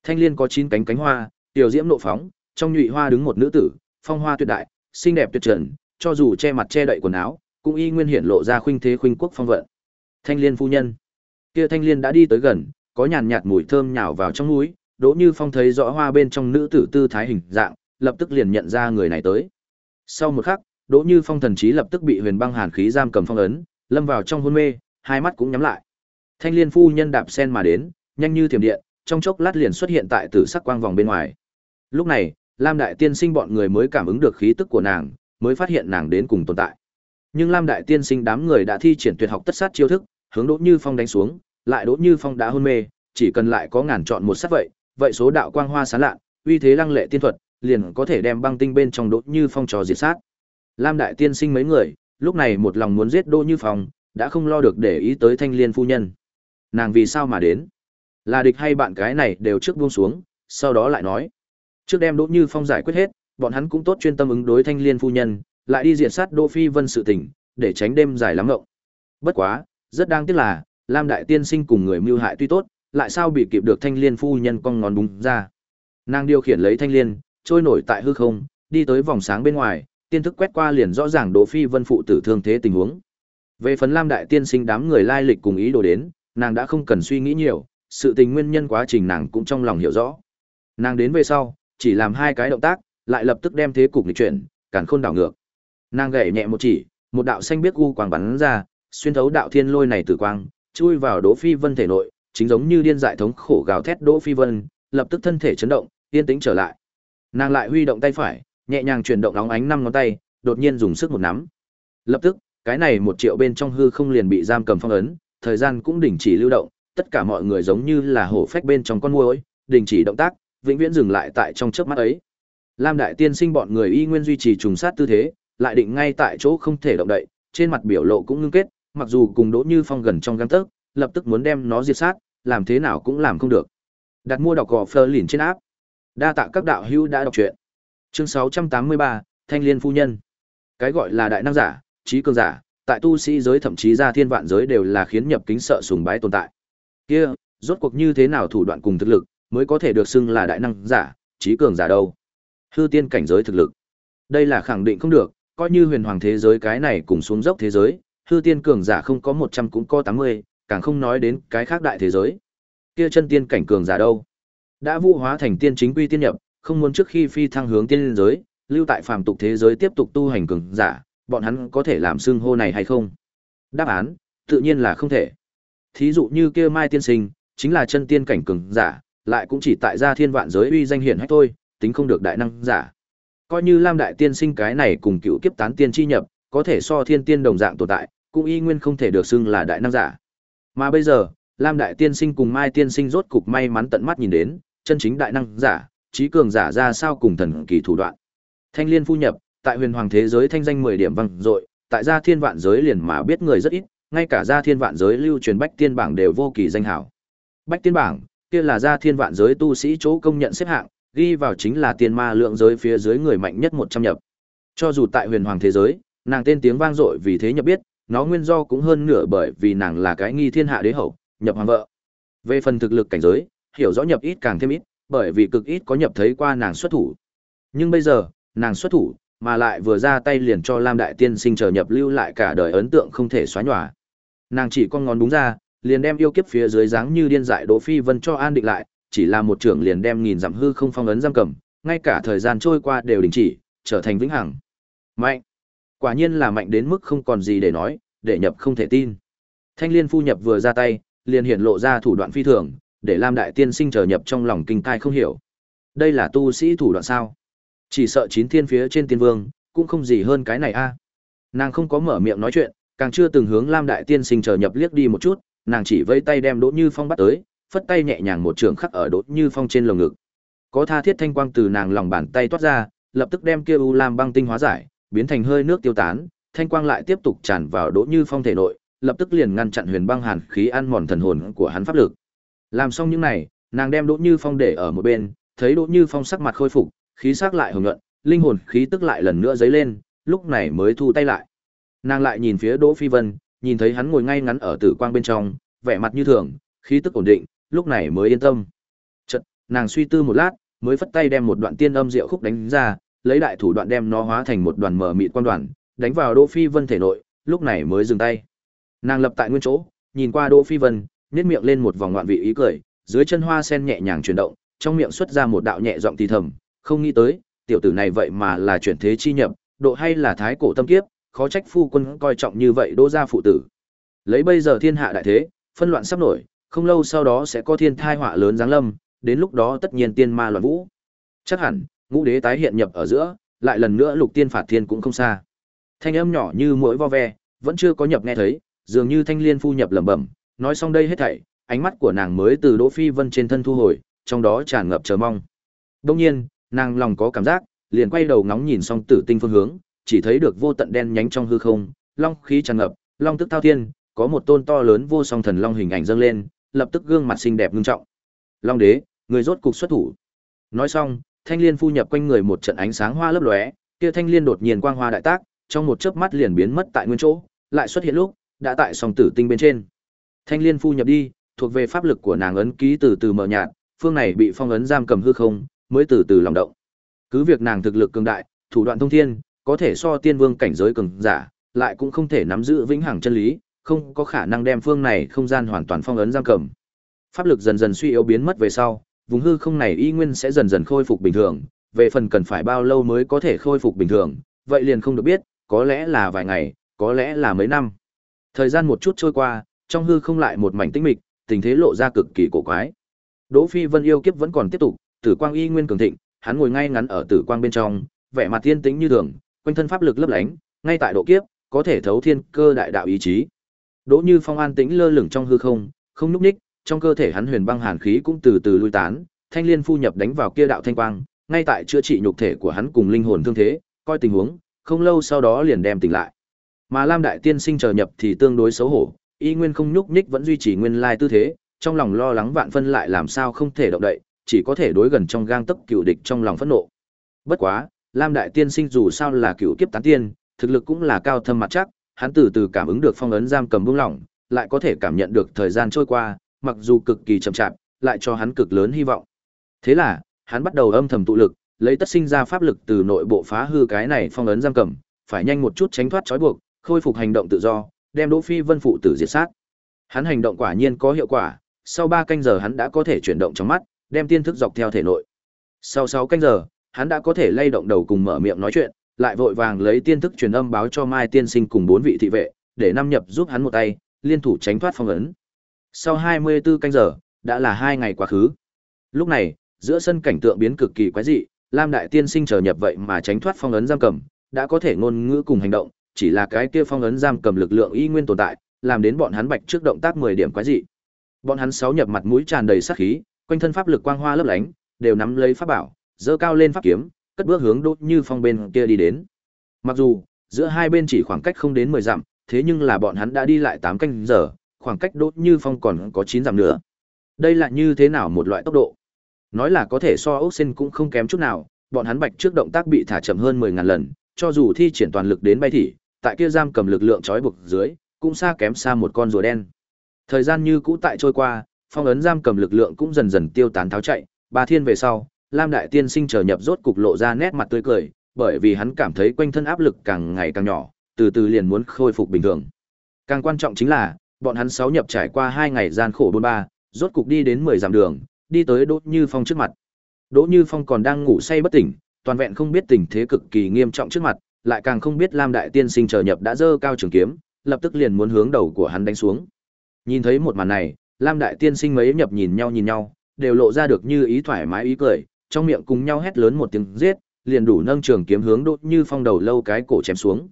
Thanh liên có chín cánh cánh hoa, tiểu diễm nộ phóng, trong nhụy hoa đứng một nữ tử, phong hoa tuyệt đại, xinh đẹp tuyệt trần, cho dù che mặt che đậy quần áo, cũng y nguyên hiển lộ ra khuynh thế khuynh quốc phong vận. Thanh liên phu nhân. Kia thanh liên đã đi tới gần, có nhàn nhạt mùi thơm nhào vào trong mũi, Đỗ Như Phong thấy rõ hoa bên trong nữ tử tư thái hình dạng, lập tức liền nhận ra người này tới. Sau một khắc, Đỗ Như Phong thần trí lập tức bị huyền băng hàn khí giam cầm phong ấn, lâm vào trong hôn mê, hai mắt cũng nhắm lại. Thanh Liên phu nhân đạp sen mà đến, nhanh như thiểm điện, trong chốc lát liền xuất hiện tại tử sắc quang vòng bên ngoài. Lúc này, Lam đại tiên sinh bọn người mới cảm ứng được khí tức của nàng, mới phát hiện nàng đến cùng tồn tại. Nhưng Lam đại tiên sinh đám người đã thi triển tuyệt học tất sát chiêu thức, hướng Đỗ Như Phong đánh xuống, lại Đỗ Như Phong đã hôn mê, chỉ cần lại có ngàn chọn một sát vậy, vậy số đạo quang hoa sáng lạ, uy thế lăng lệ tiên thuật, liền có thể đem băng tinh bên trong Đỗ Như Phong trò diệt sát. Lam đại tiên sinh mấy người, lúc này một lòng muốn giết Đỗ Như Phong, đã không lo được để ý tới Thanh Liên phu nhân. Nàng vì sao mà đến? Là địch hay bạn cái này đều trước buông xuống, sau đó lại nói. Trước đem Đỗ Như Phong giải quyết hết, bọn hắn cũng tốt chuyên tâm ứng đối Thanh Liên phu nhân, lại đi diệt sát Đỗ Phi Vân sự tình, để tránh đêm dài lắm ngộng. Bất quá, rất đáng tiếc là, Lam đại tiên sinh cùng người mưu hại tuy tốt, lại sao bị kịp được Thanh Liên phu nhân cong ngón búng ra. Nàng điều khiển lấy Thanh Liên, trôi nổi tại hư không, đi tới vòng sáng bên ngoài, tiên thức quét qua liền rõ ràng Đỗ Phi Vân phụ tử thương thế tình huống. Về phần Lam đại tiên sinh đám người lai lịch cùng ý đồ đến, nàng đã không cần suy nghĩ nhiều, sự tình nguyên nhân quá trình nàng cũng trong lòng hiểu rõ. Nàng đến về sau, chỉ làm hai cái động tác, lại lập tức đem thế cục nghịch chuyển, càn khôn đảo ngược. Nàng gảy nhẹ một chỉ, một đạo xanh biết u quang bắn ra, xuyên thấu đạo thiên lôi này tử quang, chui vào Đỗ Phi Vân thể nội, chính giống như điên dại thống khổ gào thét Đỗ Phi Vân, lập tức thân thể chấn động, yên tĩnh trở lại. Nàng lại huy động tay phải, nhẹ nhàng chuyển động óng ánh năm ngón tay, đột nhiên dùng sức một nắm. Lập tức, cái này một triệu bên trong hư không liền bị giam cầm phong ấn, thời gian cũng đình chỉ lưu động, tất cả mọi người giống như là hổ phách bên trong con muỗi, đình chỉ động tác, vĩnh viễn dừng lại tại trong chớp mắt ấy. Lam đại tiên sinh bọn người y nguyên duy trì trùng sát tư thế, lại định ngay tại chỗ không thể động đậy, trên mặt biểu lộ cũng ngưng kết, mặc dù cùng Đỗ Như Phong gần trong gang tấc, lập tức muốn đem nó diệt sát, làm thế nào cũng làm không được. Đặt mua đọc gò Fleur lìn trên áp. Đa tạ các đạo hữu đã đọc truyện. Chương 683, Thanh Liên phu nhân. Cái gọi là đại năng giả, trí cường giả, tại tu sĩ giới thậm chí ra thiên vạn giới đều là khiến nhập kính sợ sùng bái tồn tại. Kia, rốt cuộc như thế nào thủ đoạn cùng thực lực mới có thể được xưng là đại năng giả, trí cường giả đâu? Hư tiên cảnh giới thực lực. Đây là khẳng định không được, coi như huyền hoàng thế giới cái này cùng xuống dốc thế giới, hư tiên cường giả không có 100 cũng có 80, càng không nói đến cái khác đại thế giới. Kia chân tiên cảnh cường giả đâu? Đã vũ hóa thành tiên chính quy tiên nhập, không muốn trước khi phi thăng hướng tiên giới, lưu tại phàm tục thế giới tiếp tục tu hành cường giả, bọn hắn có thể làm xương hô này hay không? Đáp án, tự nhiên là không thể. Thí dụ như kia Mai tiên sinh, chính là chân tiên cảnh cường giả, lại cũng chỉ tại gia thiên vạn giới uy danh hiển hách thôi, tính không được đại năng giả. Coi như Lam đại tiên sinh cái này cùng cựu kiếp tán tiên chi nhập, có thể so thiên tiên đồng dạng tồn tại, cũng y nguyên không thể được xưng là đại năng giả. Mà bây giờ, Lam đại tiên sinh cùng Mai tiên sinh rốt cục may mắn tận mắt nhìn đến, chân chính đại năng giả, trí cường giả ra sao cùng thần kỳ thủ đoạn. Thanh liên phu nhập, tại huyền hoàng thế giới thanh danh 10 điểm vang dội, tại gia thiên vạn giới liền mà biết người rất ít, ngay cả gia thiên vạn giới lưu truyền bách tiên bảng đều vô kỳ danh hảo. Bách tiên bảng, kia là gia thiên vạn giới tu sĩ chỗ công nhận xếp hạng, ghi vào chính là tiên ma lượng giới phía dưới người mạnh nhất 100 nhập. Cho dù tại huyền hoàng thế giới, nàng tên tiếng vang dội vì thế nhập biết, nó nguyên do cũng hơn nửa bởi vì nàng là cái nghi thiên hạ đế hậu, nhập hoàng vợ. Về phần thực lực cảnh giới, hiểu rõ nhập ít càng thêm ít, bởi vì cực ít có nhập thấy qua nàng xuất thủ. Nhưng bây giờ, nàng xuất thủ, mà lại vừa ra tay liền cho Lam Đại Tiên sinh chờ nhập lưu lại cả đời ấn tượng không thể xóa nhòa. Nàng chỉ con ngón đúng ra, liền đem yêu kiếp phía dưới dáng như điên dại Đỗ Phi Vân cho an định lại, chỉ là một trưởng liền đem nghìn dặm hư không phong ấn giam cầm, ngay cả thời gian trôi qua đều đình chỉ, trở thành vĩnh hằng. Mạnh. Quả nhiên là mạnh đến mức không còn gì để nói, để nhập không thể tin. Thanh Liên phu nhập vừa ra tay, liền hiện lộ ra thủ đoạn phi thường, để Lam đại tiên sinh trở nhập trong lòng kinh tai không hiểu. Đây là tu sĩ thủ đoạn sao? Chỉ sợ chín thiên phía trên tiên vương, cũng không gì hơn cái này a. Nàng không có mở miệng nói chuyện, càng chưa từng hướng Lam đại tiên sinh trở nhập liếc đi một chút, nàng chỉ vẫy tay đem Đỗ Như Phong bắt tới, phất tay nhẹ nhàng một trường khắc ở Đỗ Như Phong trên lồng ngực. Có tha thiết thanh quang từ nàng lòng bàn tay toát ra, lập tức đem kia u lam băng tinh hóa giải, biến thành hơi nước tiêu tán, thanh quang lại tiếp tục tràn vào Đỗ Như Phong thể nội, lập tức liền ngăn chặn huyền băng hàn khí ăn mòn thần hồn của hắn pháp lực. Làm xong những này, nàng đem Đỗ Như Phong để ở một bên, thấy Đỗ Như Phong sắc mặt khôi phục, khí sắc lại hồng nhuận, linh hồn khí tức lại lần nữa dấy lên, lúc này mới thu tay lại. Nàng lại nhìn phía Đỗ Phi Vân, nhìn thấy hắn ngồi ngay ngắn ở tử quang bên trong, vẻ mặt như thường, khí tức ổn định, lúc này mới yên tâm. Chợt, nàng suy tư một lát, mới phất tay đem một đoạn tiên âm diệu khúc đánh ra, lấy đại thủ đoạn đem nó hóa thành một đoàn mở mịt quan đoàn, đánh vào Đỗ Phi Vân thể nội, lúc này mới dừng tay. Nàng lập tại nguyên chỗ, nhìn qua Đỗ Phi Vân, nhếch miệng lên một vòng ngoạn vị ý cười, dưới chân hoa sen nhẹ nhàng chuyển động, trong miệng xuất ra một đạo nhẹ giọng thì thầm, không nghĩ tới, tiểu tử này vậy mà là chuyển thế chi nhập, độ hay là thái cổ tâm kiếp, khó trách phu quân coi trọng như vậy Đỗ gia phụ tử. Lấy bây giờ thiên hạ đại thế, phân loạn sắp nổi, không lâu sau đó sẽ có thiên thai họa lớn giáng lâm, đến lúc đó tất nhiên tiên ma loạn vũ. Chắc hẳn, ngũ đế tái hiện nhập ở giữa, lại lần nữa lục tiên phạt thiên cũng không xa. Thanh âm nhỏ như mũi vo ve, vẫn chưa có nhập nghe thấy, dường như thanh liên phu nhập lẩm bẩm, nói xong đây hết thảy, ánh mắt của nàng mới từ Đỗ Phi Vân trên thân thu hồi, trong đó tràn ngập chờ mong. đông nhiên, nàng lòng có cảm giác, liền quay đầu ngóng nhìn xong tử tinh phương hướng, chỉ thấy được vô tận đen nhánh trong hư không, long khí tràn ngập, long tức thao thiên, có một tôn to lớn vô song thần long hình ảnh dâng lên, lập tức gương mặt xinh đẹp ngưng trọng. Long đế, người rốt cục xuất thủ. Nói xong, thanh liên phu nhập quanh người một trận ánh sáng hoa lấp lóe, kia thanh liên đột nhiên quang hoa đại tác, trong một chớp mắt liền biến mất tại nguyên chỗ, lại xuất hiện lúc, đã tại song tử tinh bên trên. Thanh liên phu nhập đi, thuộc về pháp lực của nàng ấn ký từ từ mở nhạt, phương này bị phong ấn giam cầm hư không, mới từ từ lòng động. Cứ việc nàng thực lực cường đại, thủ đoạn thông thiên, có thể so tiên vương cảnh giới cường giả, lại cũng không thể nắm giữ vĩnh hằng chân lý, không có khả năng đem phương này không gian hoàn toàn phong ấn giam cầm. Pháp lực dần dần suy yếu biến mất về sau, vùng hư không này y nguyên sẽ dần dần khôi phục bình thường, về phần cần phải bao lâu mới có thể khôi phục bình thường, vậy liền không được biết, có lẽ là vài ngày, có lẽ là mấy năm. Thời gian một chút trôi qua, trong hư không lại một mảnh tĩnh mịch, tình thế lộ ra cực kỳ cổ quái. Đỗ Phi Vân yêu kiếp vẫn còn tiếp tục, Tử Quang y nguyên cường thịnh, hắn ngồi ngay ngắn ở Tử Quang bên trong, vẻ mặt thiên tĩnh như thường, quanh thân pháp lực lấp lánh, ngay tại độ kiếp, có thể thấu thiên cơ đại đạo ý chí. Đỗ Như Phong an tĩnh lơ lửng trong hư không, không núp ních trong cơ thể hắn huyền băng hàn khí cũng từ từ lui tán, thanh liên phu nhập đánh vào kia đạo thanh quang, ngay tại chữa trị nhục thể của hắn cùng linh hồn thương thế, coi tình huống, không lâu sau đó liền đem tỉnh lại. Mà Lam đại tiên sinh chờ nhập thì tương đối xấu hổ, y nguyên không nhúc nhích vẫn duy trì nguyên lai tư thế, trong lòng lo lắng vạn phân lại làm sao không thể động đậy, chỉ có thể đối gần trong gang tấc cựu địch trong lòng phẫn nộ. Bất quá, Lam đại tiên sinh dù sao là cựu kiếp tán tiên, thực lực cũng là cao thâm mặt chắc, hắn từ từ cảm ứng được phong ấn giam cầm buông lỏng, lại có thể cảm nhận được thời gian trôi qua, mặc dù cực kỳ chậm chạp, lại cho hắn cực lớn hy vọng. Thế là, hắn bắt đầu âm thầm tụ lực, lấy tất sinh ra pháp lực từ nội bộ phá hư cái này phong ấn giam cầm, phải nhanh một chút tránh thoát trói buộc, khôi phục hành động tự do, đem Đỗ Phi Vân phụ tử diệt sát. Hắn hành động quả nhiên có hiệu quả, sau 3 canh giờ hắn đã có thể chuyển động trong mắt, đem tiên thức dọc theo thể nội. Sau 6 canh giờ, hắn đã có thể lay động đầu cùng mở miệng nói chuyện, lại vội vàng lấy tiên thức truyền âm báo cho Mai tiên sinh cùng bốn vị thị vệ, để năm nhập giúp hắn một tay, liên thủ tránh thoát phong ấn. Sau 24 canh giờ, đã là hai ngày quá khứ. Lúc này, giữa sân cảnh tượng biến cực kỳ quái dị, Lam đại tiên sinh chờ nhập vậy mà tránh thoát phong ấn giam cầm, đã có thể ngôn ngữ cùng hành động, chỉ là cái kia phong ấn giam cầm lực lượng y nguyên tồn tại, làm đến bọn hắn bạch trước động tác 10 điểm quái dị. Bọn hắn sáu nhập mặt mũi tràn đầy sát khí, quanh thân pháp lực quang hoa lấp lánh, đều nắm lấy pháp bảo, giơ cao lên pháp kiếm, cất bước hướng đốt như phong bên kia đi đến. Mặc dù, giữa hai bên chỉ khoảng cách không đến 10 dặm, thế nhưng là bọn hắn đã đi lại 8 canh giờ, khoảng cách đốt như phong còn có 9 dặm nữa. Đây là như thế nào một loại tốc độ? Nói là có thể so ốc sen cũng không kém chút nào, bọn hắn bạch trước động tác bị thả chậm hơn 10 ngàn lần, cho dù thi triển toàn lực đến bay thì tại kia giam cầm lực lượng trói buộc dưới, cũng xa kém xa một con rùa đen. Thời gian như cũ tại trôi qua, phong ấn giam cầm lực lượng cũng dần dần tiêu tán tháo chạy, ba thiên về sau, Lam Đại Tiên Sinh chờ nhập rốt cục lộ ra nét mặt tươi cười, bởi vì hắn cảm thấy quanh thân áp lực càng ngày càng nhỏ, từ từ liền muốn khôi phục bình thường. Càng quan trọng chính là, bọn hắn sáu nhập trải qua hai ngày gian khổ bôn ba, rốt cục đi đến mười dặm đường, đi tới Đỗ Như Phong trước mặt. Đỗ Như Phong còn đang ngủ say bất tỉnh, toàn vẹn không biết tình thế cực kỳ nghiêm trọng trước mặt, lại càng không biết Lam Đại Tiên Sinh chờ nhập đã dơ cao trường kiếm, lập tức liền muốn hướng đầu của hắn đánh xuống. Nhìn thấy một màn này, Lam Đại Tiên Sinh mấy nhập nhìn nhau nhìn nhau, đều lộ ra được như ý thoải mái ý cười, trong miệng cùng nhau hét lớn một tiếng giết, liền đủ nâng trường kiếm hướng Đỗ Như Phong đầu lâu cái cổ chém xuống.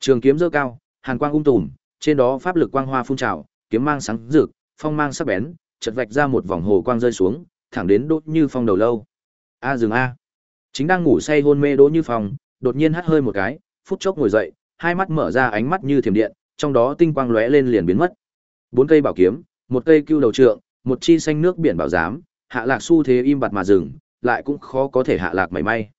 Trường kiếm dơ cao, hàn quang ung tùm, trên đó pháp lực quang hoa phun trào, kiếm mang sáng rực, phong mang sắc bén, chợt vạch ra một vòng hồ quang rơi xuống, thẳng đến Đỗ Như Phong đầu lâu. A dừng a. Chính đang ngủ say hôn mê Đỗ Như Phong, đột nhiên hắt hơi một cái, phút chốc ngồi dậy, hai mắt mở ra ánh mắt như thiểm điện, trong đó tinh quang lóe lên liền biến mất. Bốn cây bảo kiếm, một cây cưu đầu trượng, một chi xanh nước biển bảo giám, hạ lạc su thế im bặt mà dừng, lại cũng khó có thể hạ lạc mảy may.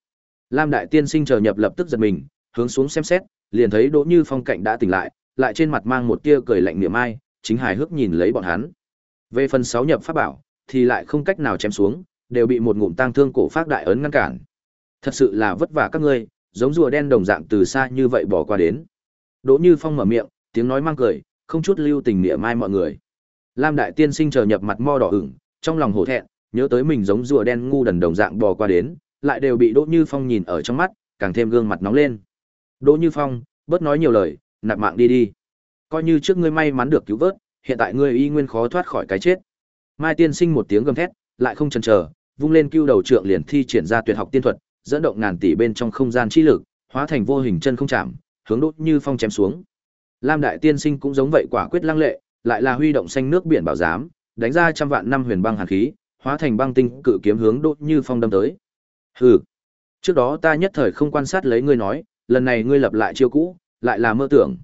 Lam đại tiên sinh chờ nhập lập tức giật mình, hướng xuống xem xét, liền thấy Đỗ Như Phong cạnh đã tỉnh lại, lại trên mặt mang một tia cười lạnh niệm ai, chính hài hước nhìn lấy bọn hắn. Về phần sáu nhập pháp bảo, thì lại không cách nào chém xuống, đều bị một ngụm tang thương cổ pháp đại ấn ngăn cản. Thật sự là vất vả các ngươi, giống rùa đen đồng dạng từ xa như vậy bỏ qua đến. Đỗ Như Phong mở miệng, tiếng nói mang cười, không chút lưu tình niệm mai mọi người. Lam đại tiên sinh chờ nhập mặt mo đỏ ửng, trong lòng hổ thẹn, nhớ tới mình giống rùa đen ngu đần đồng dạng bò qua đến, lại đều bị Đỗ Như Phong nhìn ở trong mắt, càng thêm gương mặt nóng lên. Đỗ Như Phong, bớt nói nhiều lời, nạp mạng đi đi. Coi như trước ngươi may mắn được cứu vớt, hiện tại ngươi y nguyên khó thoát khỏi cái chết. Mai tiên sinh một tiếng gầm thét, lại không chần chờ, vung lên cưu đầu trượng liền thi triển ra tuyệt học tiên thuật, dẫn động ngàn tỷ bên trong không gian chi lực, hóa thành vô hình chân không chạm, hướng đốt như phong chém xuống. Lam đại tiên sinh cũng giống vậy quả quyết lăng lệ, lại là huy động xanh nước biển bảo giám, đánh ra trăm vạn năm huyền băng hàn khí, hóa thành băng tinh cự kiếm hướng đốt như phong đâm tới. Hừ. Trước đó ta nhất thời không quan sát lấy ngươi nói, lần này ngươi lập lại chiêu cũ, lại là mơ tưởng.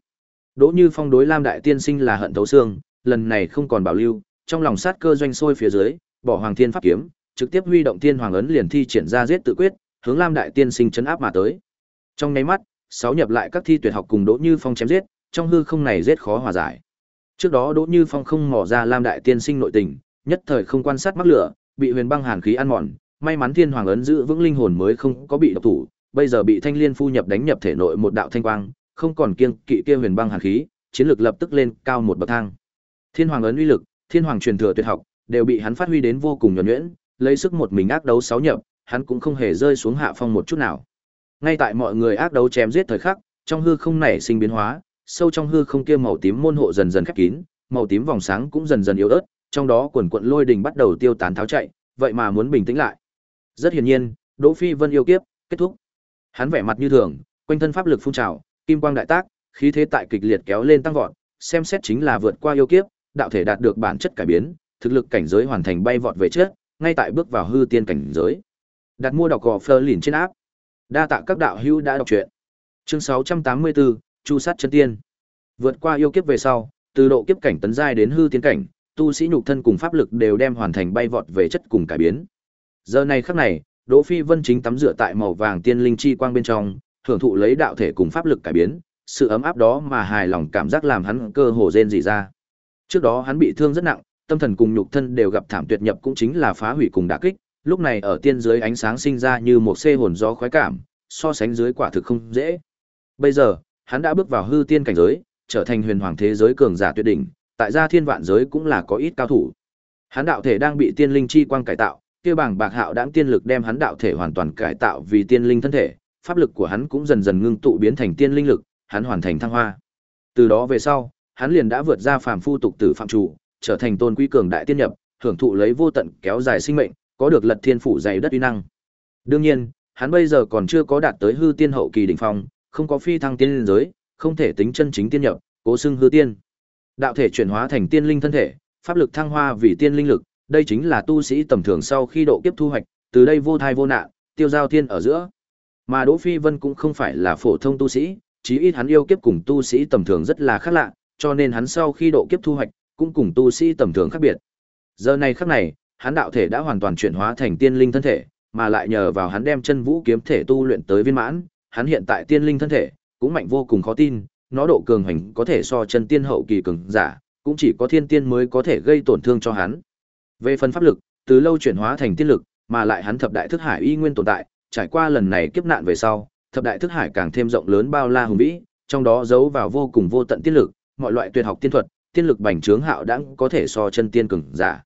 Đỗ Như Phong đối Lam đại tiên sinh là hận thấu xương, lần này không còn bảo lưu, trong lòng sát cơ doanh sôi phía dưới, bỏ Hoàng Thiên pháp kiếm, trực tiếp huy động Thiên Hoàng ấn liền thi triển ra giết tự quyết, hướng Lam đại tiên sinh chấn áp mà tới. Trong nháy mắt, sáu nhập lại các thi tuyệt học cùng Đỗ Như Phong chém giết, trong hư không này giết khó hòa giải. Trước đó Đỗ Như Phong không mò ra Lam đại tiên sinh nội tình, nhất thời không quan sát mắc lửa, bị huyền băng hàn khí ăn mòn, may mắn Thiên Hoàng ấn giữ vững linh hồn mới không có bị độc thủ, bây giờ bị Thanh Liên phu nhập đánh nhập thể nội một đạo thanh quang, không còn kiêng kỵ kia huyền băng hàn khí, chiến lược lập tức lên cao một bậc thang. Thiên Hoàng ấn uy lực, Thiên Hoàng truyền thừa tuyệt học, đều bị hắn phát huy đến vô cùng nhuần nhuyễn, lấy sức một mình ác đấu sáu nhập, hắn cũng không hề rơi xuống hạ phong một chút nào. Ngay tại mọi người ác đấu chém giết thời khắc, trong hư không nảy sinh biến hóa, sâu trong hư không kia màu tím môn hộ dần dần khép kín, màu tím vòng sáng cũng dần dần yếu ớt, trong đó quần quận lôi đình bắt đầu tiêu tán tháo chạy, vậy mà muốn bình tĩnh lại. Rất hiển nhiên, Đỗ Phi Vân yêu kiếp kết thúc. Hắn vẻ mặt như thường, quanh thân pháp lực phun trào, kim quang đại tác, khí thế tại kịch liệt kéo lên tăng vọt, xem xét chính là vượt qua yêu kiếp, đạo thể đạt được bản chất cải biến, thực lực cảnh giới hoàn thành bay vọt về trước, ngay tại bước vào hư tiên cảnh giới. Đặt mua đọc gò Fleur lìn trên áp. Đa tạ các đạo hữu đã đọc truyện. Chương 684, Chu sát chân tiên. Vượt qua yêu kiếp về sau, từ độ kiếp cảnh tấn giai đến hư tiên cảnh, tu sĩ nhục thân cùng pháp lực đều đem hoàn thành bay vọt về chất cùng cải biến. Giờ này khắc này, Đỗ Phi Vân chính tắm rửa tại màu vàng tiên linh chi quang bên trong, hưởng thụ lấy đạo thể cùng pháp lực cải biến, sự ấm áp đó mà hài lòng cảm giác làm hắn cơ hồ rên rỉ ra. Trước đó hắn bị thương rất nặng, tâm thần cùng nhục thân đều gặp thảm tuyệt nhập cũng chính là phá hủy cùng đả kích, lúc này ở tiên dưới ánh sáng sinh ra như một xê hồn gió khoái cảm, so sánh dưới quả thực không dễ. Bây giờ, hắn đã bước vào hư tiên cảnh giới, trở thành huyền hoàng thế giới cường giả tuyệt đỉnh, tại gia thiên vạn giới cũng là có ít cao thủ. Hắn đạo thể đang bị tiên linh chi quang cải tạo, kia bảng bạc hạo đãng tiên lực đem hắn đạo thể hoàn toàn cải tạo vì tiên linh thân thể, pháp lực của hắn cũng dần dần ngưng tụ biến thành tiên linh lực, hắn hoàn thành thăng hoa. Từ đó về sau, hắn liền đã vượt ra phàm phu tục tử phạm chủ, trở thành tôn quý cường đại tiên nhập, hưởng thụ lấy vô tận kéo dài sinh mệnh, có được lật thiên phủ dày đất uy năng. Đương nhiên, hắn bây giờ còn chưa có đạt tới hư tiên hậu kỳ đỉnh phong, không có phi thăng tiên linh giới, không thể tính chân chính tiên nhập, cố xưng hư tiên. Đạo thể chuyển hóa thành tiên linh thân thể, pháp lực thăng hoa vì tiên linh lực, đây chính là tu sĩ tầm thường sau khi độ kiếp thu hoạch, từ đây vô thai vô nạn, tiêu giao thiên ở giữa. Mà Đỗ Phi Vân cũng không phải là phổ thông tu sĩ, chí ít hắn yêu kiếp cùng tu sĩ tầm thường rất là khác lạ, cho nên hắn sau khi độ kiếp thu hoạch, cũng cùng tu sĩ tầm thường khác biệt. Giờ này khắc này, hắn đạo thể đã hoàn toàn chuyển hóa thành tiên linh thân thể, mà lại nhờ vào hắn đem chân vũ kiếm thể tu luyện tới viên mãn, hắn hiện tại tiên linh thân thể cũng mạnh vô cùng khó tin, nó độ cường hành có thể so chân tiên hậu kỳ cường giả, cũng chỉ có thiên tiên mới có thể gây tổn thương cho hắn. Về phần pháp lực, từ lâu chuyển hóa thành tiên lực, mà lại hắn thập đại thức hải y nguyên tồn tại, trải qua lần này kiếp nạn về sau, thập đại thức hải càng thêm rộng lớn bao la hùng vĩ, trong đó giấu vào vô cùng vô tận tiên lực, mọi loại tuyệt học tiên thuật, tiên lực bành trướng hạo đãng có thể so chân tiên cường giả.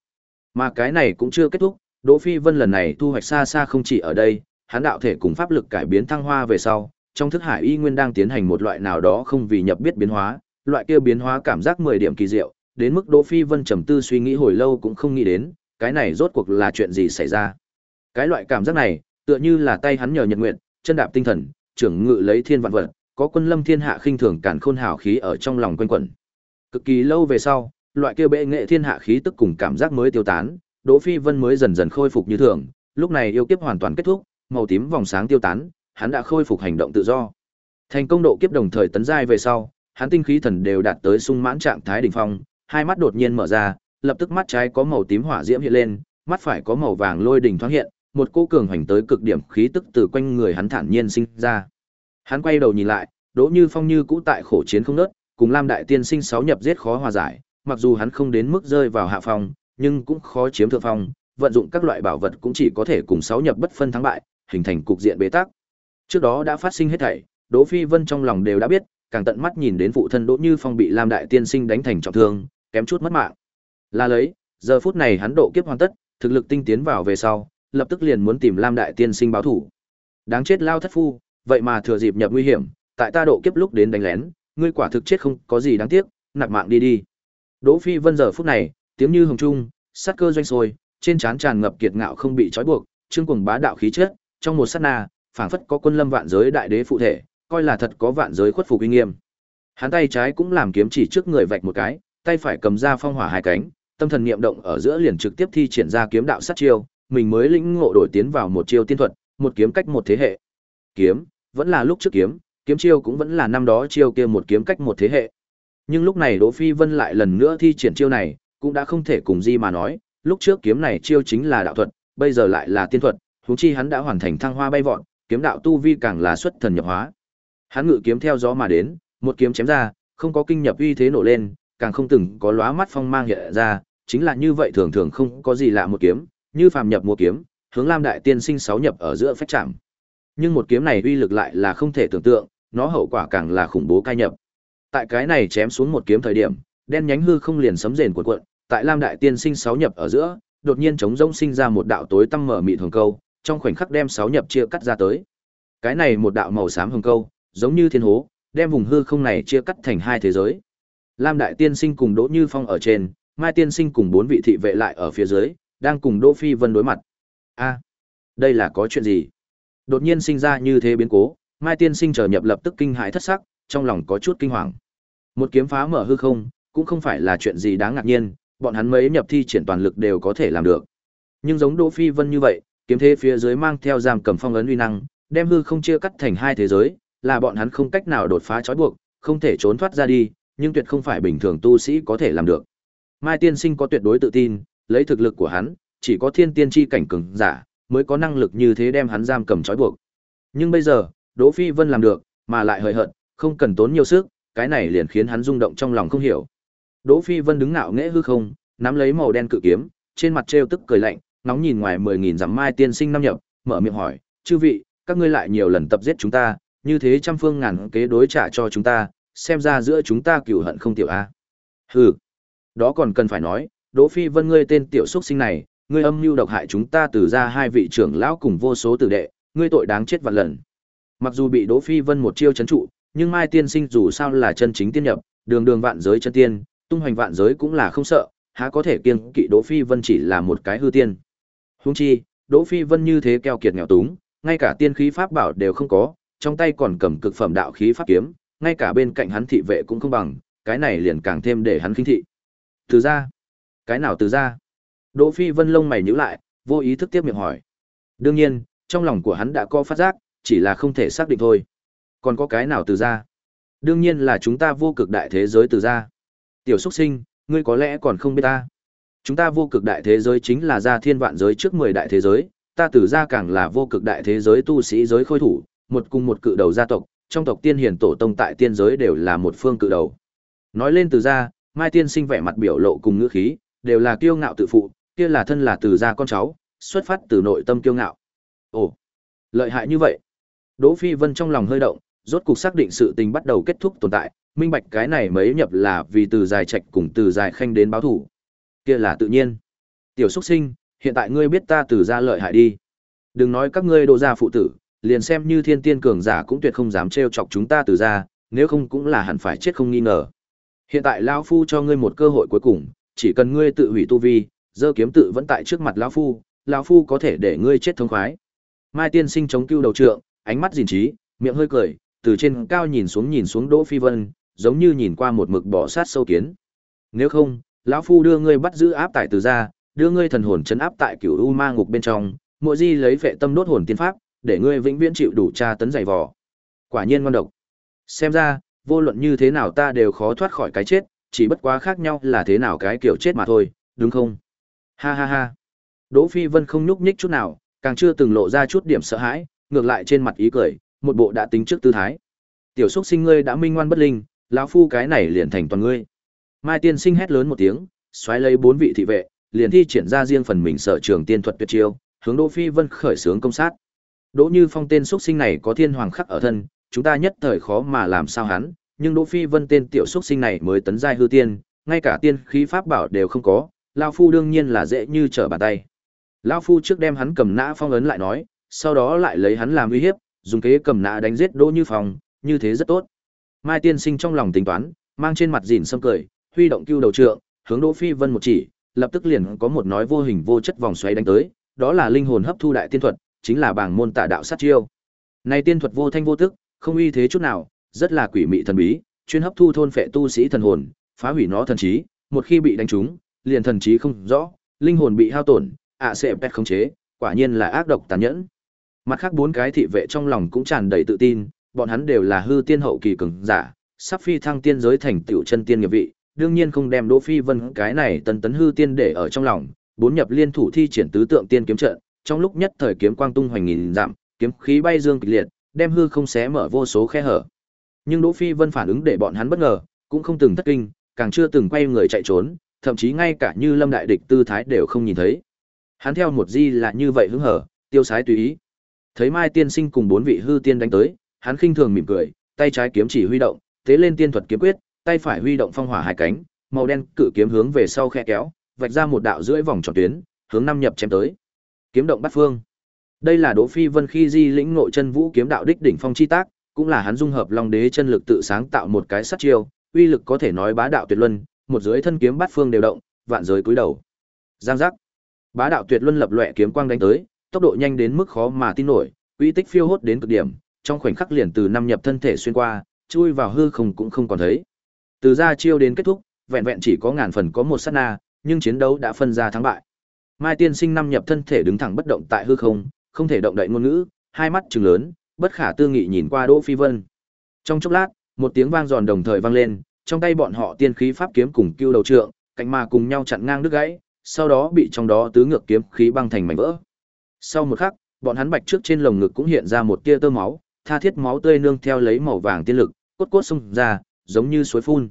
Mà cái này cũng chưa kết thúc, Đỗ Phi Vân lần này thu hoạch xa xa không chỉ ở đây, hắn đạo thể cùng pháp lực cải biến thăng hoa về sau, trong thức hải y nguyên đang tiến hành một loại nào đó không vì nhập biết biến hóa, loại kia biến hóa cảm giác 10 điểm kỳ diệu, đến mức Đỗ Phi Vân trầm tư suy nghĩ hồi lâu cũng không nghĩ đến, cái này rốt cuộc là chuyện gì xảy ra. Cái loại cảm giác này, tựa như là tay hắn nhờ nhật nguyện, chân đạp tinh thần, trưởng ngự lấy thiên vạn vật, có quân lâm thiên hạ khinh thường cản khôn hào khí ở trong lòng quanh quẩn. Cực kỳ lâu về sau, loại kia bệ nghệ thiên hạ khí tức cùng cảm giác mới tiêu tán, Đỗ Phi Vân mới dần dần khôi phục như thường, lúc này yêu kiếp hoàn toàn kết thúc, màu tím vòng sáng tiêu tán, hắn đã khôi phục hành động tự do. Thành công độ kiếp đồng thời tấn giai về sau, hắn tinh khí thần đều đạt tới sung mãn trạng thái đỉnh phong, hai mắt đột nhiên mở ra, lập tức mắt trái có màu tím hỏa diễm hiện lên, mắt phải có màu vàng lôi đỉnh thoáng hiện, một cô cường hoành tới cực điểm khí tức từ quanh người hắn thản nhiên sinh ra. Hắn quay đầu nhìn lại, Đỗ Như Phong như cũ tại khổ chiến không nớt, cùng Lam đại tiên sinh sáu nhập giết khó hòa giải, mặc dù hắn không đến mức rơi vào hạ phong, nhưng cũng khó chiếm thượng phong, vận dụng các loại bảo vật cũng chỉ có thể cùng sáu nhập bất phân thắng bại, hình thành cục diện bế tắc. Trước đó đã phát sinh hết thảy, Đỗ Phi Vân trong lòng đều đã biết, càng tận mắt nhìn đến phụ thân Đỗ Như Phong bị Lam đại tiên sinh đánh thành trọng thương, kém chút mất mạng. Là lấy, giờ phút này hắn độ kiếp hoàn tất, thực lực tinh tiến vào về sau, lập tức liền muốn tìm Lam đại tiên sinh báo thủ. Đáng chết lao thất phu, vậy mà thừa dịp nhập nguy hiểm, tại ta độ kiếp lúc đến đánh lén, ngươi quả thực chết không có gì đáng tiếc, nạp mạng đi đi. Đỗ Phi Vân giờ phút này, tiếng như hồng trung, sát cơ doanh sôi, trên trán tràn ngập kiệt ngạo không bị trói buộc, trương cuồng bá đạo khí chất, trong một sát na, phảng phất có quân lâm vạn giới đại đế phụ thể, coi là thật có vạn giới khuất phục uy nghiêm. Hắn tay trái cũng làm kiếm chỉ trước người vạch một cái, tay phải cầm ra phong hỏa hai cánh, tâm thần niệm động ở giữa liền trực tiếp thi triển ra kiếm đạo sát chiêu, mình mới lĩnh ngộ đổi tiến vào một chiêu tiên thuật, một kiếm cách một thế hệ. Kiếm, vẫn là lúc trước kiếm, kiếm chiêu cũng vẫn là năm đó chiêu kia một kiếm cách một thế hệ. Nhưng lúc này Đỗ Phi Vân lại lần nữa thi triển chiêu này, cũng đã không thể cùng Di mà nói, lúc trước kiếm này chiêu chính là đạo thuật, bây giờ lại là tiên thuật, huống chi hắn đã hoàn thành thăng hoa bay vọt, kiếm đạo tu vi càng là xuất thần nhập hóa. Hắn ngự kiếm theo gió mà đến, một kiếm chém ra, không có kinh nhập uy thế nổ lên, càng không từng có lóa mắt phong mang hiện ra, chính là như vậy thường thường không có gì lạ một kiếm, như phàm nhập mua kiếm, hướng Lam đại tiên sinh sáu nhập ở giữa phách chạm. Nhưng một kiếm này uy lực lại là không thể tưởng tượng, nó hậu quả càng là khủng bố cai nhập. Tại cái này chém xuống một kiếm thời điểm, đen nhánh hư không liền sấm rền cuộn cuộn, tại Lam đại tiên sinh sáu nhập ở giữa, đột nhiên chống rỗng sinh ra một đạo tối tăm mở mị thường câu, trong khoảnh khắc đem sáu nhập chia cắt ra tới. Cái này một đạo màu xám hồng câu, giống như thiên hố, đem vùng hư không này chia cắt thành hai thế giới. Lam đại tiên sinh cùng Đỗ Như Phong ở trên, Mai tiên sinh cùng bốn vị thị vệ lại ở phía dưới, đang cùng Đỗ Phi Vân đối mặt. A, đây là có chuyện gì? Đột nhiên sinh ra như thế biến cố, Mai tiên sinh trở nhập lập tức kinh hãi thất sắc, trong lòng có chút kinh hoàng. Một kiếm phá mở hư không, cũng không phải là chuyện gì đáng ngạc nhiên, bọn hắn mấy nhập thi triển toàn lực đều có thể làm được. Nhưng giống Đỗ Phi Vân như vậy, kiếm thế phía dưới mang theo giam cầm phong ấn uy năng, đem hư không chia cắt thành hai thế giới, là bọn hắn không cách nào đột phá trói buộc, không thể trốn thoát ra đi, nhưng tuyệt không phải bình thường tu sĩ có thể làm được. Mai Tiên Sinh có tuyệt đối tự tin, lấy thực lực của hắn, chỉ có thiên tiên chi cảnh cường giả mới có năng lực như thế đem hắn giam cầm trói buộc. Nhưng bây giờ, Đỗ Phi Vân làm được, mà lại hời hợt, không cần tốn nhiều sức, cái này liền khiến hắn rung động trong lòng không hiểu. Đỗ Phi Vân đứng ngạo nghễ hư không, nắm lấy màu đen cự kiếm, trên mặt trêu tức cười lạnh, nóng nhìn ngoài mười nghìn dặm Mai Tiên Sinh năm nhập, mở miệng hỏi, "Chư vị, các ngươi lại nhiều lần tập giết chúng ta, như thế trăm phương ngàn kế đối trả cho chúng ta, xem ra giữa chúng ta cừu hận không tiểu a." Hừ, đó còn cần phải nói, Đỗ Phi Vân ngươi tên tiểu xuất sinh này, ngươi âm mưu độc hại chúng ta từ ra hai vị trưởng lão cùng vô số tử đệ, ngươi tội đáng chết vạn lần. Mặc dù bị Đỗ Phi Vân một chiêu chấn trụ, nhưng Mai Tiên Sinh dù sao là chân chính tiên nhập, đường đường vạn giới chân tiên, tung hoành vạn giới cũng là không sợ, há có thể kiêng kỵ Đỗ Phi Vân chỉ là một cái hư tiên. Huống chi, Đỗ Phi Vân như thế keo kiệt nghèo túng, ngay cả tiên khí pháp bảo đều không có, trong tay còn cầm cực phẩm đạo khí pháp kiếm, ngay cả bên cạnh hắn thị vệ cũng không bằng, cái này liền càng thêm để hắn khinh thị. Từ ra, cái nào từ ra? Đỗ Phi Vân lông mày nhíu lại, vô ý thức tiếp miệng hỏi. Đương nhiên, trong lòng của hắn đã có phát giác, chỉ là không thể xác định thôi. Còn có cái nào từ ra? Đương nhiên là chúng ta vô cực đại thế giới từ ra. Tiểu xuất sinh, ngươi có lẽ còn không biết ta. Chúng ta vô cực đại thế giới chính là gia thiên vạn giới trước 10 đại thế giới, ta từ ra càng là vô cực đại thế giới tu sĩ giới khôi thủ, một cùng một cự đầu gia tộc, trong tộc tiên hiền tổ tông tại tiên giới đều là một phương cự đầu. Nói lên từ ra, Mai tiên sinh vẻ mặt biểu lộ cùng ngữ khí, đều là kiêu ngạo tự phụ, kia là thân là từ gia con cháu, xuất phát từ nội tâm kiêu ngạo. Ồ, lợi hại như vậy. Đỗ Phi Vân trong lòng hơi động, rốt cục xác định sự tình bắt đầu kết thúc tồn tại, minh bạch cái này mấy nhập là vì từ dài trạch cùng từ dài khanh đến báo thủ. Kia là tự nhiên. Tiểu Súc sinh, hiện tại ngươi biết ta từ gia lợi hại đi. Đừng nói các ngươi đồ gia phụ tử, liền xem như thiên tiên cường giả cũng tuyệt không dám trêu chọc chúng ta từ gia, nếu không cũng là hẳn phải chết không nghi ngờ. Hiện tại lão phu cho ngươi một cơ hội cuối cùng, chỉ cần ngươi tự hủy tu vi, dơ kiếm tự vẫn tại trước mặt lão phu, lão phu có thể để ngươi chết thống khoái. Mai tiên sinh chống cưu đầu trượng, ánh mắt gìn trí, miệng hơi cười, từ trên cao nhìn xuống nhìn xuống Đỗ Phi Vân, giống như nhìn qua một mực bỏ sát sâu kiến. Nếu không, lão phu đưa ngươi bắt giữ áp tại từ ra, đưa ngươi thần hồn chấn áp tại cửu u ma ngục bên trong, mỗi di lấy vệ tâm đốt hồn tiên pháp, để ngươi vĩnh viễn chịu đủ tra tấn dày vò. Quả nhiên ngon độc. Xem ra, vô luận như thế nào ta đều khó thoát khỏi cái chết, chỉ bất quá khác nhau là thế nào cái kiểu chết mà thôi, đúng không? Ha ha ha. Đỗ Phi Vân không nhúc nhích chút nào, càng chưa từng lộ ra chút điểm sợ hãi, ngược lại trên mặt ý cười, một bộ đã tính trước tư thái. Tiểu xúc sinh ngươi đã minh ngoan bất linh, lão phu cái này liền thành toàn ngươi. Mai tiên sinh hét lớn một tiếng, xoáy lấy bốn vị thị vệ, liền thi triển ra riêng phần mình sở trường tiên thuật tuyệt chiêu, hướng Đỗ Phi Vân khởi sướng công sát. Đỗ Như Phong tên xúc sinh này có thiên hoàng khắc ở thân, chúng ta nhất thời khó mà làm sao hắn, nhưng Đỗ Phi Vân tên tiểu xuất sinh này mới tấn giai hư tiên, ngay cả tiên khí pháp bảo đều không có, lão phu đương nhiên là dễ như trở bàn tay. Lão phu trước đem hắn cầm nã phong ấn lại nói, sau đó lại lấy hắn làm uy hiếp, dùng kế cầm nã đánh giết Đỗ Như Phong, như thế rất tốt. Mai tiên sinh trong lòng tính toán, mang trên mặt gìn sâm cười, huy động cưu đầu trượng, hướng Đỗ Phi Vân một chỉ, lập tức liền có một nói vô hình vô chất vòng xoáy đánh tới, đó là linh hồn hấp thu đại tiên thuật, chính là bảng môn tả đạo sát chiêu. Này tiên thuật vô thanh vô tức, không uy thế chút nào, rất là quỷ mị thần bí, chuyên hấp thu thôn phệ tu sĩ thần hồn, phá hủy nó thần trí, một khi bị đánh trúng, liền thần trí không rõ, linh hồn bị hao tổn, ạ sẽ pet khống chế, quả nhiên là ác độc tàn nhẫn. Mặt khác bốn cái thị vệ trong lòng cũng tràn đầy tự tin, bọn hắn đều là hư tiên hậu kỳ cường giả, sắp phi thăng tiên giới thành tiểu chân tiên nghiệp vị, đương nhiên không đem Đỗ Phi Vân cái này tần tấn hư tiên để ở trong lòng, bốn nhập liên thủ thi triển tứ tượng tiên kiếm trận, trong lúc nhất thời kiếm quang tung hoành nghìn dặm, kiếm khí bay dương kịch liệt, đem hư không xé mở vô số khe hở. Nhưng Đỗ Phi Vân phản ứng để bọn hắn bất ngờ, cũng không từng thất kinh, càng chưa từng quay người chạy trốn, thậm chí ngay cả như Lâm đại địch tư thái đều không nhìn thấy. Hắn theo một di là như vậy hứng hở, tiêu sái tùy ý. Thấy Mai tiên sinh cùng bốn vị hư tiên đánh tới, hắn khinh thường mỉm cười, tay trái kiếm chỉ huy động, thế lên tiên thuật kiếm quyết, tay phải huy động phong hỏa hai cánh, màu đen cự kiếm hướng về sau khe kéo, vạch ra một đạo rưỡi vòng tròn tuyến, hướng năm nhập chém tới. Kiếm động bắt phương. Đây là Đỗ Phi Vân khi di lĩnh nội chân vũ kiếm đạo đích đỉnh phong chi tác, cũng là hắn dung hợp Long Đế chân lực tự sáng tạo một cái sát chiêu, uy lực có thể nói bá đạo tuyệt luân, một dưới thân kiếm bát phương đều động, vạn giới cúi đầu. Giang giác. Bá đạo tuyệt luân lập loè kiếm quang đánh tới, tốc độ nhanh đến mức khó mà tin nổi, uy tích phiêu hốt đến cực điểm, trong khoảnh khắc liền từ năm nhập thân thể xuyên qua, chui vào hư không cũng không còn thấy. Từ ra chiêu đến kết thúc, vẹn vẹn chỉ có ngàn phần có một sát na, nhưng chiến đấu đã phân ra thắng bại. Mai Tiên Sinh năm nhập thân thể đứng thẳng bất động tại hư không, không thể động đậy ngôn ngữ, hai mắt trừng lớn, bất khả tư nghị nhìn qua Đỗ Phi Vân. Trong chốc lát, một tiếng vang giòn đồng thời vang lên, trong tay bọn họ tiên khí pháp kiếm cùng cưu đầu trượng, cạnh mà cùng nhau chặn ngang đứt gãy, sau đó bị trong đó tứ ngược kiếm khí băng thành mảnh vỡ. Sau một khắc, bọn hắn bạch trước trên lồng ngực cũng hiện ra một tia tơ máu, tha thiết máu tươi nương theo lấy màu vàng tiên lực, cốt cốt xung ra, giống như suối phun.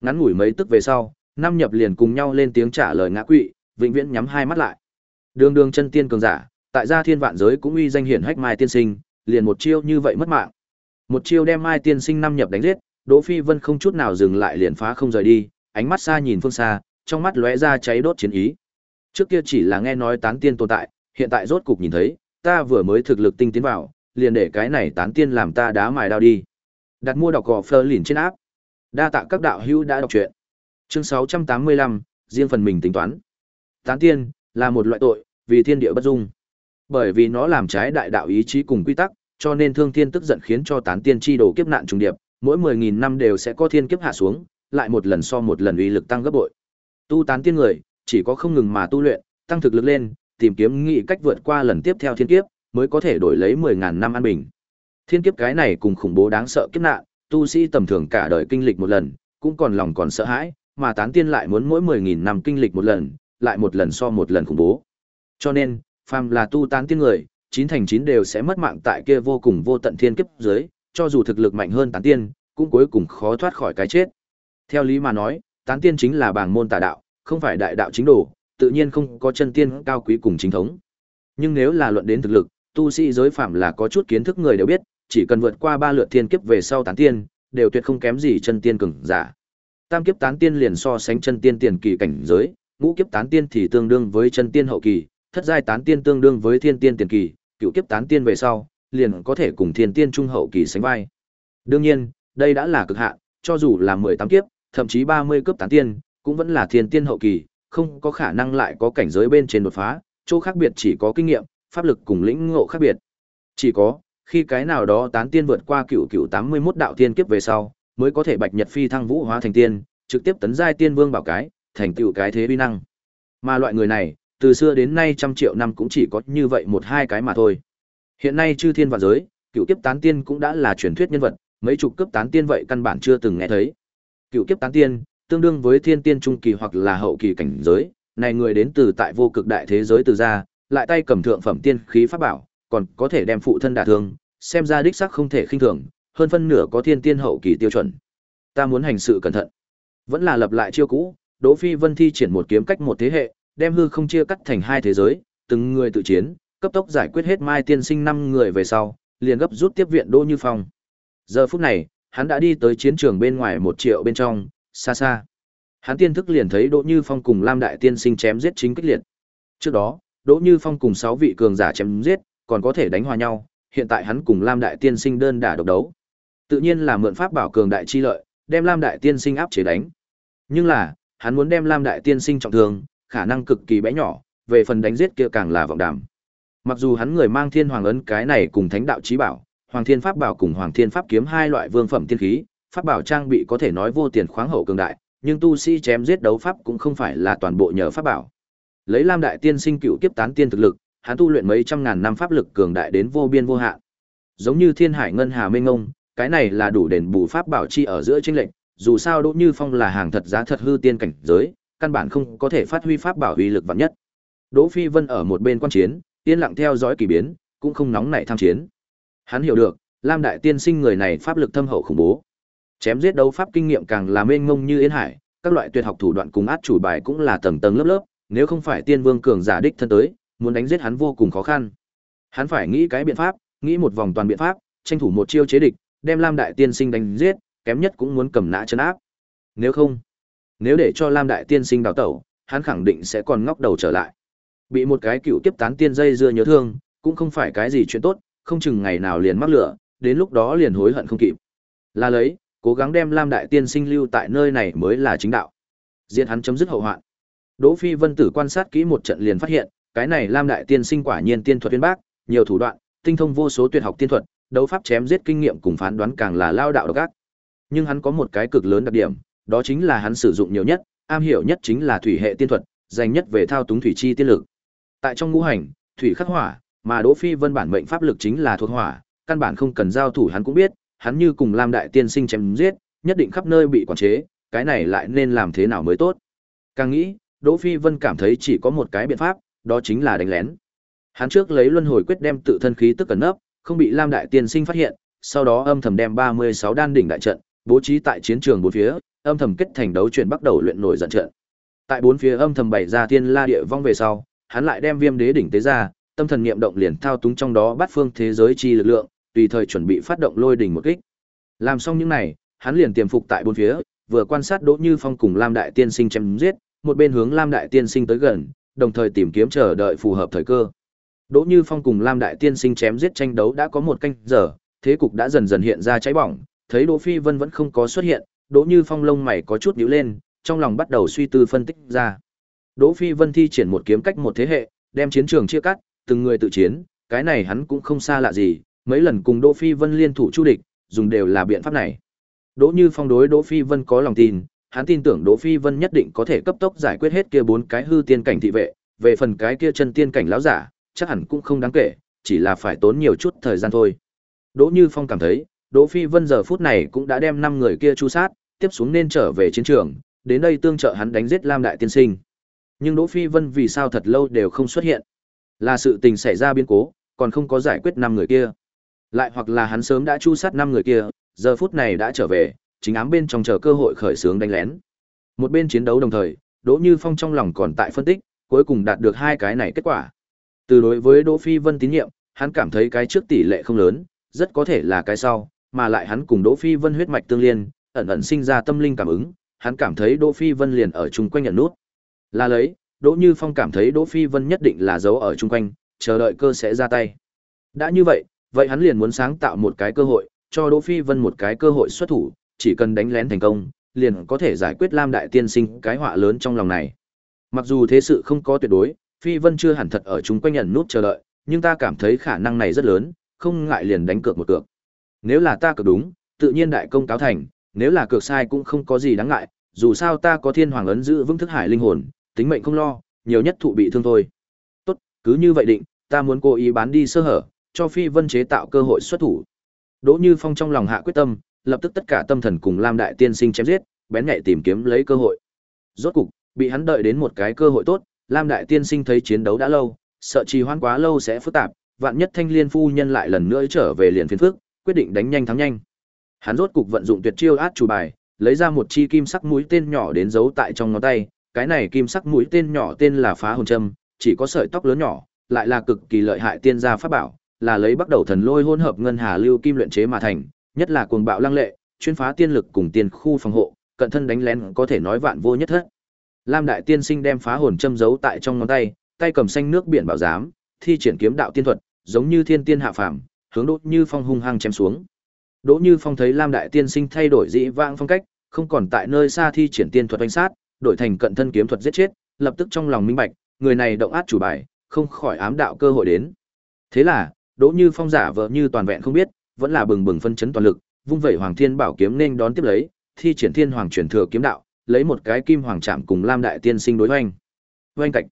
Ngắn ngủi mấy tức về sau, năm nhập liền cùng nhau lên tiếng trả lời ngã quỵ, vĩnh viễn nhắm hai mắt lại. Đường đường chân tiên cường giả, tại gia thiên vạn giới cũng uy danh hiển hách mai tiên sinh, liền một chiêu như vậy mất mạng. Một chiêu đem mai tiên sinh năm nhập đánh giết, Đỗ Phi Vân không chút nào dừng lại liền phá không rời đi, ánh mắt xa nhìn phương xa, trong mắt lóe ra cháy đốt chiến ý. Trước kia chỉ là nghe nói tán tiên tồn tại, hiện tại rốt cục nhìn thấy, ta vừa mới thực lực tinh tiến vào, liền để cái này tán tiên làm ta đá mài đao đi. Đặt mua đọc gò Fleur liền trên áp. Đa tạ các đạo hữu đã đọc truyện. Chương 685, riêng phần mình tính toán. Tán tiên là một loại tội, vì thiên địa bất dung. Bởi vì nó làm trái đại đạo ý chí cùng quy tắc, cho nên thương thiên tức giận khiến cho tán tiên chi đồ kiếp nạn trùng điệp, mỗi 10000 năm đều sẽ có thiên kiếp hạ xuống, lại một lần so một lần uy lực tăng gấp bội. Tu tán tiên người, chỉ có không ngừng mà tu luyện, tăng thực lực lên, tìm kiếm nghị cách vượt qua lần tiếp theo thiên kiếp, mới có thể đổi lấy 10000 năm an bình. Thiên kiếp cái này cùng khủng bố đáng sợ kiếp nạn, tu sĩ tầm thường cả đời kinh lịch một lần, cũng còn lòng còn sợ hãi, mà tán tiên lại muốn mỗi 10000 năm kinh lịch một lần, lại một lần so một lần khủng bố. Cho nên, phàm là tu tán tiên người, chín thành chín đều sẽ mất mạng tại kia vô cùng vô tận thiên kiếp dưới, cho dù thực lực mạnh hơn tán tiên, cũng cuối cùng khó thoát khỏi cái chết. Theo lý mà nói, tán tiên chính là bảng môn tà đạo, không phải đại đạo chính đồ, tự nhiên không có chân tiên cao quý cùng chính thống. Nhưng nếu là luận đến thực lực, tu sĩ giới phạm là có chút kiến thức người đều biết, chỉ cần vượt qua ba lượt thiên kiếp về sau tán tiên, đều tuyệt không kém gì chân tiên cường giả. Tam kiếp tán tiên liền so sánh chân tiên tiền kỳ cảnh giới, ngũ kiếp tán tiên thì tương đương với chân tiên hậu kỳ, thất giai tán tiên tương đương với thiên tiên tiền kỳ, cựu kiếp tán tiên về sau, liền có thể cùng thiên tiên trung hậu kỳ sánh vai. Đương nhiên, đây đã là cực hạn, cho dù là 18 kiếp, thậm chí 30 cấp tán tiên, cũng vẫn là thiên tiên hậu kỳ, không có khả năng lại có cảnh giới bên trên đột phá, chỗ khác biệt chỉ có kinh nghiệm, pháp lực cùng lĩnh ngộ khác biệt. Chỉ có, khi cái nào đó tán tiên vượt qua cựu cựu 81 đạo tiên kiếp về sau, mới có thể bạch nhật phi thăng vũ hóa thành tiên, trực tiếp tấn giai tiên vương bảo cái, thành tựu cái thế uy năng. Mà loại người này, từ xưa đến nay trăm triệu năm cũng chỉ có như vậy một hai cái mà thôi. Hiện nay chư thiên vạn giới, cựu kiếp tán tiên cũng đã là truyền thuyết nhân vật, mấy chục cấp tán tiên vậy căn bản chưa từng nghe thấy. Cựu kiếp tán tiên, tương đương với thiên tiên trung kỳ hoặc là hậu kỳ cảnh giới, này người đến từ tại vô cực đại thế giới từ ra, lại tay cầm thượng phẩm tiên khí pháp bảo, còn có thể đem phụ thân đả thương, xem ra đích xác không thể khinh thường, hơn phân nửa có thiên tiên hậu kỳ tiêu chuẩn. Ta muốn hành sự cẩn thận. Vẫn là lập lại chiêu cũ, Đỗ Phi Vân thi triển một kiếm cách một thế hệ, đem hư không chia cắt thành hai thế giới, từng người tự chiến, cấp tốc giải quyết hết Mai Tiên Sinh năm người về sau, liền gấp rút tiếp viện Đỗ Như Phong. Giờ phút này, hắn đã đi tới chiến trường bên ngoài một triệu bên trong, xa xa. Hắn tiên thức liền thấy Đỗ Như Phong cùng Lam Đại Tiên Sinh chém giết chính kích liệt. Trước đó, Đỗ Như Phong cùng sáu vị cường giả chém giết, còn có thể đánh hòa nhau, hiện tại hắn cùng Lam Đại Tiên Sinh đơn đả độc đấu. Tự nhiên là mượn pháp bảo cường đại chi lợi, đem Lam Đại Tiên Sinh áp chế đánh. Nhưng là, hắn muốn đem Lam Đại Tiên Sinh trọng thương, khả năng cực kỳ bé nhỏ, về phần đánh giết kia càng là vọng đảm. Mặc dù hắn người mang Thiên Hoàng ấn cái này cùng Thánh đạo chí bảo, Hoàng Thiên Pháp bảo cùng Hoàng Thiên Pháp kiếm hai loại vương phẩm tiên khí, pháp bảo trang bị có thể nói vô tiền khoáng hậu cường đại, nhưng tu sĩ chém giết đấu pháp cũng không phải là toàn bộ nhờ pháp bảo. Lấy Lam đại tiên sinh cựu kiếp tán tiên thực lực, hắn tu luyện mấy trăm ngàn năm pháp lực cường đại đến vô biên vô hạn. Giống như Thiên Hải ngân hà mênh mông, cái này là đủ đền bù pháp bảo chi ở giữa chênh lệnh, dù sao Đỗ Như Phong là hàng thật giá thật hư tiên cảnh giới, căn bản không có thể phát huy pháp bảo uy lực vạn nhất. Đỗ Phi Vân ở một bên quan chiến, yên lặng theo dõi kỳ biến, cũng không nóng nảy tham chiến. Hắn hiểu được, Lam đại tiên sinh người này pháp lực thâm hậu khủng bố. Chém giết đấu pháp kinh nghiệm càng là mênh mông như yên hải, các loại tuyệt học thủ đoạn cùng át chủ bài cũng là tầng tầng lớp lớp, nếu không phải tiên vương cường giả đích thân tới, muốn đánh giết hắn vô cùng khó khăn. Hắn phải nghĩ cái biện pháp, nghĩ một vòng toàn biện pháp, tranh thủ một chiêu chế địch, đem Lam đại tiên sinh đánh giết, kém nhất cũng muốn cầm nã trấn áp. Nếu không, nếu để cho Lam đại tiên sinh đào tẩu, hắn khẳng định sẽ còn ngóc đầu trở lại. Bị một cái cựu tiếp tán tiên dây dưa nhớ thương, cũng không phải cái gì chuyện tốt, không chừng ngày nào liền mắc lửa, đến lúc đó liền hối hận không kịp. Là lấy, cố gắng đem Lam đại tiên sinh lưu tại nơi này mới là chính đạo. Diệt hắn chấm dứt hậu hoạn. Đỗ Phi Vân Tử quan sát kỹ một trận liền phát hiện, cái này Lam đại tiên sinh quả nhiên tiên thuật uyên bác, nhiều thủ đoạn, tinh thông vô số tuyệt học tiên thuật, đấu pháp chém giết kinh nghiệm cùng phán đoán càng là lao đạo độc ác. Nhưng hắn có một cái cực lớn đặc điểm, đó chính là hắn sử dụng nhiều nhất, am hiểu nhất chính là thủy hệ tiên thuật, dành nhất về thao túng thủy chi tiên lực. Tại trong ngũ hành, thủy khắc hỏa, mà Đỗ Phi Vân bản mệnh pháp lực chính là thuộc hỏa, căn bản không cần giao thủ hắn cũng biết, hắn như cùng Lam đại tiên sinh chém giết, nhất định khắp nơi bị quản chế, cái này lại nên làm thế nào mới tốt. Càng nghĩ, Đỗ Phi Vân cảm thấy chỉ có một cái biện pháp, đó chính là đánh lén. Hắn trước lấy luân hồi quyết đem tự thân khí tức cần nấp, không bị Lam đại tiên sinh phát hiện, sau đó âm thầm đem 36 đan đỉnh đại trận, bố trí tại chiến trường bốn phía, âm thầm kết thành đấu chuyển bắt đầu luyện nổi giận trận. Tại bốn phía âm thầm bày ra thiên la địa vong về sau, hắn lại đem viêm đế đỉnh tế ra, tâm thần niệm động liền thao túng trong đó bát phương thế giới chi lực lượng, tùy thời chuẩn bị phát động lôi đỉnh một kích. Làm xong những này, hắn liền tiềm phục tại bốn phía, vừa quan sát Đỗ Như Phong cùng Lam Đại Tiên Sinh chém giết, một bên hướng Lam Đại Tiên Sinh tới gần, đồng thời tìm kiếm chờ đợi phù hợp thời cơ. Đỗ Như Phong cùng Lam Đại Tiên Sinh chém giết tranh đấu đã có một canh giờ, thế cục đã dần dần hiện ra cháy bỏng, thấy Đỗ Phi Vân vẫn không có xuất hiện, Đỗ Như Phong lông mày có chút nhíu lên, trong lòng bắt đầu suy tư phân tích ra. Đỗ Phi Vân thi triển một kiếm cách một thế hệ, đem chiến trường chia cắt, từng người tự chiến, cái này hắn cũng không xa lạ gì, mấy lần cùng Đỗ Phi Vân liên thủ chu địch, dùng đều là biện pháp này. Đỗ Như Phong đối Đỗ Phi Vân có lòng tin, hắn tin tưởng Đỗ Phi Vân nhất định có thể cấp tốc giải quyết hết kia bốn cái hư tiên cảnh thị vệ, về phần cái kia chân tiên cảnh lão giả, chắc hẳn cũng không đáng kể, chỉ là phải tốn nhiều chút thời gian thôi. Đỗ Như Phong cảm thấy, Đỗ Phi Vân giờ phút này cũng đã đem năm người kia chu sát, tiếp xuống nên trở về chiến trường, đến đây tương trợ hắn đánh giết Lam đại tiên sinh. Nhưng Đỗ Phi Vân vì sao thật lâu đều không xuất hiện? Là sự tình xảy ra biến cố, còn không có giải quyết năm người kia. Lại hoặc là hắn sớm đã chu sát năm người kia, giờ phút này đã trở về, chính ám bên trong chờ cơ hội khởi xướng đánh lén. Một bên chiến đấu đồng thời, Đỗ Như Phong trong lòng còn tại phân tích, cuối cùng đạt được hai cái này kết quả. Từ đối với Đỗ Phi Vân tín nhiệm, hắn cảm thấy cái trước tỷ lệ không lớn, rất có thể là cái sau, mà lại hắn cùng Đỗ Phi Vân huyết mạch tương liên, ẩn ẩn sinh ra tâm linh cảm ứng, hắn cảm thấy Đỗ Phi Vân liền ở chung quanh nhận nút. Là lấy, Đỗ Như Phong cảm thấy Đỗ Phi Vân nhất định là giấu ở chung quanh, chờ đợi cơ sẽ ra tay. Đã như vậy, vậy hắn liền muốn sáng tạo một cái cơ hội, cho Đỗ Phi Vân một cái cơ hội xuất thủ, chỉ cần đánh lén thành công, liền có thể giải quyết Lam Đại Tiên Sinh cái họa lớn trong lòng này. Mặc dù thế sự không có tuyệt đối, Phi Vân chưa hẳn thật ở chung quanh nhận nút chờ đợi, nhưng ta cảm thấy khả năng này rất lớn, không ngại liền đánh cược một cược. Nếu là ta cược đúng, tự nhiên đại công cáo thành, nếu là cược sai cũng không có gì đáng ngại, dù sao ta có thiên hoàng ấn giữ vững thức hải linh hồn, tính mệnh không lo, nhiều nhất thụ bị thương thôi. Tốt, cứ như vậy định, ta muốn cố ý bán đi sơ hở, cho Phi Vân chế tạo cơ hội xuất thủ. Đỗ Như Phong trong lòng hạ quyết tâm, lập tức tất cả tâm thần cùng Lam Đại Tiên Sinh chém giết, bén nhạy tìm kiếm lấy cơ hội. Rốt cục, bị hắn đợi đến một cái cơ hội tốt, Lam Đại Tiên Sinh thấy chiến đấu đã lâu, sợ trì hoãn quá lâu sẽ phức tạp, vạn nhất Thanh Liên phu nhân lại lần nữa trở về liền phiền phức, quyết định đánh nhanh thắng nhanh. Hắn rốt cục vận dụng tuyệt chiêu át chủ bài, lấy ra một chi kim sắc mũi tên nhỏ đến giấu tại trong ngón tay, cái này kim sắc mũi tên nhỏ tên là Phá Hồn Châm, chỉ có sợi tóc lớn nhỏ, lại là cực kỳ lợi hại tiên gia pháp bảo, là lấy bắt đầu thần lôi hỗn hợp ngân hà lưu kim luyện chế mà thành, nhất là cuồng bạo lăng lệ, chuyên phá tiên lực cùng tiên khu phòng hộ, cận thân đánh lén có thể nói vạn vô nhất thất. Lam đại tiên sinh đem phá hồn châm giấu tại trong ngón tay, tay cầm xanh nước biển bảo giám, thi triển kiếm đạo tiên thuật, giống như thiên tiên hạ phàm, hướng đốt Như Phong hung hăng chém xuống. Đỗ Như Phong thấy Lam đại tiên sinh thay đổi dĩ vãng phong cách, không còn tại nơi xa thi triển tiên thuật đánh sát, đổi thành cận thân kiếm thuật giết chết, lập tức trong lòng minh bạch, người này động át chủ bài, không khỏi ám đạo cơ hội đến. Thế là, Đỗ Như Phong giả vờ như toàn vẹn không biết, vẫn là bừng bừng phân chấn toàn lực, vung vẩy Hoàng Thiên Bảo kiếm nên đón tiếp lấy, thi triển Thiên Hoàng truyền thừa kiếm đạo, lấy một cái kim hoàng chạm cùng Lam đại tiên sinh đối hoành. Oanh cạnh.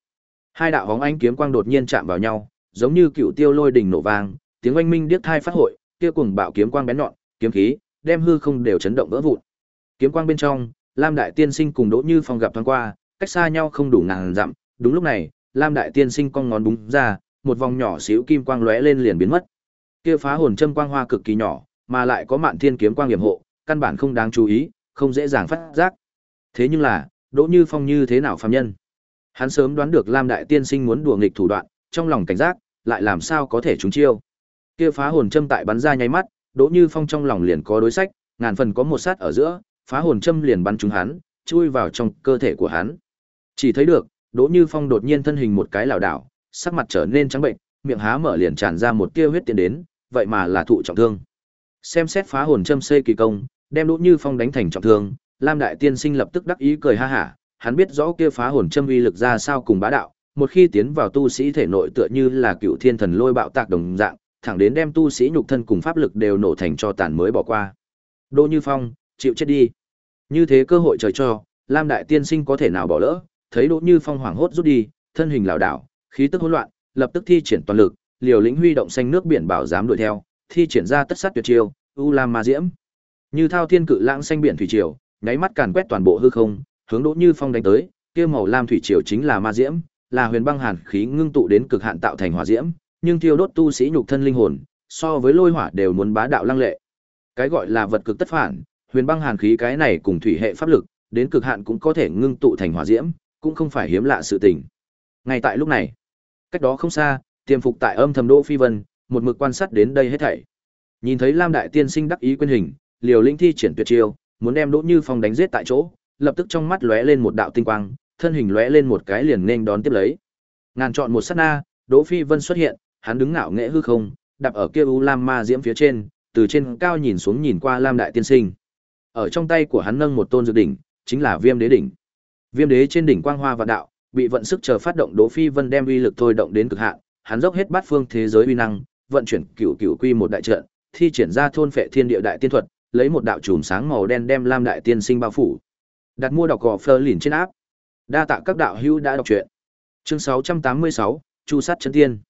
Hai đạo bóng ánh kiếm quang đột nhiên chạm vào nhau, giống như cựu tiêu lôi đình nổ vang, tiếng oanh minh điếc tai phát hội, kia cùng bạo kiếm quang bén nhọn, kiếm khí, đem hư không đều chấn động vỡ vụn. Kiếm quang bên trong, Lam đại tiên sinh cùng Đỗ Như Phong gặp thoáng qua, cách xa nhau không đủ ngàn dặm, đúng lúc này, Lam đại tiên sinh cong ngón búng ra, một vòng nhỏ xíu kim quang lóe lên liền biến mất. Kia phá hồn châm quang hoa cực kỳ nhỏ, mà lại có mạn thiên kiếm quang hiểm hộ, căn bản không đáng chú ý, không dễ dàng phát giác. Thế nhưng là, Đỗ Như Phong như thế nào phàm nhân? Hắn sớm đoán được Lam đại tiên sinh muốn đùa nghịch thủ đoạn, trong lòng cảnh giác, lại làm sao có thể trúng chiêu. Kia phá hồn châm tại bắn ra nháy mắt, Đỗ Như Phong trong lòng liền có đối sách, ngàn phần có một sát ở giữa, phá hồn châm liền bắn trúng hắn, chui vào trong cơ thể của hắn. Chỉ thấy được, Đỗ Như Phong đột nhiên thân hình một cái lảo đảo, sắc mặt trở nên trắng bệnh, miệng há mở liền tràn ra một tia huyết tiến đến, vậy mà là thụ trọng thương. Xem xét phá hồn châm xây kỳ công, đem Đỗ Như Phong đánh thành trọng thương, Lam đại tiên sinh lập tức đắc ý cười ha hả, hắn biết rõ kia phá hồn châm uy lực ra sao cùng bá đạo, một khi tiến vào tu sĩ thể nội tựa như là cựu thiên thần lôi bạo tạc đồng dạng, thẳng đến đem tu sĩ nhục thân cùng pháp lực đều nổ thành cho tàn mới bỏ qua. Đỗ Như Phong, chịu chết đi. Như thế cơ hội trời cho, Lam đại tiên sinh có thể nào bỏ lỡ, thấy Đỗ Như Phong hoảng hốt rút đi, thân hình lảo đảo, khí tức hỗn loạn, lập tức thi triển toàn lực, liều lĩnh huy động xanh nước biển bảo dám đuổi theo, thi triển ra tất sát tuyệt chiêu, U Lam Ma Diễm. Như thao thiên cự lãng xanh biển thủy triều, nháy mắt càn quét toàn bộ hư không, hướng Đỗ Như Phong đánh tới, kia màu lam thủy triều chính là ma diễm, là huyền băng hàn khí ngưng tụ đến cực hạn tạo thành hỏa diễm, nhưng thiêu đốt tu sĩ nhục thân linh hồn, so với lôi hỏa đều muốn bá đạo lăng lệ. Cái gọi là vật cực tất phản, huyền băng hàn khí cái này cùng thủy hệ pháp lực, đến cực hạn cũng có thể ngưng tụ thành hỏa diễm, cũng không phải hiếm lạ sự tình. Ngay tại lúc này, cách đó không xa, tiềm phục tại âm thầm Đỗ Phi Vân, một mực quan sát đến đây hết thảy. Nhìn thấy Lam đại tiên sinh đắc ý quyên hình, liều linh thi triển tuyệt chiêu, muốn đem Đỗ Như Phong đánh giết tại chỗ, lập tức trong mắt lóe lên một đạo tinh quang, thân hình lóe lên một cái liền nên đón tiếp lấy. Ngàn chọn một sát na, Đỗ Phi Vân xuất hiện, hắn đứng ngạo nghễ hư không, đạp ở kia u lam ma diễm phía trên, từ trên cao nhìn xuống nhìn qua Lam đại tiên sinh. Ở trong tay của hắn nâng một tôn dược đỉnh, chính là Viêm Đế đỉnh. Viêm Đế trên đỉnh quang hoa và đạo, bị vận sức chờ phát động Đỗ Phi Vân đem uy lực thôi động đến cực hạn, hắn dốc hết bát phương thế giới uy năng, vận chuyển cửu cửu quy một đại trận, thi triển ra thôn phệ thiên địa đại tiên thuật, lấy một đạo chùm sáng màu đen đem Lam đại tiên sinh bao phủ. Đặt mua đọc gò Fleur lìn trên áp. Đa tạ các đạo hữu đã đọc truyện. Chương 686, Chu sát chân tiên.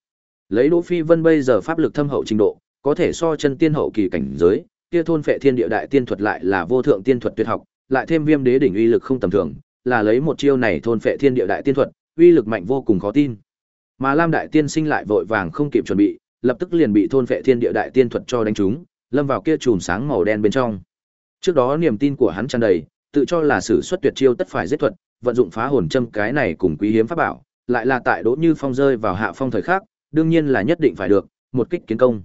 Lấy Đỗ Phi Vân bây giờ pháp lực thâm hậu trình độ, có thể so chân tiên hậu kỳ cảnh giới, kia thôn phệ thiên địa đại tiên thuật lại là vô thượng tiên thuật tuyệt học, lại thêm viêm đế đỉnh uy lực không tầm thường, là lấy một chiêu này thôn phệ thiên địa đại tiên thuật, uy lực mạnh vô cùng khó tin. Mà Lam đại tiên sinh lại vội vàng không kịp chuẩn bị, lập tức liền bị thôn phệ thiên địa đại tiên thuật cho đánh trúng, lâm vào kia chùm sáng màu đen bên trong. Trước đó niềm tin của hắn tràn đầy, tự cho là sử xuất tuyệt chiêu tất phải giết thuật, vận dụng phá hồn châm cái này cùng quý hiếm pháp bảo, lại là tại Đỗ Như Phong rơi vào hạ phong thời khắc, đương nhiên là nhất định phải được, một kích kiến công.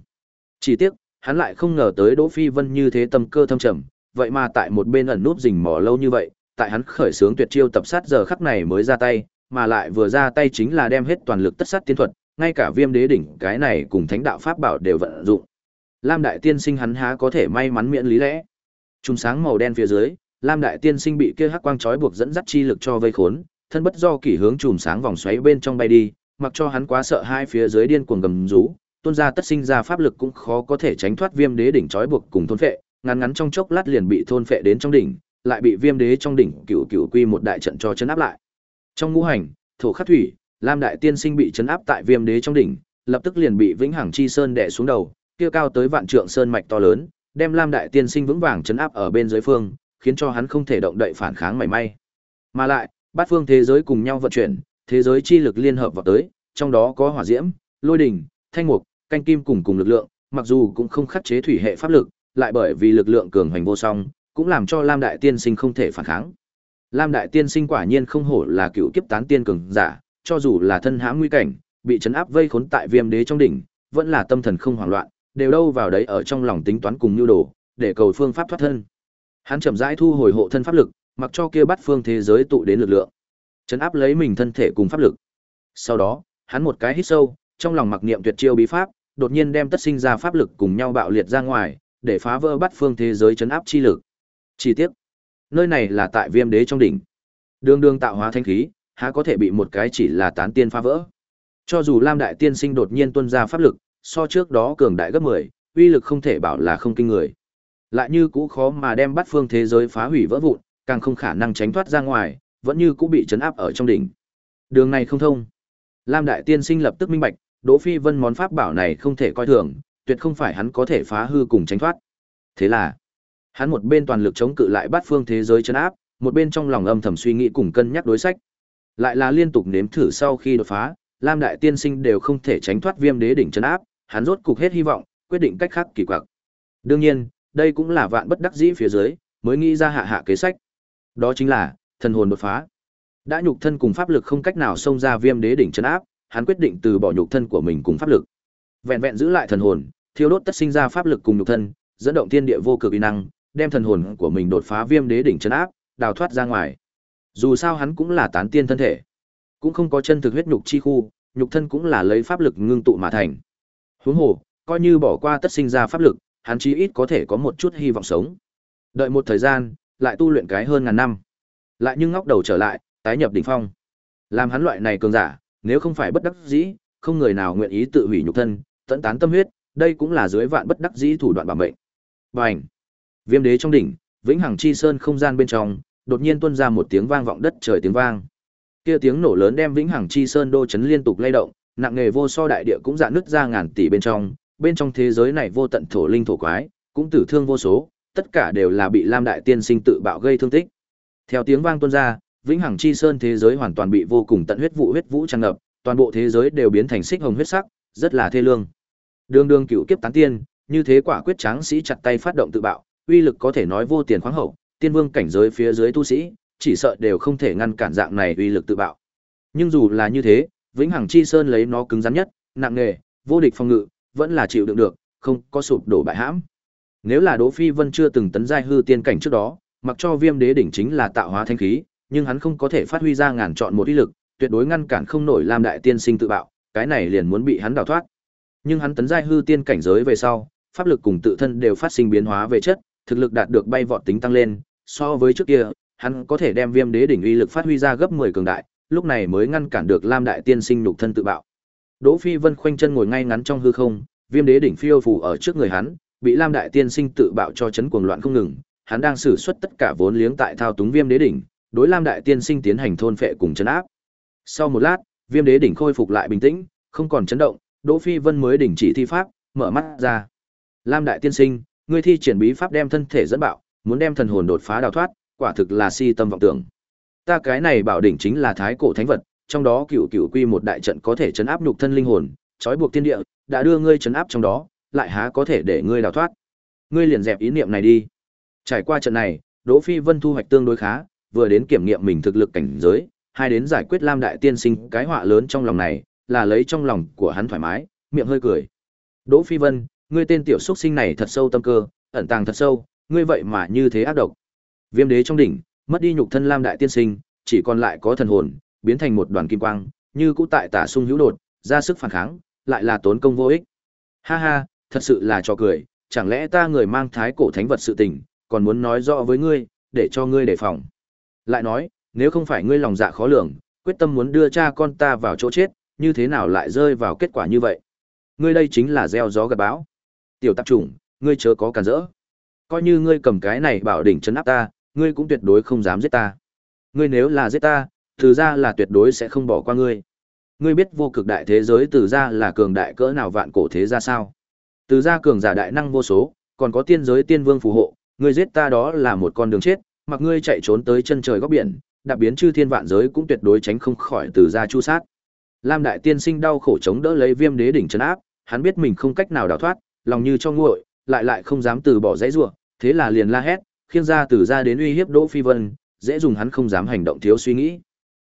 Chỉ tiếc, hắn lại không ngờ tới Đỗ Phi Vân như thế tâm cơ thâm trầm, vậy mà tại một bên ẩn núp rình mò lâu như vậy, tại hắn khởi sướng tuyệt chiêu tập sát giờ khắc này mới ra tay, mà lại vừa ra tay chính là đem hết toàn lực tất sát tiên thuật, ngay cả Viêm Đế đỉnh cái này cùng Thánh đạo pháp bảo đều vận dụng. Lam đại tiên sinh hắn há có thể may mắn miễn lý lẽ. Trung sáng màu đen phía dưới, Lam đại tiên sinh bị kia hắc quang chói buộc dẫn dắt chi lực cho vây khốn, thân bất do kỷ hướng chùm sáng vòng xoáy bên trong bay đi, mặc cho hắn quá sợ hai phía dưới điên cuồng gầm rú, tôn gia tất sinh ra pháp lực cũng khó có thể tránh thoát viêm đế đỉnh trói buộc cùng thôn phệ, ngắn ngắn trong chốc lát liền bị thôn phệ đến trong đỉnh, lại bị viêm đế trong đỉnh cựu cựu quy một đại trận cho chấn áp lại. Trong ngũ hành, thổ khắc thủy, Lam đại tiên sinh bị chấn áp tại viêm đế trong đỉnh, lập tức liền bị vĩnh hằng chi sơn đè xuống đầu, kia cao tới vạn trượng sơn mạch to lớn, đem Lam đại tiên sinh vững vàng chấn áp ở bên dưới phương, khiến cho hắn không thể động đậy phản kháng mảy may. Mà lại, bát phương thế giới cùng nhau vận chuyển, thế giới chi lực liên hợp vào tới, trong đó có hỏa diễm, lôi đỉnh, thanh mục, canh kim cùng cùng lực lượng, mặc dù cũng không khắc chế thủy hệ pháp lực, lại bởi vì lực lượng cường hành vô song, cũng làm cho Lam đại tiên sinh không thể phản kháng. Lam đại tiên sinh quả nhiên không hổ là cựu kiếp tán tiên cường giả, cho dù là thân hãm nguy cảnh, bị trấn áp vây khốn tại Viêm Đế trong đỉnh, vẫn là tâm thần không hoảng loạn, đều đâu vào đấy ở trong lòng tính toán cùng nhu đồ, để cầu phương pháp thoát thân. Hắn chậm rãi thu hồi hộ thân pháp lực, mặc cho kia bắt phương thế giới tụ đến lực lượng, trấn áp lấy mình thân thể cùng pháp lực. Sau đó, hắn một cái hít sâu, trong lòng mặc niệm tuyệt chiêu bí pháp, đột nhiên đem tất sinh ra pháp lực cùng nhau bạo liệt ra ngoài, để phá vỡ bắt phương thế giới chấn áp chi lực. Chi tiết, nơi này là tại Viêm Đế trong đỉnh. Đường đường tạo hóa thanh khí, há có thể bị một cái chỉ là tán tiên phá vỡ. Cho dù Lam đại tiên sinh đột nhiên tuôn ra pháp lực, so trước đó cường đại gấp 10, uy lực không thể bảo là không kinh người. Lại như cũ khó mà đem bắt phương thế giới phá hủy vỡ vụn, càng không khả năng tránh thoát ra ngoài, vẫn như cũ bị chấn áp ở trong đỉnh. Đường này không thông. Lam đại tiên sinh lập tức minh bạch, Đỗ Phi Vân món pháp bảo này không thể coi thường, tuyệt không phải hắn có thể phá hư cùng tránh thoát. Thế là, hắn một bên toàn lực chống cự lại bát phương thế giới chấn áp, một bên trong lòng âm thầm suy nghĩ cùng cân nhắc đối sách. Lại là liên tục nếm thử sau khi đột phá, Lam đại tiên sinh đều không thể tránh thoát Viêm Đế đỉnh chấn áp, hắn rốt cục hết hy vọng, quyết định cách khác kỳ quặc. Đương nhiên, đây cũng là vạn bất đắc dĩ phía dưới, mới nghĩ ra hạ hạ kế sách. Đó chính là thần hồn đột phá. Đã nhục thân cùng pháp lực không cách nào xông ra Viêm Đế đỉnh chấn áp, hắn quyết định từ bỏ nhục thân của mình cùng pháp lực. Vẹn vẹn giữ lại thần hồn, thiêu đốt tất sinh ra pháp lực cùng nhục thân, dẫn động thiên địa vô cực uy năng, đem thần hồn của mình đột phá viêm đế đỉnh chân áp, đào thoát ra ngoài. Dù sao hắn cũng là tán tiên thân thể, cũng không có chân thực huyết nhục chi khu, nhục thân cũng là lấy pháp lực ngưng tụ mà thành. Huống hồ, coi như bỏ qua tất sinh ra pháp lực, hắn chí ít có thể có một chút hy vọng sống. Đợi một thời gian, lại tu luyện cái hơn ngàn năm. Lại nhưng ngóc đầu trở lại, tái nhập đỉnh phong. Làm hắn loại này cường giả, nếu không phải bất đắc dĩ, không người nào nguyện ý tự hủy nhục thân, tận tán tâm huyết, đây cũng là dưới vạn bất đắc dĩ thủ đoạn bảo mệnh. Bành! Viêm đế trong đỉnh, vĩnh hằng chi sơn không gian bên trong, đột nhiên tuôn ra một tiếng vang vọng đất trời tiếng vang. Kia tiếng nổ lớn đem vĩnh hằng chi sơn đô chấn liên tục lay động, nặng nề vô so đại địa cũng dạn nứt ra ngàn tỷ bên trong, bên trong thế giới này vô tận thổ linh thổ quái, cũng tử thương vô số, tất cả đều là bị Lam đại tiên sinh tự bạo gây thương tích. Theo tiếng vang tuôn ra, vĩnh hằng chi sơn thế giới hoàn toàn bị vô cùng tận huyết vụ huyết vũ tràn ngập, toàn bộ thế giới đều biến thành xích hồng huyết sắc, rất là thê lương. Đường đường cựu kiếp tán tiên, như thế quả quyết tráng sĩ chặt tay phát động tự bạo, uy lực có thể nói vô tiền khoáng hậu, tiên vương cảnh giới phía dưới tu sĩ, chỉ sợ đều không thể ngăn cản dạng này uy lực tự bạo. Nhưng dù là như thế, vĩnh hằng chi sơn lấy nó cứng rắn nhất, nặng nề, vô địch phòng ngự, vẫn là chịu đựng được, không có sụp đổ bại hãm. Nếu là Đỗ Phi Vân chưa từng tấn giai hư tiên cảnh trước đó, mặc cho Viêm Đế đỉnh chính là tạo hóa thanh khí, nhưng hắn không có thể phát huy ra ngàn chọn một uy lực, tuyệt đối ngăn cản không nổi Lam đại tiên sinh tự bạo, cái này liền muốn bị hắn đào thoát. Nhưng hắn tấn giai hư tiên cảnh giới về sau, pháp lực cùng tự thân đều phát sinh biến hóa về chất, thực lực đạt được bay vọt tính tăng lên, so với trước kia, hắn có thể đem Viêm Đế đỉnh uy lực phát huy ra gấp 10 cường đại, lúc này mới ngăn cản được Lam đại tiên sinh nhục thân tự bạo. Đỗ Phi Vân khoanh chân ngồi ngay ngắn trong hư không, Viêm Đế đỉnh phiêu phù ở trước người hắn, bị Lam đại tiên sinh tự bạo cho chấn cuồng loạn không ngừng, hắn đang sử xuất tất cả vốn liếng tại thao túng Viêm Đế đỉnh, đối Lam đại tiên sinh tiến hành thôn phệ cùng chấn áp. Sau một lát, Viêm Đế đỉnh khôi phục lại bình tĩnh, không còn chấn động, Đỗ Phi Vân mới đình chỉ thi pháp, mở mắt ra. Lam đại tiên sinh, ngươi thi triển bí pháp đem thân thể dẫn bạo, muốn đem thần hồn đột phá đào thoát, quả thực là si tâm vọng tưởng. Ta cái này bảo đỉnh chính là thái cổ thánh vật, trong đó cựu cựu quy một đại trận có thể chấn áp nhục thân linh hồn, trói buộc thiên địa, đã đưa ngươi chấn áp trong đó, lại há có thể để ngươi đào thoát. Ngươi liền dẹp ý niệm này đi. Trải qua trận này, Đỗ Phi Vân thu hoạch tương đối khá, vừa đến kiểm nghiệm mình thực lực cảnh giới, hai đến giải quyết Lam đại tiên sinh cái họa lớn trong lòng này, là lấy trong lòng của hắn thoải mái, miệng hơi cười. Đỗ Phi Vân, ngươi tên tiểu xuất sinh này thật sâu tâm cơ, ẩn tàng thật sâu, ngươi vậy mà như thế ác độc. Viêm đế trong đỉnh, mất đi nhục thân Lam đại tiên sinh, chỉ còn lại có thần hồn, biến thành một đoàn kim quang, như cũ tại tả sung hữu đột, ra sức phản kháng, lại là tốn công vô ích. Ha ha, thật sự là trò cười, chẳng lẽ ta người mang thái cổ thánh vật sự tình, còn muốn nói rõ với ngươi, để cho ngươi đề phòng. Lại nói, nếu không phải ngươi lòng dạ khó lường, quyết tâm muốn đưa cha con ta vào chỗ chết, như thế nào lại rơi vào kết quả như vậy? Ngươi đây chính là gieo gió gặt bão. Tiểu tạp chủng, ngươi chớ có cản rỡ. Coi như ngươi cầm cái này bảo đỉnh chấn áp ta, ngươi cũng tuyệt đối không dám giết ta. Ngươi nếu là giết ta, từ ra là tuyệt đối sẽ không bỏ qua ngươi. Ngươi biết vô cực đại thế giới từ ra là cường đại cỡ nào vạn cổ thế ra sao? Từ ra cường giả đại năng vô số, còn có tiên giới tiên vương phù hộ, ngươi giết ta đó là một con đường chết, mặc ngươi chạy trốn tới chân trời góc biển, đạp biến chư thiên vạn giới cũng tuyệt đối tránh không khỏi từ ra chu sát. Lam đại tiên sinh đau khổ chống đỡ lấy Viêm Đế đỉnh trấn áp, hắn biết mình không cách nào đào thoát, lòng như cho nguội, lại lại không dám từ bỏ dãy rủa, thế là liền la hét, khiêng ra từ ra đến uy hiếp Đỗ Phi Vân, dễ dùng hắn không dám hành động thiếu suy nghĩ.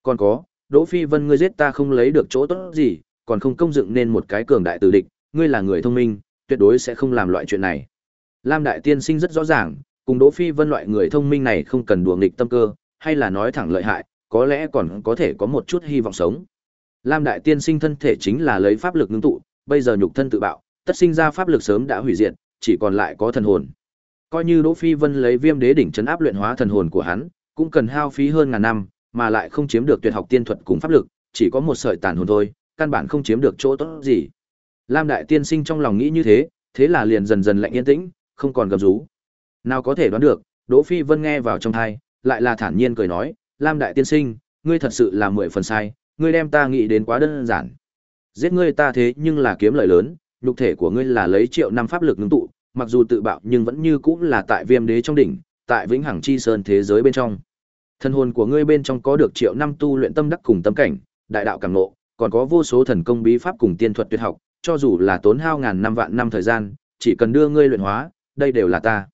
Còn có, Đỗ Phi Vân ngươi giết ta không lấy được chỗ tốt gì, còn không công dựng nên một cái cường đại tử địch, ngươi là người thông minh, tuyệt đối sẽ không làm loại chuyện này. Lam đại tiên sinh rất rõ ràng, cùng Đỗ Phi Vân loại người thông minh này không cần đùa nghịch tâm cơ, hay là nói thẳng lợi hại, có lẽ còn có thể có một chút hy vọng sống. Lam đại tiên sinh thân thể chính là lấy pháp lực ngưng tụ, bây giờ nhục thân tự bạo, tất sinh ra pháp lực sớm đã hủy diệt, chỉ còn lại có thần hồn. Coi như Đỗ Phi Vân lấy Viêm Đế đỉnh trấn áp luyện hóa thần hồn của hắn, cũng cần hao phí hơn ngàn năm, mà lại không chiếm được tuyệt học tiên thuật cùng pháp lực, chỉ có một sợi tàn hồn thôi, căn bản không chiếm được chỗ tốt gì. Lam đại tiên sinh trong lòng nghĩ như thế, thế là liền dần dần lạnh yên tĩnh, không còn gầm rú. Nào có thể đoán được, Đỗ Phi Vân nghe vào trong tai, lại là thản nhiên cười nói, "Lam đại tiên sinh, ngươi thật sự là mười phần sai, ngươi đem ta nghĩ đến quá đơn giản. Giết ngươi ta thế nhưng là kiếm lợi lớn, nhục thể của ngươi là lấy triệu năm pháp lực ngưng tụ, mặc dù tự bạo nhưng vẫn như cũng là tại Viêm Đế trong đỉnh, tại Vĩnh Hằng Chi Sơn thế giới bên trong. Thân hồn của ngươi bên trong có được triệu năm tu luyện tâm đắc cùng tâm cảnh, đại đạo cảm ngộ, còn có vô số thần công bí pháp cùng tiên thuật tuyệt học, cho dù là tốn hao ngàn năm vạn năm thời gian, chỉ cần đưa ngươi luyện hóa, đây đều là ta.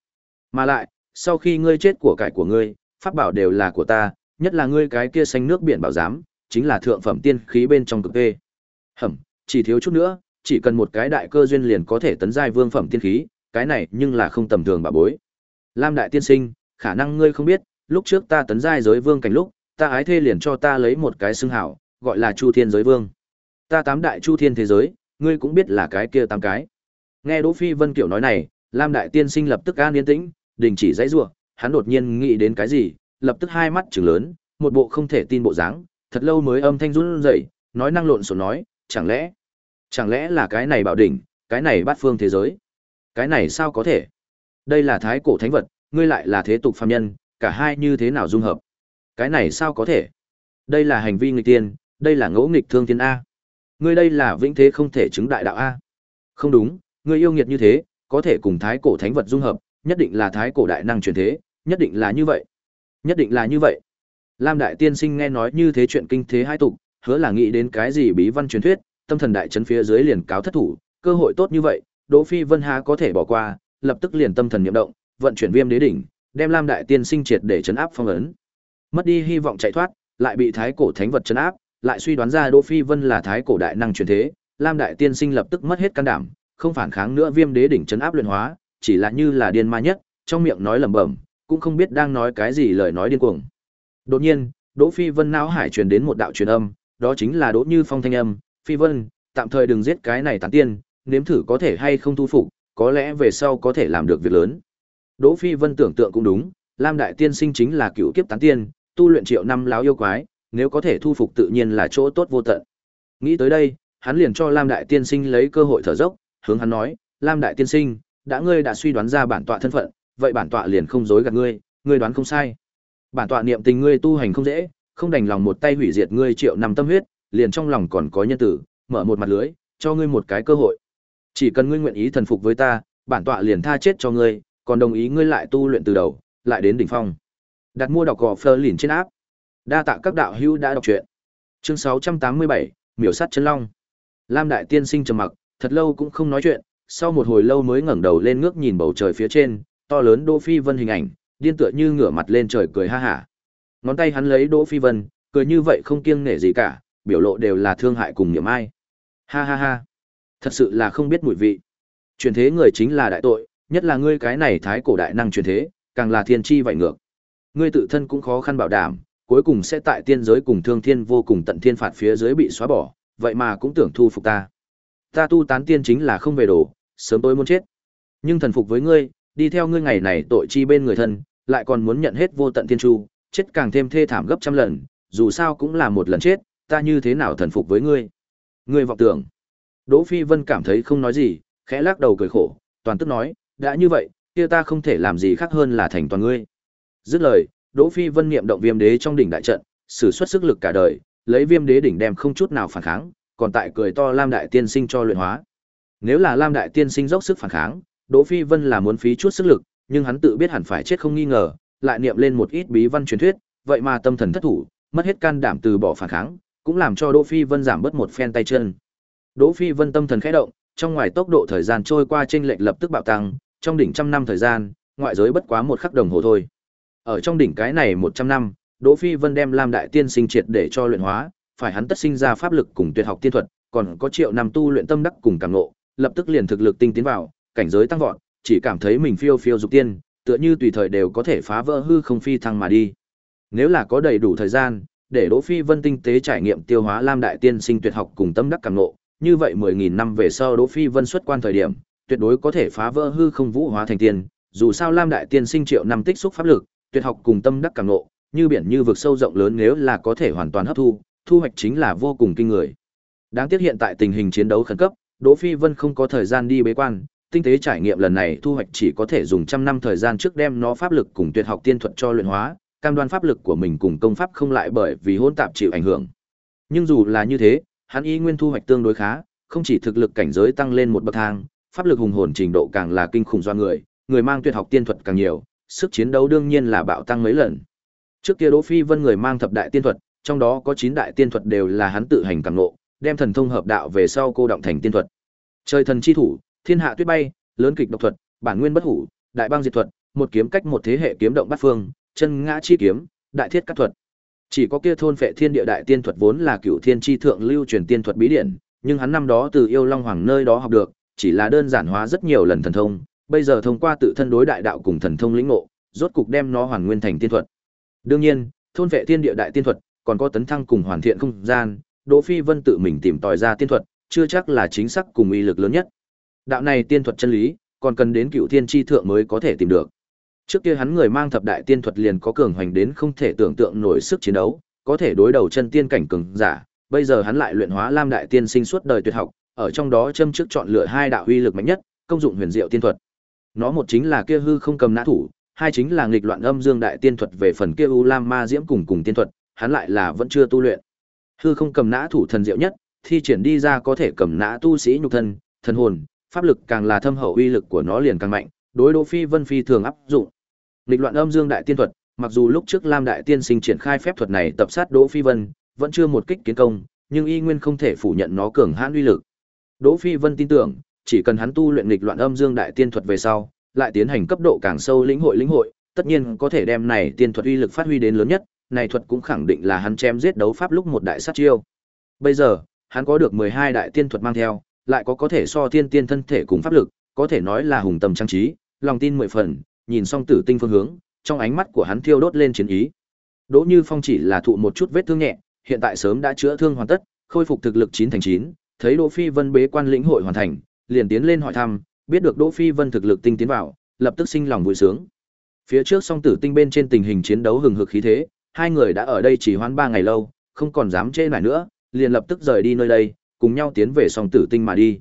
Mà lại, sau khi ngươi chết của cải của ngươi, pháp bảo đều là của ta, nhất là ngươi cái kia xanh nước biển bảo giám, chính là thượng phẩm tiên khí bên trong cực tê. Hẩm, chỉ thiếu chút nữa, chỉ cần một cái đại cơ duyên liền có thể tấn giai vương phẩm tiên khí, cái này nhưng là không tầm thường bà bối. Lam đại tiên sinh, khả năng ngươi không biết, lúc trước ta tấn giai giới vương cảnh lúc, ta ái thê liền cho ta lấy một cái xưng hảo, gọi là Chu Thiên giới vương. Ta tám đại Chu Thiên thế giới, ngươi cũng biết là cái kia tám cái. Nghe Đỗ Phi Vân kiểu nói này, Lam đại tiên sinh lập tức an yên tĩnh, đình chỉ dãy rủa, hắn đột nhiên nghĩ đến cái gì, lập tức hai mắt trừng lớn, một bộ không thể tin bộ dáng, thật lâu mới âm thanh run rẩy, nói năng lộn xộn nói, chẳng lẽ, chẳng lẽ là cái này bảo đỉnh, cái này bát phương thế giới? Cái này sao có thể? Đây là thái cổ thánh vật, ngươi lại là thế tục phàm nhân, cả hai như thế nào dung hợp? Cái này sao có thể? Đây là hành vi nghịch tiên, đây là ngỗ nghịch thương thiên a. Ngươi đây là vĩnh thế không thể chứng đại đạo a. Không đúng, ngươi yêu nghiệt như thế, có thể cùng thái cổ thánh vật dung hợp, nhất định là thái cổ đại năng truyền thế, nhất định là như vậy. Nhất định là như vậy. Lam đại tiên sinh nghe nói như thế chuyện kinh thế hai tục, hứa là nghĩ đến cái gì bí văn truyền thuyết, tâm thần đại chấn phía dưới liền cáo thất thủ, cơ hội tốt như vậy, Đỗ Phi Vân há có thể bỏ qua, lập tức liền tâm thần niệm động, vận chuyển viêm đế đỉnh, đem Lam đại tiên sinh triệt để chấn áp phong ấn. Mất đi hy vọng chạy thoát, lại bị thái cổ thánh vật chấn áp, lại suy đoán ra Đỗ Phi Vân là thái cổ đại năng truyền thế, Lam đại tiên sinh lập tức mất hết can đảm, không phản kháng nữa viêm đế đỉnh chấn áp luyện hóa, chỉ là như là điên ma nhất, trong miệng nói lẩm bẩm, cũng không biết đang nói cái gì lời nói điên cuồng. Đột nhiên, Đỗ Phi Vân não hải truyền đến một đạo truyền âm, đó chính là Đỗ Như Phong thanh âm, "Phi Vân, tạm thời đừng giết cái này tán tiên, nếm thử có thể hay không thu phục, có lẽ về sau có thể làm được việc lớn." Đỗ Phi Vân tưởng tượng cũng đúng, Lam đại tiên sinh chính là cựu kiếp tán tiên, tu luyện triệu năm láo yêu quái, nếu có thể thu phục tự nhiên là chỗ tốt vô tận. Nghĩ tới đây, hắn liền cho Lam đại tiên sinh lấy cơ hội thở dốc, hướng hắn nói, "Lam đại tiên sinh, đã ngươi đã suy đoán ra bản tọa thân phận, vậy bản tọa liền không dối gạt ngươi, ngươi đoán không sai. Bản tọa niệm tình ngươi tu hành không dễ, không đành lòng một tay hủy diệt ngươi triệu năm tâm huyết, liền trong lòng còn có nhân tử, mở một mặt lưới, cho ngươi một cái cơ hội. Chỉ cần ngươi nguyện ý thần phục với ta, bản tọa liền tha chết cho ngươi, còn đồng ý ngươi lại tu luyện từ đầu, lại đến đỉnh phong. Đặt mua đọc gò Fleur liền trên áp. Đa tạ các đạo hữu đã đọc truyện. Chương 687, miểu sát chân long. Lam đại tiên sinh trầm mặc, thật lâu cũng không nói chuyện, sau một hồi lâu mới ngẩng đầu lên ngước nhìn bầu trời phía trên, to lớn Đỗ Phi Vân hình ảnh, điên tựa như ngửa mặt lên trời cười ha hả. Ngón tay hắn lấy Đỗ Phi Vân, cười như vậy không kiêng nể gì cả, biểu lộ đều là thương hại cùng niềm ai. Ha ha ha. Thật sự là không biết mùi vị. Truyền thế người chính là đại tội, nhất là ngươi cái này thái cổ đại năng truyền thế, càng là thiên chi vậy ngược. Ngươi tự thân cũng khó khăn bảo đảm, cuối cùng sẽ tại tiên giới cùng thương thiên vô cùng tận thiên phạt phía dưới bị xóa bỏ, vậy mà cũng tưởng thu phục ta. Ta tu tán tiên chính là không về đồ, sớm tối muốn chết. Nhưng thần phục với ngươi, đi theo ngươi ngày này tội chi bên người thân, lại còn muốn nhận hết vô tận tiên chu, chết càng thêm thê thảm gấp trăm lần, dù sao cũng là một lần chết, ta như thế nào thần phục với ngươi? Ngươi vọng tưởng. Đỗ Phi Vân cảm thấy không nói gì, khẽ lắc đầu cười khổ, toàn tức nói, đã như vậy, kia ta không thể làm gì khác hơn là thành toàn ngươi. Dứt lời, Đỗ Phi Vân niệm động viêm đế trong đỉnh đại trận, sử xuất sức lực cả đời, lấy viêm đế đỉnh đem không chút nào phản kháng, còn tại cười to Lam đại tiên sinh cho luyện hóa. Nếu là Lam đại tiên sinh dốc sức phản kháng, Đỗ Phi Vân là muốn phí chút sức lực, nhưng hắn tự biết hẳn phải chết không nghi ngờ, lại niệm lên một ít bí văn truyền thuyết, vậy mà tâm thần thất thủ, mất hết can đảm từ bỏ phản kháng, cũng làm cho Đỗ Phi Vân giảm bớt một phen tay chân. Đỗ Phi Vân tâm thần khẽ động, trong ngoài tốc độ thời gian trôi qua trên lệch lập tức bạo tăng, trong đỉnh trăm năm thời gian, ngoại giới bất quá một khắc đồng hồ thôi. Ở trong đỉnh cái này 100 năm, Đỗ Phi Vân đem Lam đại tiên sinh triệt để cho luyện hóa, phải hắn tất sinh ra pháp lực cùng tuyệt học tiên thuật, còn có triệu năm tu luyện tâm đắc cùng cảm ngộ, lập tức liền thực lực tinh tiến vào, cảnh giới tăng vọt, chỉ cảm thấy mình phiêu phiêu dục tiên, tựa như tùy thời đều có thể phá vỡ hư không phi thăng mà đi. Nếu là có đầy đủ thời gian, để Đỗ Phi Vân tinh tế trải nghiệm tiêu hóa Lam đại tiên sinh tuyệt học cùng tâm đắc cảm ngộ, như vậy 10000 năm về sau Đỗ Phi Vân xuất quan thời điểm, tuyệt đối có thể phá vỡ hư không vũ hóa thành tiên, dù sao Lam đại tiên sinh triệu năm tích xúc pháp lực, tuyệt học cùng tâm đắc cảm ngộ, như biển như vực sâu rộng lớn nếu là có thể hoàn toàn hấp thu, thu hoạch chính là vô cùng kinh người. Đáng tiếc hiện tại tình hình chiến đấu khẩn cấp, Đỗ Phi Vân không có thời gian đi bế quan, tinh tế trải nghiệm lần này thu hoạch chỉ có thể dùng trăm năm thời gian trước đem nó pháp lực cùng tuyệt học tiên thuật cho luyện hóa, cam đoan pháp lực của mình cùng công pháp không lại bởi vì hỗn tạp chịu ảnh hưởng. Nhưng dù là như thế, hắn y nguyên thu hoạch tương đối khá, không chỉ thực lực cảnh giới tăng lên một bậc thang, pháp lực hùng hồn trình độ càng là kinh khủng do người, người mang tuyệt học tiên thuật càng nhiều, sức chiến đấu đương nhiên là bạo tăng mấy lần. Trước kia Đỗ Phi Vân người mang thập đại tiên thuật, trong đó có 9 đại tiên thuật đều là hắn tự hành càng ngộ, đem thần thông hợp đạo về sau cô động thành tiên thuật. Trời thần chi thủ, thiên hạ tuyết bay, lớn kịch độc thuật, bản nguyên bất hủ, đại băng diệt thuật, một kiếm cách một thế hệ kiếm động bát phương, chân ngã chi kiếm, đại thiết cắt thuật. Chỉ có kia thôn phệ thiên địa đại tiên thuật vốn là cửu thiên chi thượng lưu truyền tiên thuật bí điển, nhưng hắn năm đó từ yêu long hoàng nơi đó học được, chỉ là đơn giản hóa rất nhiều lần thần thông, bây giờ thông qua tự thân đối đại đạo cùng thần thông lĩnh ngộ, rốt cục đem nó hoàn nguyên thành tiên thuật. Đương nhiên, thôn vệ thiên địa đại tiên thuật, còn có tấn thăng cùng hoàn thiện không gian, Đỗ Phi Vân tự mình tìm tòi ra tiên thuật, chưa chắc là chính xác cùng uy lực lớn nhất. Đạo này tiên thuật chân lý, còn cần đến cựu thiên tri thượng mới có thể tìm được. Trước kia hắn người mang thập đại tiên thuật liền có cường hoành đến không thể tưởng tượng nổi sức chiến đấu, có thể đối đầu chân tiên cảnh cường giả, bây giờ hắn lại luyện hóa Lam đại tiên sinh suốt đời tuyệt học, ở trong đó châm trước chọn lựa hai đạo uy lực mạnh nhất, công dụng huyền diệu tiên thuật. Nó một chính là kia hư không cầm nã thủ, hai chính là nghịch loạn âm dương đại tiên thuật về phần kia u lam ma diễm cùng cùng tiên thuật, hắn lại là vẫn chưa tu luyện. Hư không cầm nã thủ thần diệu nhất, thi triển đi ra có thể cầm nã tu sĩ nhục thân, thần hồn, pháp lực càng là thâm hậu uy lực của nó liền càng mạnh, đối Đỗ Phi Vân phi thường áp dụng. lịch loạn âm dương đại tiên thuật, mặc dù lúc trước Lam đại tiên sinh triển khai phép thuật này tập sát Đỗ Phi Vân, vẫn chưa một kích kiến công, nhưng y nguyên không thể phủ nhận nó cường hãn uy lực. Đỗ Phi Vân tin tưởng, chỉ cần hắn tu luyện nghịch loạn âm dương đại tiên thuật về sau, lại tiến hành cấp độ càng sâu lĩnh hội lĩnh hội, tất nhiên có thể đem này tiên thuật uy lực phát huy đến lớn nhất, này thuật cũng khẳng định là hắn chém giết đấu pháp lúc một đại sát chiêu. Bây giờ, hắn có được 12 đại tiên thuật mang theo, lại có có thể so thiên tiên thân thể cùng pháp lực, có thể nói là hùng tầm trang trí, lòng tin mười phần, nhìn xong tử tinh phương hướng, trong ánh mắt của hắn thiêu đốt lên chiến ý. Đỗ Như Phong chỉ là thụ một chút vết thương nhẹ, hiện tại sớm đã chữa thương hoàn tất, khôi phục thực lực 9 thành 9, thấy Đỗ Phi Vân bế quan lĩnh hội hoàn thành, liền tiến lên hỏi thăm, biết được Đỗ Phi Vân thực lực tinh tiến vào, lập tức sinh lòng vui sướng. Phía trước song tử tinh bên trên tình hình chiến đấu hừng hực khí thế, hai người đã ở đây chỉ hoãn ba ngày lâu, không còn dám chê nải nữa, liền lập tức rời đi nơi đây, cùng nhau tiến về song tử tinh mà đi.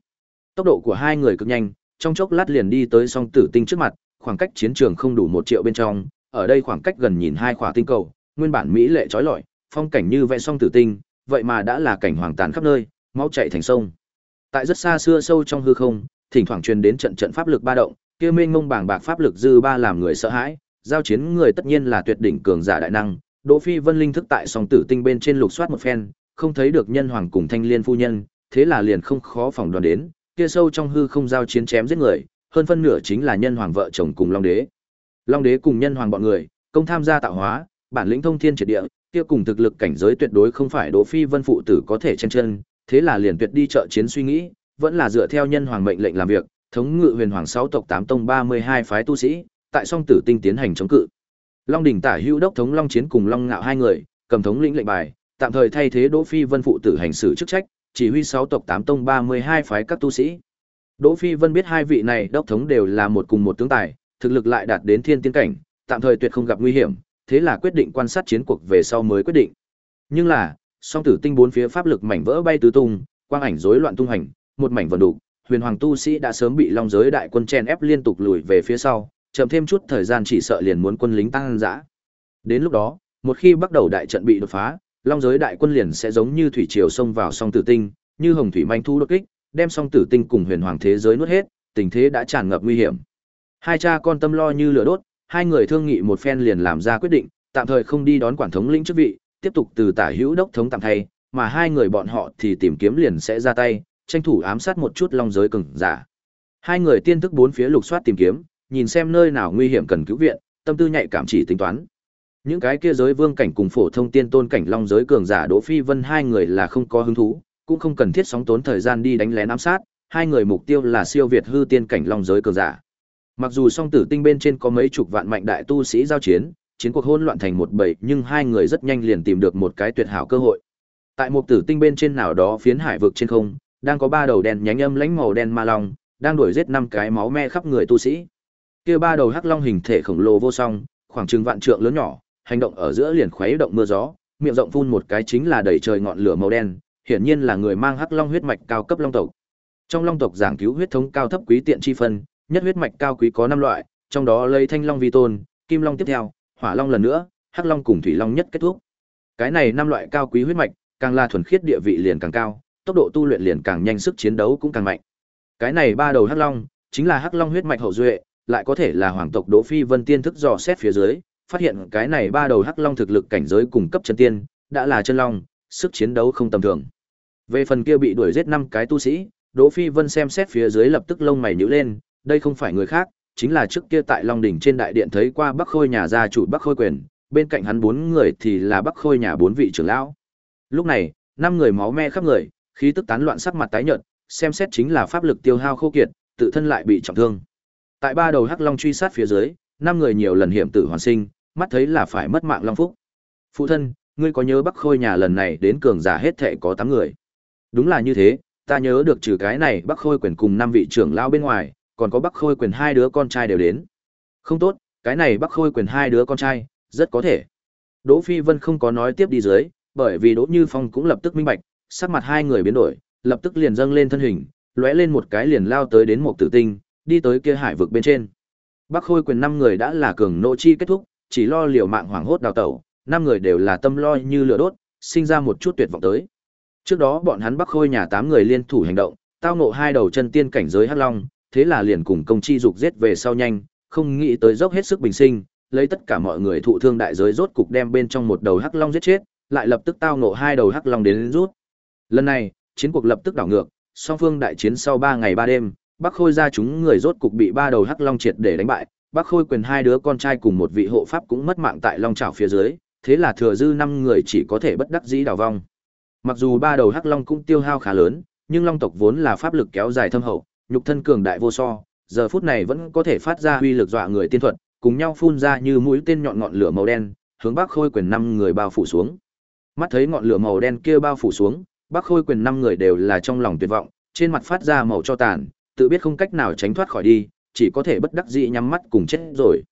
Tốc độ của hai người cực nhanh, trong chốc lát liền đi tới song tử tinh trước mặt, khoảng cách chiến trường không đủ một triệu bên trong, ở đây khoảng cách gần nhìn hai khỏa tinh cầu, nguyên bản mỹ lệ trói lọi, phong cảnh như vẽ song tử tinh, vậy mà đã là cảnh hoàng tàn khắp nơi, máu chảy thành sông. Tại rất xa xưa sâu trong hư không, thỉnh thoảng truyền đến trận trận pháp lực ba động, kia mênh mông bảng bạc pháp lực dư ba làm người sợ hãi, giao chiến người tất nhiên là tuyệt đỉnh cường giả đại năng. Đỗ Phi Vân linh thức tại song tử tinh bên trên lục soát một phen, không thấy được nhân hoàng cùng thanh liên phu nhân, thế là liền không khó phỏng đoán đến, kia sâu trong hư không giao chiến chém giết người, hơn phân nửa chính là nhân hoàng vợ chồng cùng Long đế. Long đế cùng nhân hoàng bọn người, công tham gia tạo hóa, bản lĩnh thông thiên triệt địa, kia cùng thực lực cảnh giới tuyệt đối không phải Đỗ Phi Vân phụ tử có thể chen chân, thế là liền tuyệt đi trợ chiến suy nghĩ, vẫn là dựa theo nhân hoàng mệnh lệnh làm việc, thống ngự huyền hoàng sáu tộc tám tông 32 phái tu sĩ, tại song tử tinh tiến hành chống cự. Long đỉnh tả hữu đốc thống Long chiến cùng Long ngạo hai người, cầm thống lĩnh lệnh bài, tạm thời thay thế Đỗ Phi Vân phụ tử hành xử chức trách, chỉ huy sáu tộc tám tông 32 phái các tu sĩ. Đỗ Phi Vân biết hai vị này đốc thống đều là một cùng một tướng tài, thực lực lại đạt đến thiên tiên cảnh, tạm thời tuyệt không gặp nguy hiểm, thế là quyết định quan sát chiến cuộc về sau mới quyết định. Nhưng là, song tử tinh bốn phía pháp lực mảnh vỡ bay tứ tung, quang ảnh rối loạn tung hành, một mảnh vận đủ, huyền hoàng tu sĩ đã sớm bị long giới đại quân chen ép liên tục lùi về phía sau, chậm thêm chút thời gian chỉ sợ liền muốn quân lính tăng dã. Đến lúc đó, một khi bắt đầu đại trận bị đột phá, long giới đại quân liền sẽ giống như thủy triều xông vào song tử tinh, như hồng thủy manh thu đột kích, đem song tử tinh cùng huyền hoàng thế giới nuốt hết, tình thế đã tràn ngập nguy hiểm. Hai cha con tâm lo như lửa đốt, hai người thương nghị một phen liền làm ra quyết định, tạm thời không đi đón quản thống lĩnh chức vị, tiếp tục từ tả hữu đốc thống tạm thay, mà hai người bọn họ thì tìm kiếm liền sẽ ra tay, tranh thủ ám sát một chút long giới cường giả. Hai người tiên thức bốn phía lục soát tìm kiếm, nhìn xem nơi nào nguy hiểm cần cứu viện, tâm tư nhạy cảm chỉ tính toán. Những cái kia giới vương cảnh cùng phổ thông tiên tôn cảnh long giới cường giả Đỗ Phi Vân hai người là không có hứng thú, cũng không cần thiết sóng tốn thời gian đi đánh lén ám sát, hai người mục tiêu là siêu việt hư tiên cảnh long giới cường giả. Mặc dù song tử tinh bên trên có mấy chục vạn mạnh đại tu sĩ giao chiến, chiến cuộc hỗn loạn thành một bầy, nhưng hai người rất nhanh liền tìm được một cái tuyệt hảo cơ hội. Tại một tử tinh bên trên nào đó phiến hải vực trên không, đang có ba đầu đèn nhánh âm lãnh màu đen ma long, đang đuổi giết năm cái máu me khắp người tu sĩ. Kia ba đầu hắc long hình thể khổng lồ vô song, khoảng chừng vạn trượng lớn nhỏ, hành động ở giữa liền khuấy động mưa gió, miệng rộng phun một cái chính là đầy trời ngọn lửa màu đen, hiển nhiên là người mang hắc long huyết mạch cao cấp long tộc. Trong long tộc giảng cứu huyết thống cao thấp quý tiện chi phân, nhất huyết mạch cao quý có năm loại, trong đó lấy thanh long vi tôn, kim long tiếp theo, hỏa long lần nữa, hắc long cùng thủy long nhất kết thúc. Cái này năm loại cao quý huyết mạch, càng là thuần khiết địa vị liền càng cao, tốc độ tu luyện liền càng nhanh sức chiến đấu cũng càng mạnh. Cái này ba đầu hắc long, chính là hắc long huyết mạch hậu duệ, lại có thể là hoàng tộc Đỗ Phi Vân tiên thức dò xét phía dưới, phát hiện cái này ba đầu hắc long thực lực cảnh giới cùng cấp chân tiên, đã là chân long, sức chiến đấu không tầm thường. Về phần kia bị đuổi giết năm cái tu sĩ, Đỗ Phi Vân xem xét phía dưới lập tức lông mày nhíu lên, đây không phải người khác, chính là trước kia tại Long đỉnh trên đại điện thấy qua Bắc Khôi nhà gia chủ Bắc Khôi quyền, bên cạnh hắn bốn người thì là Bắc Khôi nhà bốn vị trưởng lão. Lúc này, năm người máu me khắp người, khí tức tán loạn sắc mặt tái nhợt, xem xét chính là pháp lực tiêu hao khô kiệt, tự thân lại bị trọng thương. Tại ba đầu hắc long truy sát phía dưới, năm người nhiều lần hiểm tử hoàn sinh, mắt thấy là phải mất mạng long phúc. Phụ thân, ngươi có nhớ Bắc Khôi nhà lần này đến cường giả hết thệ có 8 người. Đúng là như thế, ta nhớ được trừ cái này Bắc Khôi quyền cùng năm vị trưởng lão bên ngoài, còn có Bắc Khôi quyền hai đứa con trai đều đến. Không tốt, cái này Bắc Khôi quyền hai đứa con trai, rất có thể. Đỗ Phi Vân không có nói tiếp đi dưới, bởi vì Đỗ Như Phong cũng lập tức minh bạch, sắc mặt hai người biến đổi, lập tức liền dâng lên thân hình, lóe lên một cái liền lao tới đến một tử tinh, đi tới kia hải vực bên trên. Bắc Khôi quyền năm người đã là cường nộ chi kết thúc, chỉ lo liều mạng hoảng hốt đào tẩu, năm người đều là tâm lo như lửa đốt, sinh ra một chút tuyệt vọng tới. Trước đó bọn hắn Bắc Khôi nhà tám người liên thủ hành động, tao ngộ hai đầu chân tiên cảnh giới hắc long, thế là liền cùng công chi dục giết về sau nhanh, không nghĩ tới dốc hết sức bình sinh, lấy tất cả mọi người thụ thương đại giới rốt cục đem bên trong một đầu hắc long giết chết, lại lập tức tao ngộ hai đầu hắc long đến rút. Lần này, chiến cuộc lập tức đảo ngược, song phương đại chiến sau 3 ngày 3 đêm, Bắc Khôi gia chúng người rốt cục bị ba đầu hắc long triệt để đánh bại, Bắc Khôi quyền hai đứa con trai cùng một vị hộ pháp cũng mất mạng tại long trảo phía dưới, thế là thừa dư năm người chỉ có thể bất đắc dĩ đào vong. Mặc dù ba đầu hắc long cũng tiêu hao khá lớn, nhưng long tộc vốn là pháp lực kéo dài thâm hậu, nhục thân cường đại vô so, giờ phút này vẫn có thể phát ra uy lực dọa người tiên thuật, cùng nhau phun ra như mũi tên nhọn ngọn lửa màu đen, hướng Bắc Khôi quyền năm người bao phủ xuống. Mắt thấy ngọn lửa màu đen kia bao phủ xuống, Bắc Khôi quyền năm người đều là trong lòng tuyệt vọng, trên mặt phát ra màu cho tàn, tự biết không cách nào tránh thoát khỏi đi, chỉ có thể bất đắc dĩ nhắm mắt cùng chết rồi.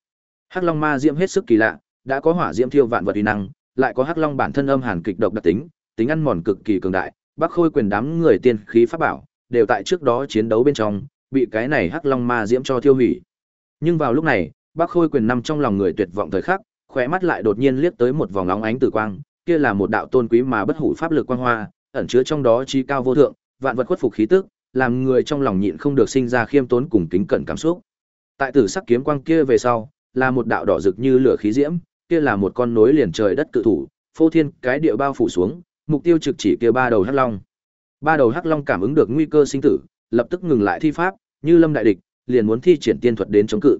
Hắc Long Ma diễm hết sức kỳ lạ, đã có hỏa diễm thiêu vạn vật uy năng, lại có Hắc Long bản thân âm hàn kịch độc đặc tính, tính ăn mòn cực kỳ cường đại, Bắc Khôi quyền đám người tiên khí pháp bảo, đều tại trước đó chiến đấu bên trong, bị cái này Hắc Long Ma diễm cho thiêu hủy. Nhưng vào lúc này, Bắc Khôi quyền nằm trong lòng người tuyệt vọng thời khắc, khóe mắt lại đột nhiên liếc tới một vòng nóng ánh tử quang, kia là một đạo tôn quý mà bất hủ pháp lực quang hoa, ẩn chứa trong đó chi cao vô thượng, vạn vật khuất phục khí tức, làm người trong lòng nhịn không được sinh ra khiêm tốn cùng kính cẩn cảm xúc. Tại tử sắc kiếm quang kia về sau, là một đạo đỏ rực như lửa khí diễm, kia là một con nối liền trời đất cự thủ, phô thiên cái địa bao phủ xuống, mục tiêu trực chỉ kia ba đầu hắc long. Ba đầu hắc long cảm ứng được nguy cơ sinh tử, lập tức ngừng lại thi pháp, như lâm đại địch, liền muốn thi triển tiên thuật đến chống cự.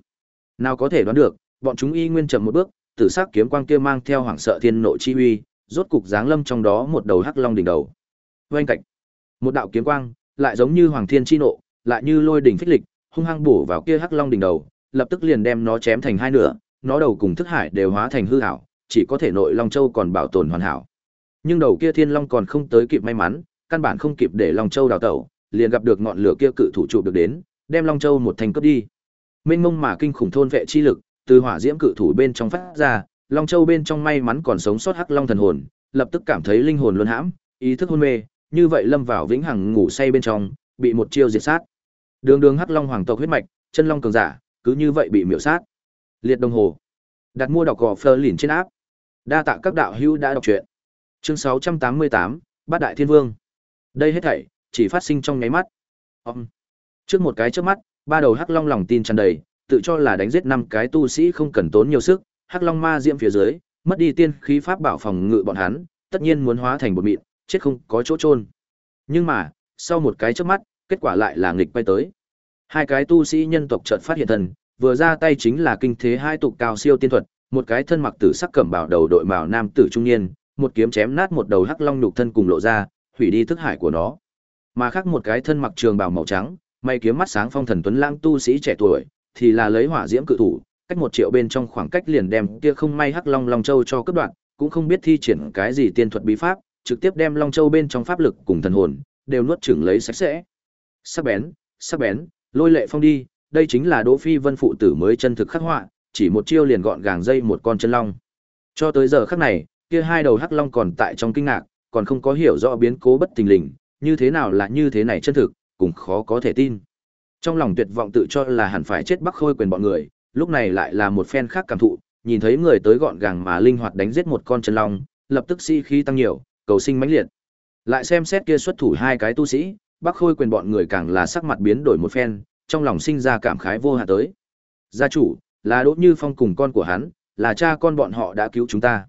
Nào có thể đoán được, bọn chúng y nguyên chậm một bước, tử sắc kiếm quang kia mang theo hoảng sợ thiên nộ chi uy, rốt cục giáng lâm trong đó một đầu hắc long đỉnh đầu. Oanh cạnh, một đạo kiếm quang, lại giống như hoàng thiên chi nộ, lại như lôi đỉnh phích lịch, hung hăng bổ vào kia hắc long đỉnh đầu, lập tức liền đem nó chém thành hai nửa, nó đầu cùng thức hải đều hóa thành hư ảo, chỉ có thể nội long châu còn bảo tồn hoàn hảo. Nhưng đầu kia thiên long còn không tới kịp may mắn, căn bản không kịp để long châu đào tẩu, liền gặp được ngọn lửa kia cự thủ trụ được đến, đem long châu một thành cướp đi. Mênh mông mà kinh khủng thôn vệ chi lực, từ hỏa diễm cự thủ bên trong phát ra, long châu bên trong may mắn còn sống sót hắc long thần hồn, lập tức cảm thấy linh hồn luân hãm, ý thức hôn mê, như vậy lâm vào vĩnh hằng ngủ say bên trong, bị một chiêu diệt sát. Đường đường hắc long hoàng tộc huyết mạch, chân long cường giả, cứ như vậy bị miểu sát. Liệt đồng hồ. Đặt mua đọc gỏ Fleur lìn trên áp. Đa tạ các đạo hữu đã đọc truyện. Chương 688, Bát Đại Thiên Vương. Đây hết thảy chỉ phát sinh trong nháy mắt. Ông. Trước một cái chớp mắt, ba đầu hắc long lòng tin tràn đầy, tự cho là đánh giết năm cái tu sĩ không cần tốn nhiều sức, hắc long ma diễm phía dưới, mất đi tiên khí pháp bảo phòng ngự bọn hắn, tất nhiên muốn hóa thành bột mịn, chết không có chỗ chôn. Nhưng mà, sau một cái chớp mắt, kết quả lại là nghịch quay tới. Hai cái tu sĩ nhân tộc chợt phát hiện thần, vừa ra tay chính là kinh thế hai tục cao siêu tiên thuật, một cái thân mặc tử sắc cẩm bào đầu đội màu nam tử trung niên, một kiếm chém nát một đầu hắc long nhục thân cùng lộ ra, hủy đi thức hải của nó. Mà khác một cái thân mặc trường bào màu trắng, may kiếm mắt sáng phong thần tuấn lãng tu sĩ trẻ tuổi, thì là lấy hỏa diễm cự thủ, cách một triệu bên trong khoảng cách liền đem kia không may hắc long long châu cho cấp đoạn, cũng không biết thi triển cái gì tiên thuật bí pháp, trực tiếp đem long châu bên trong pháp lực cùng thần hồn đều nuốt chửng lấy sạch sẽ. Sắc bén, sắc bén, lôi lệ phong đi, đây chính là Đỗ Phi Vân phụ tử mới chân thực khắc họa, chỉ một chiêu liền gọn gàng dây một con chân long. Cho tới giờ khắc này, kia hai đầu hắc long còn tại trong kinh ngạc, còn không có hiểu rõ biến cố bất tình lình, như thế nào là như thế này chân thực, cũng khó có thể tin. Trong lòng tuyệt vọng tự cho là hẳn phải chết Bắc Khôi quyền bọn người, lúc này lại là một phen khác cảm thụ, nhìn thấy người tới gọn gàng mà linh hoạt đánh giết một con chân long, lập tức si khí tăng nhiều, cầu sinh mãnh liệt. Lại xem xét kia xuất thủ hai cái tu sĩ, Bắc Khôi quyền bọn người càng là sắc mặt biến đổi một phen, trong lòng sinh ra cảm khái vô hạn tới. Gia chủ, là Đỗ Như Phong cùng con của hắn, là cha con bọn họ đã cứu chúng ta.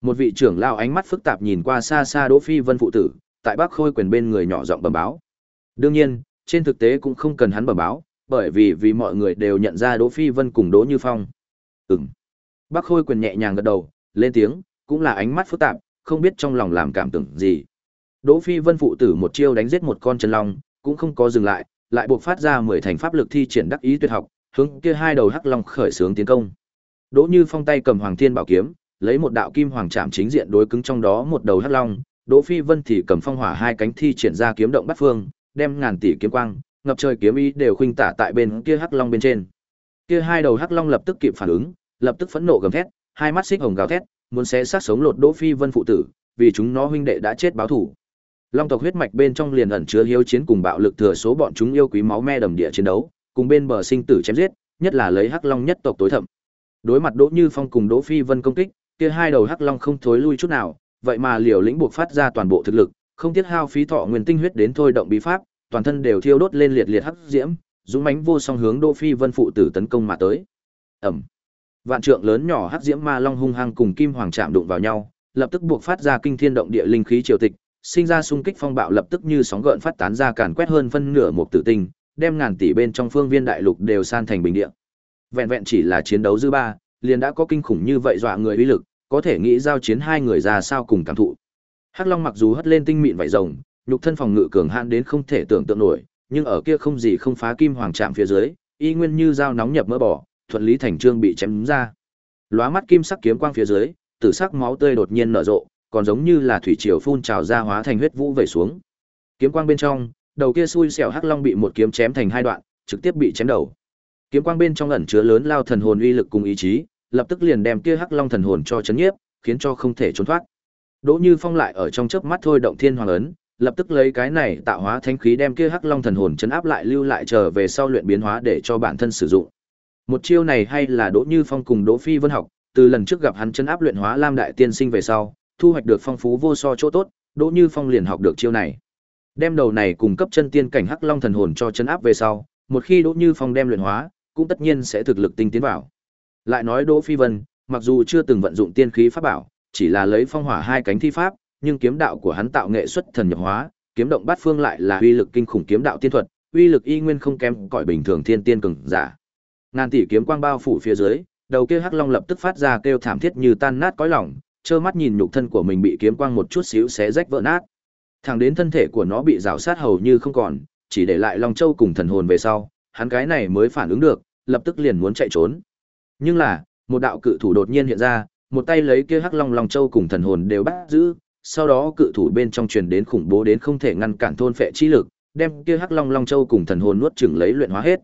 Một vị trưởng lao ánh mắt phức tạp nhìn qua xa xa Đỗ Phi Vân phụ tử, tại Bắc Khôi quyền bên người nhỏ giọng bẩm báo. Đương nhiên, trên thực tế cũng không cần hắn bẩm báo, bởi vì vì mọi người đều nhận ra Đỗ Phi Vân cùng Đỗ Như Phong. Ừm. Bắc Khôi quyền nhẹ nhàng gật đầu, lên tiếng, cũng là ánh mắt phức tạp, không biết trong lòng làm cảm tưởng gì. Đỗ Phi Vân phụ tử một chiêu đánh giết một con chân long, cũng không có dừng lại, lại buộc phát ra mười thành pháp lực thi triển đắc ý tuyệt học, hướng kia hai đầu hắc long khởi xướng tiến công. Đỗ Như Phong tay cầm Hoàng Thiên Bảo kiếm, lấy một đạo kim hoàng chạm chính diện đối cứng trong đó một đầu hắc long, Đỗ Phi Vân thì cầm phong hỏa hai cánh thi triển ra kiếm động bắt phương, đem ngàn tỷ kiếm quang, ngập trời kiếm ý đều khuynh tả tại bên kia hắc long bên trên. Kia hai đầu hắc long lập tức kịp phản ứng, lập tức phẫn nộ gầm thét, hai mắt xích hồng gào thét, muốn xé xác sống lột Đỗ Phi Vân phụ tử, vì chúng nó huynh đệ đã chết báo thù. Long tộc huyết mạch bên trong liền ẩn chứa hiếu chiến cùng bạo lực thừa số bọn chúng yêu quý máu me đầm địa chiến đấu, cùng bên bờ sinh tử chém giết, nhất là lấy Hắc Long nhất tộc tối thẩm. Đối mặt Đỗ Như Phong cùng Đỗ Phi Vân công kích, kia hai đầu Hắc Long không thối lui chút nào, vậy mà liều lĩnh buộc phát ra toàn bộ thực lực, không tiếc hao phí thọ nguyên tinh huyết đến thôi động bí pháp, toàn thân đều thiêu đốt lên liệt liệt hắc diễm, dũng mãnh vô song hướng Đỗ Phi Vân phụ tử tấn công mà tới. Ầm. Vạn trượng lớn nhỏ hắc diễm ma long hung hăng cùng kim hoàng chạm đụng vào nhau, lập tức buộc phát ra kinh thiên động địa linh khí triều tịch, sinh ra xung kích phong bạo lập tức như sóng gợn phát tán ra càn quét hơn phân nửa một tử tinh, đem ngàn tỷ bên trong phương viên đại lục đều san thành bình địa. Vẹn vẹn chỉ là chiến đấu dư ba, liền đã có kinh khủng như vậy dọa người uy lực, có thể nghĩ giao chiến hai người ra sao cùng cảm thụ. Hắc Long mặc dù hất lên tinh mịn vảy rồng, nhục thân phòng ngự cường hãn đến không thể tưởng tượng nổi, nhưng ở kia không gì không phá kim hoàng trạm phía dưới, y nguyên như dao nóng nhập mỡ bỏ, thuận lý thành trương bị chém ra. Lóa mắt kim sắc kiếm quang phía dưới, tử sắc máu tươi đột nhiên nở rộ, còn giống như là thủy triều phun trào ra hóa thành huyết vũ vẩy xuống. Kiếm quang bên trong, đầu kia xui xẻo hắc long bị một kiếm chém thành hai đoạn, trực tiếp bị chém đầu. Kiếm quang bên trong ẩn chứa lớn lao thần hồn uy lực cùng ý chí, lập tức liền đem kia hắc long thần hồn cho chấn nhiếp, khiến cho không thể trốn thoát. Đỗ Như Phong lại ở trong chớp mắt thôi động thiên hoàng ấn, lập tức lấy cái này tạo hóa thánh khí đem kia hắc long thần hồn chấn áp lại lưu lại chờ về sau luyện biến hóa để cho bản thân sử dụng. Một chiêu này hay là Đỗ Như Phong cùng Đỗ Phi Vân học, từ lần trước gặp hắn chân áp luyện hóa Lam đại tiên sinh về sau, thu hoạch được phong phú vô so chỗ tốt, Đỗ Như Phong liền học được chiêu này. Đem đầu này cùng cấp chân tiên cảnh Hắc Long thần hồn cho chân áp về sau, một khi Đỗ Như Phong đem luyện hóa, cũng tất nhiên sẽ thực lực tinh tiến vào. Lại nói Đỗ Phi Vân, mặc dù chưa từng vận dụng tiên khí pháp bảo, chỉ là lấy phong hỏa hai cánh thi pháp, nhưng kiếm đạo của hắn tạo nghệ xuất thần nhập hóa, kiếm động bát phương lại là uy lực kinh khủng kiếm đạo tiên thuật, uy lực y nguyên không kém cỏi bình thường thiên tiên cường giả. Ngàn tỷ kiếm quang bao phủ phía dưới, đầu kia hắc long lập tức phát ra kêu thảm thiết như tan nát cõi lòng, trơ mắt nhìn nhục thân của mình bị kiếm quang một chút xíu xé rách vỡ nát. Thẳng đến thân thể của nó bị rào sát hầu như không còn, chỉ để lại Long Châu cùng thần hồn về sau, hắn cái này mới phản ứng được, lập tức liền muốn chạy trốn. Nhưng là, một đạo cự thủ đột nhiên hiện ra, một tay lấy kia Hắc Long Long Châu cùng thần hồn đều bắt giữ, sau đó cự thủ bên trong truyền đến khủng bố đến không thể ngăn cản thôn phệ chi lực, đem kia Hắc Long Long Châu cùng thần hồn nuốt chửng lấy luyện hóa hết.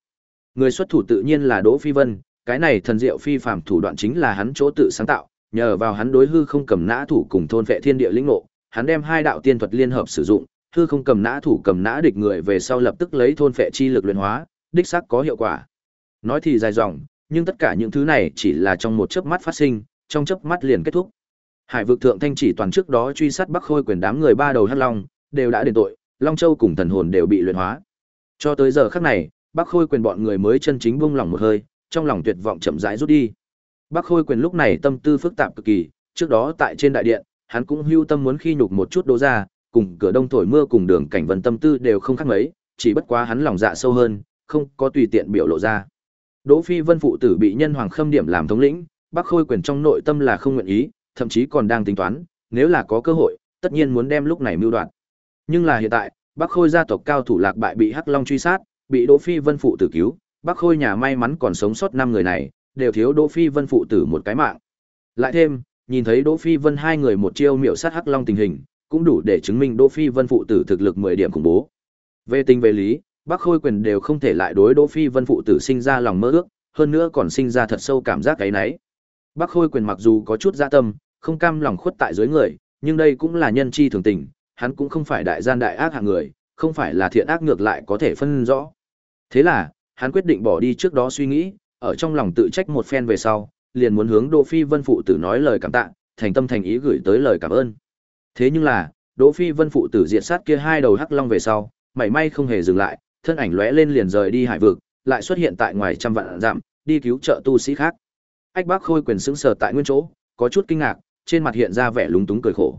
Người xuất thủ tự nhiên là Đỗ Phi Vân, cái này thần diệu phi phàm thủ đoạn chính là hắn chỗ tự sáng tạo, nhờ vào hắn đối hư không cầm nã thủ cùng thôn vệ thiên địa linh ngộ, hắn đem hai đạo tiên thuật liên hợp sử dụng, hư không cầm nã thủ cầm nã địch người về sau lập tức lấy thôn vệ chi lực luyện hóa, đích xác có hiệu quả. Nói thì dài dòng, nhưng tất cả những thứ này chỉ là trong một chớp mắt phát sinh, trong chớp mắt liền kết thúc. Hải vực thượng thanh chỉ toàn trước đó truy sát Bắc Khôi quyền đám người ba đầu hắc long, đều đã đền tội, Long Châu cùng thần hồn đều bị luyện hóa. Cho tới giờ khắc này, Bắc Khôi quyền bọn người mới chân chính buông lỏng một hơi, trong lòng tuyệt vọng chậm rãi rút đi. Bắc Khôi quyền lúc này tâm tư phức tạp cực kỳ, trước đó tại trên đại điện, hắn cũng hưu tâm muốn khi nhục một chút đố ra, cùng cửa đông thổi mưa cùng đường cảnh vân tâm tư đều không khác mấy, chỉ bất quá hắn lòng dạ sâu hơn, không có tùy tiện biểu lộ ra. Đỗ Phi Vân phụ tử bị nhân hoàng khâm điểm làm thống lĩnh, Bắc Khôi quyền trong nội tâm là không nguyện ý, thậm chí còn đang tính toán, nếu là có cơ hội, tất nhiên muốn đem lúc này mưu đoạt. Nhưng là hiện tại, Bắc Khôi gia tộc cao thủ lạc bại bị Hắc Long truy sát, bị Đỗ Phi Vân phụ tử cứu, Bắc Khôi nhà may mắn còn sống sót năm người này, đều thiếu Đỗ Phi Vân phụ tử một cái mạng. Lại thêm, nhìn thấy Đỗ Phi Vân hai người một chiêu miểu sát Hắc Long tình hình, cũng đủ để chứng minh Đỗ Phi Vân phụ tử thực lực 10 điểm khủng bố. Về tình về lý, Bắc Khôi quyền đều không thể lại đối Đỗ Phi Vân phụ tử sinh ra lòng mơ ước, hơn nữa còn sinh ra thật sâu cảm giác cái nấy. Bắc Khôi quyền mặc dù có chút dạ tâm, không cam lòng khuất tại dưới người, nhưng đây cũng là nhân chi thường tình, hắn cũng không phải đại gian đại ác hạng người, không phải là thiện ác ngược lại có thể phân rõ. Thế là, hắn quyết định bỏ đi trước đó suy nghĩ, ở trong lòng tự trách một phen về sau, liền muốn hướng Đỗ Phi Vân phụ tử nói lời cảm tạ, thành tâm thành ý gửi tới lời cảm ơn. Thế nhưng là, Đỗ Phi Vân phụ tử diệt sát kia hai đầu hắc long về sau, mảy may không hề dừng lại, thân ảnh lóe lên liền rời đi hải vực, lại xuất hiện tại ngoài trăm vạn dặm, đi cứu trợ tu sĩ khác. Ách Bác Khôi quyền sững sờ tại nguyên chỗ, có chút kinh ngạc, trên mặt hiện ra vẻ lúng túng cười khổ.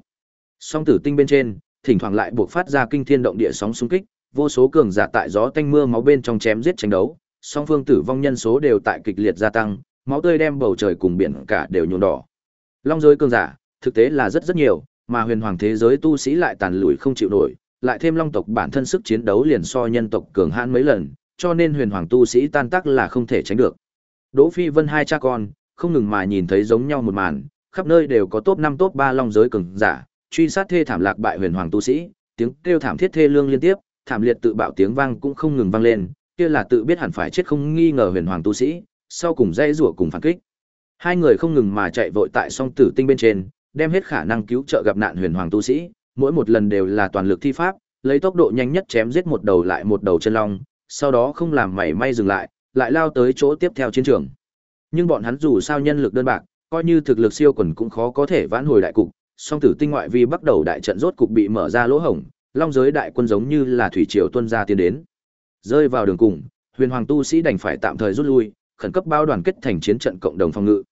Song tử tinh bên trên, thỉnh thoảng lại buộc phát ra kinh thiên động địa sóng xung kích, vô số cường giả tại gió tanh mưa máu bên trong chém giết tranh đấu, song phương tử vong nhân số đều tại kịch liệt gia tăng, máu tươi đem bầu trời cùng biển cả đều nhuộm đỏ. Long giới cường giả, thực tế là rất rất nhiều, mà huyền hoàng thế giới tu sĩ lại tàn lùi không chịu nổi, lại thêm long tộc bản thân sức chiến đấu liền so nhân tộc cường hãn mấy lần, cho nên huyền hoàng tu sĩ tan tác là không thể tránh được. Đỗ Phi Vân hai cha con, không ngừng mà nhìn thấy giống nhau một màn, khắp nơi đều có top 5 top 3 long giới cường giả, truy sát thê thảm lạc bại huyền hoàng tu sĩ, tiếng kêu thảm thiết thê lương liên tiếp, thảm liệt tự bạo tiếng vang cũng không ngừng vang lên, kia là tự biết hẳn phải chết không nghi ngờ huyền hoàng tu sĩ, sau cùng dây rủa cùng phản kích. Hai người không ngừng mà chạy vội tại song tử tinh bên trên, đem hết khả năng cứu trợ gặp nạn huyền hoàng tu sĩ, mỗi một lần đều là toàn lực thi pháp, lấy tốc độ nhanh nhất chém giết một đầu lại một đầu chân long, sau đó không làm mảy may dừng lại, lại lao tới chỗ tiếp theo chiến trường. Nhưng bọn hắn dù sao nhân lực đơn bạc, coi như thực lực siêu quần cũng khó có thể vãn hồi đại cục, song tử tinh ngoại vi bắt đầu đại trận rốt cục bị mở ra lỗ hổng, long giới đại quân giống như là thủy triều tuân ra tiến đến. Rơi vào đường cùng, huyền hoàng tu sĩ đành phải tạm thời rút lui, khẩn cấp bao đoàn kết thành chiến trận cộng đồng phòng ngự.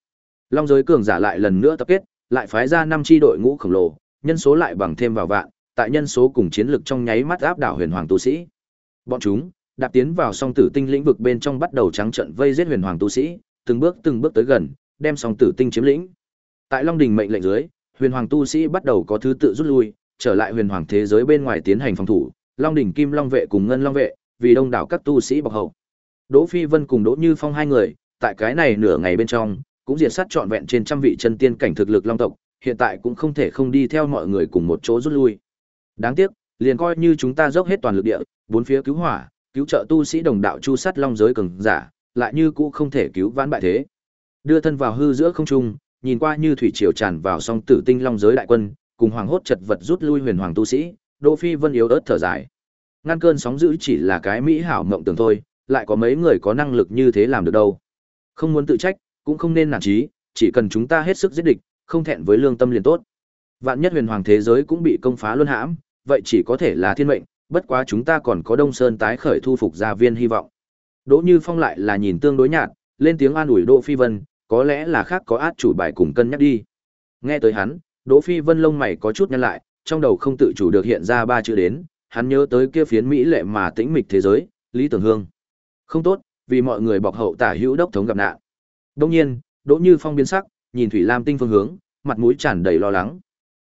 Long giới cường giả lại lần nữa tập kết, lại phái ra năm chi đội ngũ khổng lồ, nhân số lại bằng thêm vào vạn, tại nhân số cùng chiến lực trong nháy mắt áp đảo huyền hoàng tu sĩ. Bọn chúng, đạp tiến vào song tử tinh lĩnh vực bên trong bắt đầu trắng trận vây giết huyền hoàng tu sĩ, từng bước từng bước tới gần, đem song tử tinh chiếm lĩnh. Tại Long Đình mệnh lệnh dưới, huyền hoàng tu sĩ bắt đầu có thứ tự rút lui, trở lại huyền hoàng thế giới bên ngoài tiến hành phòng thủ, Long đỉnh Kim Long vệ cùng Ngân Long vệ, vì đông đảo các tu sĩ bọc hậu. Đỗ Phi Vân cùng Đỗ Như Phong hai người, tại cái này nửa ngày bên trong, cũng diệt sát trọn vẹn trên trăm vị chân tiên cảnh thực lực long tộc, hiện tại cũng không thể không đi theo mọi người cùng một chỗ rút lui. Đáng tiếc, liền coi như chúng ta dốc hết toàn lực địa, bốn phía cứu hỏa, cứu trợ tu sĩ đồng đạo chu sát long giới cường giả, lại như cũ không thể cứu vãn bại thế. Đưa thân vào hư giữa không trung, nhìn qua như thủy triều tràn vào song tử tinh long giới đại quân, cùng hoàng hốt chật vật rút lui huyền hoàng tu sĩ, Đỗ Phi Vân yếu ớt thở dài. Ngăn cơn sóng dữ chỉ là cái mỹ hảo mộng tưởng thôi, lại có mấy người có năng lực như thế làm được đâu. Không muốn tự trách, cũng không nên nản chí, chỉ cần chúng ta hết sức giết địch, không thẹn với lương tâm liền tốt. Vạn nhất huyền hoàng thế giới cũng bị công phá luân hãm, vậy chỉ có thể là thiên mệnh, bất quá chúng ta còn có Đông Sơn tái khởi thu phục gia viên hy vọng. Đỗ Như Phong lại là nhìn tương đối nhạt, lên tiếng an ủi Đỗ Phi Vân, có lẽ là khác có át chủ bài cùng cân nhắc đi. Nghe tới hắn, Đỗ Phi Vân lông mày có chút nhăn lại, trong đầu không tự chủ được hiện ra ba chữ đến, hắn nhớ tới kia phiến mỹ lệ mà tĩnh mịch thế giới, Lý Tưởng Hương. Không tốt, vì mọi người bọc hậu tả hữu đốc thống gặp nạn. Đương nhiên, Đỗ Như Phong biến sắc, nhìn Thủy Lam tinh phương hướng, mặt mũi tràn đầy lo lắng.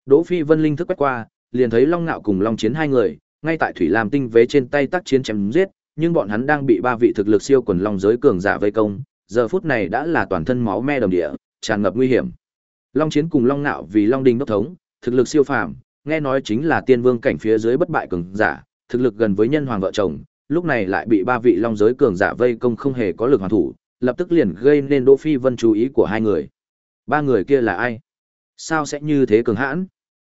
Đỗ Phi Vân linh thức quét qua, liền thấy Long Nạo cùng Long Chiến hai người, ngay tại Thủy Lam Tinh vế trên tay tác chiến chém giết, nhưng bọn hắn đang bị ba vị thực lực siêu quần long giới cường giả vây công, giờ phút này đã là toàn thân máu me đồng địa, tràn ngập nguy hiểm. Long Chiến cùng Long Nạo vì Long Đình đốc thống, thực lực siêu phàm, nghe nói chính là tiên vương cảnh phía dưới bất bại cường giả, thực lực gần với nhân hoàng vợ chồng, lúc này lại bị ba vị long giới cường giả vây công không hề có lực hoàn thủ, lập tức liền gây nên Đỗ Phi Vân chú ý của hai người. Ba người kia là ai? Sao sẽ như thế cường hãn?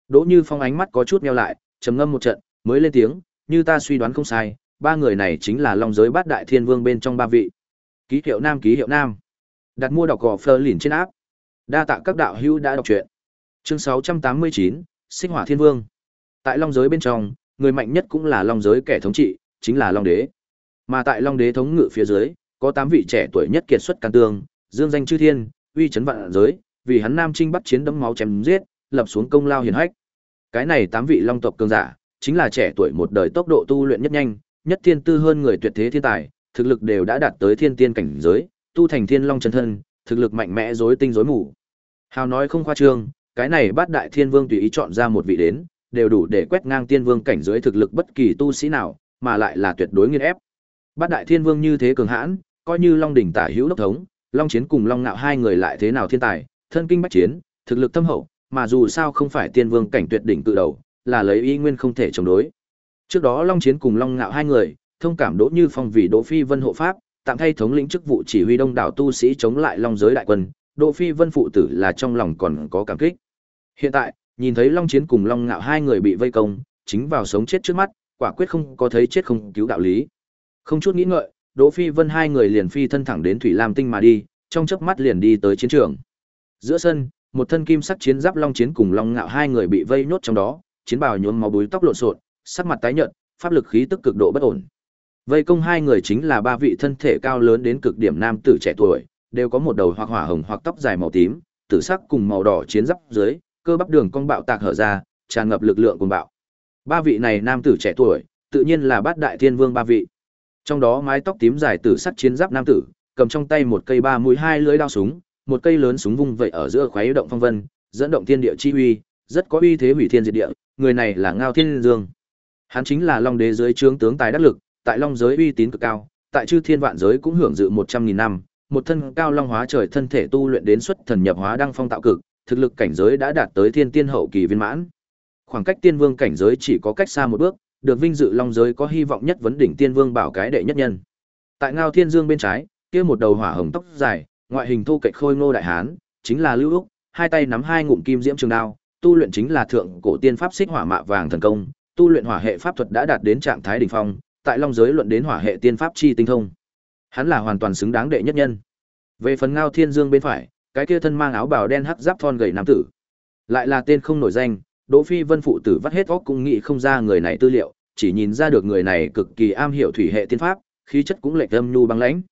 Đỗ Như Phong ánh mắt có chút nheo lại, trầm ngâm một trận, mới lên tiếng, như ta suy đoán không sai, ba người này chính là long giới bát đại thiên vương bên trong ba vị. Ký hiệu nam ký hiệu nam. Đặt mua đọc gò phơ lìn trên áp. Đa tạ các đạo hữu đã đọc truyện. Chương 689, Sinh Hỏa Thiên Vương. Tại long giới bên trong, người mạnh nhất cũng là long giới kẻ thống trị, chính là long đế. Mà tại long đế thống ngự phía dưới, có 8 vị trẻ tuổi nhất kiệt xuất can tương, dương danh chư thiên, uy chấn vạn giới, vì hắn nam Trinh bắt chiến đấm máu chém giết, lập xuống công lao hiển hách. Cái này 8 vị long tộc cường giả, chính là trẻ tuổi một đời tốc độ tu luyện nhất nhanh, nhất thiên tư hơn người tuyệt thế thiên tài, thực lực đều đã đạt tới thiên tiên cảnh giới, tu thành thiên long chân thân, thực lực mạnh mẽ rối tinh rối mù. Hào nói không khoa trương, cái này bát đại thiên vương tùy ý chọn ra một vị đến, đều đủ để quét ngang tiên vương cảnh giới thực lực bất kỳ tu sĩ nào, mà lại là tuyệt đối nghiền ép. Bát đại thiên vương như thế cường hãn, coi như Long đỉnh tả hữu đốc thống, Long chiến cùng Long ngạo hai người lại thế nào thiên tài, thân kinh bách chiến, thực lực thâm hậu, mà dù sao không phải tiên vương cảnh tuyệt đỉnh tự đầu, là lấy ý nguyên không thể chống đối. Trước đó Long Chiến cùng Long Ngạo hai người, thông cảm Đỗ Như Phong vì Đỗ Phi Vân hộ pháp, tạm thay thống lĩnh chức vụ chỉ huy đông đảo tu sĩ chống lại Long giới đại quân, Đỗ Phi Vân phụ tử là trong lòng còn có cảm kích. Hiện tại, nhìn thấy Long Chiến cùng Long Ngạo hai người bị vây công, chính vào sống chết trước mắt, quả quyết không có thấy chết không cứu đạo lý. Không chút nghĩ ngợi, Đỗ Phi Vân hai người liền phi thân thẳng đến Thủy Lam Tinh mà đi, trong chớp mắt liền đi tới chiến trường. Giữa sân, một thân kim sắc chiến giáp Long Chiến cùng Long Ngạo hai người bị vây nhốt trong đó, chiến bào nhuốm máu búi tóc lộn xộn, sắc mặt tái nhợt, pháp lực khí tức cực độ bất ổn. Vây công hai người chính là ba vị thân thể cao lớn đến cực điểm nam tử trẻ tuổi, đều có một đầu hoặc hỏa hồng hoặc tóc dài màu tím, tử sắc cùng màu đỏ chiến giáp dưới, cơ bắp đường cong bạo tạc hở ra, tràn ngập lực lượng cuồng bạo. Ba vị này nam tử trẻ tuổi, tự nhiên là bát đại thiên vương ba vị. Trong đó mái tóc tím dài tử sắc chiến giáp nam tử, cầm trong tay một cây ba mũi hai lưỡi đao súng, một cây lớn súng vung vậy ở giữa khoáy động phong vân, dẫn động thiên địa chi uy, rất có uy thế hủy thiên diệt địa, người này là Ngao Thiên Dương. Hắn chính là Long Đế dưới trướng tướng tài đắc lực, tại Long giới uy tín cực cao, tại chư thiên vạn giới cũng hưởng dự một trăm nghìn năm, một thân cao long hóa trời thân thể tu luyện đến xuất thần nhập hóa đăng phong tạo cực, thực lực cảnh giới đã đạt tới thiên tiên hậu kỳ viên mãn. Khoảng cách tiên vương cảnh giới chỉ có cách xa một bước, được vinh dự long giới có hy vọng nhất vấn đỉnh tiên vương bảo cái đệ nhất nhân. Tại Ngao Thiên Dương bên trái, kia một đầu hỏa hồng tóc dài, ngoại hình thu cạnh khôi ngô đại hán, chính là Lưu Úc, hai tay nắm hai ngụm kim diễm trường đao, tu luyện chính là thượng cổ tiên pháp xích hỏa mạ vàng thần công, tu luyện hỏa hệ pháp thuật đã đạt đến trạng thái đỉnh phong, tại long giới luận đến hỏa hệ tiên pháp chi tinh thông. Hắn là hoàn toàn xứng đáng đệ nhất nhân. Về phần Ngao Thiên Dương bên phải, cái kia thân mang áo bào đen hắc giáp thon gầy nam tử, lại là tên không nổi danh, Đỗ Phi Vân phụ tử vắt hết óc cũng nghĩ không ra người này tư liệu, chỉ nhìn ra được người này cực kỳ am hiểu thủy hệ tiên pháp, khí chất cũng lệch âm nhu băng lãnh.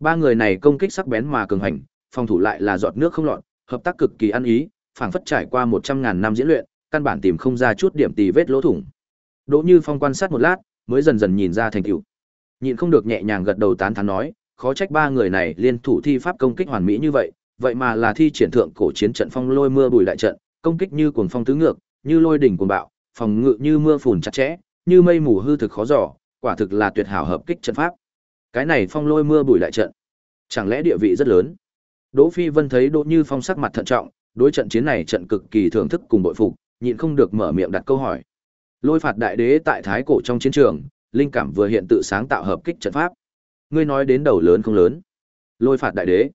Ba người này công kích sắc bén mà cường hành, phòng thủ lại là giọt nước không lọt, hợp tác cực kỳ ăn ý, phảng phất trải qua một trăm ngàn năm diễn luyện, căn bản tìm không ra chút điểm tì vết lỗ thủng. Đỗ Như Phong quan sát một lát, mới dần dần nhìn ra thành tựu. Nhịn không được nhẹ nhàng gật đầu tán thán nói, khó trách ba người này liên thủ thi pháp công kích hoàn mỹ như vậy, vậy mà là thi triển thượng cổ chiến trận phong lôi mưa bùi đại trận, công kích như cuồng phong tứ ngược, như lôi đỉnh cuồng bạo, phòng ngự như mưa phùn chặt chẽ, như mây mù hư thực khó dò, quả thực là tuyệt hảo hợp kích trận pháp. Cái này phong lôi mưa bùi đại trận, chẳng lẽ địa vị rất lớn? Đỗ Phi Vân thấy Đỗ Như Phong sắc mặt thận trọng, đối trận chiến này trận cực kỳ thưởng thức cùng bội phục, nhịn không được mở miệng đặt câu hỏi. Lôi phạt đại đế tại thái cổ trong chiến trường, linh cảm vừa hiện tự sáng tạo hợp kích trận pháp. Ngươi nói đến đầu lớn không lớn. Lôi phạt đại đế.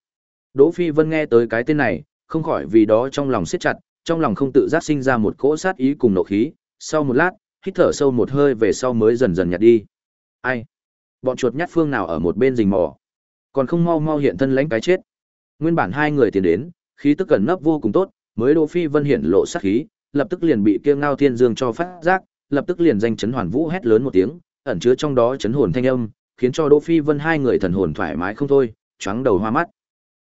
Đỗ Phi Vân nghe tới cái tên này, không khỏi vì đó trong lòng siết chặt, trong lòng không tự giác sinh ra một cỗ sát ý cùng nộ khí, sau một lát, hít thở sâu một hơi về sau mới dần dần nhạt đi. Ai? Bọn chuột nhát phương nào ở một bên rình mò, còn không mau mau hiện thân lãnh cái chết. Nguyên bản hai người tiến đến, khí tức cẩn nấp vô cùng tốt, mới Đỗ Phi Vân hiện lộ sát khí, lập tức liền bị kia Ngao Thiên Dương cho phát giác, lập tức liền danh chấn hoàn vũ hét lớn một tiếng, ẩn chứa trong đó chấn hồn thanh âm, khiến cho Đỗ Phi Vân hai người thần hồn thoải mái không thôi, choáng đầu hoa mắt.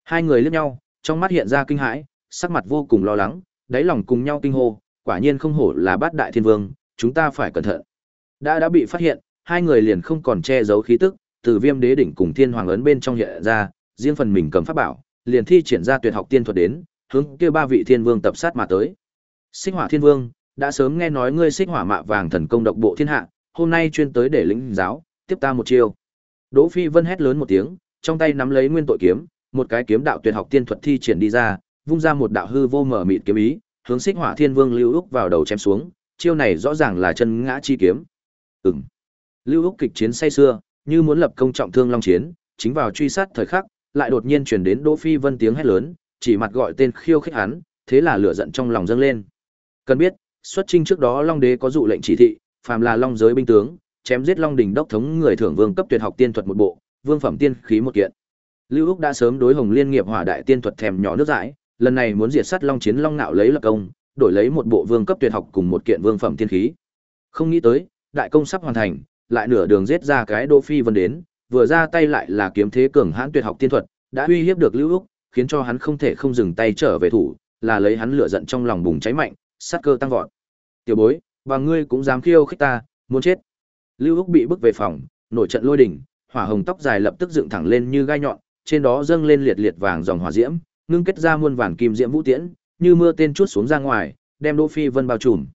Hai người liếc nhau, trong mắt hiện ra kinh hãi, sắc mặt vô cùng lo lắng, đáy lòng cùng nhau kinh hô, quả nhiên không hổ là bát đại thiên vương, chúng ta phải cẩn thận. Đã đã bị phát hiện, hai người liền không còn che giấu khí tức, từ Viêm Đế đỉnh cùng Thiên Hoàng ấn bên trong hiện ra, riêng phần mình cầm pháp bảo, liền thi triển ra tuyệt học tiên thuật đến, hướng kia ba vị thiên vương tập sát mà tới. Xích Hỏa Thiên Vương, đã sớm nghe nói ngươi Xích Hỏa Mạ Vàng thần công độc bộ thiên hạ, hôm nay chuyên tới để lĩnh giáo, tiếp ta một chiêu. Đỗ Phi Vân hét lớn một tiếng, trong tay nắm lấy nguyên tội kiếm, một cái kiếm đạo tuyệt học tiên thuật thi triển đi ra, vung ra một đạo hư vô mở mịt kiếm ý, hướng Xích Hỏa Thiên Vương Lưu Úc vào đầu chém xuống, chiêu này rõ ràng là chân ngã chi kiếm. Ừm. Lưu Úc kịch chiến say xưa, như muốn lập công trọng thương long chiến, chính vào truy sát thời khắc, lại đột nhiên truyền đến Đỗ Phi Vân tiếng hét lớn, chỉ mặt gọi tên khiêu khích hắn, thế là lửa giận trong lòng dâng lên. Cần biết, xuất chinh trước đó Long Đế có dụ lệnh chỉ thị, phàm là Long giới binh tướng, chém giết Long đỉnh đốc thống người thưởng vương cấp tuyệt học tiên thuật một bộ, vương phẩm tiên khí một kiện. Lưu Úc đã sớm đối Hồng Liên nghiệp hỏa đại tiên thuật thèm nhỏ nước dãi, lần này muốn diệt sát Long chiến Long nạo lấy lập công, đổi lấy một bộ vương cấp tuyệt học cùng một kiện vương phẩm tiên khí. Không nghĩ tới, đại công sắp hoàn thành, lại nửa đường giết ra cái Đỗ Phi Vân đến, vừa ra tay lại là kiếm thế cường hãn tuyệt học tiên thuật, đã uy hiếp được Lưu Úc, khiến cho hắn không thể không dừng tay trở về thủ, là lấy hắn lửa giận trong lòng bùng cháy mạnh, sát cơ tăng vọt. Tiểu bối, và ngươi cũng dám khiêu khích ta, muốn chết. Lưu Úc bị bức về phòng, nổi trận lôi đỉnh, hỏa hồng tóc dài lập tức dựng thẳng lên như gai nhọn, trên đó dâng lên liệt liệt vàng dòng hỏa diễm, ngưng kết ra muôn vàng kim diễm vũ tiễn, như mưa tên chút xuống ra ngoài, đem Đỗ Phi Vân bao trùm.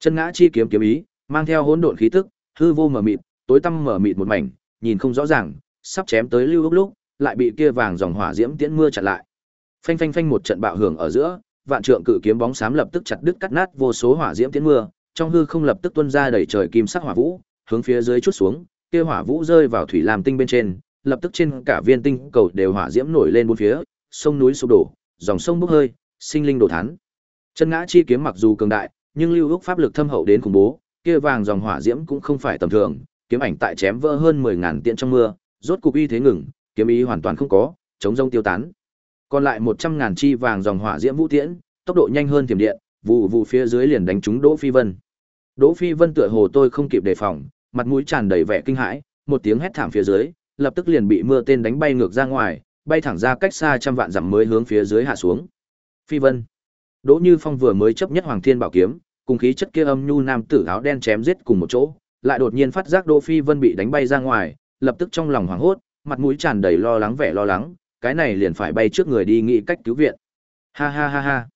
Chân ngã chi kiếm kiếm ý, mang theo hỗn độn khí tức, hư vô mở mịt, tối tăm mở mịt một mảnh, nhìn không rõ ràng, sắp chém tới Lưu Úc lúc, lại bị kia vàng dòng hỏa diễm tiễn mưa chặn lại. Phanh phanh phanh một trận bạo hưởng ở giữa, vạn trượng cự kiếm bóng xám lập tức chặt đứt cắt nát vô số hỏa diễm tiễn mưa, trong hư không lập tức tuôn ra đầy trời kim sắc hỏa vũ, hướng phía dưới chút xuống, kia hỏa vũ rơi vào thủy lam tinh bên trên, lập tức trên cả viên tinh cầu đều hỏa diễm nổi lên bốn phía, sông núi sụp đổ, dòng sông bốc hơi, sinh linh đổ thán. Chân ngã chi kiếm mặc dù cường đại, nhưng lưu ước pháp lực thâm hậu đến khủng bố, kia vàng dòng hỏa diễm cũng không phải tầm thường, kiếm ảnh tại chém vỡ hơn 10000 tiện trong mưa, rốt cục uy thế ngừng, kiếm ý hoàn toàn không có, chống rông tiêu tán. Còn lại 100.000 chi vàng dòng hỏa diễm vũ tiễn, tốc độ nhanh hơn thiểm điện, vụ vụ phía dưới liền đánh trúng Đỗ Phi Vân. Đỗ Phi Vân tựa hồ tôi không kịp đề phòng, mặt mũi tràn đầy vẻ kinh hãi, một tiếng hét thảm phía dưới, lập tức liền bị mưa tên đánh bay ngược ra ngoài, bay thẳng ra cách xa trăm vạn dặm mới hướng phía dưới hạ xuống. Phi Vân. Đỗ Như Phong vừa mới chấp nhất Hoàng Thiên Bảo kiếm, cùng khí chất kia âm nhu nam tử áo đen chém giết cùng một chỗ, lại đột nhiên phát giác Đỗ Phi Vân bị đánh bay ra ngoài, lập tức trong lòng hoảng hốt, mặt mũi tràn đầy lo lắng vẻ lo lắng, cái này liền phải bay trước người đi nghĩ cách cứu viện. Ha ha ha ha.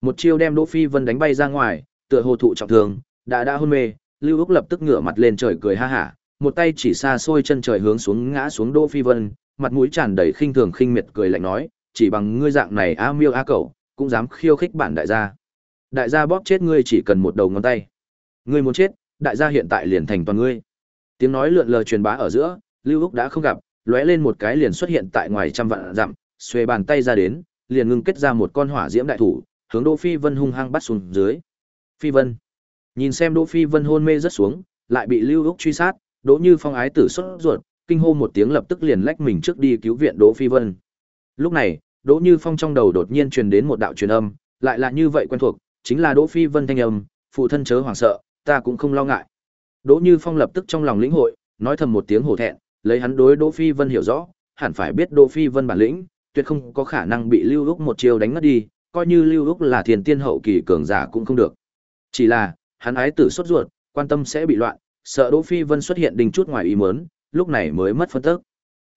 Một chiêu đem Đỗ Phi Vân đánh bay ra ngoài, tựa hồ thụ trọng thương, đã đã hôn mê, Lưu Úc lập tức ngửa mặt lên trời cười ha hả, một tay chỉ xa xôi chân trời hướng xuống ngã xuống Đỗ Phi Vân, mặt mũi tràn đầy khinh thường khinh miệt cười lạnh nói, chỉ bằng ngươi dạng này a miêu a cẩu, cũng dám khiêu khích bản đại gia. Đại gia bóp chết ngươi chỉ cần một đầu ngón tay. Ngươi muốn chết, đại gia hiện tại liền thành toàn ngươi. Tiếng nói lượn lờ truyền bá ở giữa, Lưu Úc đã không gặp, lóe lên một cái liền xuất hiện tại ngoài trăm vạn dặm, xuề bàn tay ra đến, liền ngưng kết ra một con hỏa diễm đại thủ, hướng Đỗ Phi Vân hung hăng bắt xuống dưới. Phi Vân. Nhìn xem Đỗ Phi Vân hôn mê rất xuống, lại bị Lưu Úc truy sát, Đỗ Như Phong ái tử xuất ruột, kinh hô một tiếng lập tức liền lách mình trước đi cứu viện Đỗ Phi Vân. Lúc này, Đỗ Như Phong trong đầu đột nhiên truyền đến một đạo truyền âm, lại là như vậy quen thuộc, chính là Đỗ Phi Vân thanh âm, phụ thân chớ hoảng sợ, ta cũng không lo ngại. Đỗ Như Phong lập tức trong lòng lĩnh hội, nói thầm một tiếng hổ thẹn, lấy hắn đối Đỗ Phi Vân hiểu rõ, hẳn phải biết Đỗ Phi Vân bản lĩnh, tuyệt không có khả năng bị Lưu Úc một chiêu đánh ngất đi, coi như Lưu Úc là thiền tiên hậu kỳ cường giả cũng không được. Chỉ là, hắn ái tử sốt ruột, quan tâm sẽ bị loạn, sợ Đỗ Phi Vân xuất hiện đình chút ngoài ý muốn, lúc này mới mất phân tức.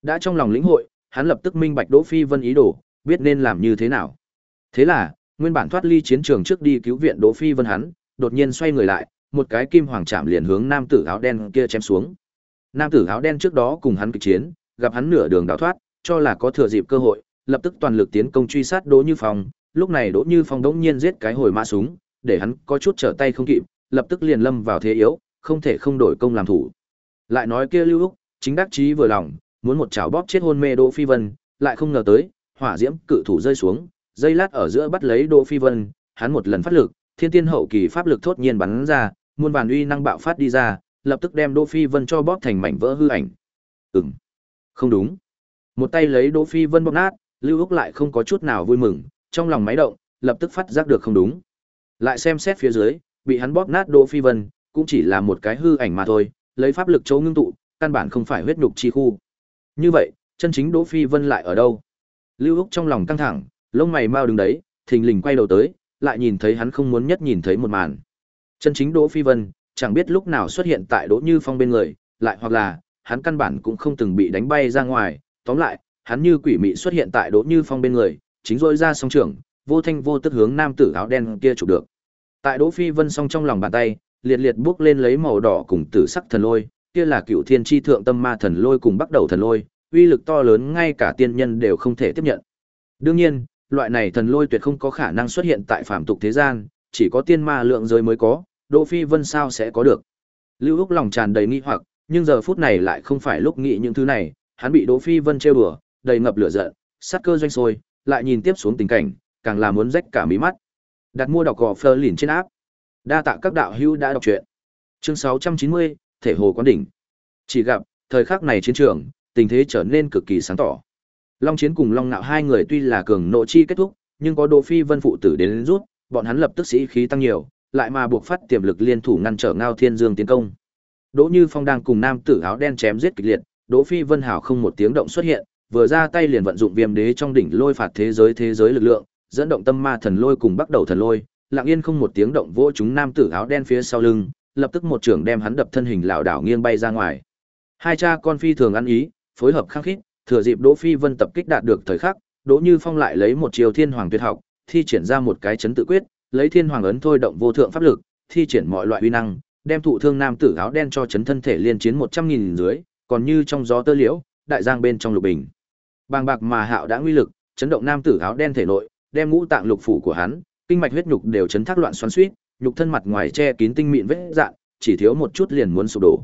Đã trong lòng lĩnh hội, hắn lập tức minh bạch Đỗ Phi Vân ý đồ, biết nên làm như thế nào. Thế là, nguyên bản thoát ly chiến trường trước đi cứu viện Đỗ Phi Vân hắn, đột nhiên xoay người lại, một cái kim hoàng chạm liền hướng nam tử áo đen kia chém xuống. Nam tử áo đen trước đó cùng hắn kịch chiến, gặp hắn nửa đường đào thoát, cho là có thừa dịp cơ hội, lập tức toàn lực tiến công truy sát Đỗ Như Phong, lúc này Đỗ Như Phong đống nhiên giết cái hồi mã súng, để hắn có chút trở tay không kịp, lập tức liền lâm vào thế yếu, không thể không đổi công làm thủ. Lại nói kia Lưu Úc, chính đắc chí vừa lòng, muốn một chảo bóp chết hôn mê Đỗ Phi Vân, lại không ngờ tới, hỏa diễm cự thủ rơi xuống, dây lát ở giữa bắt lấy Đỗ Phi Vân, hắn một lần phát lực, thiên tiên hậu kỳ pháp lực thốt nhiên bắn ra, muôn vàn uy năng bạo phát đi ra, lập tức đem Đỗ Phi Vân cho bóp thành mảnh vỡ hư ảnh. Ừm. Không đúng. Một tay lấy Đỗ Phi Vân bóp nát, Lưu Úc lại không có chút nào vui mừng, trong lòng máy động, lập tức phát giác được không đúng. Lại xem xét phía dưới, bị hắn bóp nát Đỗ Phi Vân, cũng chỉ là một cái hư ảnh mà thôi, lấy pháp lực chấu ngưng tụ, căn bản không phải huyết nhục chi khu. Như vậy, chân chính Đỗ Phi Vân lại ở đâu? Lưu Úc trong lòng căng thẳng, lông mày mau đứng đấy, thình lình quay đầu tới, lại nhìn thấy hắn không muốn nhất nhìn thấy một màn. Chân chính Đỗ Phi Vân, chẳng biết lúc nào xuất hiện tại Đỗ Như Phong bên người, lại hoặc là, hắn căn bản cũng không từng bị đánh bay ra ngoài, tóm lại, hắn như quỷ mị xuất hiện tại Đỗ Như Phong bên người, chính rỗi ra song trường, vô thanh vô tức hướng nam tử áo đen kia chụp được. Tại Đỗ Phi Vân song trong lòng bàn tay, liệt liệt bước lên lấy màu đỏ cùng tử sắc thần lôi, kia là cựu thiên chi thượng tâm ma thần lôi cùng bắt đầu thần lôi, uy lực to lớn ngay cả tiên nhân đều không thể tiếp nhận. Đương nhiên, loại này thần lôi tuyệt không có khả năng xuất hiện tại phàm tục thế gian, chỉ có tiên ma lượng giới mới có, Đỗ Phi Vân sao sẽ có được. Lưu Úc lòng tràn đầy nghi hoặc, nhưng giờ phút này lại không phải lúc nghĩ những thứ này, hắn bị Đỗ Phi Vân trêu đùa, đầy ngập lửa giận, sát cơ doanh sôi, lại nhìn tiếp xuống tình cảnh, càng là muốn rách cả mí mắt. Đặt mua đọc gò phơ lìn trên áp. Đa tạ các đạo hữu đã đọc truyện. Chương 690, thể hồ quán đỉnh. Chỉ gặp, thời khắc này chiến trường, tình thế trở nên cực kỳ sáng tỏ. Long Chiến cùng Long Nạo hai người tuy là cường nộ chi kết thúc, nhưng có Đỗ Phi Vân phụ tử đến, đến rút, bọn hắn lập tức sĩ khí tăng nhiều, lại mà buộc phát tiềm lực liên thủ ngăn trở Ngao Thiên Dương tiến công. Đỗ Như Phong đang cùng nam tử áo đen chém giết kịch liệt, Đỗ Phi Vân hảo không một tiếng động xuất hiện, vừa ra tay liền vận dụng Viêm Đế trong đỉnh lôi phạt thế giới thế giới lực lượng, dẫn động tâm ma thần lôi cùng bắt đầu thần lôi, lặng yên không một tiếng động vỗ chúng nam tử áo đen phía sau lưng, lập tức một trưởng đem hắn đập thân hình lão đảo nghiêng bay ra ngoài. Hai cha con phi thường ăn ý, phối hợp khăng khít, thừa dịp Đỗ Phi Vân tập kích đạt được thời khắc, Đỗ Như Phong lại lấy một chiều thiên hoàng tuyệt học, thi triển ra một cái chấn tự quyết, lấy thiên hoàng ấn thôi động vô thượng pháp lực, thi triển mọi loại uy năng, đem thụ thương nam tử áo đen cho chấn thân thể liên chiến một trăm nghìn dưới, còn như trong gió tơ liễu, đại giang bên trong lục bình. Bàng bạc mà hạo đã nguy lực, chấn động nam tử áo đen thể nội, đem ngũ tạng lục phủ của hắn, kinh mạch huyết nhục đều chấn thác loạn xoắn xuýt, nhục thân mặt ngoài che kín tinh mịn vết dạn, chỉ thiếu một chút liền muốn sụp đổ.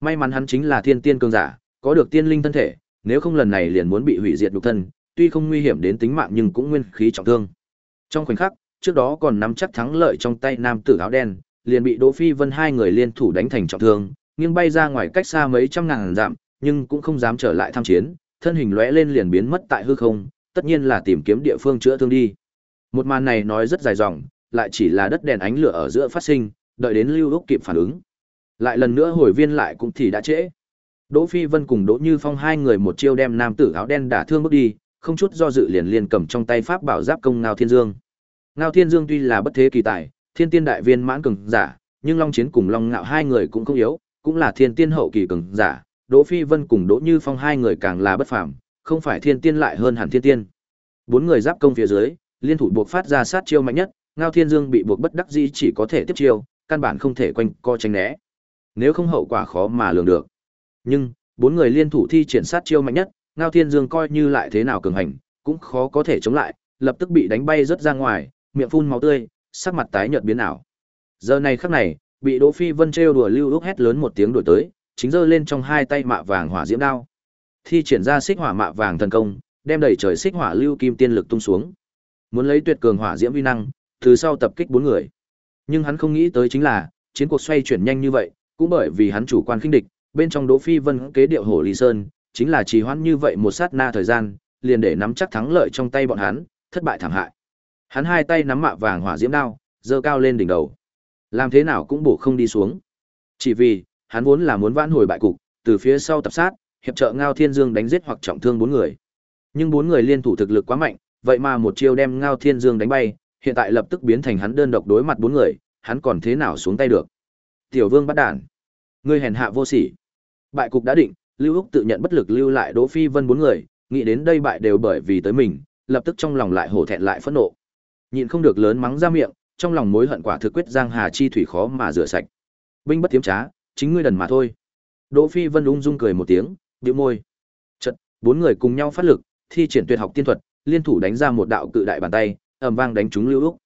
May mắn hắn chính là thiên tiên cường giả, có được tiên linh thân thể, nếu không lần này liền muốn bị hủy diệt nhục thân, tuy không nguy hiểm đến tính mạng nhưng cũng nguyên khí trọng thương. Trong khoảnh khắc, trước đó còn nắm chắc thắng lợi trong tay nam tử áo đen, liền bị Đỗ Phi Vân hai người liên thủ đánh thành trọng thương, nghiêng bay ra ngoài cách xa mấy trăm ngàn dặm, nhưng cũng không dám trở lại tham chiến, thân hình lóe lên liền biến mất tại hư không, tất nhiên là tìm kiếm địa phương chữa thương đi. Một màn này nói rất dài dòng, lại chỉ là đất đèn ánh lửa ở giữa phát sinh, đợi đến Lưu Úc kịp phản ứng. Lại lần nữa hồi viên lại cũng thì đã trễ. Đỗ Phi Vân cùng Đỗ Như Phong hai người một chiêu đem nam tử áo đen đả thương bước đi, không chút do dự liền liền cầm trong tay pháp bảo giáp công Ngao Thiên Dương. Ngao Thiên Dương tuy là bất thế kỳ tài, thiên tiên đại viên mãn cường giả, nhưng Long Chiến cùng Long Ngạo hai người cũng không yếu, cũng là thiên tiên hậu kỳ cường giả, Đỗ Phi Vân cùng Đỗ Như Phong hai người càng là bất phàm, không phải thiên tiên lại hơn hẳn thiên tiên. Bốn người giáp công phía dưới, liên thủ buộc phát ra sát chiêu mạnh nhất, Ngao Thiên Dương bị buộc bất đắc dĩ chỉ có thể tiếp chiêu, căn bản không thể quanh co tránh né. Nếu không hậu quả khó mà lường được. Nhưng, bốn người liên thủ thi triển sát chiêu mạnh nhất, Ngao Thiên Dương coi như lại thế nào cường hành, cũng khó có thể chống lại, lập tức bị đánh bay rất ra ngoài, miệng phun máu tươi, sắc mặt tái nhợt biến ảo. Giờ này khắc này, bị Đỗ Phi Vân trêu đùa Lưu Úc hét lớn một tiếng đuổi tới, chính giơ lên trong hai tay mạ vàng hỏa diễm đao. Thi triển ra xích hỏa mạ vàng thần công, đem đẩy trời xích hỏa lưu kim tiên lực tung xuống. Muốn lấy tuyệt cường hỏa diễm vi năng, từ sau tập kích bốn người. Nhưng hắn không nghĩ tới chính là, chiến cuộc xoay chuyển nhanh như vậy, cũng bởi vì hắn chủ quan khinh địch, bên trong Đỗ Phi Vân kế điệu hổ Lý Sơn, chính là trì hoãn như vậy một sát na thời gian, liền để nắm chắc thắng lợi trong tay bọn hắn, thất bại thảm hại. Hắn hai tay nắm mạ vàng hỏa diễm đao, giơ cao lên đỉnh đầu. Làm thế nào cũng bổ không đi xuống. Chỉ vì, hắn vốn là muốn vãn hồi bại cục, từ phía sau tập sát, hiệp trợ Ngao Thiên Dương đánh giết hoặc trọng thương bốn người. Nhưng bốn người liên thủ thực lực quá mạnh, vậy mà một chiêu đem Ngao Thiên Dương đánh bay, hiện tại lập tức biến thành hắn đơn độc đối mặt bốn người, hắn còn thế nào xuống tay được. Tiểu Vương bắt đản, ngươi hèn hạ vô sỉ. Bại cục đã định, Lưu Úc tự nhận bất lực lưu lại Đỗ Phi Vân bốn người, nghĩ đến đây bại đều bởi vì tới mình, lập tức trong lòng lại hổ thẹn lại phẫn nộ. Nhịn không được lớn mắng ra miệng, trong lòng mối hận quả thực quyết giang hà chi thủy khó mà rửa sạch. Binh bất tiếm trá, chính ngươi đần mà thôi. Đỗ Phi Vân ung dung cười một tiếng, bĩu môi. Chợt, bốn người cùng nhau phát lực, thi triển tuyệt học tiên thuật, liên thủ đánh ra một đạo cự đại bàn tay, ầm vang đánh trúng Lưu Úc.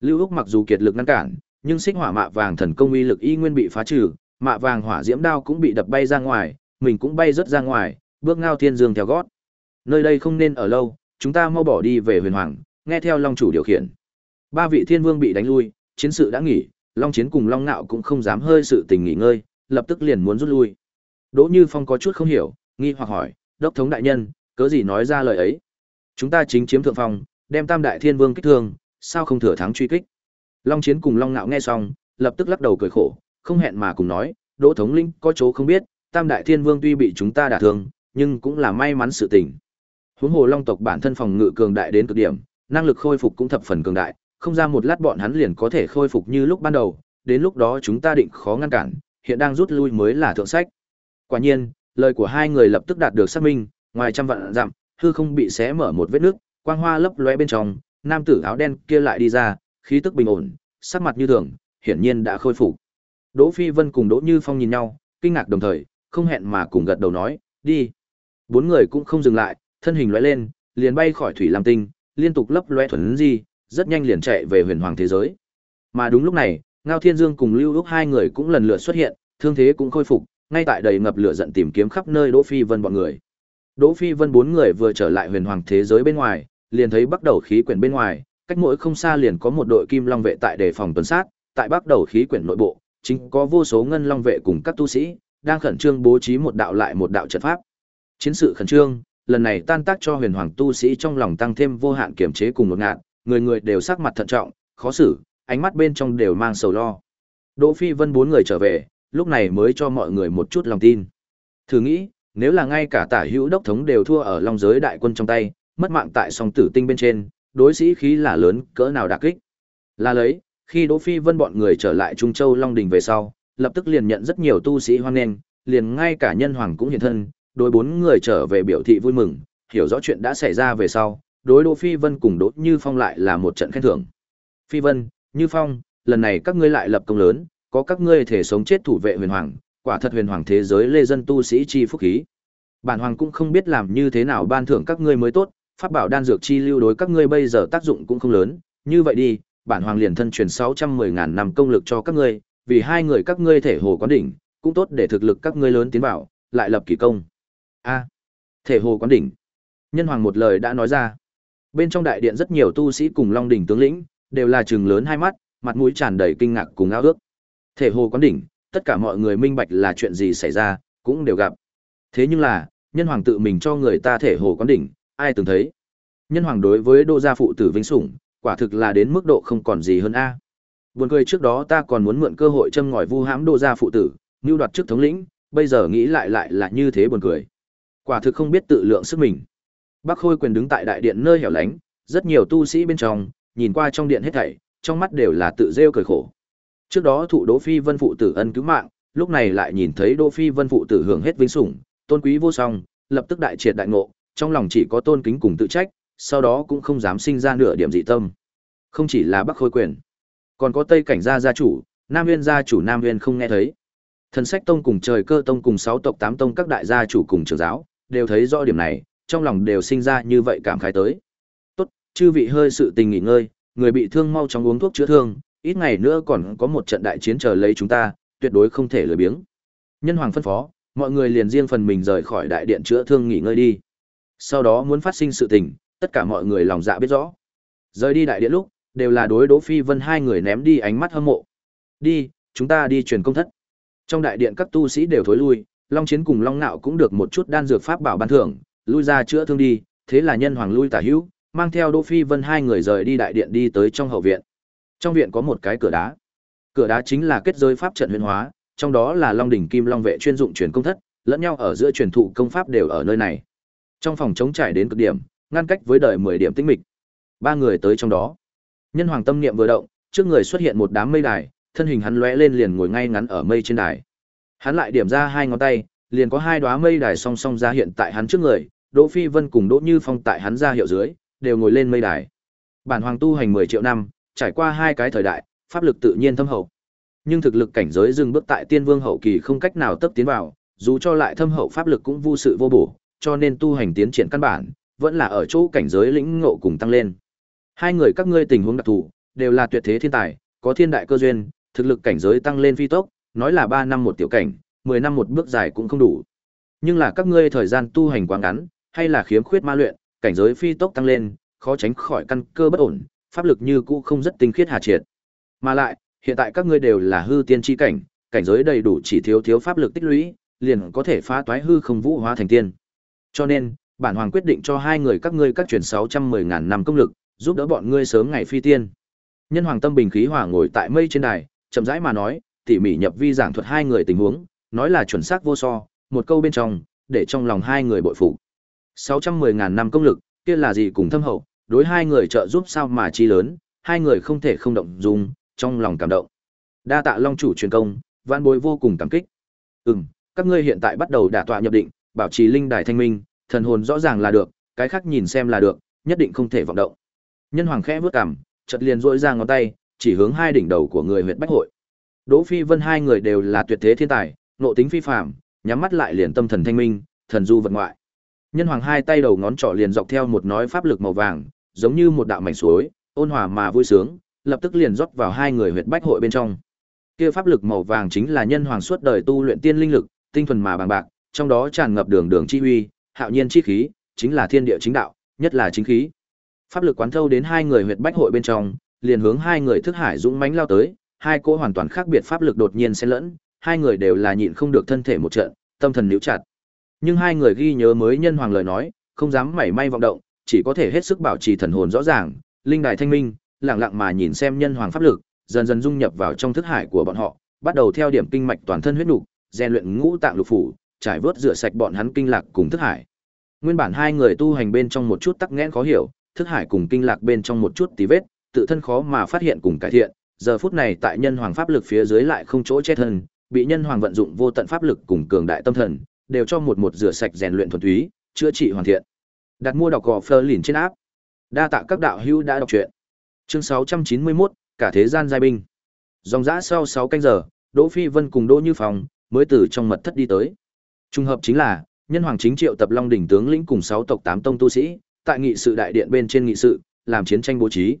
Lưu Úc mặc dù kiệt lực ngăn cản, nhưng xích hỏa mạ vàng thần công uy lực y nguyên bị phá trừ, mạ vàng hỏa diễm đao cũng bị đập bay ra ngoài, mình cũng bay rất ra ngoài, bước ngao thiên dương theo gót. Nơi đây không nên ở lâu, chúng ta mau bỏ đi về huyền hoàng, nghe theo long chủ điều khiển. Ba vị thiên vương bị đánh lui, chiến sự đã nghỉ, long chiến cùng long nạo cũng không dám hơi sự tình nghỉ ngơi, lập tức liền muốn rút lui. Đỗ Như Phong có chút không hiểu, nghi hoặc hỏi, đốc thống đại nhân, cớ gì nói ra lời ấy? Chúng ta chính chiếm thượng phong, đem Tam đại thiên vương kích thương, sao không thừa thắng truy kích? Long chiến cùng long nạo nghe xong, lập tức lắc đầu cười khổ, không hẹn mà cùng nói, Đỗ thống linh có chỗ không biết, Tam đại thiên vương tuy bị chúng ta đả thương, nhưng cũng là may mắn sự tình. Huống hồ Long tộc bản thân phòng ngự cường đại đến cực điểm, năng lực khôi phục cũng thập phần cường đại, không ra một lát bọn hắn liền có thể khôi phục như lúc ban đầu, đến lúc đó chúng ta định khó ngăn cản, hiện đang rút lui mới là thượng sách. Quả nhiên, lời của hai người lập tức đạt được xác minh, ngoài trăm vạn dặm, hư không bị xé mở một vết nước, quang hoa lấp lóe bên trong, nam tử áo đen kia lại đi ra, khí tức bình ổn, sắc mặt như thường, hiển nhiên đã khôi phục. Đỗ Phi Vân cùng Đỗ Như Phong nhìn nhau, kinh ngạc đồng thời, không hẹn mà cùng gật đầu nói, đi. Bốn người cũng không dừng lại, thân hình lóe lên, liền bay khỏi thủy lam tinh, liên tục lấp lóe thuần di, rất nhanh liền chạy về huyền hoàng thế giới. Mà đúng lúc này, Ngao Thiên Dương cùng Lưu Úc hai người cũng lần lượt xuất hiện, thương thế cũng khôi phục, ngay tại đầy ngập lửa giận tìm kiếm khắp nơi Đỗ Phi Vân bọn người. Đỗ Phi Vân bốn người vừa trở lại huyền hoàng thế giới bên ngoài, liền thấy bắt đầu khí quyển bên ngoài, cách mỗi không xa liền có một đội kim long vệ tại đề phòng tuần sát, tại bắt đầu khí quyển nội bộ, chính có vô số ngân long vệ cùng các tu sĩ đang khẩn trương bố trí một đạo lại một đạo trận pháp. Chiến sự khẩn trương, lần này tan tác cho huyền hoàng tu sĩ trong lòng tăng thêm vô hạn kiểm chế cùng một ngạn, người người đều sắc mặt thận trọng, khó xử, ánh mắt bên trong đều mang sầu lo. Đỗ Phi Vân bốn người trở về, lúc này mới cho mọi người một chút lòng tin. Thử nghĩ, nếu là ngay cả tả hữu đốc thống đều thua ở long giới đại quân trong tay, mất mạng tại song tử tinh bên trên, đối sĩ khí là lớn cỡ nào đả kích. Là lấy, khi Đỗ Phi Vân bọn người trở lại Trung Châu Long Đình về sau, lập tức liền nhận rất nhiều tu sĩ hoan nghênh, liền ngay cả nhân hoàng cũng hiện thân, đối bốn người trở về biểu thị vui mừng, hiểu rõ chuyện đã xảy ra về sau, đối Đỗ Phi Vân cùng Đỗ Như Phong lại là một trận khen thưởng. Phi Vân, Như Phong, lần này các ngươi lại lập công lớn, có các ngươi thể sống chết thủ vệ huyền hoàng, quả thật huyền hoàng thế giới lê dân tu sĩ chi phúc khí. Bản hoàng cũng không biết làm như thế nào ban thưởng các ngươi mới tốt, pháp bảo đan dược chi lưu đối các ngươi bây giờ tác dụng cũng không lớn, như vậy đi, bản hoàng liền thân truyền 610 ngàn năm công lực cho các ngươi, vì hai người các ngươi thể hồ quán đỉnh, cũng tốt để thực lực các ngươi lớn tiến vào, lại lập kỳ công. A, thể hồ quán đỉnh. Nhân hoàng một lời đã nói ra. Bên trong đại điện rất nhiều tu sĩ cùng Long đỉnh tướng lĩnh, đều là trừng lớn hai mắt, mặt mũi tràn đầy kinh ngạc cùng ao ước. Thể hồ quán đỉnh, tất cả mọi người minh bạch là chuyện gì xảy ra, cũng đều gặp. Thế nhưng là, nhân hoàng tự mình cho người ta thể hồ quán đỉnh, ai từng thấy. Nhân hoàng đối với đô gia phụ tử vinh sủng, quả thực là đến mức độ không còn gì hơn a. Buồn cười trước đó ta còn muốn mượn cơ hội châm ngòi vu hãm đô gia phụ tử, mưu đoạt chức thống lĩnh, bây giờ nghĩ lại lại là như thế buồn cười. Quả thực không biết tự lượng sức mình. Bác Khôi quyền đứng tại đại điện nơi hẻo lánh, rất nhiều tu sĩ bên trong, nhìn qua trong điện hết thảy, trong mắt đều là tự rêu cười khổ. Trước đó thụ Đỗ Phi Vân phụ tử ân cứu mạng, lúc này lại nhìn thấy Đỗ Phi Vân phụ tử hưởng hết vinh sủng, tôn quý vô song, lập tức đại triệt đại ngộ, trong lòng chỉ có tôn kính cùng tự trách, sau đó cũng không dám sinh ra nửa điểm dị tâm. Không chỉ là Bắc Khôi quyền, còn có Tây Cảnh gia gia chủ, Nam Nguyên gia chủ Nam Nguyên không nghe thấy. Thần Sách Tông cùng Trời Cơ Tông cùng sáu tộc tám tông các đại gia chủ cùng trưởng giáo, đều thấy rõ điểm này, trong lòng đều sinh ra như vậy cảm khái tới. Tốt, chư vị hơi sự tình nghỉ ngơi, người bị thương mau chóng uống thuốc chữa thương, ít ngày nữa còn có một trận đại chiến chờ lấy chúng ta, tuyệt đối không thể lười biếng. Nhân hoàng phân phó, mọi người liền riêng phần mình rời khỏi đại điện chữa thương nghỉ ngơi đi. Sau đó muốn phát sinh sự tình, tất cả mọi người lòng dạ biết rõ. Rời đi đại điện lúc, đều là đối Đỗ Phi Vân hai người ném đi ánh mắt hâm mộ. Đi, chúng ta đi truyền công thất. Trong đại điện các tu sĩ đều thối lui, Long Chiến cùng Long Nạo cũng được một chút đan dược pháp bảo ban thưởng, lui ra chữa thương đi, thế là nhân hoàng lui tả hữu, mang theo Đỗ Phi Vân hai người rời đi đại điện đi tới trong hậu viện. Trong viện có một cái cửa đá. Cửa đá chính là kết giới pháp trận huyền hóa, trong đó là Long đỉnh Kim Long vệ chuyên dụng truyền công thất, lẫn nhau ở giữa truyền thụ công pháp đều ở nơi này. Trong phòng chống trải đến cực điểm, ngăn cách với đời 10 điểm tĩnh mịch. Ba người tới trong đó. Nhân hoàng tâm niệm vừa động, trước người xuất hiện một đám mây đài, thân hình hắn lóe lên liền ngồi ngay ngắn ở mây trên đài. Hắn lại điểm ra hai ngón tay, liền có hai đóa mây đài song song ra hiện tại hắn trước người, Đỗ Phi Vân cùng Đỗ Như Phong tại hắn ra hiệu dưới, đều ngồi lên mây đài. Bản hoàng tu hành 10 triệu năm, trải qua hai cái thời đại, pháp lực tự nhiên thâm hậu. Nhưng thực lực cảnh giới dừng bước tại Tiên Vương hậu kỳ không cách nào tấp tiến vào, dù cho lại thâm hậu pháp lực cũng vô sự vô bổ, cho nên tu hành tiến triển căn bản vẫn là ở chỗ cảnh giới lĩnh ngộ cùng tăng lên. Hai người các ngươi tình huống đặc thù, đều là tuyệt thế thiên tài, có thiên đại cơ duyên, thực lực cảnh giới tăng lên phi tốc, nói là 3 năm một tiểu cảnh, 10 năm một bước dài cũng không đủ. Nhưng là các ngươi thời gian tu hành quá ngắn, hay là khiếm khuyết ma luyện, cảnh giới phi tốc tăng lên, khó tránh khỏi căn cơ bất ổn, pháp lực như cũ không rất tinh khiết hà triệt. Mà lại, hiện tại các ngươi đều là hư tiên chi cảnh, cảnh giới đầy đủ chỉ thiếu thiếu pháp lực tích lũy, liền có thể phá toái hư không vũ hóa thành tiên. Cho nên, bản hoàng quyết định cho hai người các ngươi các truyền 610 ngàn năm công lực, giúp đỡ bọn ngươi sớm ngày phi tiên. Nhân hoàng tâm bình khí hòa ngồi tại mây trên đài, chậm rãi mà nói, tỉ mỉ nhập vi giảng thuật hai người tình huống, nói là chuẩn xác vô so, một câu bên trong, để trong lòng hai người bội phục. 610 ngàn năm công lực, kia là gì cùng thâm hậu, đối hai người trợ giúp sao mà chi lớn, hai người không thể không động dung, trong lòng cảm động. Đa tạ Long chủ truyền công, vạn bối vô cùng cảm kích. Ừm, các ngươi hiện tại bắt đầu đả tọa nhập định, bảo trì linh đài thanh minh, thần hồn rõ ràng là được, cái khác nhìn xem là được, nhất định không thể vọng động. Nhân hoàng khẽ vướt cằm, chợt liền rỗi ra ngón tay, chỉ hướng hai đỉnh đầu của người huyện Bách Hội. Đỗ Phi Vân hai người đều là tuyệt thế thiên tài, nộ tính phi phàm, nhắm mắt lại liền tâm thần thanh minh, thần du vật ngoại. Nhân hoàng hai tay đầu ngón trỏ liền dọc theo một nói pháp lực màu vàng, giống như một đạo mảnh suối, ôn hòa mà vui sướng, lập tức liền rót vào hai người huyệt bách hội bên trong. Kia pháp lực màu vàng chính là nhân hoàng suốt đời tu luyện tiên linh lực, tinh thuần mà bằng bạc, trong đó tràn ngập đường đường chi uy, hạo nhiên chi khí, chính là thiên địa chính đạo, nhất là chính khí. Pháp lực quán thâu đến hai người huyệt bách hội bên trong, liền hướng hai người thức hải dũng mãnh lao tới, hai cỗ hoàn toàn khác biệt pháp lực đột nhiên xen lẫn, hai người đều là nhịn không được thân thể một trận, tâm thần níu chặt. Nhưng hai người ghi nhớ mới nhân hoàng lời nói, không dám mảy may vọng động, chỉ có thể hết sức bảo trì thần hồn rõ ràng, linh đài thanh minh, lặng lặng mà nhìn xem nhân hoàng pháp lực, dần dần dung nhập vào trong thức hải của bọn họ, bắt đầu theo điểm kinh mạch toàn thân huyết nục, rèn luyện ngũ tạng lục phủ, trải vớt rửa sạch bọn hắn kinh lạc cùng thức hải. Nguyên bản hai người tu hành bên trong một chút tắc nghẽn khó hiểu, thức hải cùng kinh lạc bên trong một chút tí vết, tự thân khó mà phát hiện cùng cải thiện, giờ phút này tại nhân hoàng pháp lực phía dưới lại không chỗ che thân, bị nhân hoàng vận dụng vô tận pháp lực cùng cường đại tâm thần, đều cho một một rửa sạch rèn luyện thuần túy, chữa trị hoàn thiện. Đặt mua đọc gò Fleur lìn trên áp. Đa tạ các đạo hữu đã đọc truyện. Chương 691, cả thế gian giai binh. Dòng dã sau 6 canh giờ, Đỗ Phi Vân cùng Đỗ Như Phong mới từ trong mật thất đi tới. Trùng hợp chính là, nhân hoàng chính triệu tập Long đỉnh tướng lĩnh cùng 6 tộc 8 tông tu sĩ, tại nghị sự đại điện bên trên nghị sự, làm chiến tranh bố trí.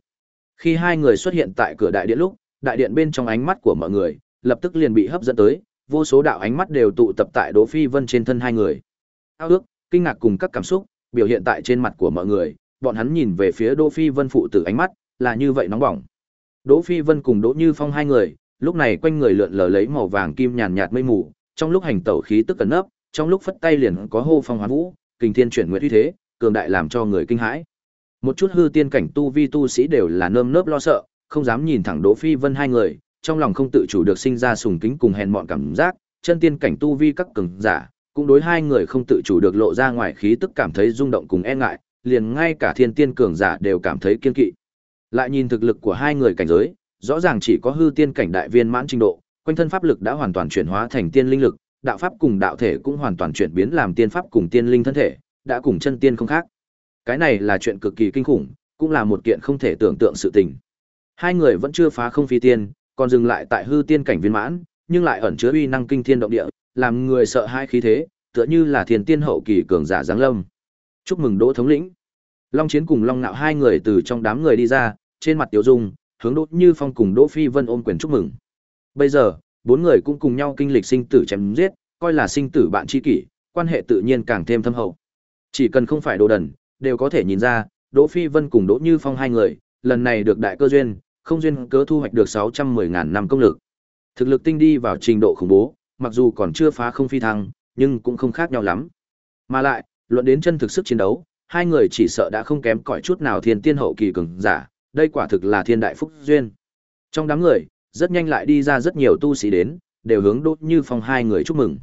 Khi hai người xuất hiện tại cửa đại điện lúc, đại điện bên trong ánh mắt của mọi người lập tức liền bị hấp dẫn tới, vô số đạo ánh mắt đều tụ tập tại Đỗ Phi Vân trên thân hai người. Ao ước, kinh ngạc cùng các cảm xúc biểu hiện tại trên mặt của mọi người, bọn hắn nhìn về phía Đỗ Phi Vân phụ tử ánh mắt là như vậy nóng bỏng. Đỗ Phi Vân cùng Đỗ Như Phong hai người, lúc này quanh người lượn lờ lấy màu vàng kim nhàn nhạt mây mù, trong lúc hành tẩu khí tức cẩn nấp, trong lúc phất tay liền có hô phong hóa vũ, kình thiên chuyển nguyện uy thế, cường đại làm cho người kinh hãi. Một chút hư tiên cảnh tu vi tu sĩ đều là nơm nớp lo sợ, không dám nhìn thẳng Đỗ Phi Vân hai người, trong lòng không tự chủ được sinh ra sùng kính cùng hèn mọn cảm giác, chân tiên cảnh tu vi các cường giả, cũng đối hai người không tự chủ được lộ ra ngoài khí tức cảm thấy rung động cùng e ngại, liền ngay cả thiên tiên cường giả đều cảm thấy kiên kỵ. Lại nhìn thực lực của hai người cảnh giới, rõ ràng chỉ có hư tiên cảnh đại viên mãn trình độ, quanh thân pháp lực đã hoàn toàn chuyển hóa thành tiên linh lực, đạo pháp cùng đạo thể cũng hoàn toàn chuyển biến làm tiên pháp cùng tiên linh thân thể, đã cùng chân tiên không khác. Cái này là chuyện cực kỳ kinh khủng, cũng là một kiện không thể tưởng tượng sự tình. Hai người vẫn chưa phá không phi tiên, còn dừng lại tại hư tiên cảnh viên mãn, nhưng lại ẩn chứa uy năng kinh thiên động địa, làm người sợ hai khí thế, tựa như là thiên tiên hậu kỳ cường giả giáng lâm. Chúc mừng Đỗ thống lĩnh. Long Chiến cùng Long Nạo hai người từ trong đám người đi ra, trên mặt tiểu dung, hướng Đỗ Như Phong cùng Đỗ Phi Vân ôm quyền chúc mừng. Bây giờ, bốn người cũng cùng nhau kinh lịch sinh tử chém giết, coi là sinh tử bạn tri kỷ, quan hệ tự nhiên càng thêm thâm hậu. Chỉ cần không phải đồ đần, đều có thể nhìn ra, Đỗ Phi Vân cùng Đỗ Như Phong hai người, lần này được đại cơ duyên, không duyên cớ thu hoạch được 610.000 năm công lực. Thực lực tinh đi vào trình độ khủng bố, mặc dù còn chưa phá không phi thăng, nhưng cũng không khác nhau lắm. Mà lại, luận đến chân thực sức chiến đấu, hai người chỉ sợ đã không kém cỏi chút nào thiên tiên hậu kỳ cường giả, đây quả thực là thiên đại phúc duyên. Trong đám người, rất nhanh lại đi ra rất nhiều tu sĩ đến, đều hướng Đỗ Như Phong hai người chúc mừng.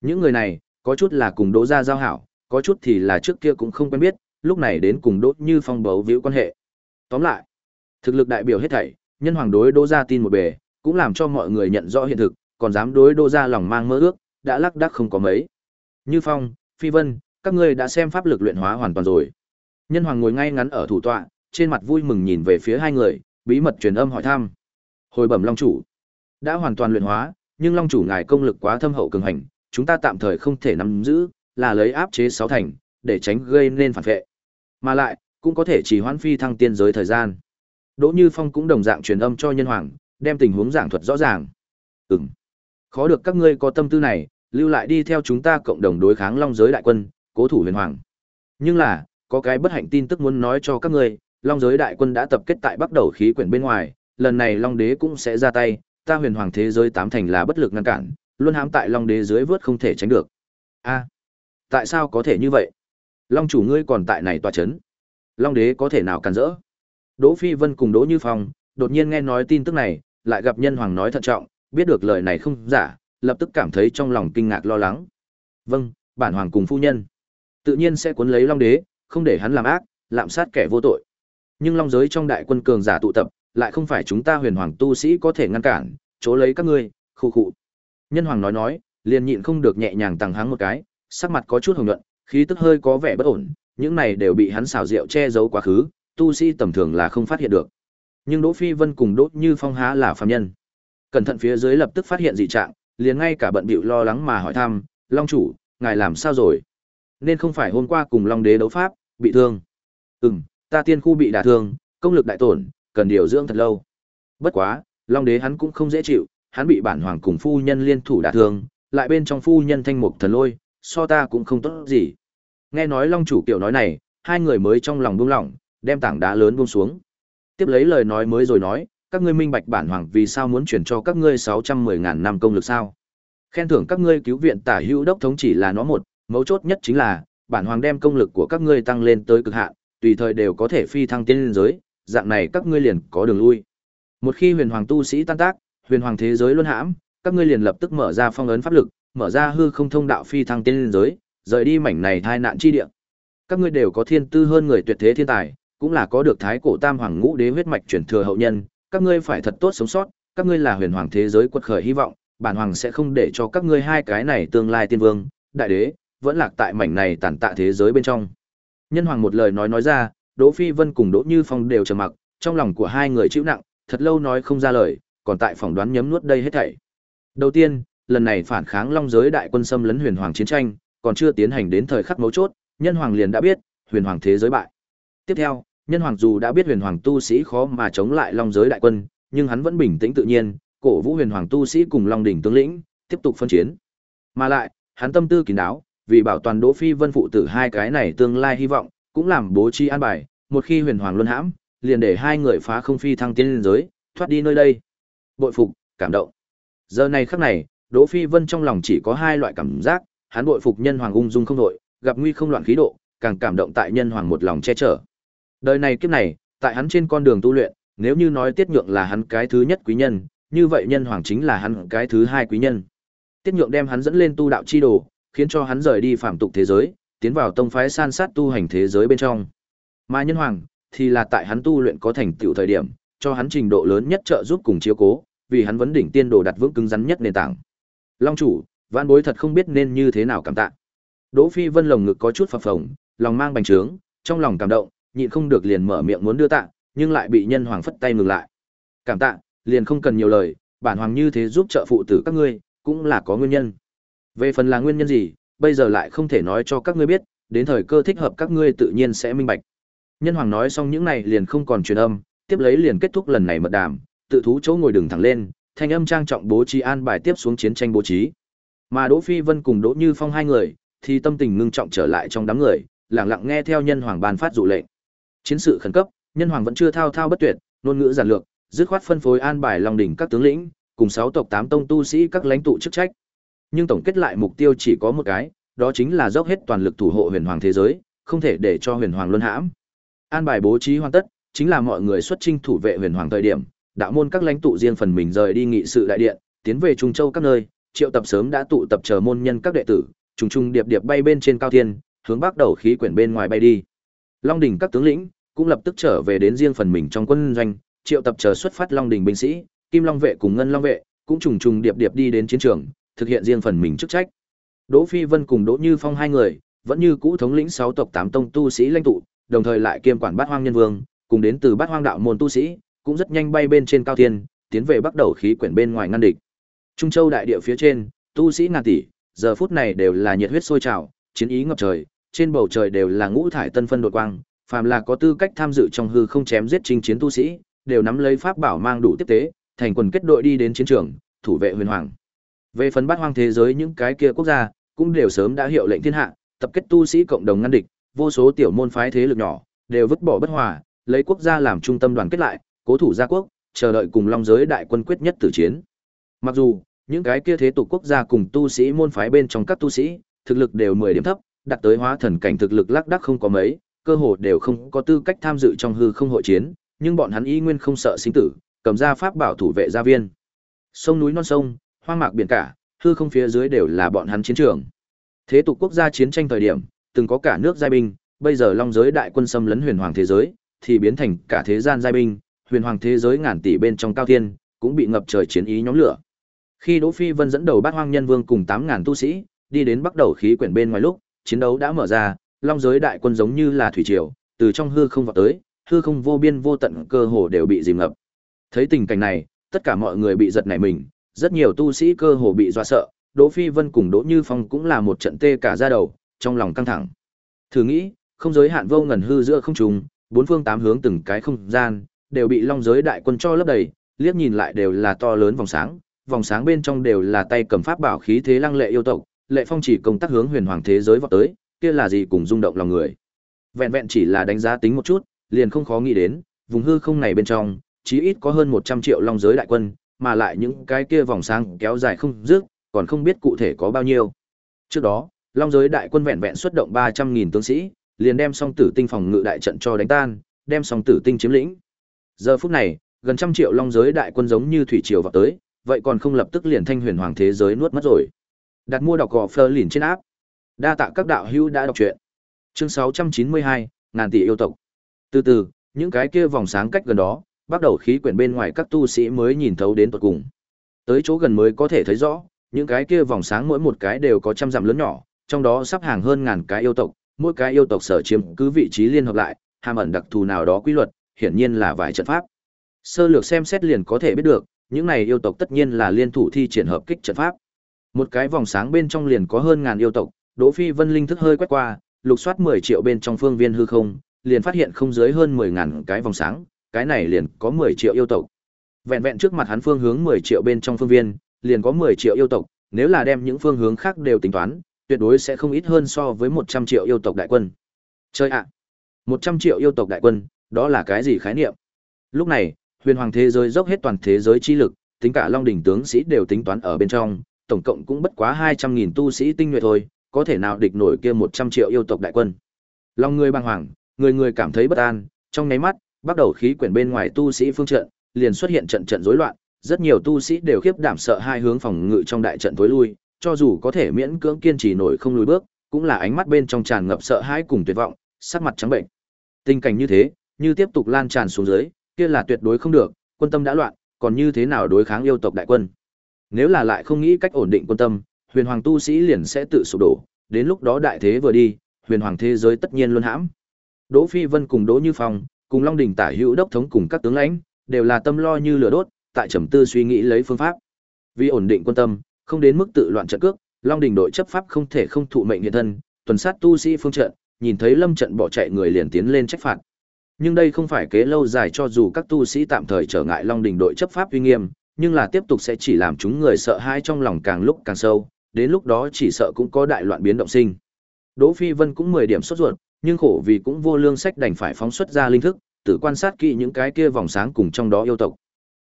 Những người này, có chút là cùng Đỗ gia giao hảo, có chút thì là trước kia cũng không quen biết, lúc này đến cùng Đỗ Như Phong bấu víu quan hệ. Tóm lại, thực lực đại biểu hết thảy, nhân hoàng đối Đỗ gia tin một bề, cũng làm cho mọi người nhận rõ hiện thực, còn dám đối đô ra lòng mang mơ ước, đã lắc đắc không có mấy. Như Phong, Phi Vân, các ngươi đã xem pháp lực luyện hóa hoàn toàn rồi. Nhân hoàng ngồi ngay ngắn ở thủ tọa, trên mặt vui mừng nhìn về phía hai người, bí mật truyền âm hỏi thăm. Hồi bẩm Long chủ, đã hoàn toàn luyện hóa, nhưng Long chủ ngài công lực quá thâm hậu cường hành, chúng ta tạm thời không thể nắm giữ, là lấy áp chế sáu thành, để tránh gây nên phản vệ. Mà lại, cũng có thể chỉ hoãn phi thăng tiên giới thời gian. Đỗ Như Phong cũng đồng dạng truyền âm cho nhân hoàng, đem tình huống giảng thuật rõ ràng. Ừm. Khó được các ngươi có tâm tư này, lưu lại đi theo chúng ta cộng đồng đối kháng Long giới đại quân, cố thủ huyền hoàng. Nhưng là, có cái bất hạnh tin tức muốn nói cho các ngươi, Long giới đại quân đã tập kết tại Bắc Đầu khí quyển bên ngoài, lần này Long đế cũng sẽ ra tay, ta huyền hoàng thế giới tám thành là bất lực ngăn cản, luôn hãm tại Long đế dưới vớt không thể tránh được. A, tại sao có thể như vậy? Long chủ ngươi còn tại này tòa chấn. Long đế có thể nào cản rỡ? Đỗ Phi Vân cùng Đỗ Như Phong, đột nhiên nghe nói tin tức này, lại gặp nhân hoàng nói thận trọng, biết được lời này không giả, lập tức cảm thấy trong lòng kinh ngạc lo lắng. Vâng, bản hoàng cùng phu nhân, tự nhiên sẽ cuốn lấy Long đế, không để hắn làm ác, lạm sát kẻ vô tội. Nhưng Long giới trong đại quân cường giả tụ tập, lại không phải chúng ta huyền hoàng tu sĩ có thể ngăn cản, chỗ lấy các ngươi, khu khụ. Nhân hoàng nói nói, liền nhịn không được nhẹ nhàng tăng háng một cái, sắc mặt có chút hồng nhuận, khí tức hơi có vẻ bất ổn, những này đều bị hắn xảo rượu che giấu quá khứ, tu sĩ tầm thường là không phát hiện được. Nhưng Đỗ Phi Vân cùng Đỗ Như Phong há là phàm nhân. Cẩn thận phía dưới lập tức phát hiện dị trạng, liền ngay cả bận bịu lo lắng mà hỏi thăm, "Long chủ, ngài làm sao rồi?" Nên không phải hôm qua cùng Long đế đấu pháp, bị thương. "Ừm, ta tiên khu bị đả thương, công lực đại tổn, cần điều dưỡng thật lâu." Bất quá, Long đế hắn cũng không dễ chịu, hắn bị bản hoàng cùng phu nhân liên thủ đả thương, lại bên trong phu nhân thanh mục thần lôi, so ta cũng không tốt gì. Nghe nói Long chủ kiểu nói này, hai người mới trong lòng buông lỏng, đem tảng đá lớn buông xuống. Tiếp lấy lời nói mới rồi nói, các ngươi minh bạch bản hoàng vì sao muốn chuyển cho các ngươi sáu trăm mười ngàn năm công lực sao? Khen thưởng các ngươi cứu viện tả hữu đốc thống chỉ là nó một, mấu chốt nhất chính là bản hoàng đem công lực của các ngươi tăng lên tới cực hạn, tùy thời đều có thể phi thăng tiên giới, dạng này các ngươi liền có đường lui. Một khi huyền hoàng tu sĩ tan tác, huyền hoàng thế giới luân hãm, các ngươi liền lập tức mở ra phong ấn pháp lực, mở ra hư không thông đạo phi thăng tiên giới, rời đi mảnh này thai nạn chi địa. Các ngươi đều có thiên tư hơn người tuyệt thế thiên tài, cũng là có được thái cổ tam hoàng ngũ đế huyết mạch truyền thừa hậu nhân, các ngươi phải thật tốt sống sót, các ngươi là huyền hoàng thế giới quật khởi hy vọng, bản hoàng sẽ không để cho các ngươi hai cái này tương lai tiên vương, đại đế, vẫn lạc tại mảnh này tàn tạ thế giới bên trong. Nhân hoàng một lời nói nói ra, Đỗ Phi Vân cùng Đỗ Như Phong đều trầm mặc, trong lòng của hai người chịu nặng, thật lâu nói không ra lời, còn tại phỏng đoán nhấm nuốt đây hết thảy. Đầu tiên, lần này phản kháng long giới đại quân xâm lấn huyền hoàng chiến tranh, còn chưa tiến hành đến thời khắc mấu chốt, nhân hoàng liền đã biết, huyền hoàng thế giới bại. Tiếp theo, nhân hoàng dù đã biết huyền hoàng tu sĩ khó mà chống lại long giới đại quân, nhưng hắn vẫn bình tĩnh tự nhiên, cổ vũ huyền hoàng tu sĩ cùng long đỉnh tướng lĩnh, tiếp tục phân chiến. Mà lại, hắn tâm tư kín đáo, vì bảo toàn Đỗ Phi Vân phụ tử hai cái này tương lai hy vọng, cũng làm bố trí an bài, một khi huyền hoàng luân hãm, liền để hai người phá không phi thăng tiên giới, thoát đi nơi đây. Bội phục, cảm động. Giờ này khắc này, Đỗ Phi Vân trong lòng chỉ có hai loại cảm giác, hắn bội phục nhân hoàng ung dung không đội, gặp nguy không loạn khí độ, càng cảm động tại nhân hoàng một lòng che chở. Đời này kiếp này, tại hắn trên con đường tu luyện, nếu như nói Tiết Nhượng là hắn cái thứ nhất quý nhân, như vậy nhân hoàng chính là hắn cái thứ hai quý nhân. Tiết Nhượng đem hắn dẫn lên tu đạo chi đồ, khiến cho hắn rời đi phạm tục thế giới, tiến vào tông phái san sát tu hành thế giới bên trong. Mà nhân hoàng thì là tại hắn tu luyện có thành tựu thời điểm, cho hắn trình độ lớn nhất trợ giúp cùng chiếu cố, vì hắn vấn đỉnh tiên đồ đặt vững cứng rắn nhất nền tảng. Long chủ, vạn bối thật không biết nên như thế nào cảm tạ. Đỗ Phi Vân lồng ngực có chút phập phồng, lòng mang bành trướng, trong lòng cảm động, nhịn không được liền mở miệng muốn đưa tạ, nhưng lại bị nhân hoàng phất tay ngừng lại. Cảm tạ, liền không cần nhiều lời, bản hoàng như thế giúp trợ phụ tử các ngươi, cũng là có nguyên nhân. Về phần là nguyên nhân gì, bây giờ lại không thể nói cho các ngươi biết, đến thời cơ thích hợp các ngươi tự nhiên sẽ minh bạch. Nhân hoàng nói xong những này liền không còn truyền âm, tiếp lấy liền kết thúc lần này mật đàm, tự thú chỗ ngồi đường thẳng lên, thanh âm trang trọng bố trí an bài tiếp xuống chiến tranh bố trí. Mà Đỗ Phi Vân cùng Đỗ Như Phong hai người, thì tâm tình ngưng trọng trở lại trong đám người, lặng lặng nghe theo nhân hoàng ban phát dụ lệnh. Chiến sự khẩn cấp, nhân hoàng vẫn chưa thao thao bất tuyệt, ngôn ngữ giản lược, dứt khoát phân phối an bài long đỉnh các tướng lĩnh, cùng sáu tộc tám tông tu sĩ các lãnh tụ chức trách. Nhưng tổng kết lại mục tiêu chỉ có một cái, đó chính là dốc hết toàn lực thủ hộ huyền hoàng thế giới, không thể để cho huyền hoàng luân hãm. An bài bố trí hoàn tất, chính là mọi người xuất chinh thủ vệ huyền hoàng thời điểm, đạo môn các lãnh tụ riêng phần mình rời đi nghị sự đại điện, tiến về Trung Châu các nơi, triệu tập sớm đã tụ tập chờ môn nhân các đệ tử, trùng trùng điệp điệp bay bên trên cao thiên, hướng bắc đầu khí quyển bên ngoài bay đi. Long đỉnh các tướng lĩnh cũng lập tức trở về đến riêng phần mình trong quân doanh, triệu tập chờ xuất phát Long đỉnh binh sĩ, Kim Long vệ cùng Ngân Long vệ cũng trùng trùng điệp điệp đi đến chiến trường, thực hiện riêng phần mình chức trách. Đỗ Phi Vân cùng Đỗ Như Phong hai người, vẫn như cũ thống lĩnh sáu tộc tám tông tu sĩ lãnh tụ, đồng thời lại kiêm quản Bát Hoang Nhân Vương, cùng đến từ Bát Hoang đạo môn tu sĩ, cũng rất nhanh bay bên trên cao thiên, tiến về bắt đầu khí quyển bên ngoài ngăn địch. Trung Châu đại địa phía trên, tu sĩ ngàn tỷ, giờ phút này đều là nhiệt huyết sôi trào, chiến ý ngập trời, trên bầu trời đều là ngũ thải tân phân đột quang, phàm là có tư cách tham dự trong hư không chém giết chinh chiến tu sĩ, đều nắm lấy pháp bảo mang đủ tiếp tế, thành quần kết đội đi đến chiến trường, thủ vệ huyền hoàng. Về phần bát hoang thế giới những cái kia quốc gia, cũng đều sớm đã hiệu lệnh thiên hạ, tập kết tu sĩ cộng đồng ngăn địch, vô số tiểu môn phái thế lực nhỏ, đều vứt bỏ bất hòa, lấy quốc gia làm trung tâm đoàn kết lại, cố thủ gia quốc, chờ đợi cùng long giới đại quân quyết nhất tử chiến. Mặc dù, những cái kia thế tục quốc gia cùng tu sĩ môn phái bên trong các tu sĩ, thực lực đều 10 điểm thấp, đặt tới hóa thần cảnh thực lực lác đác không có mấy, cơ hồ đều không có tư cách tham dự trong hư không hội chiến, nhưng bọn hắn y nguyên không sợ sinh tử, cầm ra pháp bảo thủ vệ gia viên. Sông núi non sông, hoang mạc biển cả, hư không phía dưới đều là bọn hắn chiến trường. Thế tục quốc gia chiến tranh thời điểm, từng có cả nước giai binh, bây giờ long giới đại quân xâm lấn huyền hoàng thế giới, thì biến thành cả thế gian giai binh, huyền hoàng thế giới ngàn tỷ bên trong cao thiên, cũng bị ngập trời chiến ý nhóm lửa. Khi Đỗ Phi Vân dẫn đầu bát hoang nhân vương cùng 8000 tu sĩ, đi đến bắt đầu khí quyển bên ngoài lúc, chiến đấu đã mở ra, long giới đại quân giống như là thủy triều, từ trong hư không vọt tới, hư không vô biên vô tận cơ hồ đều bị dìm ngập. Thấy tình cảnh này, tất cả mọi người bị giật nảy mình, rất nhiều tu sĩ cơ hồ bị dọa sợ, Đỗ Phi Vân cùng Đỗ Như Phong cũng là một trận tê cả da đầu, trong lòng căng thẳng. Thử nghĩ, không giới hạn vô ngần hư giữa không trung, bốn phương tám hướng từng cái không gian đều bị long giới đại quân cho lấp đầy, liếc nhìn lại đều là to lớn vòng sáng, vòng sáng bên trong đều là tay cầm pháp bảo khí thế lăng lệ yêu tộc, lệ phong chỉ công tác hướng huyền hoàng thế giới vọt tới, kia là gì cùng rung động lòng người. Vẹn vẹn chỉ là đánh giá tính một chút, liền không khó nghĩ đến, vùng hư không này bên trong, chí ít có hơn 100 triệu long giới đại quân, mà lại những cái kia vòng sáng kéo dài không dứt, còn không biết cụ thể có bao nhiêu. Trước đó, long giới đại quân vẹn vẹn xuất động ba trăm nghìn tướng sĩ, liền đem song tử tinh phòng ngự đại trận cho đánh tan, đem song tử tinh chiếm lĩnh. Giờ phút này, gần trăm triệu long giới đại quân giống như thủy triều vào tới, vậy còn không lập tức liền thanh huyền hoàng thế giới nuốt mất rồi. Đặt mua đọc gò phơ lìn trên áp. Đa tạ các đạo hữu đã đọc truyện. Chương 692, ngàn tỷ yêu tộc. Từ từ, những cái kia vòng sáng cách gần đó, bắt đầu khí quyển bên ngoài các tu sĩ mới nhìn thấu đến tận cùng. Tới chỗ gần mới có thể thấy rõ, những cái kia vòng sáng mỗi một cái đều có trăm dặm lớn nhỏ, trong đó sắp hàng hơn ngàn cái yêu tộc, mỗi cái yêu tộc sở chiếm cứ vị trí liên hợp lại, hàm ẩn đặc thù nào đó quy luật, hiển nhiên là vài trận pháp. Sơ lược xem xét liền có thể biết được, những này yêu tộc tất nhiên là liên thủ thi triển hợp kích trận pháp. Một cái vòng sáng bên trong liền có hơn ngàn yêu tộc, Đỗ Phi Vân linh thức hơi quét qua, lục soát 10 triệu bên trong phương viên hư không, liền phát hiện không dưới hơn 10 ngàn cái vòng sáng, cái này liền có 10 triệu yêu tộc. Vẹn vẹn trước mặt hắn phương hướng 10 triệu bên trong phương viên, liền có 10 triệu yêu tộc, nếu là đem những phương hướng khác đều tính toán, tuyệt đối sẽ không ít hơn so với 100 triệu yêu tộc đại quân. Chơi ạ! À, 100 triệu yêu tộc đại quân, đó là cái gì khái niệm? Lúc này, huyền hoàng thế giới dốc hết toàn thế giới chi lực, tính cả Long đỉnh tướng sĩ đều tính toán ở bên trong, tổng cộng cũng bất quá 200.000 tu sĩ tinh nhuệ thôi, có thể nào địch nổi kia 100 triệu yêu tộc đại quân. Long người bàng hoàng, người người cảm thấy bất an, trong nháy mắt, bắt đầu khí quyển bên ngoài tu sĩ phương trận, liền xuất hiện trận trận rối loạn, rất nhiều tu sĩ đều khiếp đảm sợ hai hướng phòng ngự trong đại trận tối lui, cho dù có thể miễn cưỡng kiên trì nổi không lùi bước, cũng là ánh mắt bên trong tràn ngập sợ hãi cùng tuyệt vọng, sắc mặt trắng bệnh. Tình cảnh như thế, như tiếp tục lan tràn xuống dưới, kia là tuyệt đối không được, quân tâm đã loạn, còn như thế nào đối kháng yêu tộc đại quân? Nếu là lại không nghĩ cách ổn định quân tâm, huyền hoàng tu sĩ liền sẽ tự sụp đổ, đến lúc đó đại thế vừa đi, huyền hoàng thế giới tất nhiên luôn hãm. Đỗ Phi Vân cùng Đỗ Như Phong, cùng Long Đình tả hữu đốc thống cùng các tướng lãnh, đều là tâm lo như lửa đốt, tại trầm tư suy nghĩ lấy phương pháp. Vì ổn định quân tâm, không đến mức tự loạn trận cước, Long Đình đội chấp pháp không thể không thụ mệnh hiện thân, tuần sát tu sĩ phương trận, nhìn thấy Lâm trận bỏ chạy người liền tiến lên trách phạt. Nhưng đây không phải kế lâu dài cho dù các tu sĩ tạm thời trở ngại Long Đình đội chấp pháp uy nghiêm, nhưng là tiếp tục sẽ chỉ làm chúng người sợ hãi trong lòng càng lúc càng sâu, đến lúc đó chỉ sợ cũng có đại loạn biến động sinh. Đỗ Phi Vân cũng 10 điểm sốt ruột, nhưng khổ vì cũng vô lương sách đành phải phóng xuất ra linh thức, tự quan sát kỹ những cái kia vòng sáng cùng trong đó yêu tộc.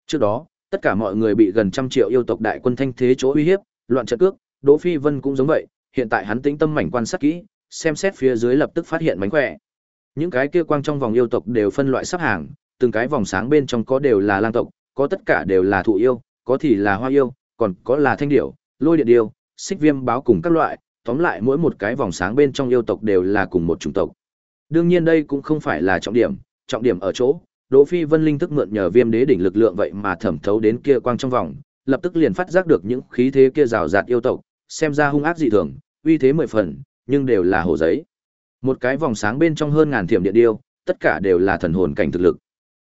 Trước đó, tất cả mọi người bị gần trăm triệu yêu tộc đại quân thanh thế chỗ uy hiếp, loạn trận cước, Đỗ Phi Vân cũng giống vậy, hiện tại hắn tĩnh tâm mảnh quan sát kỹ, xem xét phía dưới lập tức phát hiện mánh khỏe. Những cái kia quang trong vòng yêu tộc đều phân loại sắp hàng, từng cái vòng sáng bên trong có đều là lang tộc, có tất cả đều là thụ yêu, có thì là hoa yêu, còn có là thanh điểu, lôi điện điêu, xích viêm báo cùng các loại, tóm lại mỗi một cái vòng sáng bên trong yêu tộc đều là cùng một chủng tộc. Đương nhiên đây cũng không phải là trọng điểm, trọng điểm ở chỗ, Đỗ Phi Vân linh thức mượn nhờ Viêm Đế đỉnh lực lượng vậy mà thẩm thấu đến kia quang trong vòng, lập tức liền phát giác được những khí thế kia rào rạt yêu tộc, xem ra hung ác dị thường, uy thế mười phần, nhưng đều là hồ giấy. Một cái vòng sáng bên trong hơn ngàn thiểm điện điêu, tất cả đều là thần hồn cảnh thực lực.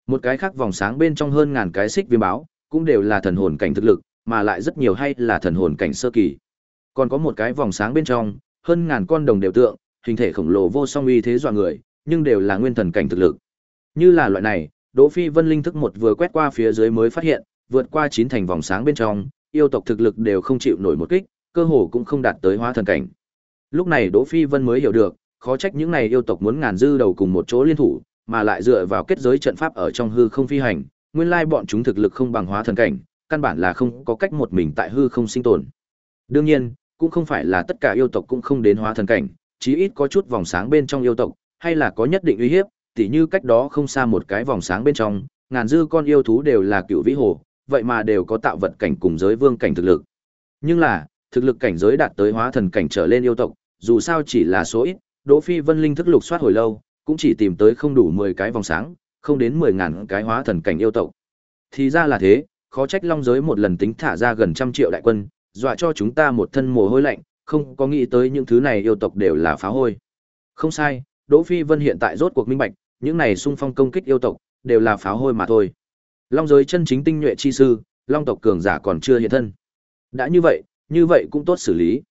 Một cái khác vòng sáng bên trong hơn ngàn cái xích viêm báo, cũng đều là thần hồn cảnh thực lực, mà lại rất nhiều hay là thần hồn cảnh sơ kỳ. Còn có một cái vòng sáng bên trong, hơn ngàn con đồng đều tượng, hình thể khổng lồ vô song uy thế dọa người, nhưng đều là nguyên thần cảnh thực lực. Như là loại này, Đỗ Phi Vân linh thức một vừa quét qua phía dưới mới phát hiện, vượt qua chín thành vòng sáng bên trong, yêu tộc thực lực đều không chịu nổi một kích, cơ hồ cũng không đạt tới hóa thần cảnh. Lúc này Đỗ Phi Vân mới hiểu được, khó trách những này yêu tộc muốn ngàn dư đầu cùng một chỗ liên thủ, mà lại dựa vào kết giới trận pháp ở trong hư không phi hành, nguyên lai bọn chúng thực lực không bằng hóa thần cảnh, căn bản là không có cách một mình tại hư không sinh tồn. Đương nhiên, cũng không phải là tất cả yêu tộc cũng không đến hóa thần cảnh, chí ít có chút vòng sáng bên trong yêu tộc, hay là có nhất định uy hiếp, tỉ như cách đó không xa một cái vòng sáng bên trong, ngàn dư con yêu thú đều là cựu vĩ hồ, vậy mà đều có tạo vật cảnh cùng giới vương cảnh thực lực. Nhưng là, thực lực cảnh giới đạt tới hóa thần cảnh trở lên yêu tộc, dù sao chỉ là số ít, Đỗ Phi Vân linh thức lục soát hồi lâu, cũng chỉ tìm tới không đủ 10 cái vòng sáng, không đến 10 ngàn cái hóa thần cảnh yêu tộc. Thì ra là thế, khó trách long giới một lần tính thả ra gần trăm triệu đại quân, dọa cho chúng ta một thân mồ hôi lạnh, không có nghĩ tới những thứ này yêu tộc đều là phá hôi. Không sai, Đỗ Phi Vân hiện tại rốt cuộc minh bạch, những này xung phong công kích yêu tộc, đều là pháo hôi mà thôi. Long giới chân chính tinh nhuệ chi sư, long tộc cường giả còn chưa hiện thân. Đã như vậy, như vậy cũng tốt xử lý.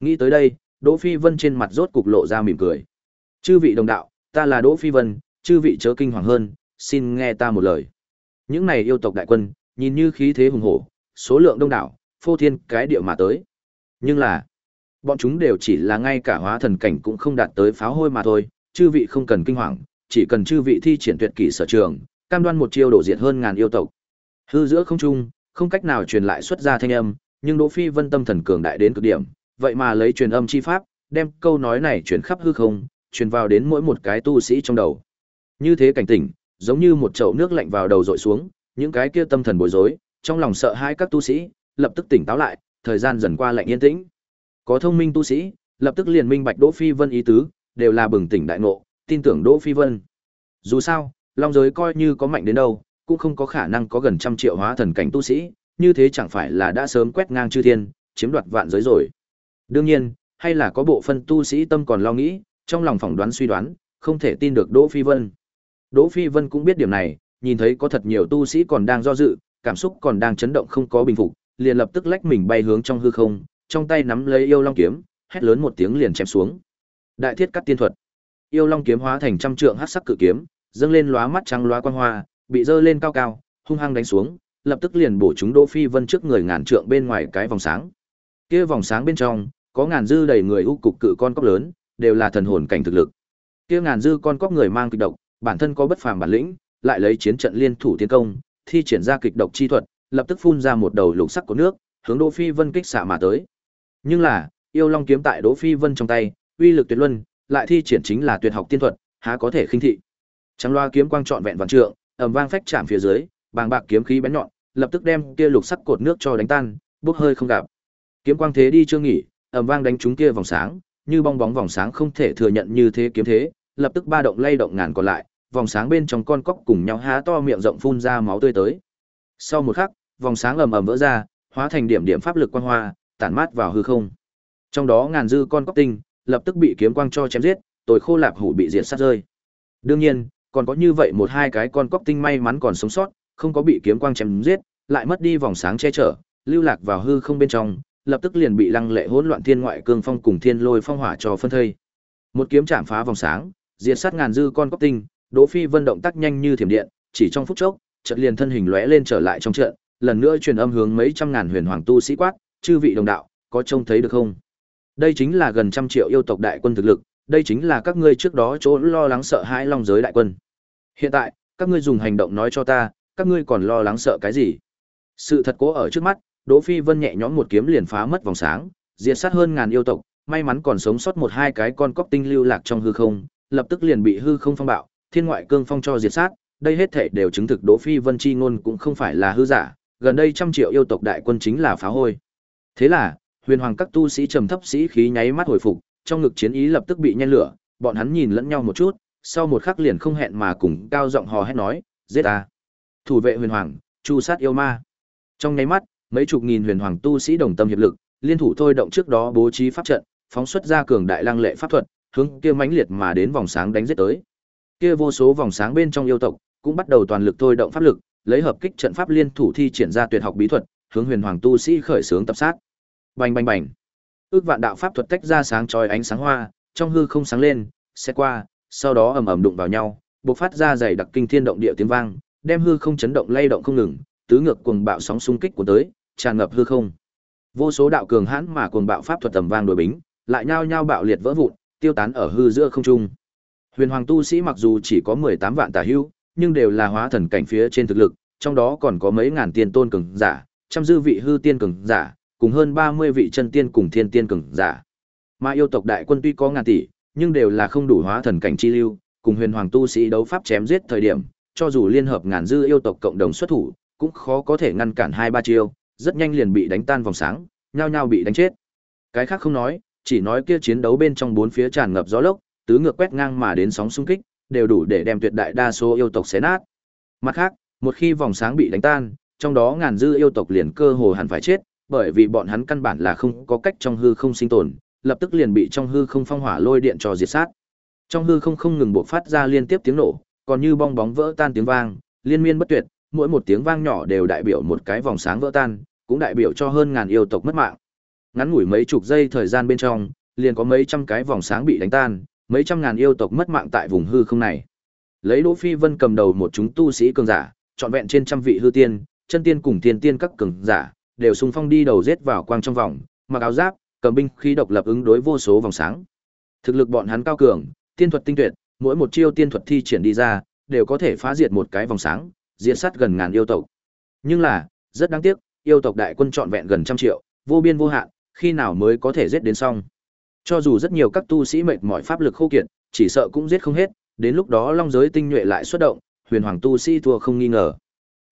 Nghĩ tới đây, Đỗ Phi Vân trên mặt rốt cục lộ ra mỉm cười. Chư vị đồng đạo, ta là Đỗ Phi Vân, chư vị chớ kinh hoàng hơn, xin nghe ta một lời. Những này yêu tộc đại quân, nhìn như khí thế hùng hổ, số lượng đông đảo, phô thiên cái địa mà tới. Nhưng là, bọn chúng đều chỉ là ngay cả hóa thần cảnh cũng không đạt tới pháo hôi mà thôi, chư vị không cần kinh hoàng, chỉ cần chư vị thi triển tuyệt kỹ sở trường, cam đoan một chiêu đổ diệt hơn ngàn yêu tộc. Hư giữa không trung, không cách nào truyền lại xuất ra thanh âm, nhưng Đỗ Phi Vân tâm thần cường đại đến cực điểm, vậy mà lấy truyền âm chi pháp, đem câu nói này truyền khắp hư không, truyền vào đến mỗi một cái tu sĩ trong đầu. Như thế cảnh tỉnh, giống như một chậu nước lạnh vào đầu dội xuống, những cái kia tâm thần bối rối, trong lòng sợ hãi các tu sĩ, lập tức tỉnh táo lại, thời gian dần qua lạnh yên tĩnh. Có thông minh tu sĩ, lập tức liền minh bạch Đỗ Phi Vân ý tứ, đều là bừng tỉnh đại ngộ, tin tưởng Đỗ Phi Vân. Dù sao, long giới coi như có mạnh đến đâu, cũng không có khả năng có gần trăm triệu hóa thần cảnh tu sĩ, như thế chẳng phải là đã sớm quét ngang chư thiên, chiếm đoạt vạn giới rồi. Đương nhiên, hay là có bộ phân tu sĩ tâm còn lo nghĩ, trong lòng phỏng đoán suy đoán, không thể tin được Đỗ Phi Vân. Đỗ Phi Vân cũng biết điểm này, nhìn thấy có thật nhiều tu sĩ còn đang do dự, cảm xúc còn đang chấn động không có bình phục, liền lập tức lách mình bay hướng trong hư không, trong tay nắm lấy yêu long kiếm, hét lớn một tiếng liền chém xuống. Đại thiết cắt tiên thuật. Yêu long kiếm hóa thành trăm trượng hắc sắc cự kiếm, dâng lên lóa mắt trắng lóa quang hoa, bị dơ lên cao cao, hung hăng đánh xuống, lập tức liền bổ chúng Đỗ Phi Vân trước người ngàn trượng bên ngoài cái vòng sáng. Kia vòng sáng bên trong, có ngàn dư đầy người u cục cự con cóc lớn, đều là thần hồn cảnh thực lực. Kia ngàn dư con cóc người mang kịch độc, bản thân có bất phàm bản lĩnh, lại lấy chiến trận liên thủ tiến công, thi triển ra kịch độc chi thuật, lập tức phun ra một đầu lục sắc của nước, hướng Đỗ Phi Vân kích xạ mà tới. Nhưng là, yêu long kiếm tại Đỗ Phi Vân trong tay, uy lực tuyệt luân, lại thi triển chính là tuyệt học tiên thuật, há có thể khinh thị. Trắng loa kiếm quang trọn vẹn vạn trượng, ầm vang phách chạm phía dưới, bàng bạc kiếm khí bén nhọn, lập tức đem kia lục sắc cột nước cho đánh tan, bốc hơi không gặp. Kiếm quang thế đi chưa nghỉ, ầm vang đánh trúng kia vòng sáng, như bong bóng vòng sáng không thể thừa nhận như thế kiếm thế, lập tức ba động lay động ngàn còn lại, vòng sáng bên trong con cóc cùng nhau há to miệng rộng phun ra máu tươi tới. Sau một khắc, vòng sáng ầm ầm vỡ ra, hóa thành điểm điểm pháp lực quang hoa, tản mát vào hư không. Trong đó ngàn dư con cóc tinh, lập tức bị kiếm quang cho chém giết, tồi khô lạp hủ bị diệt sát rơi. Đương nhiên, còn có như vậy một hai cái con cóc tinh may mắn còn sống sót, không có bị kiếm quang chém giết, lại mất đi vòng sáng che chở, lưu lạc vào hư không bên trong, lập tức liền bị lăng lệ hỗn loạn thiên ngoại cương phong cùng thiên lôi phong hỏa cho phân thây. Một kiếm chạm phá vòng sáng, diệt sát ngàn dư con cóc tinh, Đỗ Phi Vân động tác nhanh như thiểm điện, chỉ trong phút chốc, chợt liền thân hình lóe lên trở lại trong trận, lần nữa truyền âm hướng mấy trăm ngàn huyền hoàng tu sĩ quát, "Chư vị đồng đạo, có trông thấy được không? Đây chính là gần trăm triệu yêu tộc đại quân thực lực, đây chính là các ngươi trước đó chỗ lo lắng sợ hãi long giới đại quân. Hiện tại, các ngươi dùng hành động nói cho ta, các ngươi còn lo lắng sợ cái gì?" Sự thật cố ở trước mắt, Đỗ Phi Vân nhẹ nhõm một kiếm liền phá mất vòng sáng, diệt sát hơn ngàn yêu tộc, may mắn còn sống sót một hai cái con cóc tinh lưu lạc trong hư không, lập tức liền bị hư không phong bạo, thiên ngoại cương phong cho diệt sát, đây hết thể đều chứng thực Đỗ Phi Vân chi ngôn cũng không phải là hư giả, gần đây trăm triệu yêu tộc đại quân chính là phá hôi. Thế là, huyền hoàng các tu sĩ trầm thấp sĩ khí nháy mắt hồi phục, trong ngực chiến ý lập tức bị nhen lửa, bọn hắn nhìn lẫn nhau một chút, sau một khắc liền không hẹn mà cùng cao giọng hò hét nói, giết ta. Thủ vệ huyền hoàng, chu sát yêu ma. Trong nháy mắt, mấy chục nghìn huyền hoàng tu sĩ đồng tâm hiệp lực, liên thủ thôi động trước đó bố trí pháp trận, phóng xuất ra cường đại lăng lệ pháp thuật, hướng kia mãnh liệt mà đến vòng sáng đánh giết tới. Kia vô số vòng sáng bên trong yêu tộc cũng bắt đầu toàn lực thôi động pháp lực, lấy hợp kích trận pháp liên thủ thi triển ra tuyệt học bí thuật, hướng huyền hoàng tu sĩ khởi xướng tập sát. Bành bành bành. Ước vạn đạo pháp thuật tách ra sáng chói ánh sáng hoa, trong hư không sáng lên, sẽ qua, sau đó ầm ầm đụng vào nhau, bộc phát ra dày đặc kinh thiên động địa tiếng vang, đem hư không chấn động lay động không ngừng, tứ ngược cuồng bạo sóng xung kích của tới, tràn ngập hư không. Vô số đạo cường hãn mà cuồng bạo pháp thuật tầm vang đối bính, lại nhao nhao bạo liệt vỡ vụn, tiêu tán ở hư giữa không trung. Huyền Hoàng tu sĩ mặc dù chỉ có 18 vạn tà hữu, nhưng đều là hóa thần cảnh phía trên thực lực, trong đó còn có mấy ngàn tiên tôn cường giả, trăm dư vị hư tiên cường giả, cùng hơn 30 vị chân tiên cùng thiên tiên cường giả. Mà yêu tộc đại quân tuy có ngàn tỷ, nhưng đều là không đủ hóa thần cảnh chi lưu, cùng huyền hoàng tu sĩ đấu pháp chém giết thời điểm, cho dù liên hợp ngàn dư yêu tộc cộng đồng xuất thủ, cũng khó có thể ngăn cản hai ba chiêu, rất nhanh liền bị đánh tan vòng sáng, nhao nhao bị đánh chết. Cái khác không nói, chỉ nói kia chiến đấu bên trong bốn phía tràn ngập gió lốc, tứ ngược quét ngang mà đến sóng xung kích, đều đủ để đem tuyệt đại đa số yêu tộc xé nát. Mặt khác, một khi vòng sáng bị đánh tan, trong đó ngàn dư yêu tộc liền cơ hồ hẳn phải chết, bởi vì bọn hắn căn bản là không có cách trong hư không sinh tồn, lập tức liền bị trong hư không phong hỏa lôi điện cho diệt sát. Trong hư không không ngừng bộc phát ra liên tiếp tiếng nổ, còn như bong bóng vỡ tan tiếng vang, liên miên bất tuyệt, mỗi một tiếng vang nhỏ đều đại biểu một cái vòng sáng vỡ tan, cũng đại biểu cho hơn ngàn yêu tộc mất mạng. Ngắn ngủi mấy chục giây thời gian bên trong, liền có mấy trăm cái vòng sáng bị đánh tan, mấy trăm ngàn yêu tộc mất mạng tại vùng hư không này. Lấy Đỗ Phi Vân cầm đầu một chúng tu sĩ cường giả, trọn vẹn trên trăm vị hư tiên, chân tiên cùng tiên tiên các cường giả, đều xung phong đi đầu giết vào quang trong vòng, mặc áo giáp, cầm binh khí độc lập ứng đối vô số vòng sáng. Thực lực bọn hắn cao cường, tiên thuật tinh tuyệt, mỗi một chiêu tiên thuật thi triển đi ra, đều có thể phá diệt một cái vòng sáng, diệt sát gần ngàn yêu tộc. Nhưng là, rất đáng tiếc, yêu tộc đại quân trọn vẹn gần trăm triệu, vô biên vô hạn, khi nào mới có thể giết đến xong. Cho dù rất nhiều các tu sĩ mệt mỏi pháp lực khô kiệt, chỉ sợ cũng giết không hết, đến lúc đó long giới tinh nhuệ lại xuất động, huyền hoàng tu sĩ thua không nghi ngờ.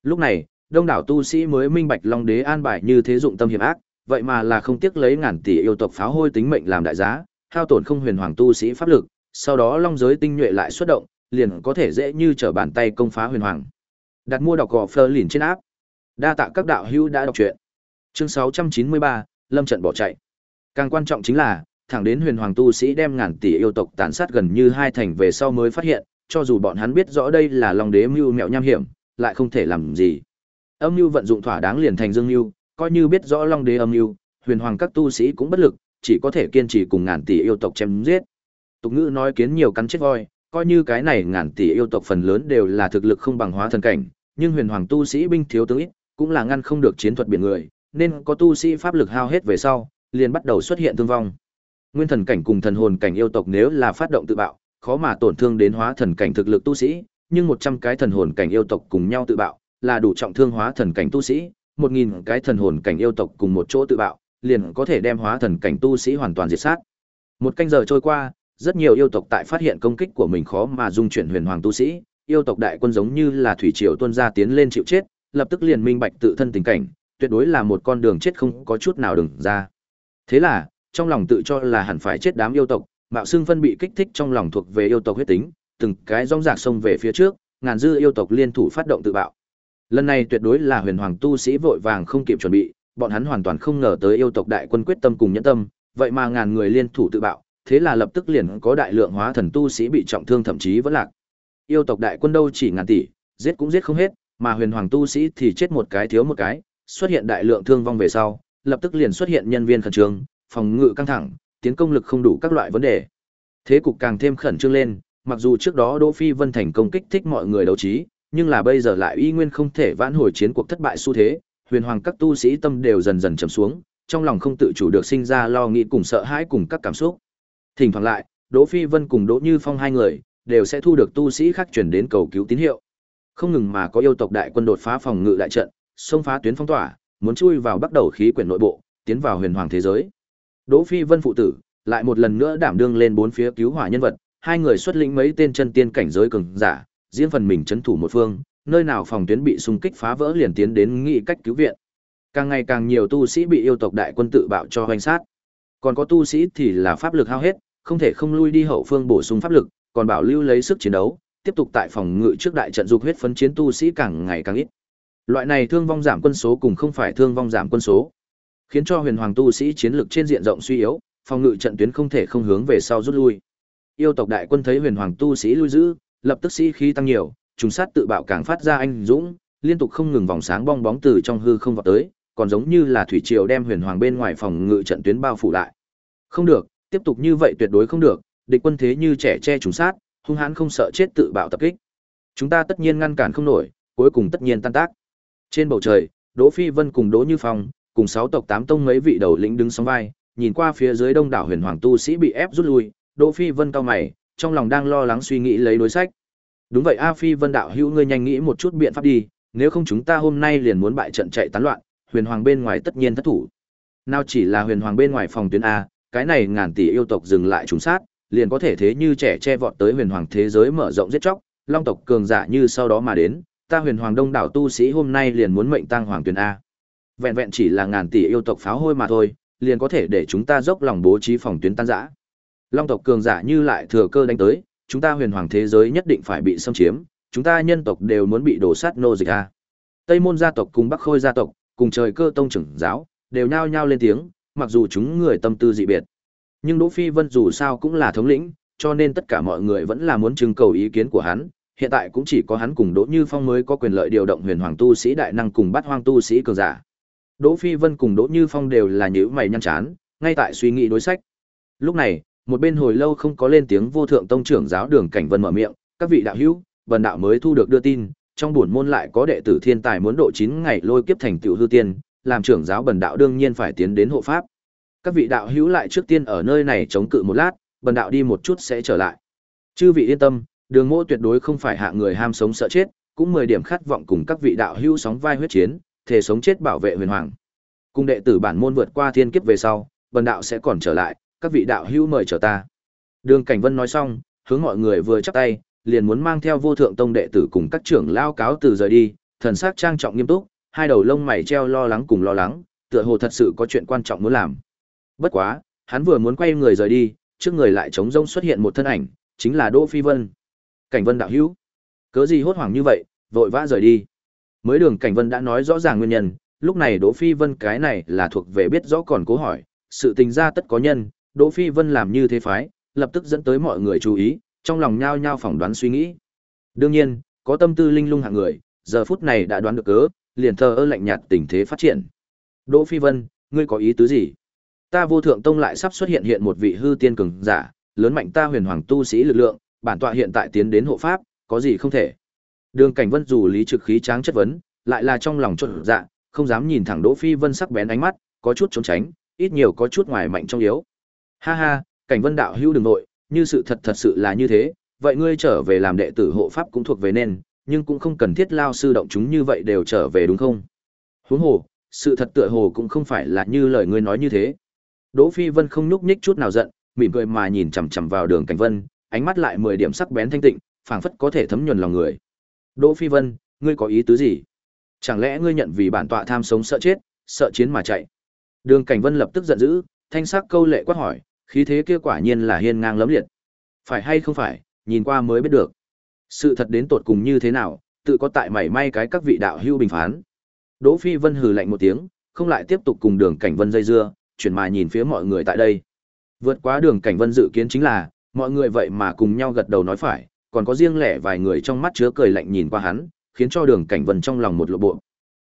Lúc này, đông đảo tu sĩ mới minh bạch long đế an bài như thế dụng tâm hiểm ác, vậy mà là không tiếc lấy ngàn tỷ yêu tộc pháo hôi tính mệnh làm đại giá, hao tổn không huyền hoàng tu sĩ pháp lực, sau đó long giới tinh nhuệ lại xuất động, liền có thể dễ như trở bàn tay công phá huyền hoàng. Đặt mua đọc gò phơ lìn trên áp. Đa tạ các đạo hữu đã đọc truyện. Chương 693, Lâm trận bỏ chạy. Càng quan trọng chính là, thẳng đến huyền hoàng tu sĩ đem ngàn tỷ yêu tộc tàn sát gần như hai thành về sau mới phát hiện, cho dù bọn hắn biết rõ đây là long đế mưu mẹo nham hiểm, lại không thể làm gì. Âm mưu vận dụng thỏa đáng liền thành dương mưu, coi như biết rõ long đế âm mưu, huyền hoàng các tu sĩ cũng bất lực, chỉ có thể kiên trì cùng ngàn tỷ yêu tộc chém giết. Tục ngữ nói kiến nhiều cắn chết voi, coi như cái này ngàn tỷ yêu tộc phần lớn đều là thực lực không bằng hóa thần cảnh, nhưng huyền hoàng tu sĩ binh thiếu tướng ít, cũng là ngăn không được chiến thuật biển người, nên có tu sĩ pháp lực hao hết về sau, liền bắt đầu xuất hiện thương vong. Nguyên thần cảnh cùng thần hồn cảnh yêu tộc nếu là phát động tự bạo, khó mà tổn thương đến hóa thần cảnh thực lực tu sĩ, nhưng 100 cái thần hồn cảnh yêu tộc cùng nhau tự bạo, là đủ trọng thương hóa thần cảnh tu sĩ, 1000 cái thần hồn cảnh yêu tộc cùng một chỗ tự bạo, liền có thể đem hóa thần cảnh tu sĩ hoàn toàn diệt sát. Một canh giờ trôi qua, rất nhiều yêu tộc tại phát hiện công kích của mình khó mà dung chuyển huyền hoàng tu sĩ, yêu tộc đại quân giống như là thủy triều tuôn ra tiến lên chịu chết, lập tức liền minh bạch tự thân tình cảnh, tuyệt đối là một con đường chết không có chút nào đừng ra. Thế là, trong lòng tự cho là hẳn phải chết đám yêu tộc, mạo xương phân bị kích thích trong lòng thuộc về yêu tộc huyết tính, từng cái rong rạc xông về phía trước, ngàn dư yêu tộc liên thủ phát động tự bạo. Lần này tuyệt đối là huyền hoàng tu sĩ vội vàng không kịp chuẩn bị, bọn hắn hoàn toàn không ngờ tới yêu tộc đại quân quyết tâm cùng nhẫn tâm, vậy mà ngàn người liên thủ tự bạo, thế là lập tức liền có đại lượng hóa thần tu sĩ bị trọng thương thậm chí vẫn lạc. Yêu tộc đại quân đâu chỉ ngàn tỷ, giết cũng giết không hết, mà huyền hoàng tu sĩ thì chết một cái thiếu một cái, xuất hiện đại lượng thương vong về sau, lập tức liền xuất hiện nhân viên khẩn trương, phòng ngự căng thẳng, tiến công lực không đủ các loại vấn đề. Thế cục càng thêm khẩn trương lên, mặc dù trước đó Đỗ Phi Vân thành công kích thích mọi người đấu trí, nhưng là bây giờ lại y nguyên không thể vãn hồi chiến cuộc thất bại xu thế, huyền hoàng các tu sĩ tâm đều dần dần trầm xuống, trong lòng không tự chủ được sinh ra lo nghĩ cùng sợ hãi cùng các cảm xúc. Thỉnh thoảng lại, Đỗ Phi Vân cùng Đỗ Như Phong hai người đều sẽ thu được tu sĩ khác chuyển đến cầu cứu tín hiệu. Không ngừng mà có yêu tộc đại quân đột phá phòng ngự đại trận, xông phá tuyến phong tỏa, muốn chui vào bắt đầu khí quyển nội bộ, tiến vào huyền hoàng thế giới. Đỗ Phi Vân phụ tử lại một lần nữa đảm đương lên bốn phía cứu hỏa nhân vật, hai người xuất lĩnh mấy tên chân tiên cảnh giới cường giả, diễn phần mình chấn thủ một phương, nơi nào phòng tuyến bị xung kích phá vỡ liền tiến đến nghị cách cứu viện. Càng ngày càng nhiều tu sĩ bị yêu tộc đại quân tự bạo cho hoành sát. Còn có tu sĩ thì là pháp lực hao hết, không thể không lui đi hậu phương bổ sung pháp lực, còn bảo lưu lấy sức chiến đấu, tiếp tục tại phòng ngự trước đại trận dục huyết phấn chiến tu sĩ càng ngày càng ít. Loại này thương vong giảm quân số cùng không phải thương vong giảm quân số, khiến cho huyền hoàng tu sĩ chiến lực trên diện rộng suy yếu, phòng ngự trận tuyến không thể không hướng về sau rút lui. Yêu tộc đại quân thấy huyền hoàng tu sĩ lui giữ, lập tức sĩ khí tăng nhiều, trùng sát tự bạo càng phát ra anh dũng, liên tục không ngừng vòng sáng bong bóng từ trong hư không vọt tới, còn giống như là thủy triều đem huyền hoàng bên ngoài phòng ngự trận tuyến bao phủ lại. Không được, tiếp tục như vậy tuyệt đối không được, địch quân thế như trẻ che trùng sát, hung hãn không sợ chết tự bạo tập kích. Chúng ta tất nhiên ngăn cản không nổi, cuối cùng tất nhiên tan tác. Trên bầu trời, Đỗ Phi Vân cùng Đỗ Như Phong, cùng sáu tộc tám tông mấy vị đầu lĩnh đứng sóng vai, nhìn qua phía dưới đông đảo huyền hoàng tu sĩ bị ép rút lui, Đỗ Phi Vân cao mày, trong lòng đang lo lắng suy nghĩ lấy đối sách. Đúng vậy A Phi Vân đạo hữu ngươi nhanh nghĩ một chút biện pháp đi, nếu không chúng ta hôm nay liền muốn bại trận chạy tán loạn, huyền hoàng bên ngoài tất nhiên thất thủ. Nào chỉ là huyền hoàng bên ngoài phòng tuyến a, cái này ngàn tỷ yêu tộc dừng lại trùng sát, liền có thể thế như trẻ che vọt tới huyền hoàng thế giới mở rộng giết chóc, long tộc cường giả như sau đó mà đến, ta huyền hoàng đông đảo tu sĩ hôm nay liền muốn mệnh tăng hoàng Tuyến a. Vẹn vẹn chỉ là ngàn tỷ yêu tộc pháo hôi mà thôi, liền có thể để chúng ta dốc lòng bố trí phòng tuyến tan rã. Long tộc cường giả như lại thừa cơ đánh tới, chúng ta huyền hoàng thế giới nhất định phải bị xâm chiếm, chúng ta nhân tộc đều muốn bị đổ sát nô dịch a. Tây môn gia tộc cùng Bắc Khôi gia tộc, cùng trời cơ tông trưởng giáo, đều nhao nhao lên tiếng, mặc dù chúng người tâm tư dị biệt. Nhưng Đỗ Phi Vân dù sao cũng là thống lĩnh, cho nên tất cả mọi người vẫn là muốn trưng cầu ý kiến của hắn, hiện tại cũng chỉ có hắn cùng Đỗ Như Phong mới có quyền lợi điều động huyền hoàng tu sĩ đại năng cùng bắt hoang tu sĩ cường giả. Đỗ Phi Vân cùng Đỗ Như Phong đều là nhíu mày nhăn chán, ngay tại suy nghĩ đối sách. Lúc này, một bên hồi lâu không có lên tiếng vô thượng tông trưởng giáo đường cảnh vân mở miệng, các vị đạo hữu, vần đạo mới thu được đưa tin, trong buồn môn lại có đệ tử thiên tài muốn độ 9 ngày lôi kiếp thành tiểu hư tiên, làm trưởng giáo bần đạo đương nhiên phải tiến đến hộ pháp. Các vị đạo hữu lại trước tiên ở nơi này chống cự một lát, bần đạo đi một chút sẽ trở lại. Chư vị yên tâm, đường mô tuyệt đối không phải hạ người ham sống sợ chết, cũng 10 điểm khát vọng cùng các vị đạo hữu sóng vai huyết chiến, thể sống chết bảo vệ huyền hoàng. Cùng đệ tử bản môn vượt qua thiên kiếp về sau, bần đạo sẽ còn trở lại, các vị đạo hữu mời chờ ta. Đường Cảnh Vân nói xong, hướng mọi người vừa chắp tay, liền muốn mang theo vô thượng tông đệ tử cùng các trưởng lao cáo từ rời đi, thần sắc trang trọng nghiêm túc, hai đầu lông mày treo lo lắng cùng lo lắng, tựa hồ thật sự có chuyện quan trọng muốn làm. Bất quá, hắn vừa muốn quay người rời đi, trước người lại trống rông xuất hiện một thân ảnh, chính là Đỗ Phi Vân. Cảnh Vân đạo hữu, cớ gì hốt hoảng như vậy, vội vã rời đi. Mới đường Cảnh Vân đã nói rõ ràng nguyên nhân, lúc này Đỗ Phi Vân cái này là thuộc về biết rõ còn cố hỏi, sự tình ra tất có nhân, Đỗ Phi Vân làm như thế phái, lập tức dẫn tới mọi người chú ý, trong lòng nhao nhao phỏng đoán suy nghĩ. Đương nhiên, có tâm tư linh lung hạng người, giờ phút này đã đoán được cớ, liền thờ ơ lạnh nhạt tình thế phát triển. Đỗ Phi Vân, ngươi có ý tứ gì? Ta vô thượng tông lại sắp xuất hiện hiện một vị hư tiên cường giả, lớn mạnh ta huyền hoàng tu sĩ lực lượng, bản tọa hiện tại tiến đến hộ pháp, có gì không thể? Đường Cảnh Vân dù lý trực khí tráng chất vấn, lại là trong lòng chột dạ, không dám nhìn thẳng Đỗ Phi Vân sắc bén ánh mắt, có chút trốn tránh, ít nhiều có chút ngoài mạnh trong yếu. Ha ha, Cảnh Vân đạo hữu đừng nội, như sự thật thật sự là như thế, vậy ngươi trở về làm đệ tử hộ pháp cũng thuộc về nên, nhưng cũng không cần thiết lao sư động chúng như vậy đều trở về đúng không? Huống hồ, sự thật tựa hồ cũng không phải là như lời ngươi nói như thế. Đỗ Phi Vân không nhúc nhích chút nào giận, mỉm cười mà nhìn chằm chằm vào Đường Cảnh Vân, ánh mắt lại mười điểm sắc bén thanh tịnh, phảng phất có thể thấm nhuần lòng người. Đỗ Phi Vân, ngươi có ý tứ gì? Chẳng lẽ ngươi nhận vì bản tọa tham sống sợ chết, sợ chiến mà chạy? Đường Cảnh Vân lập tức giận dữ, thanh sắc câu lệ quát hỏi, khí thế kia quả nhiên là hiên ngang lẫm liệt. Phải hay không phải, nhìn qua mới biết được. Sự thật đến tột cùng như thế nào, tự có tại mảy may cái các vị đạo hưu bình phán. Đỗ Phi Vân hừ lạnh một tiếng, không lại tiếp tục cùng Đường Cảnh Vân dây dưa, chuyển mà nhìn phía mọi người tại đây. Vượt quá Đường Cảnh Vân dự kiến chính là, mọi người vậy mà cùng nhau gật đầu nói phải, còn có riêng lẻ vài người trong mắt chứa cười lạnh nhìn qua hắn, khiến cho Đường Cảnh Vân trong lòng một lộ bộ.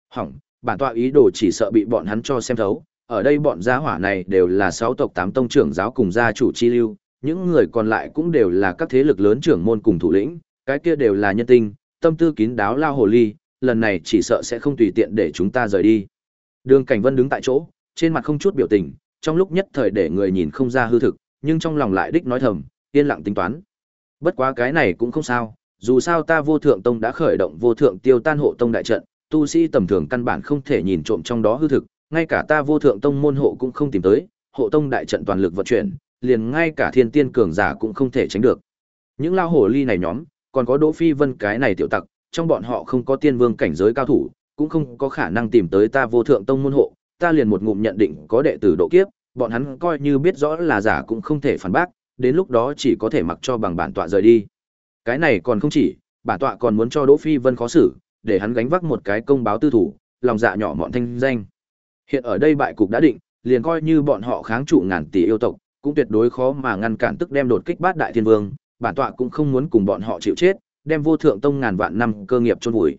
Hỏng, bản tọa ý đồ chỉ sợ bị bọn hắn cho xem thấu, ở đây bọn gia hỏa này đều là sáu tộc tám tông trưởng giáo cùng gia chủ chi lưu, những người còn lại cũng đều là các thế lực lớn trưởng môn cùng thủ lĩnh, cái kia đều là nhân tinh, tâm tư kín đáo lao hồ ly, lần này chỉ sợ sẽ không tùy tiện để chúng ta rời đi. Đường Cảnh Vân đứng tại chỗ, trên mặt không chút biểu tình, trong lúc nhất thời để người nhìn không ra hư thực, nhưng trong lòng lại đích nói thầm, yên lặng tính toán. Bất quá cái này cũng không sao, dù sao ta vô thượng tông đã khởi động vô thượng tiêu tan hộ tông đại trận, tu sĩ tầm thường căn bản không thể nhìn trộm trong đó hư thực, ngay cả ta vô thượng tông môn hộ cũng không tìm tới, hộ tông đại trận toàn lực vận chuyển, liền ngay cả thiên tiên cường giả cũng không thể tránh được. Những lao hổ ly này nhóm, còn có Đỗ Phi Vân cái này tiểu tặc, trong bọn họ không có tiên vương cảnh giới cao thủ, cũng không có khả năng tìm tới ta vô thượng tông môn hộ, ta liền một ngụm nhận định có đệ tử độ kiếp, bọn hắn coi như biết rõ là giả cũng không thể phản bác, đến lúc đó chỉ có thể mặc cho bằng bản tọa rời đi. Cái này còn không chỉ, bản tọa còn muốn cho Đỗ Phi Vân khó xử, để hắn gánh vác một cái công báo tư thủ, lòng dạ nhỏ mọn thanh danh. Hiện ở đây bại cục đã định, liền coi như bọn họ kháng trụ ngàn tỷ yêu tộc, cũng tuyệt đối khó mà ngăn cản tức đem đột kích bát đại thiên vương, bản tọa cũng không muốn cùng bọn họ chịu chết, đem vô thượng tông ngàn vạn năm cơ nghiệp chôn vùi.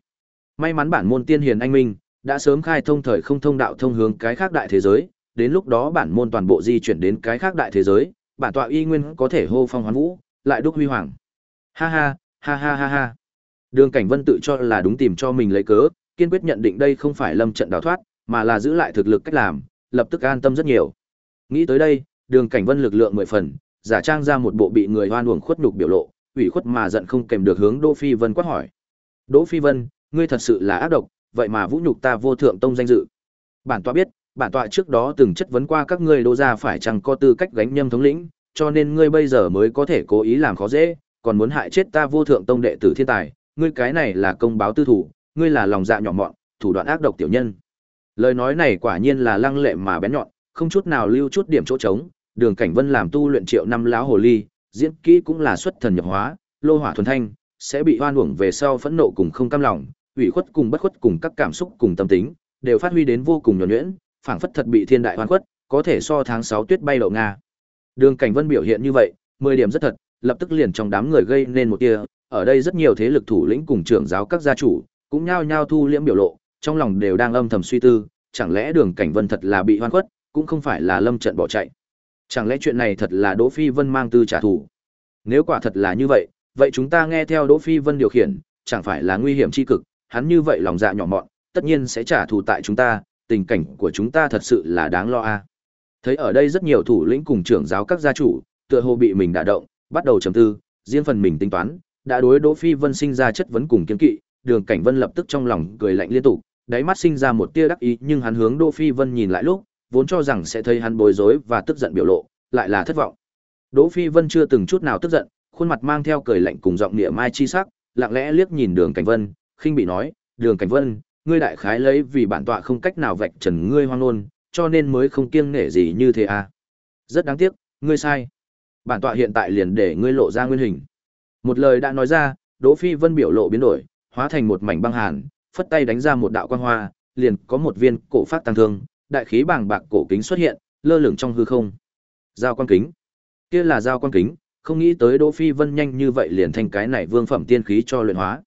May mắn bản môn tiên hiền anh minh đã sớm khai thông thời không thông đạo thông hướng cái khác đại thế giới, đến lúc đó bản môn toàn bộ di chuyển đến cái khác đại thế giới, bản tọa y nguyên có thể hô phong hoán vũ, lại đúc huy hoàng. Ha ha, ha ha ha ha. Đường Cảnh Vân tự cho là đúng tìm cho mình lấy cớ, kiên quyết nhận định đây không phải lâm trận đào thoát, mà là giữ lại thực lực cách làm, lập tức an tâm rất nhiều. Nghĩ tới đây, Đường Cảnh Vân lực lượng mười phần, giả trang ra một bộ bị người hoan uổng khuất nhục biểu lộ, ủy khuất mà giận không kèm được hướng Đỗ Phi Vân quát hỏi. "Đỗ Phi Vân, ngươi thật sự là ác độc, vậy mà vũ nhục ta vô thượng tông danh dự." Bản tọa biết, bản tọa trước đó từng chất vấn qua các ngươi Đỗ gia phải chăng có tư cách gánh nhâm thống lĩnh, cho nên ngươi bây giờ mới có thể cố ý làm khó dễ, còn muốn hại chết ta vô thượng tông đệ tử thiên tài, ngươi cái này là công báo tư thủ, ngươi là lòng dạ nhỏ mọn, thủ đoạn ác độc tiểu nhân. Lời nói này quả nhiên là lăng lệ mà bén nhọn, không chút nào lưu chút điểm chỗ trống, Đường Cảnh Vân làm tu luyện triệu năm lão hồ ly, diễn kỹ cũng là xuất thần nhập hóa, lô hỏa thuần thanh, sẽ bị hoan uổng về sau phẫn nộ cùng không cam lòng, ủy khuất cùng bất khuất cùng các cảm xúc cùng tâm tính, đều phát huy đến vô cùng nhuần nhuyễn, phảng phất thật bị thiên đại hoan khuất, có thể so tháng 6 tuyết bay lộ nga. Đường Cảnh Vân biểu hiện như vậy, 10 điểm rất thật, lập tức liền trong đám người gây nên một tia, ở đây rất nhiều thế lực thủ lĩnh cùng trưởng giáo các gia chủ, cũng nhao nhao thu liễm biểu lộ, trong lòng đều đang âm thầm suy tư, chẳng lẽ Đường Cảnh Vân thật là bị hoan khuất, cũng không phải là lâm trận bỏ chạy. Chẳng lẽ chuyện này thật là Đỗ Phi Vân mang tư trả thù? Nếu quả thật là như vậy, vậy chúng ta nghe theo Đỗ Phi Vân điều khiển, chẳng phải là nguy hiểm chi cực, hắn như vậy lòng dạ nhỏ mọn, tất nhiên sẽ trả thù tại chúng ta, tình cảnh của chúng ta thật sự là đáng lo a. Thấy ở đây rất nhiều thủ lĩnh cùng trưởng giáo các gia chủ, tựa hồ bị mình đả động, bắt đầu trầm tư, riêng phần mình tính toán, đã đối Đỗ Phi Vân sinh ra chất vấn cùng kiên kỵ, Đường Cảnh Vân lập tức trong lòng cười lạnh liên tục, đáy mắt sinh ra một tia đắc ý, nhưng hắn hướng Đỗ Phi Vân nhìn lại lúc, vốn cho rằng sẽ thấy hắn bối rối và tức giận biểu lộ, lại là thất vọng. Đỗ Phi Vân chưa từng chút nào tức giận, khuôn mặt mang theo cười lạnh cùng giọng niệm mai chi sắc, lặng lẽ liếc nhìn Đường Cảnh Vân, khinh bị nói, "Đường Cảnh Vân, ngươi đại khái lấy vì bản tọa không cách nào vạch trần ngươi hoang luôn, cho nên mới không kiêng nể gì như thế à? Rất đáng tiếc, ngươi sai. Bản tọa hiện tại liền để ngươi lộ ra nguyên hình." Một lời đã nói ra, Đỗ Phi Vân biểu lộ biến đổi, hóa thành một mảnh băng hàn, phất tay đánh ra một đạo quang hoa, liền có một viên cổ phát tăng thương, đại khí bàng bạc cổ kính xuất hiện, lơ lửng trong hư không. Giao quang kính. Kia là giao quang kính, không nghĩ tới Đỗ Phi Vân nhanh như vậy liền thành cái này vương phẩm tiên khí cho luyện hóa.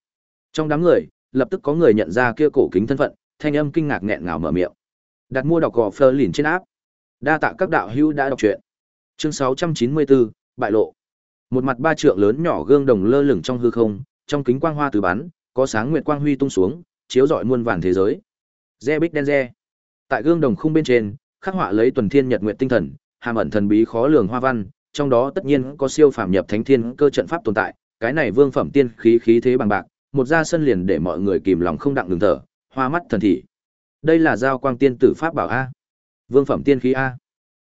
Trong đám người, lập tức có người nhận ra kia cổ kính thân phận, thanh âm kinh ngạc nghẹn ngào mở miệng. Đặt mua đọc gò Fleur liền trên áp. Đa tạ các đạo hữu đã đọc truyện. Chương 694, bại lộ. Một mặt ba trượng lớn nhỏ gương đồng lơ lửng trong hư không, trong kính quang hoa từ bắn, có sáng nguyệt quang huy tung xuống, chiếu rọi muôn vàn thế giới. Re bích đen re. Tại gương đồng khung bên trên, khắc họa lấy tuần thiên nhật nguyệt tinh thần, hàm ẩn thần bí khó lường hoa văn, trong đó tất nhiên có siêu phàm nhập thánh thiên cơ trận pháp tồn tại, cái này vương phẩm tiên khí khí thế bằng bạc, một ra sân liền để mọi người kìm lòng không đặng ngừng thở, hoa mắt thần thị. Đây là giao quang tiên tử pháp bảo a. Vương phẩm tiên khí a.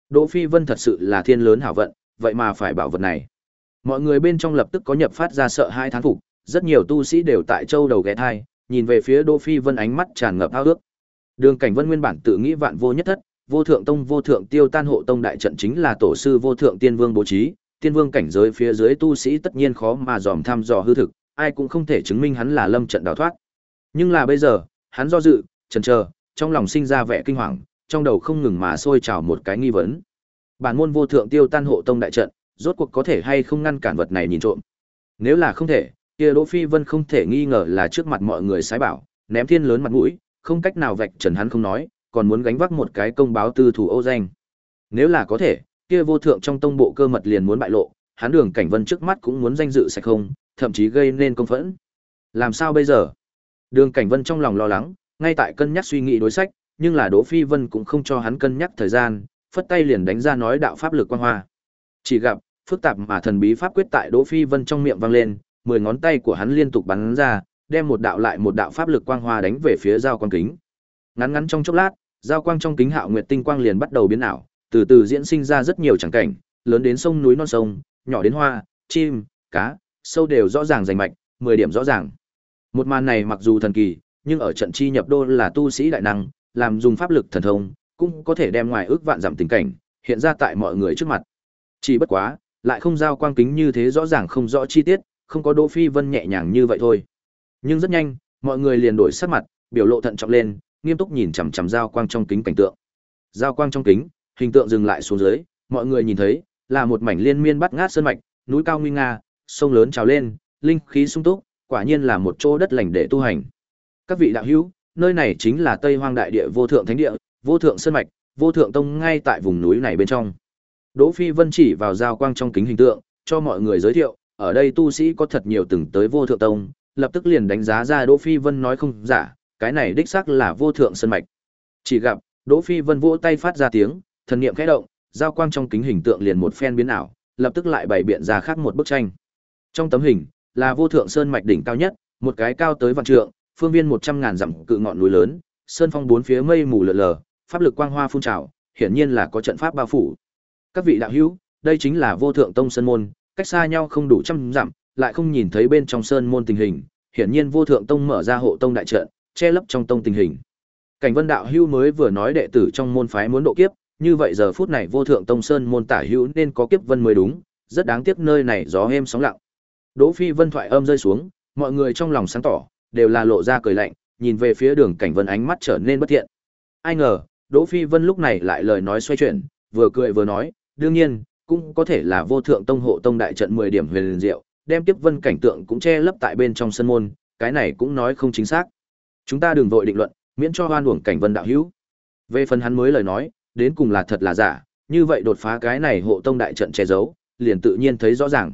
Đỗ Phi Vân thật sự là thiên lớn hảo vận, vậy mà phải bảo vật này. Mọi người bên trong lập tức có nhập phát ra sợ hai thán phục, rất nhiều tu sĩ đều tại châu đầu ghé thai, nhìn về phía Đỗ Phi Vân ánh mắt tràn ngập ao ước. Đường Cảnh Vân nguyên bản tự nghĩ vạn vô nhất thất, vô thượng tông vô thượng tiêu tan hộ tông đại trận chính là tổ sư vô thượng tiên vương bố trí, tiên vương cảnh giới phía dưới tu sĩ tất nhiên khó mà dòm thăm dò hư thực, ai cũng không thể chứng minh hắn là lâm trận đào thoát. Nhưng là bây giờ, hắn do dự, chần chờ, trong lòng sinh ra vẻ kinh hoàng, trong đầu không ngừng mà sôi trào một cái nghi vấn. Bản môn vô thượng tiêu tan hộ tông đại trận, rốt cuộc có thể hay không ngăn cản vật này nhìn trộm. Nếu là không thể, kia Đỗ Phi Vân không thể nghi ngờ là trước mặt mọi người sái bảo, ném thiên lớn mặt mũi, không cách nào vạch trần hắn không nói, còn muốn gánh vác một cái công báo tư thủ ô danh. Nếu là có thể, kia vô thượng trong tông bộ cơ mật liền muốn bại lộ, hắn đường cảnh vân trước mắt cũng muốn danh dự sạch không, thậm chí gây nên công phẫn. Làm sao bây giờ? Đường cảnh vân trong lòng lo lắng, ngay tại cân nhắc suy nghĩ đối sách, nhưng là Đỗ Phi Vân cũng không cho hắn cân nhắc thời gian, phất tay liền đánh ra nói đạo pháp lực quang hoa. Chỉ gặp, phức tạp mà thần bí pháp quyết tại Đỗ Phi Vân trong miệng vang lên, mười ngón tay của hắn liên tục bắn ra, đem một đạo lại một đạo pháp lực quang hoa đánh về phía giao quang kính. Ngắn ngắn trong chốc lát, giao quang trong kính hạo nguyệt tinh quang liền bắt đầu biến ảo, từ từ diễn sinh ra rất nhiều chẳng cảnh, lớn đến sông núi non sông, nhỏ đến hoa, chim, cá, sâu đều rõ ràng rành mạch, mười điểm rõ ràng. Một màn này mặc dù thần kỳ, nhưng ở trận chi nhập đô là tu sĩ đại năng, làm dùng pháp lực thần thông, cũng có thể đem ngoài ước vạn giảm tình cảnh, hiện ra tại mọi người trước mặt. Chỉ bất quá, lại không giao quang kính như thế rõ ràng không rõ chi tiết, không có Đỗ Phi Vân nhẹ nhàng như vậy thôi. Nhưng rất nhanh, mọi người liền đổi sắc mặt, biểu lộ thận trọng lên, nghiêm túc nhìn chằm chằm giao quang trong kính cảnh tượng. Giao quang trong kính, hình tượng dừng lại xuống dưới, mọi người nhìn thấy là một mảnh liên miên bắt ngát sơn mạch, núi cao nguy nga, sông lớn trào lên, linh khí sung túc, quả nhiên là một chỗ đất lành để tu hành. Các vị đạo hữu, nơi này chính là Tây Hoang đại địa vô thượng thánh địa, vô thượng sơn mạch, vô thượng tông ngay tại vùng núi này bên trong. Đỗ Phi Vân chỉ vào giao quang trong kính hình tượng, cho mọi người giới thiệu, ở đây tu sĩ có thật nhiều từng tới vô thượng tông, lập tức liền đánh giá ra Đỗ Phi Vân nói không giả, cái này đích xác là vô thượng sơn mạch. Chỉ gặp, Đỗ Phi Vân vỗ tay phát ra tiếng, thần niệm khẽ động, giao quang trong kính hình tượng liền một phen biến ảo, lập tức lại bày biện ra khác một bức tranh. Trong tấm hình là vô thượng sơn mạch đỉnh cao nhất, một cái cao tới vạn trượng, phương viên 100 ngàn dặm cự ngọn núi lớn, sơn phong bốn phía mây mù lờ lờ, pháp lực quang hoa phun trào, hiển nhiên là có trận pháp bao phủ. Các vị đạo hữu, đây chính là vô thượng tông sơn môn, cách xa nhau không đủ trăm dặm, lại không nhìn thấy bên trong sơn môn tình hình, hiển nhiên vô thượng tông mở ra hộ tông đại trận, che lấp trong tông tình hình. Cảnh Vân đạo hữu mới vừa nói đệ tử trong môn phái muốn độ kiếp, như vậy giờ phút này vô thượng tông sơn môn tả hữu nên có kiếp vân mới đúng, rất đáng tiếc nơi này gió êm sóng lặng. Đỗ Phi Vân thoại âm rơi xuống, mọi người trong lòng sáng tỏ, đều là lộ ra cười lạnh, nhìn về phía Đường Cảnh Vân ánh mắt trở nên bất thiện. Ai ngờ, Đỗ Phi Vân lúc này lại lời nói xoay chuyển, vừa cười vừa nói, đương nhiên, cũng có thể là vô thượng tông hộ tông đại trận 10 điểm huyền diệu, đem tiếp vân cảnh tượng cũng che lấp tại bên trong sân môn, cái này cũng nói không chính xác. Chúng ta đừng vội định luận, miễn cho hoan uổng cảnh vân đạo hữu. Về phần hắn mới lời nói, đến cùng là thật là giả, như vậy đột phá cái này hộ tông đại trận che giấu, liền tự nhiên thấy rõ ràng.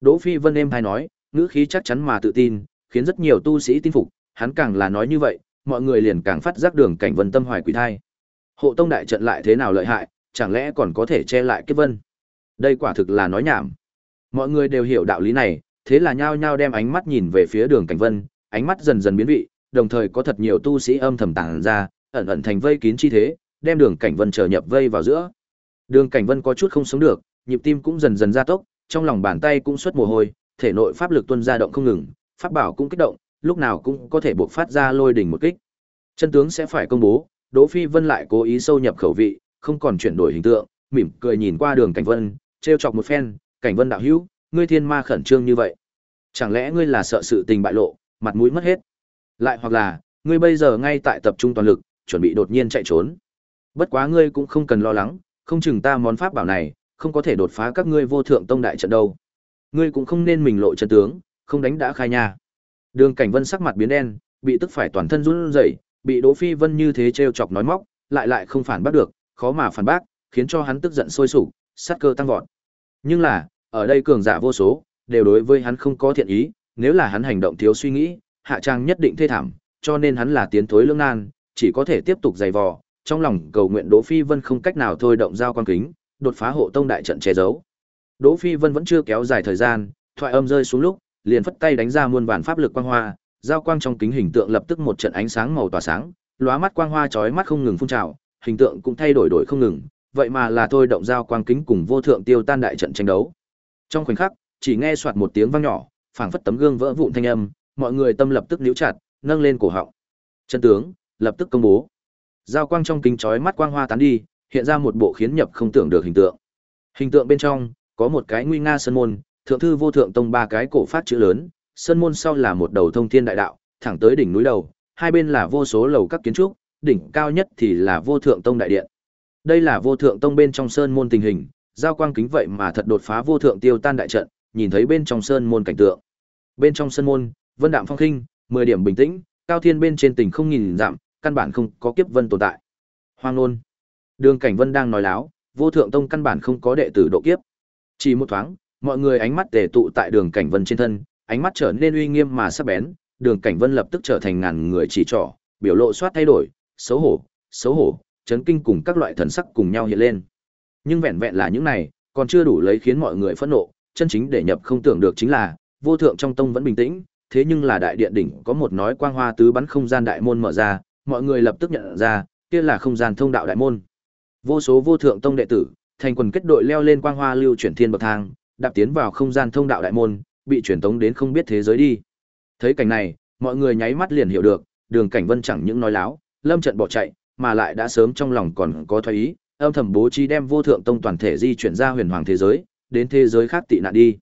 Đỗ Phi Vân em hay nói, ngữ khí chắc chắn mà tự tin, khiến rất nhiều tu sĩ tin phục, hắn càng là nói như vậy, mọi người liền càng phát giác đường cảnh vân tâm hoài quỷ thai. Hộ tông đại trận lại thế nào lợi hại, chẳng lẽ còn có thể che lại kết vân? Đây quả thực là nói nhảm. Mọi người đều hiểu đạo lý này, thế là nhao nhao đem ánh mắt nhìn về phía đường cảnh vân, ánh mắt dần dần biến vị, đồng thời có thật nhiều tu sĩ âm thầm tàng ra, ẩn ẩn thành vây kín chi thế, đem đường cảnh vân trở nhập vây vào giữa. Đường cảnh vân có chút không sống được, nhịp tim cũng dần dần gia tốc, trong lòng bàn tay cũng xuất mồ hôi, thể nội pháp lực tuôn ra động không ngừng, pháp bảo cũng kích động, lúc nào cũng có thể bộc phát ra lôi đỉnh một kích. Chân tướng sẽ phải công bố, Đỗ Phi Vân lại cố ý sâu nhập khẩu vị, không còn chuyển đổi hình tượng, mỉm cười nhìn qua Đường Cảnh Vân, trêu chọc một phen, "Cảnh Vân đạo hữu, ngươi thiên ma khẩn trương như vậy, chẳng lẽ ngươi là sợ sự tình bại lộ, mặt mũi mất hết? Lại hoặc là, ngươi bây giờ ngay tại tập trung toàn lực, chuẩn bị đột nhiên chạy trốn? Bất quá ngươi cũng không cần lo lắng, không chừng ta món pháp bảo này, không có thể đột phá các ngươi vô thượng tông đại trận đâu. Ngươi cũng không nên mình lộ chân tướng, không đánh đã khai nha." Đường Cảnh Vân sắc mặt biến đen, bị tức phải toàn thân run rẩy, bị Đỗ Phi Vân như thế trêu chọc nói móc, lại lại không phản bác được, khó mà phản bác, khiến cho hắn tức giận sôi sục, sát cơ tăng vọt. Nhưng là, ở đây cường giả vô số, đều đối với hắn không có thiện ý, nếu là hắn hành động thiếu suy nghĩ, hạ trang nhất định thê thảm, cho nên hắn là tiến thối lưỡng nan, chỉ có thể tiếp tục giày vò, trong lòng cầu nguyện Đỗ Phi Vân không cách nào thôi động giao quan kính, đột phá hộ tông đại trận che giấu. Đỗ Phi Vân vẫn chưa kéo dài thời gian, thoại âm rơi xuống lúc, liền phất tay đánh ra muôn vạn pháp lực quang hoa, giao quang trong kính hình tượng lập tức một trận ánh sáng màu tỏa sáng, lóa mắt quang hoa chói mắt không ngừng phun trào, hình tượng cũng thay đổi đổi không ngừng, vậy mà là thôi động giao quang kính cùng vô thượng tiêu tan đại trận tranh đấu. Trong khoảnh khắc, chỉ nghe soạt một tiếng vang nhỏ, phảng phất tấm gương vỡ vụn thanh âm, mọi người tâm lập tức níu chặt, nâng lên cổ họng. Chân tướng lập tức công bố. Giao quang trong kính chói mắt quang hoa tán đi, hiện ra một bộ khiến nhập không tưởng được hình tượng. Hình tượng bên trong có một cái nguy nga sơn môn, thượng thư vô thượng tông ba cái cổ phát chữ lớn, sơn môn sau là một đầu thông thiên đại đạo, thẳng tới đỉnh núi đầu, hai bên là vô số lầu các kiến trúc, đỉnh cao nhất thì là vô thượng tông đại điện. Đây là vô thượng tông bên trong sơn môn tình hình, giao quang kính vậy mà thật đột phá vô thượng tiêu tan đại trận, nhìn thấy bên trong sơn môn cảnh tượng. Bên trong sơn môn, vân đạm phong khinh, 10 điểm bình tĩnh, cao thiên bên trên tỉnh không nghìn giảm, căn bản không có kiếp vân tồn tại. Hoang nôn. Đường Cảnh Vân đang nói láo, vô thượng tông căn bản không có đệ tử độ kiếp. Chỉ một thoáng, mọi người ánh mắt tề tụ tại Đường Cảnh Vân trên thân, ánh mắt trở nên uy nghiêm mà sắc bén, Đường Cảnh Vân lập tức trở thành ngàn người chỉ trỏ, biểu lộ soát thay đổi, xấu hổ, xấu hổ, chấn kinh cùng các loại thần sắc cùng nhau hiện lên. Nhưng vẹn vẹn là những này, còn chưa đủ lấy khiến mọi người phẫn nộ, chân chính để nhập không tưởng được chính là, vô thượng trong tông vẫn bình tĩnh, thế nhưng là đại điện đỉnh có một nói quang hoa tứ bắn không gian đại môn mở ra, mọi người lập tức nhận ra, kia là không gian thông đạo đại môn. Vô số vô thượng tông đệ tử, thành quần kết đội leo lên quang hoa lưu chuyển thiên bậc thang, đạp tiến vào không gian thông đạo đại môn, bị truyền tống đến không biết thế giới đi. Thấy cảnh này, mọi người nháy mắt liền hiểu được, Đường Cảnh Vân chẳng những nói láo, lâm trận bỏ chạy, mà lại đã sớm trong lòng còn có thoái ý, âm thầm bố trí đem vô thượng tông toàn thể di chuyển ra huyền hoàng thế giới, đến thế giới khác tị nạn đi.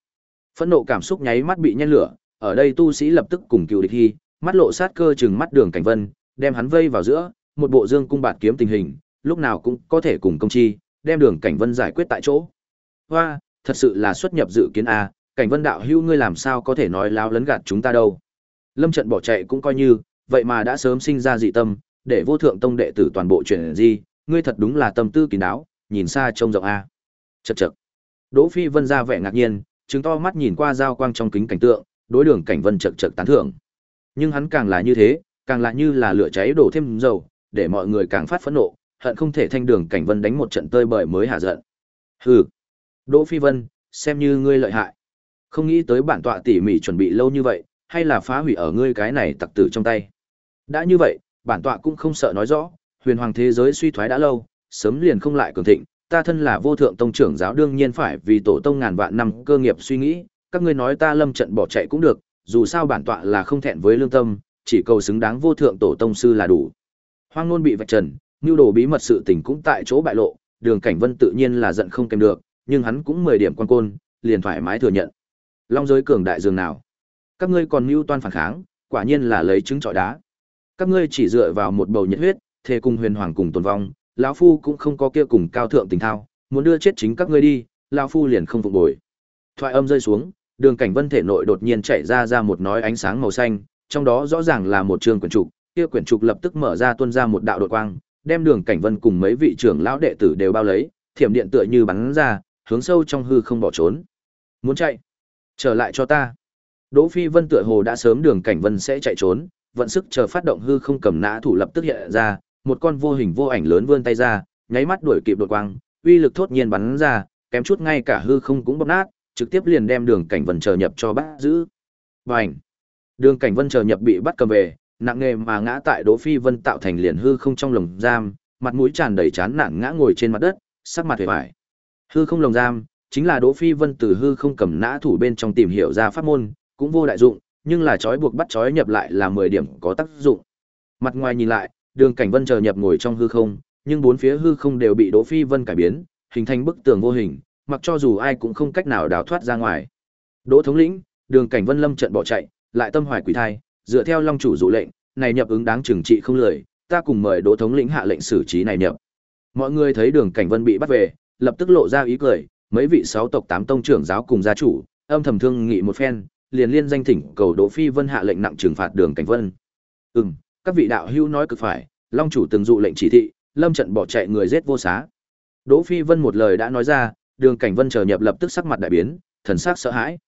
Phẫn nộ cảm xúc nháy mắt bị nhen lửa, ở đây tu sĩ lập tức cùng cựu địch hy, mắt lộ sát cơ chừng mắt đường cảnh vân, đem hắn vây vào giữa, một bộ dương cung bạt kiếm tình hình, lúc nào cũng có thể cùng công chi, đem đường cảnh vân giải quyết tại chỗ. Hoa, thật sự là xuất nhập dự kiến a, cảnh vân đạo hữu ngươi làm sao có thể nói láo lấn gạt chúng ta đâu. Lâm trận bỏ chạy cũng coi như, vậy mà đã sớm sinh ra dị tâm, để vô thượng tông đệ tử toàn bộ chuyển di, ngươi thật đúng là tâm tư kín đáo, nhìn xa trông rộng a. Chậc chậc. Đỗ Phi Vân ra vẻ ngạc nhiên, trừng to mắt nhìn qua giao quang trong kính cảnh tượng, đối đường cảnh vân chậc chậc tán thưởng. Nhưng hắn càng là như thế, càng là như là lửa cháy đổ thêm dầu, để mọi người càng phát phẫn nộ, hận không thể thanh đường cảnh vân đánh một trận tơi bời mới hạ giận. Hừ. Đỗ Phi Vân, xem như ngươi lợi hại. Không nghĩ tới bản tọa tỉ mỉ chuẩn bị lâu như vậy, hay là phá hủy ở ngươi cái này tặc tử trong tay. Đã như vậy, bản tọa cũng không sợ nói rõ, huyền hoàng thế giới suy thoái đã lâu, sớm liền không lại cường thịnh, ta thân là vô thượng tông trưởng giáo đương nhiên phải vì tổ tông ngàn vạn năm cơ nghiệp suy nghĩ, các ngươi nói ta lâm trận bỏ chạy cũng được, dù sao bản tọa là không thẹn với lương tâm, chỉ cầu xứng đáng vô thượng tổ tông sư là đủ. Hoang ngôn bị vạch trần, nhu đồ bí mật sự tình cũng tại chỗ bại lộ, đường cảnh vân tự nhiên là giận không kèm được, nhưng hắn cũng mười điểm quan côn, liền thoải mái thừa nhận. Long giới cường đại dường nào? Các ngươi còn mưu toan phản kháng, quả nhiên là lấy trứng trọi đá. Các ngươi chỉ dựa vào một bầu nhiệt huyết, thề cùng huyền hoàng cùng tồn vong, lão phu cũng không có kia cùng cao thượng tình thao, muốn đưa chết chính các ngươi đi, lão phu liền không phục bồi. Thoại âm rơi xuống, đường cảnh vân thể nội đột nhiên chạy ra ra một nói ánh sáng màu xanh, trong đó rõ ràng là một trường quyển trục, kia quyển trục lập tức mở ra tuôn ra một đạo đột quang, đem đường cảnh vân cùng mấy vị trưởng lão đệ tử đều bao lấy, thiểm điện tựa như bắn ra, hướng sâu trong hư không bỏ trốn. Muốn chạy? Trở lại cho ta. Đỗ Phi Vân tựa hồ đã sớm đường cảnh vân sẽ chạy trốn, vận sức chờ phát động hư không cầm nã thủ lập tức hiện ra, một con vô hình vô ảnh lớn vươn tay ra, nháy mắt đuổi kịp đột quang, uy lực thốt nhiên bắn ra, kém chút ngay cả hư không cũng bóp nát, trực tiếp liền đem đường cảnh vân chờ nhập cho bắt giữ. Bành! Đường cảnh vân chờ nhập bị bắt cầm về, nặng nề mà ngã tại Đỗ Phi Vân tạo thành liền hư không trong lồng giam, mặt mũi tràn đầy chán nản ngã ngồi trên mặt đất, sắc mặt vẻ vải. Hư không lồng giam, chính là Đỗ Phi Vân từ hư không cầm nã thủ bên trong tìm hiểu ra pháp môn, cũng vô đại dụng, nhưng là trói buộc bắt trói nhập lại là 10 điểm có tác dụng. Mặt ngoài nhìn lại, Đường Cảnh Vân chờ nhập ngồi trong hư không, nhưng bốn phía hư không đều bị Đỗ Phi Vân cải biến, hình thành bức tường vô hình, mặc cho dù ai cũng không cách nào đào thoát ra ngoài. Đỗ thống lĩnh, Đường Cảnh Vân lâm trận bỏ chạy, lại tâm hoài quỷ thai, dựa theo Long chủ dụ lệnh, này nhập ứng đáng trừng trị không lười, ta cùng mời Đỗ thống lĩnh hạ lệnh xử trí này nhập. Mọi người thấy Đường Cảnh Vân bị bắt về, lập tức lộ ra ý cười, mấy vị sáu tộc tám tông trưởng giáo cùng gia chủ, âm thầm thương nghị một phen, liền liên danh thỉnh cầu Đỗ Phi Vân hạ lệnh nặng trừng phạt Đường Cảnh Vân. Ừm, các vị đạo hữu nói cực phải, Long chủ từng dụ lệnh chỉ thị, lâm trận bỏ chạy người giết vô xá. Đỗ Phi Vân một lời đã nói ra, Đường Cảnh Vân chờ nhập lập tức sắc mặt đại biến, thần sắc sợ hãi.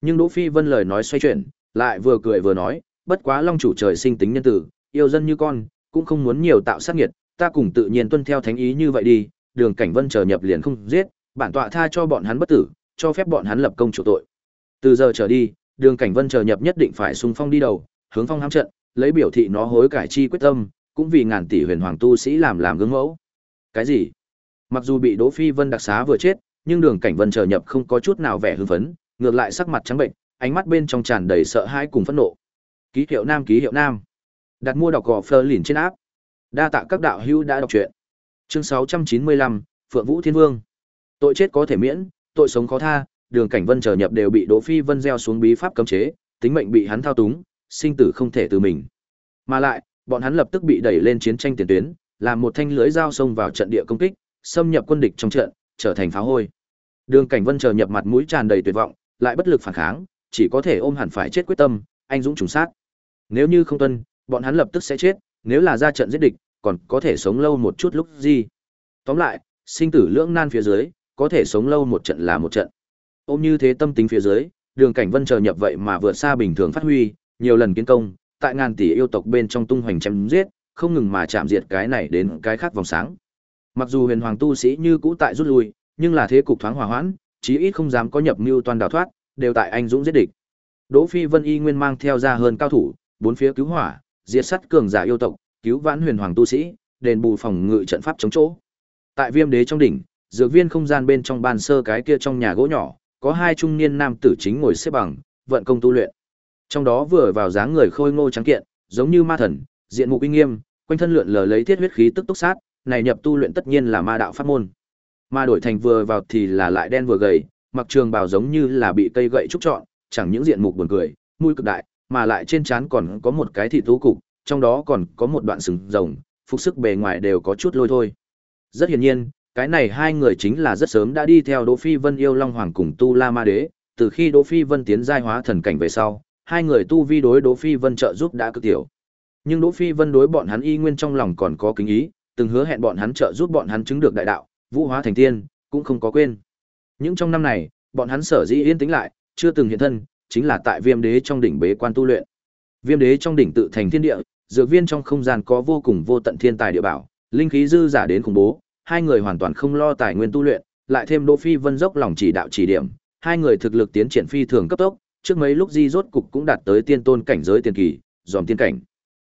Nhưng Đỗ Phi Vân lời nói xoay chuyển, lại vừa cười vừa nói, bất quá Long chủ trời sinh tính nhân tử, yêu dân như con, cũng không muốn nhiều tạo sát nghiệt, ta cùng tự nhiên tuân theo thánh ý như vậy đi, Đường Cảnh Vân chờ nhập liền không giết, bản tọa tha cho bọn hắn bất tử, cho phép bọn hắn lập công chủ tội. Từ giờ trở đi, Đường Cảnh Vân chờ nhập nhất định phải xung phong đi đầu, hướng phong hám trận, lấy biểu thị nó hối cải chi quyết tâm, cũng vì ngàn tỷ huyền hoàng tu sĩ làm làm gương mẫu. Cái gì? Mặc dù bị Đỗ Phi Vân đặc xá vừa chết, nhưng Đường Cảnh Vân chờ nhập không có chút nào vẻ hưng phấn, ngược lại sắc mặt trắng bệnh, ánh mắt bên trong tràn đầy sợ hãi cùng phẫn nộ. Ký hiệu nam ký hiệu nam. Đặt mua đọc gò phơ lìn trên áp. Đa tạ các đạo hữu đã đọc truyện. Chương 695, Phượng Vũ Thiên Vương. Tội chết có thể miễn, tội sống khó tha, Đường Cảnh Vân trở nhập đều bị Đỗ Phi Vân gieo xuống bí pháp cấm chế, tính mệnh bị hắn thao túng, sinh tử không thể từ mình. Mà lại, bọn hắn lập tức bị đẩy lên chiến tranh tiền tuyến, làm một thanh lưới dao xông vào trận địa công kích, xâm nhập quân địch trong trận, trở thành pháo hôi. Đường Cảnh Vân chờ nhập mặt mũi tràn đầy tuyệt vọng, lại bất lực phản kháng, chỉ có thể ôm hẳn phải chết quyết tâm, anh dũng trùng sát. Nếu như không tuân, bọn hắn lập tức sẽ chết, nếu là ra trận giết địch, còn có thể sống lâu một chút lúc gì. Tóm lại, sinh tử lưỡng nan phía dưới, có thể sống lâu một trận là một trận. Ôm như thế tâm tính phía dưới, Đường Cảnh Vân chờ nhập vậy mà vượt xa bình thường phát huy, nhiều lần kiến công, tại ngàn tỷ yêu tộc bên trong tung hoành chém giết, không ngừng mà chạm diệt cái này đến cái khác vòng sáng. Mặc dù huyền hoàng tu sĩ như cũ tại rút lui, nhưng là thế cục thoáng hòa hoãn, chí ít không dám có nhập mưu toàn đào thoát, đều tại anh dũng giết địch. Đỗ Phi Vân y nguyên mang theo ra hơn cao thủ, bốn phía cứu hỏa, diệt sát cường giả yêu tộc, cứu vãn huyền hoàng tu sĩ, đền bù phòng ngự trận pháp chống chỗ. Tại Viêm Đế trong đỉnh, dược viên không gian bên trong bàn sơ cái kia trong nhà gỗ nhỏ, có hai trung niên nam tử chính ngồi xếp bằng, vận công tu luyện. Trong đó vừa vào dáng người khôi ngô trắng kiện, giống như ma thần, diện mục uy nghiêm, quanh thân lượn lờ lấy thiết huyết khí tức tốc sát, này nhập tu luyện tất nhiên là ma đạo pháp môn. Ma đổi thành vừa vào thì là lại đen vừa gầy, mặc trường bào giống như là bị cây gậy trúc trọn, chẳng những diện mục buồn cười, mũi cực đại, mà lại trên trán còn có một cái thịt thú cục, trong đó còn có một đoạn sừng rồng, phục sức bề ngoài đều có chút lôi thôi. Rất hiển nhiên, cái này hai người chính là rất sớm đã đi theo Đỗ Phi Vân yêu Long Hoàng cùng Tu La Ma Đế, từ khi Đỗ Phi Vân tiến giai hóa thần cảnh về sau, hai người tu vi đối Đỗ Phi Vân trợ giúp đã cực tiểu. Nhưng Đỗ Phi Vân đối bọn hắn y nguyên trong lòng còn có kính ý, từng hứa hẹn bọn hắn trợ giúp bọn hắn chứng được đại đạo, vũ hóa thành tiên, cũng không có quên. Những trong năm này, bọn hắn sở dĩ yên tĩnh lại, chưa từng hiện thân, chính là tại Viêm Đế trong đỉnh bế quan tu luyện. Viêm Đế trong đỉnh tự thành thiên địa, dược viên trong không gian có vô cùng vô tận thiên tài địa bảo, linh khí dư giả đến khủng bố, hai người hoàn toàn không lo tài nguyên tu luyện, lại thêm Đỗ Phi Vân dốc lòng chỉ đạo chỉ điểm, hai người thực lực tiến triển phi thường cấp tốc, trước mấy lúc di rốt cục cũng đạt tới tiên tôn cảnh giới tiên kỳ, dòm tiên cảnh.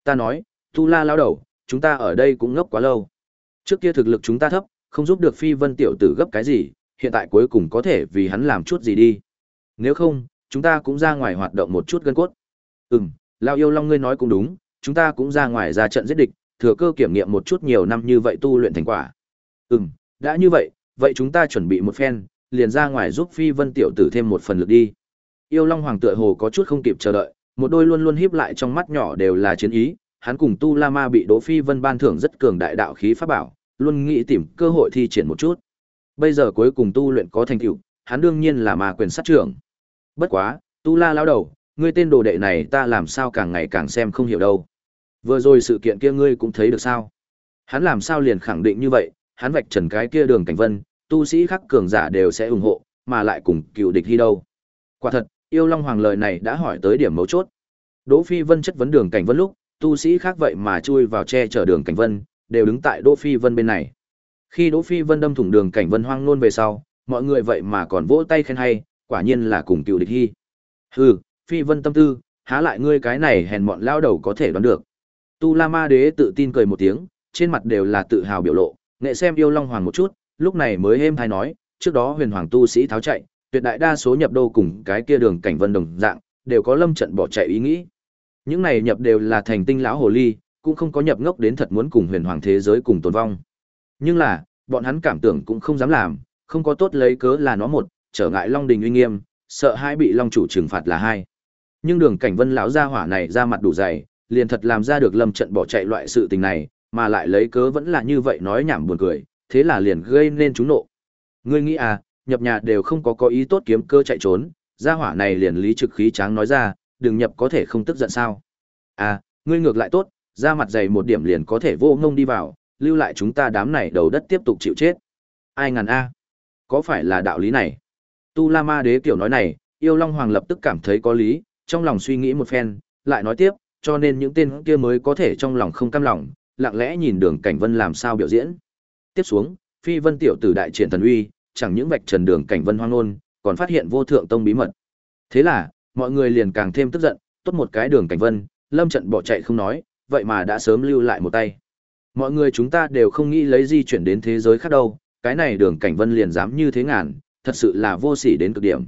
Ta nói, Tu La lão đầu, chúng ta ở đây cũng ngốc quá lâu. Trước kia thực lực chúng ta thấp, không giúp được Phi Vân tiểu tử gấp cái gì, hiện tại cuối cùng có thể vì hắn làm chút gì đi. Nếu không, chúng ta cũng ra ngoài hoạt động một chút gân cốt. Ừm, lão yêu long ngươi nói cũng đúng, chúng ta cũng ra ngoài ra trận giết địch, thừa cơ kiểm nghiệm một chút nhiều năm như vậy tu luyện thành quả. Ừm, đã như vậy, vậy chúng ta chuẩn bị một phen, liền ra ngoài giúp Phi Vân tiểu tử thêm một phần lực đi. Yêu Long Hoàng tựa hồ có chút không kịp chờ đợi, một đôi luôn luôn híp lại trong mắt nhỏ đều là chiến ý, hắn cùng Tu La Ma bị Đỗ Phi Vân ban thưởng rất cường đại đạo khí pháp bảo, luôn nghĩ tìm cơ hội thi triển một chút. Bây giờ cuối cùng tu luyện có thành tựu, hắn đương nhiên là ma quyền sát trưởng. Bất quá, Tu La lão đầu, ngươi tên đồ đệ này ta làm sao càng ngày càng xem không hiểu đâu. Vừa rồi sự kiện kia ngươi cũng thấy được sao? Hắn làm sao liền khẳng định như vậy, hắn vạch trần cái kia đường cảnh vân, tu sĩ khác cường giả đều sẽ ủng hộ, mà lại cùng cựu địch hy đâu. Quả thật, yêu long hoàng lời này đã hỏi tới điểm mấu chốt. Đỗ Phi Vân chất vấn đường cảnh vân lúc, tu sĩ khác vậy mà chui vào che chở đường cảnh vân, đều đứng tại Đỗ Phi Vân bên này. Khi Đỗ Phi Vân đâm thủng đường cảnh vân hoang nôn về sau, mọi người vậy mà còn vỗ tay khen hay, quả nhiên là cùng cựu địch hy. Hừ, Phi Vân tâm tư, há lại ngươi cái này hèn mọn lao đầu có thể đoán được. Tu La Ma Đế tự tin cười một tiếng, trên mặt đều là tự hào biểu lộ, nghệ xem yêu Long Hoàng một chút, lúc này mới êm hay nói, trước đó huyền hoàng tu sĩ tháo chạy, tuyệt đại đa số nhập đô cùng cái kia đường cảnh vân đồng dạng, đều có lâm trận bỏ chạy ý nghĩ. Những này nhập đều là thành tinh lão hồ ly, cũng không có nhập ngốc đến thật muốn cùng huyền hoàng thế giới cùng tồn vong. Nhưng là, bọn hắn cảm tưởng cũng không dám làm, không có tốt lấy cớ là nó một, trở ngại Long Đình uy nghiêm, sợ hai bị Long chủ trừng phạt là hai. Nhưng đường cảnh vân lão gia hỏa này ra mặt đủ dày, liền thật làm ra được lâm trận bỏ chạy loại sự tình này, mà lại lấy cớ vẫn là như vậy nói nhảm buồn cười, thế là liền gây nên chúng nộ. Ngươi nghĩ à, nhập nhà đều không có có ý tốt kiếm cơ chạy trốn, gia hỏa này liền lý trực khí tráng nói ra, đừng nhập có thể không tức giận sao. À, ngươi ngược lại tốt, ra mặt dày một điểm liền có thể vô ngông đi vào, lưu lại chúng ta đám này đầu đất tiếp tục chịu chết. Ai ngàn a? Có phải là đạo lý này? Tu La Ma Đế kiểu nói này, Yêu Long Hoàng lập tức cảm thấy có lý, trong lòng suy nghĩ một phen, lại nói tiếp, cho nên những tên kia mới có thể trong lòng không cam lòng, lặng lẽ nhìn Đường Cảnh Vân làm sao biểu diễn. Tiếp xuống, Phi Vân tiểu tử đại triển thần uy, chẳng những vạch trần Đường Cảnh Vân hoang ngôn, còn phát hiện vô thượng tông bí mật. Thế là, mọi người liền càng thêm tức giận, tốt một cái Đường Cảnh Vân, lâm trận bỏ chạy không nói, vậy mà đã sớm lưu lại một tay. Mọi người chúng ta đều không nghĩ lấy di chuyển đến thế giới khác đâu, cái này Đường Cảnh Vân liền dám như thế ngàn, thật sự là vô sỉ đến cực điểm.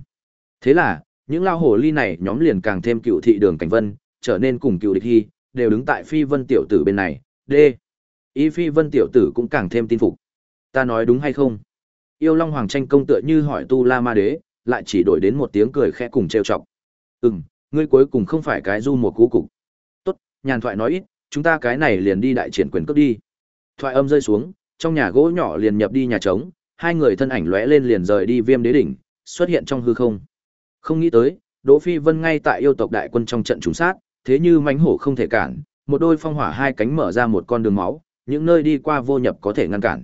Thế là, những lao hồ ly này nhóm liền càng thêm cựu thị Đường Cảnh Vân, trở nên cùng cựu địch hy, đều đứng tại Phi Vân tiểu tử bên này. D. Y Phi Vân tiểu tử cũng càng thêm tin phục. Ta nói đúng hay không? Yêu Long Hoàng tranh công tựa như hỏi Tu La Ma Đế, lại chỉ đổi đến một tiếng cười khẽ cùng trêu chọc. Ừm, ngươi cuối cùng không phải cái du một cú cục. Tốt, nhàn thoại nói ít, chúng ta cái này liền đi đại triển quyền cấp đi. Thoại âm rơi xuống, trong nhà gỗ nhỏ liền nhập đi nhà trống, hai người thân ảnh lóe lên liền rời đi Viêm Đế đỉnh, xuất hiện trong hư không. Không nghĩ tới, Đỗ Phi Vân ngay tại yêu tộc đại quân trong trận trùng sát, thế như mãnh hổ không thể cản, một đôi phong hỏa hai cánh mở ra một con đường máu, những nơi đi qua vô nhập có thể ngăn cản.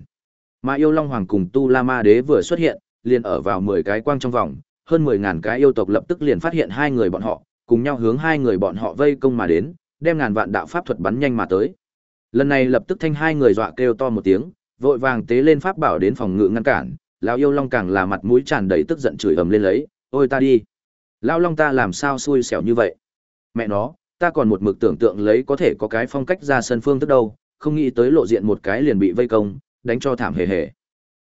Mà yêu long hoàng cùng tu la ma đế vừa xuất hiện, liền ở vào 10 cái quang trong vòng, hơn 10 ngàn cái yêu tộc lập tức liền phát hiện hai người bọn họ, cùng nhau hướng hai người bọn họ vây công mà đến, đem ngàn vạn đạo pháp thuật bắn nhanh mà tới. Lần này lập tức thanh hai người dọa kêu to một tiếng, vội vàng tế lên pháp bảo đến phòng ngự ngăn cản, lão yêu long càng là mặt mũi tràn đầy tức giận chửi ầm lên lấy, "Ôi ta đi, lão long ta làm sao xui xẻo như vậy? Mẹ nó, ta còn một mực tưởng tượng lấy có thể có cái phong cách ra sân phương tức đâu, không nghĩ tới lộ diện một cái liền bị vây công, đánh cho thảm hề hề.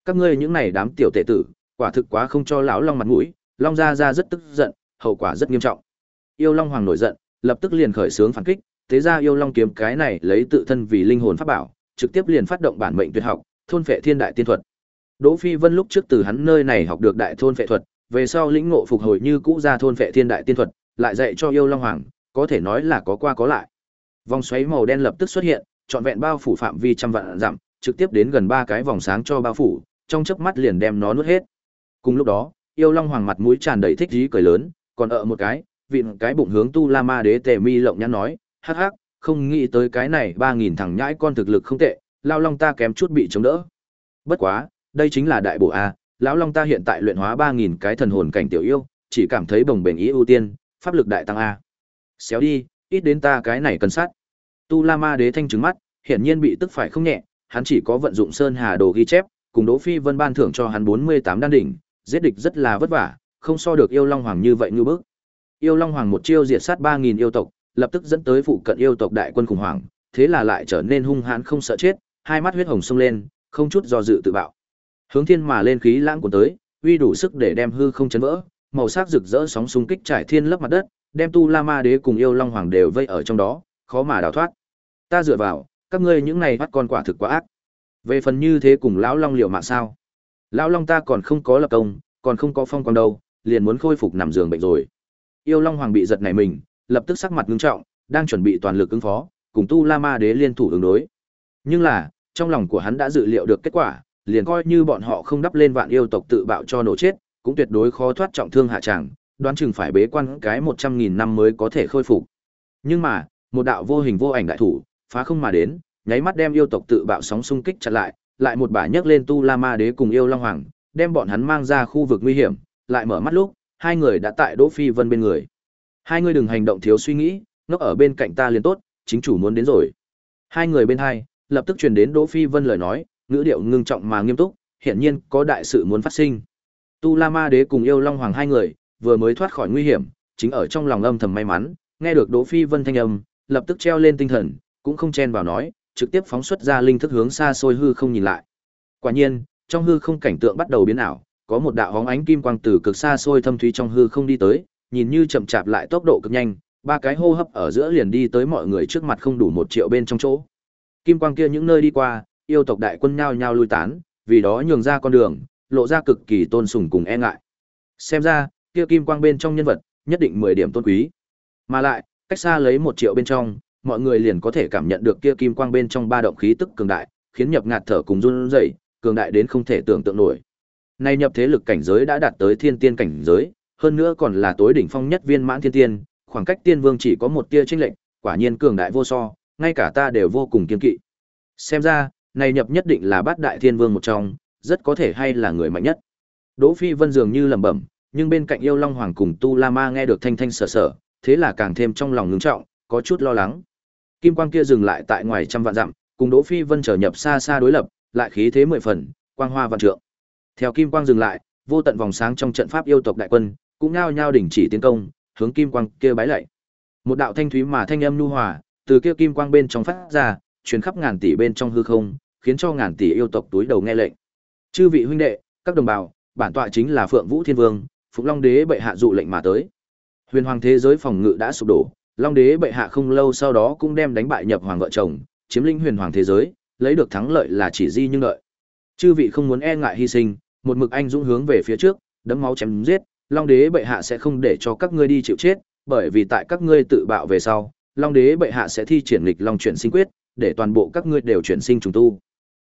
Các ngươi những này đám tiểu tệ tử, quả thực quá không cho lão long mặt mũi, long gia gia rất tức giận, hậu quả rất nghiêm trọng. Yêu long hoàng nổi giận, lập tức liền khởi sướng phản kích, thế ra yêu long kiếm cái này lấy tự thân vì linh hồn pháp bảo, trực tiếp liền phát động bản mệnh tuyệt học, thôn phệ thiên đại tiên thuật. Đỗ Phi Vân lúc trước từ hắn nơi này học được đại thôn phệ thuật, về sau lĩnh ngộ phục hồi như cũ ra thôn phệ thiên đại tiên thuật, lại dạy cho yêu long hoàng, có thể nói là có qua có lại. Vòng xoáy màu đen lập tức xuất hiện, trọn vẹn bao phủ phạm vi trăm vạn dặm, trực tiếp đến gần ba cái vòng sáng cho bao phủ, trong chớp mắt liền đem nó nuốt hết. Cùng lúc đó, yêu long hoàng mặt mũi tràn đầy thích thú cười lớn, còn ở một cái, vịn cái bụng hướng tu la ma đế tề mi lộng nhắn nói, hắc hắc, không nghĩ tới cái này ba nghìn thằng nhãi con thực lực không tệ, lao long ta kém chút bị chống đỡ. Bất quá, đây chính là đại bộ a, lão long ta hiện tại luyện hóa ba nghìn cái thần hồn cảnh tiểu yêu, chỉ cảm thấy bồng bềnh ý ưu tiên, pháp lực đại tăng a. Xéo đi, ít đến ta cái này cần sát. Tu La Ma Đế thanh trứng mắt, hiển nhiên bị tức phải không nhẹ, hắn chỉ có vận dụng Sơn Hà Đồ ghi chép, cùng Đỗ Phi Vân ban thưởng cho hắn 48 đan đỉnh, giết địch rất là vất vả, không so được yêu Long Hoàng như vậy như bước. Yêu Long Hoàng một chiêu diệt sát 3000 yêu tộc, lập tức dẫn tới phụ cận yêu tộc đại quân khủng hoảng, thế là lại trở nên hung hãn không sợ chết, hai mắt huyết hồng sông lên, không chút do dự tự bạo. Hướng thiên mà lên khí lãng của tới, uy đủ sức để đem hư không chấn vỡ, màu sắc rực rỡ sóng xung kích trải thiên lấp mặt đất, đem tu la ma đế cùng yêu long hoàng đều vây ở trong đó, khó mà đào thoát. Ta dựa vào, các ngươi những này bắt con quả thực quá ác. Về phần như thế cùng lão long liệu mạng sao? Lão long ta còn không có lập công, còn không có phong quang đâu, liền muốn khôi phục nằm giường bệnh rồi. Yêu long hoàng bị giật này mình, lập tức sắc mặt ngưng trọng, đang chuẩn bị toàn lực ứng phó, cùng tu la ma đế liên thủ ứng đối. Nhưng là, trong lòng của hắn đã dự liệu được kết quả, liền coi như bọn họ không đắp lên vạn yêu tộc tự bạo cho nổ chết, cũng tuyệt đối khó thoát trọng thương hạ tràng đoán chừng phải bế quan cái một trăm nghìn năm mới có thể khôi phục. Nhưng mà, một đạo vô hình vô ảnh đại thủ, phá không mà đến, nháy mắt đem yêu tộc tự bạo sóng xung kích chặn lại, lại một bả nhấc lên Tu La Ma Đế cùng yêu Long Hoàng, đem bọn hắn mang ra khu vực nguy hiểm, lại mở mắt lúc, hai người đã tại Đỗ Phi Vân bên người. Hai người đừng hành động thiếu suy nghĩ, nó ở bên cạnh ta liền tốt, chính chủ muốn đến rồi. Hai người bên hai, lập tức truyền đến Đỗ Phi Vân lời nói, ngữ điệu ngưng trọng mà nghiêm túc, hiển nhiên có đại sự muốn phát sinh. Tu La Ma Đế cùng yêu Long Hoàng hai người, vừa mới thoát khỏi nguy hiểm, chính ở trong lòng âm thầm may mắn, nghe được Đỗ Phi Vân thanh âm, lập tức treo lên tinh thần, cũng không chen vào nói, trực tiếp phóng xuất ra linh thức hướng xa xôi hư không nhìn lại. Quả nhiên, trong hư không cảnh tượng bắt đầu biến ảo, có một đạo hóng ánh kim quang từ cực xa xôi thâm thúy trong hư không đi tới, nhìn như chậm chạp lại tốc độ cực nhanh, ba cái hô hấp ở giữa liền đi tới mọi người trước mặt không đủ một triệu bên trong chỗ. Kim quang kia những nơi đi qua, yêu tộc đại quân nhao nhao lui tán, vì đó nhường ra con đường, lộ ra cực kỳ tôn sùng cùng e ngại. Xem ra, kia kim quang bên trong nhân vật, nhất định 10 điểm tôn quý. Mà lại, cách xa lấy một triệu bên trong, mọi người liền có thể cảm nhận được kia kim quang bên trong ba động khí tức cường đại, khiến nhập ngạt thở cùng run rẩy, cường đại đến không thể tưởng tượng nổi. Nay nhập thế lực cảnh giới đã đạt tới thiên tiên cảnh giới, hơn nữa còn là tối đỉnh phong nhất viên mãn thiên tiên, khoảng cách tiên vương chỉ có một tia chênh lệch, quả nhiên cường đại vô so, ngay cả ta đều vô cùng kiên kỵ. Xem ra, này nhập nhất định là bát đại thiên vương một trong, rất có thể hay là người mạnh nhất. Đỗ Phi Vân dường như lẩm bẩm, nhưng bên cạnh yêu long hoàng cùng tu la ma nghe được thanh thanh sở sở, thế là càng thêm trong lòng ngưng trọng, có chút lo lắng. Kim quang kia dừng lại tại ngoài trăm vạn dặm, cùng Đỗ Phi Vân trở nhập xa xa đối lập, lại khí thế mười phần, quang hoa vạn trượng. Theo kim quang dừng lại, vô tận vòng sáng trong trận pháp yêu tộc đại quân, cũng nhao nhao đình chỉ tiến công, hướng kim quang kia bái lạy. Một đạo thanh thúy mà thanh âm nhu hòa, từ kia kim quang bên trong phát ra, truyền khắp ngàn tỷ bên trong hư không, khiến cho ngàn tỷ yêu tộc túi đầu nghe lệnh. Chư vị huynh đệ, các đồng bào, bản tọa chính là Phượng Vũ Thiên Vương, Phục Long Đế bệ hạ dụ lệnh mà tới. Huyền Hoàng thế giới phòng ngự đã sụp đổ, Long Đế bệ hạ không lâu sau đó cũng đem đánh bại nhập hoàng vợ chồng, chiếm lĩnh Huyền Hoàng thế giới, lấy được thắng lợi là chỉ di nhưng lợi. Chư vị không muốn e ngại hy sinh, một mực anh dũng hướng về phía trước, đấm máu chém giết, Long Đế bệ hạ sẽ không để cho các ngươi đi chịu chết, bởi vì tại các ngươi tự bạo về sau, Long Đế bệ hạ sẽ thi triển lịch Long chuyển sinh quyết, để toàn bộ các ngươi đều chuyển sinh trùng tu.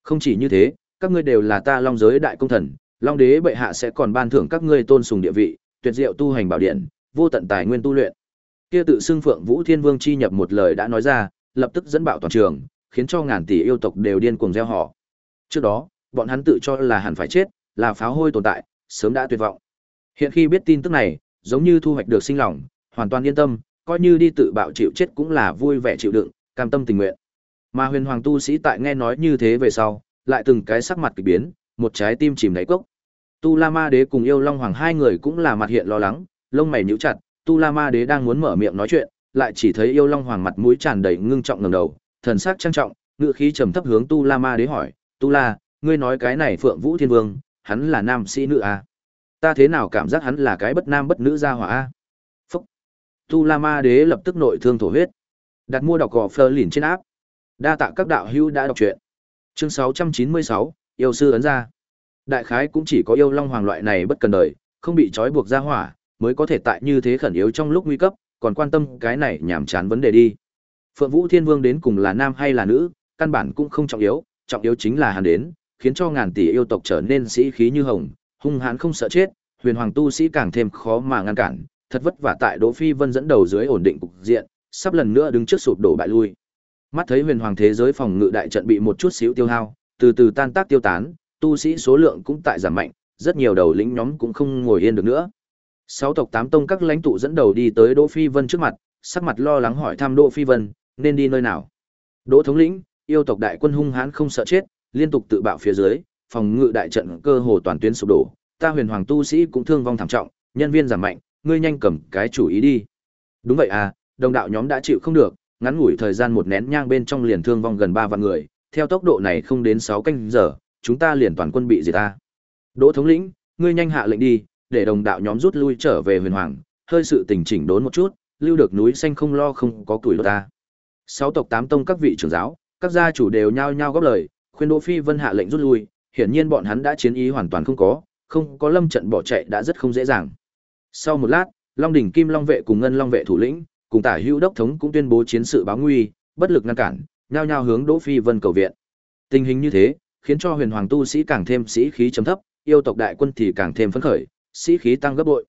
Không chỉ như thế, các ngươi đều là ta Long giới đại công thần, Long Đế bệ hạ sẽ còn ban thưởng các ngươi tôn sùng địa vị, tuyệt diệu tu hành bảo điện, vô tận tài nguyên tu luyện. Kia tự xưng Phượng Vũ Thiên Vương chi nhập một lời đã nói ra, lập tức dẫn bạo toàn trường, khiến cho ngàn tỷ yêu tộc đều điên cuồng gieo họ. Trước đó, bọn hắn tự cho là hẳn phải chết, là pháo hôi tồn tại, sớm đã tuyệt vọng. Hiện khi biết tin tức này, giống như thu hoạch được sinh lòng, hoàn toàn yên tâm, coi như đi tự bạo chịu chết cũng là vui vẻ chịu đựng, cam tâm tình nguyện. Mà huyền hoàng tu sĩ tại nghe nói như thế về sau, lại từng cái sắc mặt kỳ biến, một trái tim chìm đáy cốc. Tu La Ma Đế cùng yêu Long Hoàng hai người cũng là mặt hiện lo lắng, lông mày nhíu chặt, Tu La Ma Đế đang muốn mở miệng nói chuyện, lại chỉ thấy yêu Long Hoàng mặt mũi tràn đầy ngưng trọng ngẩng đầu, thần sắc trang trọng, ngựa khí trầm thấp hướng Tu La Ma Đế hỏi, "Tu La, ngươi nói cái này Phượng Vũ Thiên Vương, hắn là nam sĩ nữ à? Ta thế nào cảm giác hắn là cái bất nam bất nữ gia hỏa a?" Phúc. Tu La Ma Đế lập tức nội thương thổ huyết. Đặt mua đọc gò Fleur liền trên áp. Đa tạ các đạo hữu đã đọc truyện. Chương 696, yêu sư ấn ra. Đại khái cũng chỉ có yêu long hoàng loại này bất cần đời, không bị trói buộc ra hỏa, mới có thể tại như thế khẩn yếu trong lúc nguy cấp, còn quan tâm cái này nhảm chán vấn đề đi. Phượng Vũ Thiên Vương đến cùng là nam hay là nữ, căn bản cũng không trọng yếu, trọng yếu chính là hắn đến, khiến cho ngàn tỷ yêu tộc trở nên sĩ khí như hồng, hung hãn không sợ chết, huyền hoàng tu sĩ càng thêm khó mà ngăn cản, thật vất vả tại Đỗ Phi Vân dẫn đầu dưới ổn định cục diện, sắp lần nữa đứng trước sụp đổ bại lui. Mắt thấy huyền hoàng thế giới phòng ngự đại trận bị một chút xíu tiêu hao, từ từ tan tác tiêu tán, tu sĩ số lượng cũng tại giảm mạnh, rất nhiều đầu lĩnh nhóm cũng không ngồi yên được nữa. Sáu tộc tám tông các lãnh tụ dẫn đầu đi tới Đỗ Phi Vân trước mặt, sắc mặt lo lắng hỏi thăm Đỗ Phi Vân, nên đi nơi nào. Đỗ thống lĩnh, yêu tộc đại quân hung hãn không sợ chết, liên tục tự bạo phía dưới, phòng ngự đại trận cơ hồ toàn tuyến sụp đổ, ta huyền hoàng tu sĩ cũng thương vong thảm trọng, nhân viên giảm mạnh, ngươi nhanh cầm cái chủ ý đi. Đúng vậy à, đồng đạo nhóm đã chịu không được, ngắn ngủi thời gian một nén nhang bên trong liền thương vong gần ba vạn người, theo tốc độ này không đến sáu canh giờ, chúng ta liền toàn quân bị diệt ta. Đỗ thống lĩnh, ngươi nhanh hạ lệnh đi, để đồng đạo nhóm rút lui trở về huyền hoàng, hơi sự tình chỉnh đốn một chút, lưu được núi xanh không lo không có tuổi ta. Sáu tộc tám tông các vị trưởng giáo, các gia chủ đều nhao nhao góp lời, khuyên Đỗ Phi Vân hạ lệnh rút lui, hiển nhiên bọn hắn đã chiến ý hoàn toàn không có, không có lâm trận bỏ chạy đã rất không dễ dàng. Sau một lát, Long đỉnh Kim Long vệ cùng Ngân Long vệ thủ lĩnh, cùng Tả Hữu đốc thống cũng tuyên bố chiến sự báo nguy, bất lực ngăn cản, nhao nhao hướng Đỗ Phi Vân cầu viện. Tình hình như thế, khiến cho huyền hoàng tu sĩ càng thêm sĩ khí trầm thấp, yêu tộc đại quân thì càng thêm phấn khởi, sĩ khí tăng gấp bội.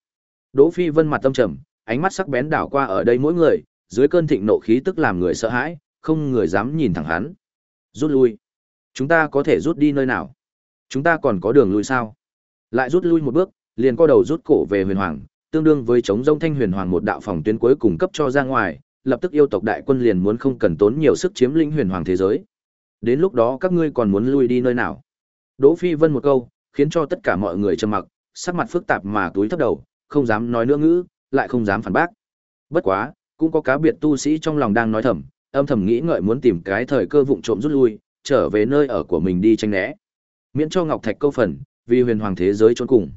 Đỗ Phi Vân mặt tâm trầm, ánh mắt sắc bén đảo qua ở đây mỗi người, dưới cơn thịnh nộ khí tức làm người sợ hãi, không người dám nhìn thẳng hắn. Rút lui. Chúng ta có thể rút đi nơi nào? Chúng ta còn có đường lui sao? Lại rút lui một bước, liền co đầu rút cổ về huyền hoàng, tương đương với chống rông thanh huyền hoàng một đạo phòng tuyến cuối cùng cấp cho ra ngoài, lập tức yêu tộc đại quân liền muốn không cần tốn nhiều sức chiếm lĩnh huyền hoàng thế giới. Đến lúc đó các ngươi còn muốn lui đi nơi nào? Đỗ Phi Vân một câu, khiến cho tất cả mọi người trầm mặc, sắc mặt phức tạp mà túi thấp đầu, không dám nói nữa ngữ, lại không dám phản bác. Bất quá, cũng có cá biệt tu sĩ trong lòng đang nói thầm, âm thầm nghĩ ngợi muốn tìm cái thời cơ vụng trộm rút lui, trở về nơi ở của mình đi tranh né. Miễn cho Ngọc Thạch câu phần, vì huyền hoàng thế giới trốn cùng.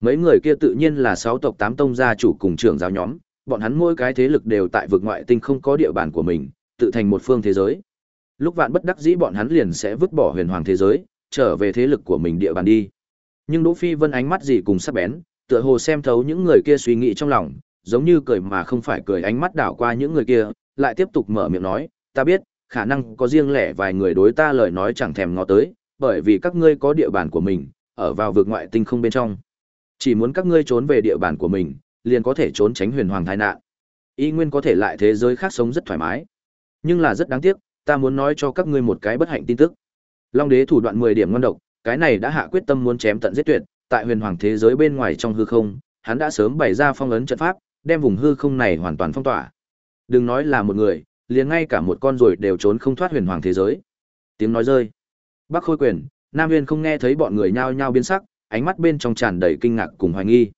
Mấy người kia tự nhiên là sáu tộc tám tông gia chủ cùng trưởng giáo nhóm, bọn hắn mỗi cái thế lực đều tại vực ngoại tinh không có địa bàn của mình, tự thành một phương thế giới. Lúc vạn bất đắc dĩ bọn hắn liền sẽ vứt bỏ huyền hoàng thế giới, trở về thế lực của mình địa bàn đi. Nhưng Đỗ Phi Vân ánh mắt gì cùng sắc bén, tựa hồ xem thấu những người kia suy nghĩ trong lòng, giống như cười mà không phải cười ánh mắt đảo qua những người kia, lại tiếp tục mở miệng nói, ta biết, khả năng có riêng lẻ vài người đối ta lời nói chẳng thèm ngó tới, bởi vì các ngươi có địa bàn của mình, ở vào vực ngoại tinh không bên trong. Chỉ muốn các ngươi trốn về địa bàn của mình, liền có thể trốn tránh huyền hoàng tai nạn. Y nguyên có thể lại thế giới khác sống rất thoải mái. Nhưng là rất đáng tiếc, ta muốn nói cho các ngươi một cái bất hạnh tin tức. Long đế thủ đoạn 10 điểm ngon độc, cái này đã hạ quyết tâm muốn chém tận giết tuyệt, tại huyền hoàng thế giới bên ngoài trong hư không, hắn đã sớm bày ra phong ấn trận pháp, đem vùng hư không này hoàn toàn phong tỏa. Đừng nói là một người, liền ngay cả một con rồi đều trốn không thoát huyền hoàng thế giới. Tiếng nói rơi. Bắc Khôi Quyền, Nam Viên không nghe thấy bọn người nhao nhao biến sắc, ánh mắt bên trong tràn đầy kinh ngạc cùng hoài nghi.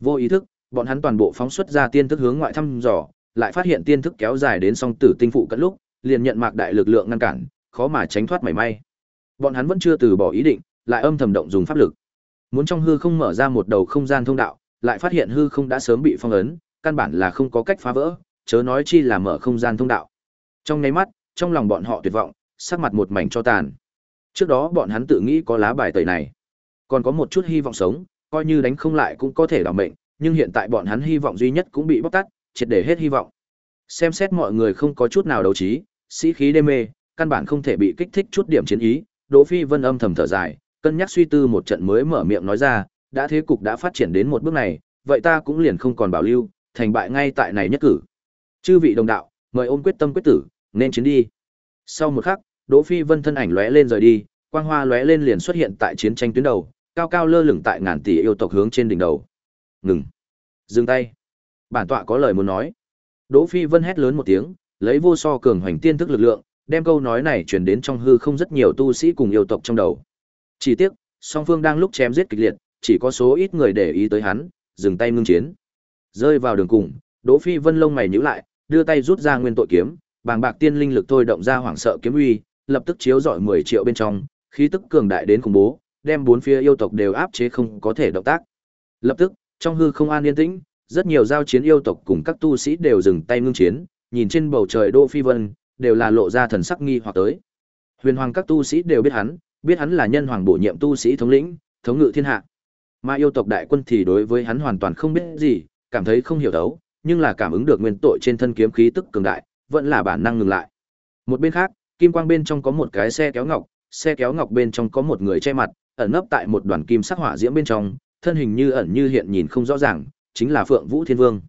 Vô ý thức, bọn hắn toàn bộ phóng xuất ra tiên thức hướng ngoại thăm dò, lại phát hiện tiên thức kéo dài đến song tử tinh phụ cận lúc, liền nhận mạc đại lực lượng ngăn cản, khó mà tránh thoát mảy may. Bọn hắn vẫn chưa từ bỏ ý định, lại âm thầm động dùng pháp lực. Muốn trong hư không mở ra một đầu không gian thông đạo, lại phát hiện hư không đã sớm bị phong ấn, căn bản là không có cách phá vỡ, chớ nói chi là mở không gian thông đạo. Trong nháy mắt, trong lòng bọn họ tuyệt vọng, sắc mặt một mảnh cho tàn. Trước đó bọn hắn tự nghĩ có lá bài tẩy này, còn có một chút hy vọng sống, coi như đánh không lại cũng có thể đảm mệnh, nhưng hiện tại bọn hắn hy vọng duy nhất cũng bị bóc tát, triệt để hết hy vọng. Xem xét mọi người không có chút nào đấu trí, sĩ khí đê mê, căn bản không thể bị kích thích chút điểm chiến ý, Đỗ Phi Vân âm thầm thở dài, cân nhắc suy tư một trận mới mở miệng nói ra, đã thế cục đã phát triển đến một bước này, vậy ta cũng liền không còn bảo lưu, thành bại ngay tại này nhất cử. Chư vị đồng đạo, mời ôm quyết tâm quyết tử, nên chiến đi. Sau một khắc, Đỗ Phi Vân thân ảnh lóe lên rời đi, quang hoa lóe lên liền xuất hiện tại chiến tranh tuyến đầu, cao cao lơ lửng tại ngàn tỷ yêu tộc hướng trên đỉnh đầu. Ngừng. Dừng tay. Bản tọa có lời muốn nói. Đỗ Phi Vân hét lớn một tiếng, lấy vô so cường hoành tiên thức lực lượng, đem câu nói này truyền đến trong hư không rất nhiều tu sĩ cùng yêu tộc trong đầu. Chỉ tiếc, song phương đang lúc chém giết kịch liệt, chỉ có số ít người để ý tới hắn, dừng tay ngưng chiến. Rơi vào đường cùng, Đỗ Phi Vân lông mày nhíu lại, đưa tay rút ra nguyên tội kiếm, bàng bạc tiên linh lực thôi động ra hoảng sợ kiếm uy, lập tức chiếu rọi 10 triệu bên trong, khí tức cường đại đến khủng bố, đem bốn phía yêu tộc đều áp chế không có thể động tác. Lập tức, trong hư không an yên tĩnh, rất nhiều giao chiến yêu tộc cùng các tu sĩ đều dừng tay ngưng chiến, nhìn trên bầu trời Đỗ Phi Vân, đều là lộ ra thần sắc nghi hoặc tới. Huyền hoàng các tu sĩ đều biết hắn, biết hắn là nhân hoàng bổ nhiệm tu sĩ thống lĩnh, thống ngự thiên hạ. Mà yêu tộc đại quân thì đối với hắn hoàn toàn không biết gì, cảm thấy không hiểu đấu, nhưng là cảm ứng được nguyên tội trên thân kiếm khí tức cường đại, vẫn là bản năng ngừng lại. Một bên khác, kim quang bên trong có một cái xe kéo ngọc, xe kéo ngọc bên trong có một người che mặt, ẩn nấp tại một đoàn kim sắc hỏa diễm bên trong, thân hình như ẩn như hiện nhìn không rõ ràng, chính là Phượng Vũ Thiên Vương.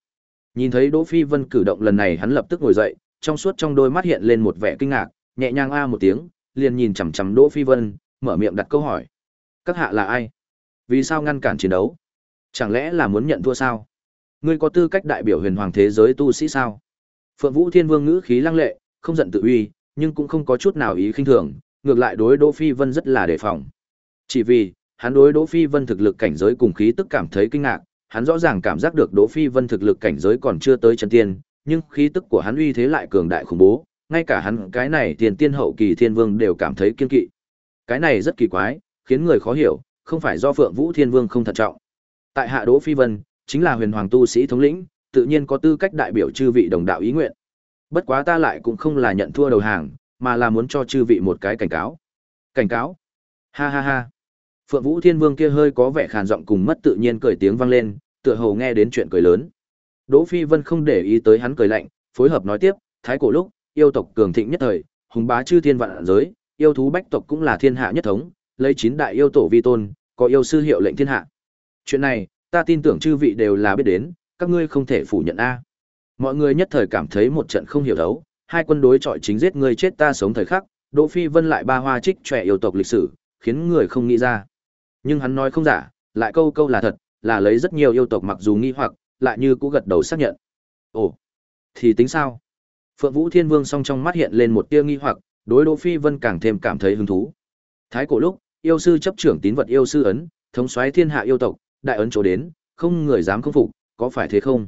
Nhìn thấy Đỗ Phi Vân cử động lần này hắn lập tức ngồi dậy, trong suốt trong đôi mắt hiện lên một vẻ kinh ngạc, nhẹ nhàng a một tiếng, liền nhìn chằm chằm Đỗ Phi Vân, mở miệng đặt câu hỏi. Các hạ là ai? Vì sao ngăn cản chiến đấu? Chẳng lẽ là muốn nhận thua sao? Ngươi có tư cách đại biểu huyền hoàng thế giới tu sĩ sao? Phượng Vũ Thiên Vương ngữ khí lăng lệ, không giận tự uy, nhưng cũng không có chút nào ý khinh thường, ngược lại đối Đỗ Phi Vân rất là đề phòng. Chỉ vì, hắn đối Đỗ Phi Vân thực lực cảnh giới cùng khí tức cảm thấy kinh ngạc, hắn rõ ràng cảm giác được Đỗ Phi Vân thực lực cảnh giới còn chưa tới chân tiên, nhưng khí tức của hắn uy thế lại cường đại khủng bố, ngay cả hắn cái này tiền tiên hậu kỳ thiên vương đều cảm thấy kiên kỵ. Cái này rất kỳ quái, khiến người khó hiểu, không phải do Phượng Vũ Thiên Vương không thận trọng. Tại hạ Đỗ Phi Vân, chính là huyền hoàng tu sĩ thống lĩnh, tự nhiên có tư cách đại biểu chư vị đồng đạo ý nguyện. Bất quá ta lại cũng không là nhận thua đầu hàng, mà là muốn cho chư vị một cái cảnh cáo. Cảnh cáo? Ha ha ha. Phượng Vũ Thiên Vương kia hơi có vẻ khàn giọng cùng mất tự nhiên cười tiếng vang lên, tựa hồ nghe đến chuyện cười lớn. Đỗ Phi Vân không để ý tới hắn cười lạnh, phối hợp nói tiếp, thái cổ lúc, yêu tộc cường thịnh nhất thời, hùng bá chư thiên vạn giới, yêu thú bách tộc cũng là thiên hạ nhất thống, lấy chín đại yêu tổ vi tôn, có yêu sư hiệu lệnh thiên hạ. Chuyện này, ta tin tưởng chư vị đều là biết đến, các ngươi không thể phủ nhận a. Mọi người nhất thời cảm thấy một trận không hiểu đấu, hai quân đối chọi chính giết người chết ta sống thời khắc, Đỗ Phi Vân lại ba hoa trích trẻ yêu tộc lịch sử, khiến người không nghĩ ra. Nhưng hắn nói không giả, lại câu câu là thật, là lấy rất nhiều yêu tộc mặc dù nghi hoặc, lại như cũng gật đầu xác nhận. Ồ, thì tính sao? Phượng Vũ Thiên Vương song trong mắt hiện lên một tia nghi hoặc, đối Đỗ Phi Vân càng thêm cảm thấy hứng thú. Thái cổ lúc, yêu sư chấp trưởng tín vật yêu sư ấn, thống soái thiên hạ yêu tộc, đại ấn chỗ đến, không người dám không phục, có phải thế không?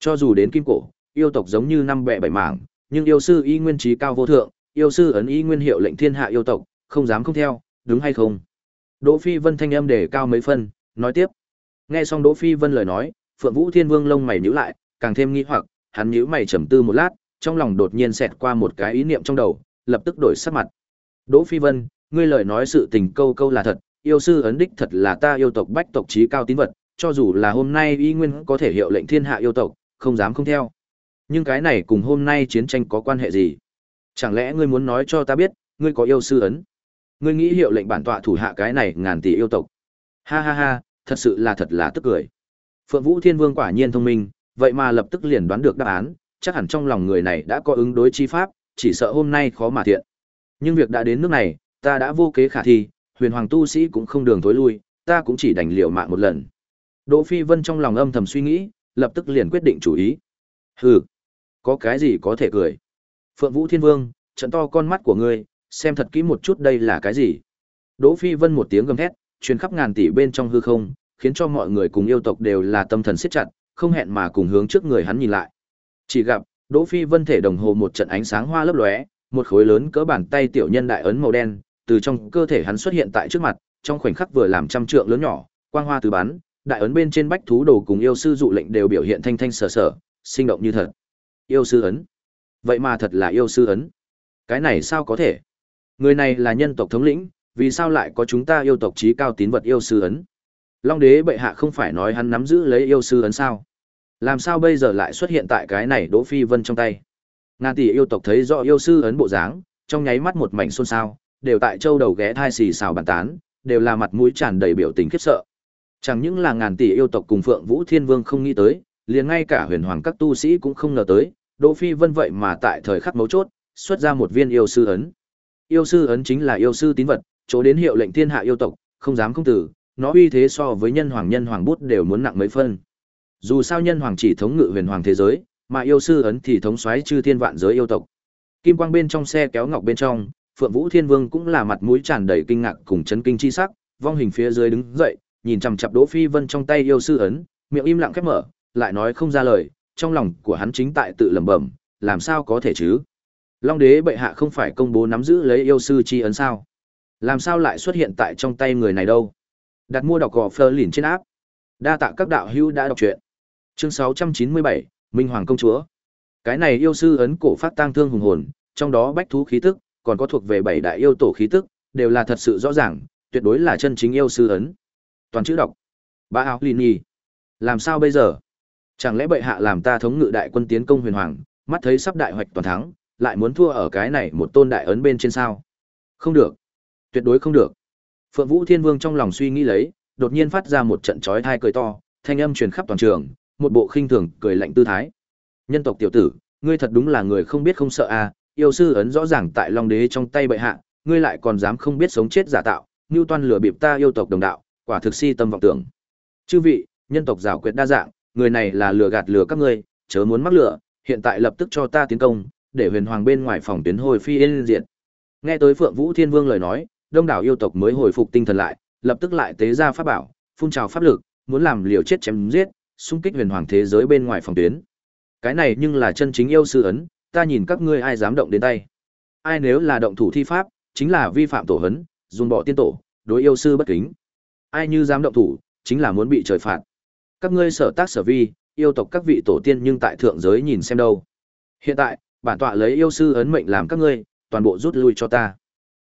Cho dù đến kim cổ, yêu tộc giống như năm bẹ bảy mảng, nhưng yêu sư y nguyên trí cao vô thượng, yêu sư ấn y nguyên hiệu lệnh thiên hạ yêu tộc, không dám không theo, đúng hay không? Đỗ Phi Vân thanh âm đề cao mấy phân, nói tiếp. Nghe xong Đỗ Phi Vân lời nói, Phượng Vũ Thiên Vương lông mày nhíu lại, càng thêm nghi hoặc, hắn nhíu mày trầm tư một lát, trong lòng đột nhiên xẹt qua một cái ý niệm trong đầu, lập tức đổi sắc mặt. Đỗ Phi Vân, ngươi lời nói sự tình câu câu là thật, yêu sư ấn đích thật là ta yêu tộc bách tộc chí cao tín vật, cho dù là hôm nay y nguyên có thể hiệu lệnh thiên hạ yêu tộc, không dám không theo. Nhưng cái này cùng hôm nay chiến tranh có quan hệ gì? Chẳng lẽ ngươi muốn nói cho ta biết, ngươi có yêu sư ấn? Ngươi nghĩ hiệu lệnh bản tọa thủ hạ cái này ngàn tỷ yêu tộc? Ha ha ha, thật sự là thật là tức cười. Phượng Vũ Thiên Vương quả nhiên thông minh, vậy mà lập tức liền đoán được đáp án, chắc hẳn trong lòng người này đã có ứng đối chi pháp, chỉ sợ hôm nay khó mà thiện. Nhưng việc đã đến nước này, ta đã vô kế khả thi, huyền hoàng tu sĩ cũng không đường tối lui, ta cũng chỉ đành liều mạng một lần. Đỗ Phi Vân trong lòng âm thầm suy nghĩ, lập tức liền quyết định chủ ý. Hừ, có cái gì có thể cười? Phượng Vũ Thiên Vương, trận to con mắt của ngươi, xem thật kỹ một chút đây là cái gì? Đỗ Phi Vân một tiếng gầm thét, truyền khắp ngàn tỷ bên trong hư không, khiến cho mọi người cùng yêu tộc đều là tâm thần siết chặt, không hẹn mà cùng hướng trước người hắn nhìn lại. Chỉ gặp, Đỗ Phi Vân thể đồng hồ một trận ánh sáng hoa lấp lóe, một khối lớn cỡ bàn tay tiểu nhân đại ấn màu đen, từ trong cơ thể hắn xuất hiện tại trước mặt, trong khoảnh khắc vừa làm trăm trượng lớn nhỏ, quang hoa từ bắn, đại ấn bên trên bách thú đồ cùng yêu sư dụ lệnh đều biểu hiện thanh thanh sở sở, sinh động như thật. Yêu sư ấn. Vậy mà thật là yêu sư ấn. Cái này sao có thể? Người này là nhân tộc thống lĩnh, vì sao lại có chúng ta yêu tộc trí cao tín vật yêu sư ấn? Long đế bệ hạ không phải nói hắn nắm giữ lấy yêu sư ấn sao? Làm sao bây giờ lại xuất hiện tại cái này Đỗ Phi Vân trong tay? Ngàn tỷ yêu tộc thấy rõ yêu sư ấn bộ dáng, trong nháy mắt một mảnh xôn xao, đều tại châu đầu ghé thai xì xào bàn tán, đều là mặt mũi tràn đầy biểu tình khiếp sợ. Chẳng những là ngàn tỷ yêu tộc cùng Phượng Vũ Thiên Vương không nghĩ tới, liền ngay cả huyền hoàng các tu sĩ cũng không ngờ tới, Đỗ Phi Vân vậy mà tại thời khắc mấu chốt, xuất ra một viên yêu sư ấn. Yêu sư ấn chính là yêu sư tín vật, chỗ đến hiệu lệnh thiên hạ yêu tộc, không dám không tử, nó uy thế so với nhân hoàng nhân hoàng bút đều muốn nặng mấy phân. Dù sao nhân hoàng chỉ thống ngự huyền hoàng thế giới, mà yêu sư ấn thì thống soái chư thiên vạn giới yêu tộc. Kim quang bên trong xe kéo ngọc bên trong, Phượng Vũ Thiên Vương cũng là mặt mũi tràn đầy kinh ngạc cùng chấn kinh chi sắc, vong hình phía dưới đứng dậy, nhìn chằm chằm Đỗ Phi Vân trong tay yêu sư ấn, miệng im lặng khép mở, lại nói không ra lời, trong lòng của hắn chính tại tự lẩm bẩm, làm sao có thể chứ? Long đế bệ hạ không phải công bố nắm giữ lấy yêu sư chi ấn sao? Làm sao lại xuất hiện tại trong tay người này đâu? Đặt mua đọc gò phơ lìn trên áp. Đa tạ các đạo hữu đã đọc truyện. Chương 697, Minh Hoàng công chúa. Cái này yêu sư ấn cổ phát tang thương hùng hồn, trong đó bách thú khí tức, còn có thuộc về bảy đại yêu tổ khí tức, đều là thật sự rõ ràng, tuyệt đối là chân chính yêu sư ấn. Toàn chữ đọc. Ba áo lìn nhì. Làm sao bây giờ? Chẳng lẽ bệ hạ làm ta thống ngự đại quân tiến công huyền hoàng, mắt thấy sắp đại hoạch toàn thắng, lại muốn thua ở cái này một tôn đại ấn bên trên sao? Không được. Tuyệt đối không được. Phượng Vũ Thiên Vương trong lòng suy nghĩ lấy, đột nhiên phát ra một trận chói tai cười to, thanh âm truyền khắp toàn trường, một bộ khinh thường cười lạnh tư thái. Nhân tộc tiểu tử, ngươi thật đúng là người không biết không sợ à, yêu sư ấn rõ ràng tại Long Đế trong tay bệ hạ, ngươi lại còn dám không biết sống chết giả tạo, như toan lừa bịp ta yêu tộc đồng đạo, quả thực si tâm vọng tưởng. Chư vị, nhân tộc giảo quyệt đa dạng, người này là lừa gạt lừa các ngươi, chớ muốn mắc lừa, hiện tại lập tức cho ta tiến công, để huyền hoàng bên ngoài phòng tuyến hồi phi yên diệt. Nghe tới Phượng Vũ Thiên Vương lời nói, đông đảo yêu tộc mới hồi phục tinh thần lại, lập tức lại tế ra pháp bảo, phun trào pháp lực, muốn làm liều chết chém giết, xung kích huyền hoàng thế giới bên ngoài phòng tuyến. Cái này nhưng là chân chính yêu sư ấn, ta nhìn các ngươi ai dám động đến tay. Ai nếu là động thủ thi pháp, chính là vi phạm tổ hấn, dùng bỏ tiên tổ, đối yêu sư bất kính. Ai như dám động thủ, chính là muốn bị trời phạt. Các ngươi sở tác sở vi, yêu tộc các vị tổ tiên nhưng tại thượng giới nhìn xem đâu. Hiện tại, bản tọa lấy yêu sư ấn mệnh làm các ngươi, toàn bộ rút lui cho ta.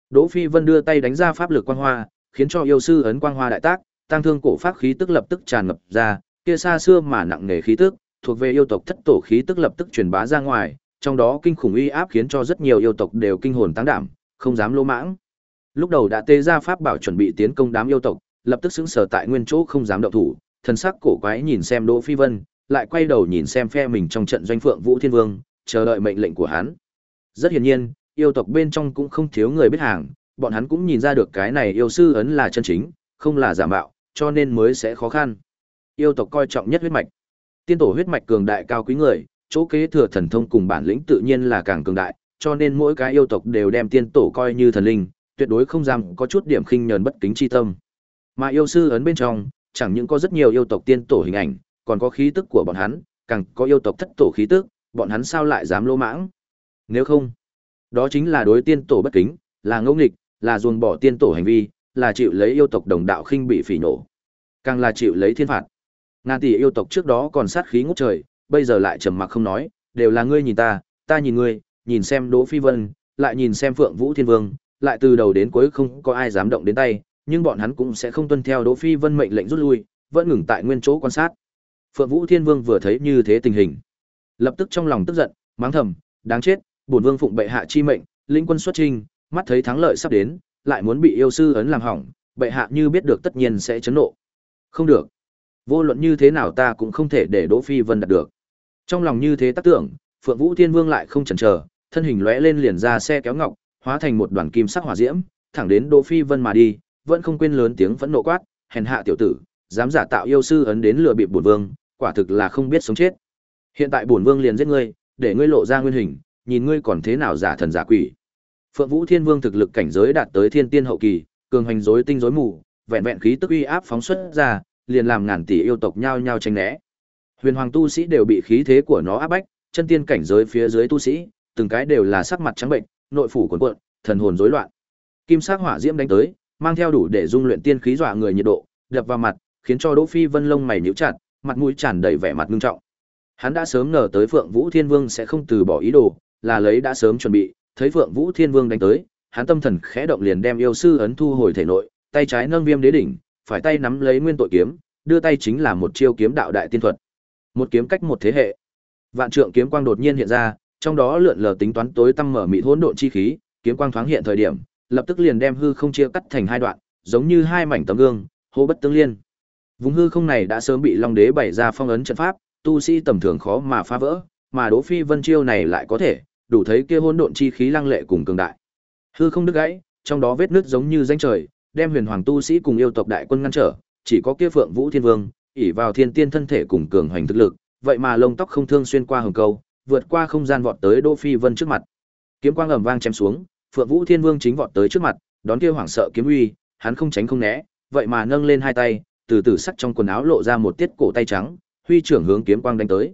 Đỗ Phi Vân đưa tay đánh ra pháp lực quang hoa, khiến cho yêu sư ấn quang hoa đại tác, tăng thương cổ pháp khí tức lập tức tràn ngập ra, kia xa xưa mà nặng nề khí tức, thuộc về yêu tộc thất tổ khí tức lập tức truyền bá ra ngoài, trong đó kinh khủng uy áp khiến cho rất nhiều yêu tộc đều kinh hồn tăng đảm, không dám lô mãng. Lúc đầu đã tê ra pháp bảo chuẩn bị tiến công đám yêu tộc, lập tức xứng sở tại nguyên chỗ không dám động thủ, thần sắc cổ quái nhìn xem Đỗ Phi Vân, lại quay đầu nhìn xem phe mình trong trận doanh Phượng Vũ Thiên Vương, chờ đợi mệnh lệnh của hắn. Rất hiển nhiên, yêu tộc bên trong cũng không thiếu người biết hàng, bọn hắn cũng nhìn ra được cái này yêu sư ấn là chân chính, không là giả mạo, cho nên mới sẽ khó khăn. Yêu tộc coi trọng nhất huyết mạch. Tiên tổ huyết mạch cường đại cao quý người, chỗ kế thừa thần thông cùng bản lĩnh tự nhiên là càng cường đại, cho nên mỗi cái yêu tộc đều đem tiên tổ coi như thần linh, tuyệt đối không dám có chút điểm khinh nhờn bất kính chi tâm. Mà yêu sư ấn bên trong, chẳng những có rất nhiều yêu tộc tiên tổ hình ảnh, còn có khí tức của bọn hắn, càng có yêu tộc thất tổ khí tức, bọn hắn sao lại dám lỗ mãng? Nếu không, đó chính là đối tiên tổ bất kính, là ngẫu nghịch, là ruồng bỏ tiên tổ hành vi, là chịu lấy yêu tộc đồng đạo khinh bị phỉ nổ, càng là chịu lấy thiên phạt. Ngàn tỷ yêu tộc trước đó còn sát khí ngút trời, bây giờ lại trầm mặc không nói, đều là ngươi nhìn ta, ta nhìn ngươi, nhìn xem Đỗ Phi Vân, lại nhìn xem Phượng Vũ Thiên Vương, lại từ đầu đến cuối không có ai dám động đến tay, nhưng bọn hắn cũng sẽ không tuân theo Đỗ Phi Vân mệnh lệnh rút lui, vẫn ngừng tại nguyên chỗ quan sát. Phượng Vũ Thiên Vương vừa thấy như thế tình hình, lập tức trong lòng tức giận, mắng thầm, đáng chết, bổn vương phụng bệ hạ chi mệnh, lĩnh quân xuất chinh, mắt thấy thắng lợi sắp đến, lại muốn bị yêu sư ấn làm hỏng, bệ hạ như biết được tất nhiên sẽ chấn nộ. Không được. Vô luận như thế nào ta cũng không thể để Đỗ Phi Vân đạt được. Trong lòng như thế tác tưởng, Phượng Vũ Thiên Vương lại không chần chờ, thân hình lóe lên liền ra xe kéo ngọc, hóa thành một đoàn kim sắc hỏa diễm, thẳng đến Đỗ Phi Vân mà đi, vẫn không quên lớn tiếng phẫn nộ quát, hèn hạ tiểu tử, dám giả tạo yêu sư ấn đến lừa bịp bổn vương, quả thực là không biết sống chết. Hiện tại bổn vương liền giết ngươi, để ngươi lộ ra nguyên hình, nhìn ngươi còn thế nào giả thần giả quỷ. Phượng Vũ Thiên Vương thực lực cảnh giới đạt tới thiên tiên hậu kỳ, cường hành rối tinh rối mù, vẹn vẹn khí tức uy áp phóng xuất ra, liền làm ngàn tỷ yêu tộc nhao nhao tránh né. Huyền Hoàng tu sĩ đều bị khí thế của nó áp bách, chân tiên cảnh giới phía dưới tu sĩ, từng cái đều là sắc mặt trắng bệnh, nội phủ cuồn cuộn, thần hồn rối loạn. Kim sắc hỏa diễm đánh tới, mang theo đủ để dung luyện tiên khí dọa người nhiệt độ, đập vào mặt, khiến cho Đỗ Phi Vân lông mày nhíu chặt, mặt mũi tràn đầy vẻ mặt nghiêm trọng. Hắn đã sớm ngờ tới Phượng Vũ Thiên Vương sẽ không từ bỏ ý đồ, là lấy đã sớm chuẩn bị, thấy Phượng Vũ Thiên Vương đánh tới, hắn tâm thần khẽ động liền đem yêu sư ấn thu hồi thể nội, tay trái nâng viêm đế đỉnh, phải tay nắm lấy nguyên tội kiếm, đưa tay chính là một chiêu kiếm đạo đại tiên thuật. Một kiếm cách một thế hệ. Vạn trượng kiếm quang đột nhiên hiện ra, trong đó lượn lờ tính toán tối tăm mở mịt hỗn độn chi khí, kiếm quang thoáng hiện thời điểm, lập tức liền đem hư không chia cắt thành hai đoạn, giống như hai mảnh tấm gương, hô bất tương liên. Vùng hư không này đã sớm bị Long Đế bày ra phong ấn trận pháp, tu sĩ tầm thường khó mà phá vỡ, mà Đỗ Phi Vân chiêu này lại có thể, đủ thấy kia hỗn độn chi khí lăng lệ cùng cường đại. Hư không đứt gãy, trong đó vết nứt giống như danh trời, đem huyền hoàng tu sĩ cùng yêu tộc đại quân ngăn trở, chỉ có kia Phượng Vũ Thiên Vương, ỷ vào thiên tiên thân thể cùng cường hành thực lực, vậy mà lông tóc không thương xuyên qua hồng câu, vượt qua không gian vọt tới Đỗ Phi Vân trước mặt. Kiếm quang ầm vang chém xuống, Phượng Vũ Thiên Vương chính vọt tới trước mặt, đón kia hoảng sợ kiếm uy, hắn không tránh không né, vậy mà nâng lên hai tay, từ từ sắc trong quần áo lộ ra một tiết cổ tay trắng, huy trưởng hướng kiếm quang đánh tới.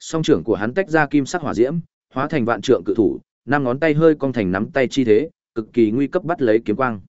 Song trưởng của hắn tách ra kim sắc hỏa diễm, hóa thành vạn trượng cự thủ, năm ngón tay hơi cong thành nắm tay chi thế, cực kỳ nguy cấp bắt lấy kiếm quang.